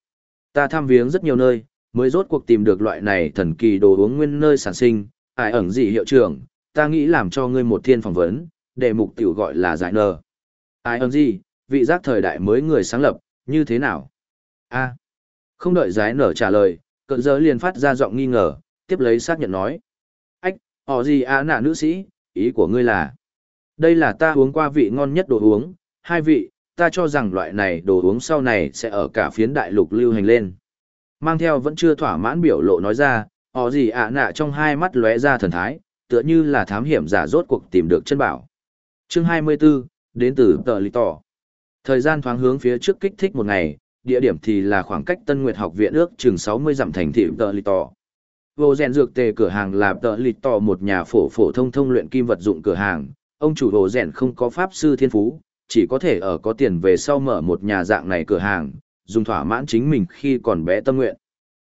Ta thăm viếng rất nhiều nơi, mới rốt cuộc tìm được loại này thần kỳ đồ uống nguyên nơi sản sinh, ai ẩn gì hiệu trưởng, ta nghĩ làm cho ngươi một thiên phỏng vấn, để mục tiểu gọi là giải nờ. Ai ẩn gì, vị giác thời đại mới người sáng lập, như thế nào? a không đợi giải nở trả lời, cận giờ liền phát ra giọng nghi ngờ, tiếp lấy xác nhận nói. Họ gì à ạ nạ nữ sĩ, ý của ngươi là. Đây là ta uống qua vị ngon nhất đồ uống, hai vị, ta cho rằng loại này đồ uống sau này sẽ ở cả phiến đại lục lưu hành lên. Mang theo vẫn chưa thỏa mãn biểu lộ nói ra, họ gì à ạ nạ trong hai mắt lóe ra thần thái, tựa như là thám hiểm giả rốt cuộc tìm được chân bảo. Chương 24, đến từ tờ lì tỏ. Thời gian thoáng hướng phía trước kích thích một ngày, địa điểm thì là khoảng cách Tân Nguyệt học viện ước chừng 60 dặm thành thị tờ lì tỏ. Vô rèn dược tề cửa hàng là tợ lì tỏ một nhà phổ phổ thông thông luyện kim vật dụng cửa hàng, ông chủ Vô rèn không có pháp sư thiên phú, chỉ có thể ở có tiền về sau mở một nhà dạng này cửa hàng, dùng thỏa mãn chính mình khi còn bé tâm nguyện.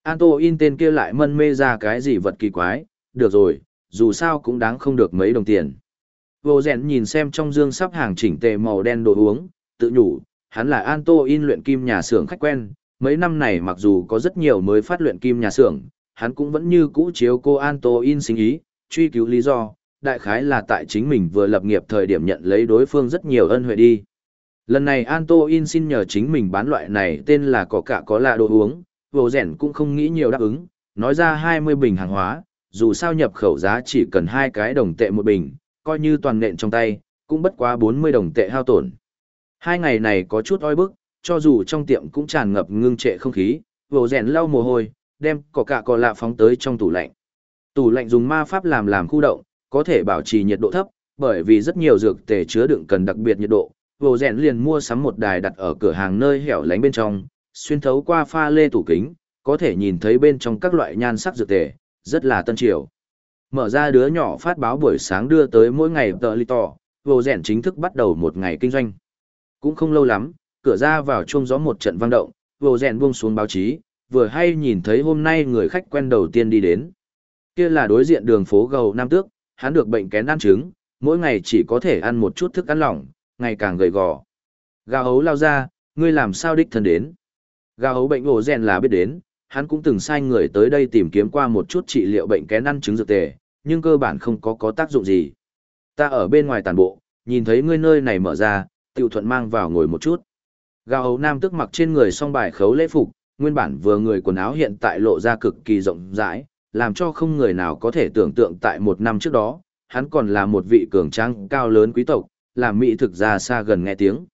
Anto in tên kia lại mân mê ra cái gì vật kỳ quái, được rồi, dù sao cũng đáng không được mấy đồng tiền. Vô rèn nhìn xem trong dương sắp hàng chỉnh tề màu đen đồ uống, tự nhủ, hắn là Anto in luyện kim nhà xưởng khách quen, mấy năm này mặc dù có rất nhiều mới phát luyện kim nhà xưởng, hắn cũng vẫn như cũ chiếu cô Anto in sinh ý, truy cứu lý do, đại khái là tại chính mình vừa lập nghiệp thời điểm nhận lấy đối phương rất nhiều ân huệ đi. Lần này Anto In xin nhờ chính mình bán loại này tên là có cả có là đồ uống, vô rẻn cũng không nghĩ nhiều đáp ứng, nói ra 20 bình hàng hóa, dù sao nhập khẩu giá chỉ cần hai cái đồng tệ một bình, coi như toàn nện trong tay, cũng bất quá 40 đồng tệ hao tổn. Hai ngày này có chút oi bức, cho dù trong tiệm cũng tràn ngập ngưng trệ không khí, vô rèn lau mồ hôi, đem cỏ cạ cỏ lạ phóng tới trong tủ lạnh. Tủ lạnh dùng ma pháp làm làm khu động, có thể bảo trì nhiệt độ thấp, bởi vì rất nhiều dược tề chứa đựng cần đặc biệt nhiệt độ. Vô rèn liền mua sắm một đài đặt ở cửa hàng nơi hẻo lánh bên trong, xuyên thấu qua pha lê tủ kính, có thể nhìn thấy bên trong các loại nhan sắc dược tề, rất là tân triều. Mở ra đứa nhỏ phát báo buổi sáng đưa tới mỗi ngày tờ lì tỏ, vô rèn chính thức bắt đầu một ngày kinh doanh. Cũng không lâu lắm, cửa ra vào chuông gió một trận vang động, vô rèn buông xuống báo chí, vừa hay nhìn thấy hôm nay người khách quen đầu tiên đi đến. Kia là đối diện đường phố gầu Nam Tước, hắn được bệnh kén ăn trứng, mỗi ngày chỉ có thể ăn một chút thức ăn lỏng, ngày càng gầy gò. Gào hấu lao ra, ngươi làm sao đích thân đến. Gào hấu bệnh ổ rèn là biết đến, hắn cũng từng sai người tới đây tìm kiếm qua một chút trị liệu bệnh kén ăn trứng dược tề, nhưng cơ bản không có có tác dụng gì. Ta ở bên ngoài tàn bộ, nhìn thấy ngươi nơi này mở ra, tiểu thuận mang vào ngồi một chút. Gào hấu nam tức mặc trên người song bài khấu lễ phục, nguyên bản vừa người quần áo hiện tại lộ ra cực kỳ rộng rãi, làm cho không người nào có thể tưởng tượng tại một năm trước đó, hắn còn là một vị cường tráng cao lớn quý tộc, làm mỹ thực ra xa gần nghe tiếng.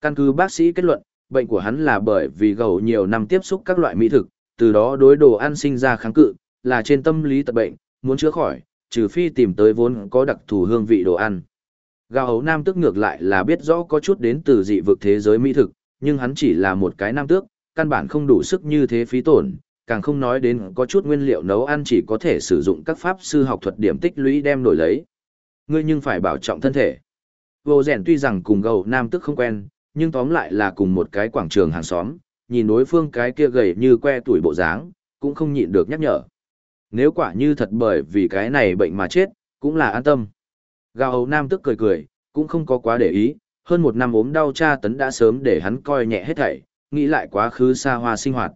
Căn cứ bác sĩ kết luận, bệnh của hắn là bởi vì gầu nhiều năm tiếp xúc các loại mỹ thực, từ đó đối đồ ăn sinh ra kháng cự, là trên tâm lý tật bệnh, muốn chữa khỏi, trừ phi tìm tới vốn có đặc thù hương vị đồ ăn. Gào hấu nam tước ngược lại là biết rõ có chút đến từ dị vực thế giới mỹ thực, nhưng hắn chỉ là một cái nam tước, căn bản không đủ sức như thế phí tổn, càng không nói đến có chút nguyên liệu nấu ăn chỉ có thể sử dụng các pháp sư học thuật điểm tích lũy đem đổi lấy. Ngươi nhưng phải bảo trọng thân thể. Vô rèn tuy rằng cùng gầu nam tức không quen, nhưng tóm lại là cùng một cái quảng trường hàng xóm, nhìn đối phương cái kia gầy như que tuổi bộ dáng, cũng không nhịn được nhắc nhở. Nếu quả như thật bởi vì cái này bệnh mà chết, cũng là an tâm. Gào hầu nam tức cười cười, cũng không có quá để ý, hơn một năm ốm đau cha tấn đã sớm để hắn coi nhẹ hết thảy, nghĩ lại quá khứ xa hoa sinh hoạt.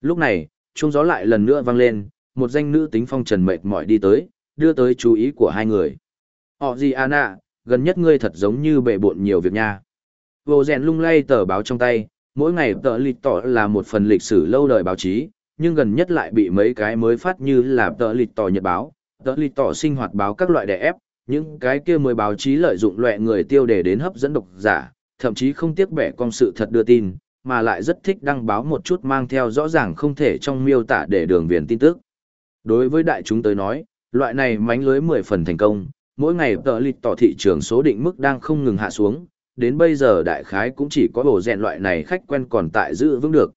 Lúc này, chuông gió lại lần nữa vang lên, một danh nữ tính phong trần mệt mỏi đi tới, đưa tới chú ý của hai người. Họ gì Anna, gần nhất ngươi thật giống như bệ bộn nhiều việc nha. Vô rèn lung lay tờ báo trong tay, mỗi ngày tờ lịch tỏ là một phần lịch sử lâu đời báo chí, nhưng gần nhất lại bị mấy cái mới phát như là tờ lịch tỏ nhật báo, tờ lịch tỏ sinh hoạt báo các loại đè ép, những cái kia mới báo chí lợi dụng loại người tiêu đề đến hấp dẫn độc giả, thậm chí không tiếc bẻ con sự thật đưa tin, mà lại rất thích đăng báo một chút mang theo rõ ràng không thể trong miêu tả để đường viền tin tức. Đối với đại chúng tới nói, loại này mánh lưới 10 phần thành công, mỗi ngày tờ lịch tỏ thị trường số định mức đang không ngừng hạ xuống, đến bây giờ đại khái cũng chỉ có bổ rèn loại này khách quen còn tại giữ vững được.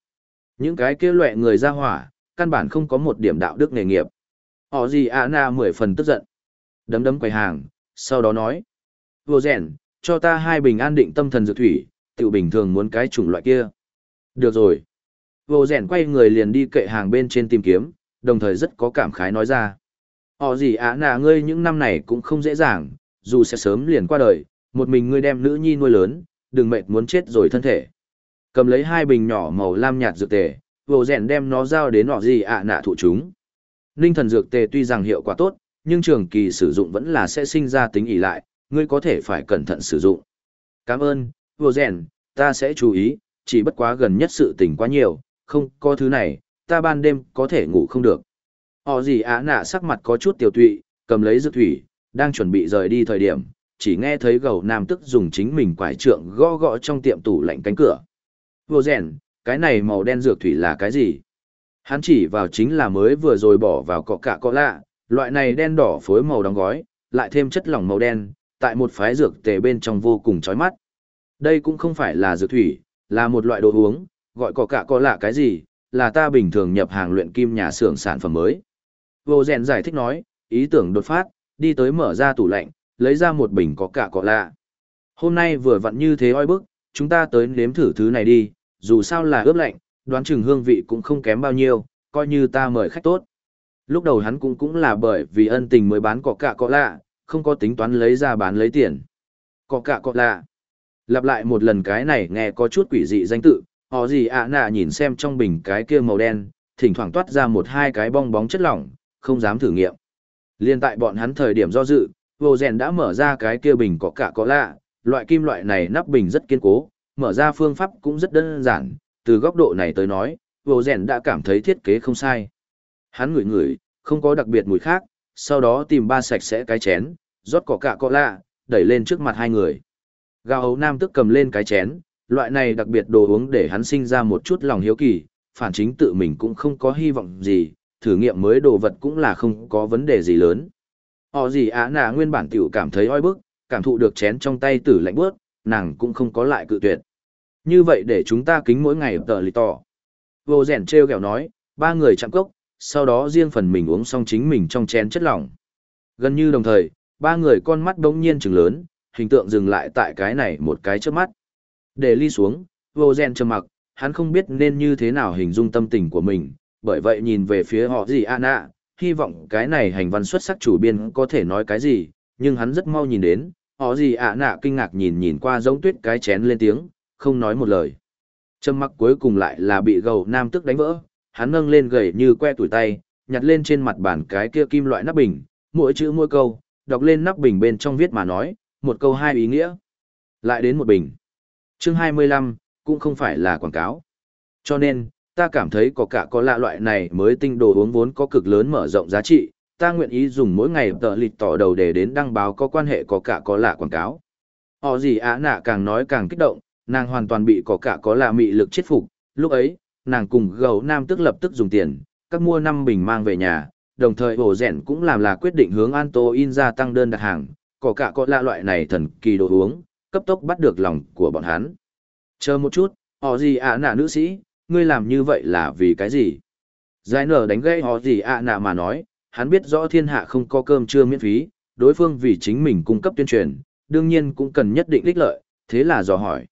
Những cái kia loại người ra hỏa, căn bản không có một điểm đạo đức nghề nghiệp. Họ gì à na 10 phần tức giận. Đấm đấm quầy hàng, sau đó nói. Vô rèn, cho ta hai bình an định tâm thần dược thủy, tự bình thường muốn cái chủng loại kia. Được rồi. Vô rèn quay người liền đi kệ hàng bên trên tìm kiếm, đồng thời rất có cảm khái nói ra. Họ gì ạ à nà ngươi những năm này cũng không dễ dàng, dù sẽ sớm liền qua đời, một mình ngươi đem nữ nhi nuôi lớn, đừng mệt muốn chết rồi thân thể. Cầm lấy hai bình nhỏ màu lam nhạt dược tề, vô rèn đem nó giao đến họ gì ạ à nà thụ chúng. Ninh thần dược tề tuy rằng hiệu quả tốt, nhưng trường kỳ sử dụng vẫn là sẽ sinh ra tính ỉ lại, ngươi có thể phải cẩn thận sử dụng. Cảm ơn, vô rèn, ta sẽ chú ý, chỉ bất quá gần nhất sự tình quá nhiều, không có thứ này, ta ban đêm có thể ngủ không được. Họ gì á nạ sắc mặt có chút tiểu tụy, cầm lấy dược thủy, đang chuẩn bị rời đi thời điểm, chỉ nghe thấy gầu nam tức dùng chính mình quải trượng gõ gõ trong tiệm tủ lạnh cánh cửa. Vô rèn, cái này màu đen dược thủy là cái gì? Hắn chỉ vào chính là mới vừa rồi bỏ vào cọ cạ cọ lạ, loại này đen đỏ phối màu đóng gói, lại thêm chất lỏng màu đen, tại một phái dược tề bên trong vô cùng chói mắt. Đây cũng không phải là dược thủy, là một loại đồ uống, gọi cọ cạ cọ lạ cái gì, là ta bình thường nhập hàng luyện kim nhà xưởng sản phẩm mới. Vô rèn giải thích nói, ý tưởng đột phát, đi tới mở ra tủ lạnh, lấy ra một bình có cả cọ lạ. Hôm nay vừa vặn như thế oi bức, chúng ta tới nếm thử thứ này đi, dù sao là ướp lạnh, đoán chừng hương vị cũng không kém bao nhiêu, coi như ta mời khách tốt. Lúc đầu hắn cũng cũng là bởi vì ân tình mới bán cọ cả cọ lạ, không có tính toán lấy ra bán lấy tiền. Cọ cả cọ lạ. Lặp lại một lần cái này nghe có chút quỷ dị danh tự, họ gì ạ à nạ nhìn xem trong bình cái kia màu đen, thỉnh thoảng toát ra một hai cái bong bóng chất lỏng, không dám thử nghiệm. Liên tại bọn hắn thời điểm do dự, vô rèn đã mở ra cái kia bình có cả có lạ, loại kim loại này nắp bình rất kiên cố, mở ra phương pháp cũng rất đơn giản, từ góc độ này tới nói, vô rèn đã cảm thấy thiết kế không sai. Hắn ngửi ngửi, không có đặc biệt mùi khác, sau đó tìm ba sạch sẽ cái chén, rót cỏ cả cọ lạ, đẩy lên trước mặt hai người. Gào hấu nam tức cầm lên cái chén, loại này đặc biệt đồ uống để hắn sinh ra một chút lòng hiếu kỳ, phản chính tự mình cũng không có hy vọng gì, thử nghiệm mới đồ vật cũng là không có vấn đề gì lớn. Họ gì á nà nguyên bản tiểu cảm thấy oi bức, cảm thụ được chén trong tay tử lạnh bước, nàng cũng không có lại cự tuyệt. Như vậy để chúng ta kính mỗi ngày tờ lì tỏ. Vô rèn treo kẹo nói, ba người chạm cốc, sau đó riêng phần mình uống xong chính mình trong chén chất lỏng. Gần như đồng thời, ba người con mắt đống nhiên trừng lớn, hình tượng dừng lại tại cái này một cái trước mắt. Để ly xuống, vô gen trầm mặc, hắn không biết nên như thế nào hình dung tâm tình của mình, bởi vậy nhìn về phía họ gì Anna, hy vọng cái này hành văn xuất sắc chủ biên có thể nói cái gì, nhưng hắn rất mau nhìn đến, họ gì ạ nạ kinh ngạc nhìn nhìn qua giống tuyết cái chén lên tiếng, không nói một lời. Trầm mặc cuối cùng lại là bị gầu nam tức đánh vỡ, hắn nâng lên gầy như que tuổi tay, nhặt lên trên mặt bàn cái kia kim loại nắp bình, mỗi chữ mỗi câu, đọc lên nắp bình bên trong viết mà nói, một câu hai ý nghĩa. Lại đến một bình. Chương 25, cũng không phải là quảng cáo. Cho nên, ta cảm thấy có cả có lạ loại này mới tinh đồ uống vốn có cực lớn mở rộng giá trị, ta nguyện ý dùng mỗi ngày tờ lịch tỏ đầu để đến đăng báo có quan hệ có cả có lạ quảng cáo. Họ gì á nạ càng nói càng kích động, nàng hoàn toàn bị có cả có lạ mị lực chết phục, lúc ấy, nàng cùng gấu nam tức lập tức dùng tiền, các mua năm bình mang về nhà, đồng thời hồ rèn cũng làm là quyết định hướng Anto in ra tăng đơn đặt hàng, có cả có lạ loại này thần kỳ đồ uống, cấp tốc bắt được lòng của bọn hắn. Chờ một chút, họ gì ạ nạ nữ sĩ, ngươi làm như vậy là vì cái gì? Giải nở đánh gây họ gì ạ nạ mà nói, hắn biết rõ thiên hạ không có cơm trưa miễn phí, đối phương vì chính mình cung cấp tuyên truyền, đương nhiên cũng cần nhất định ích lợi, thế là dò hỏi.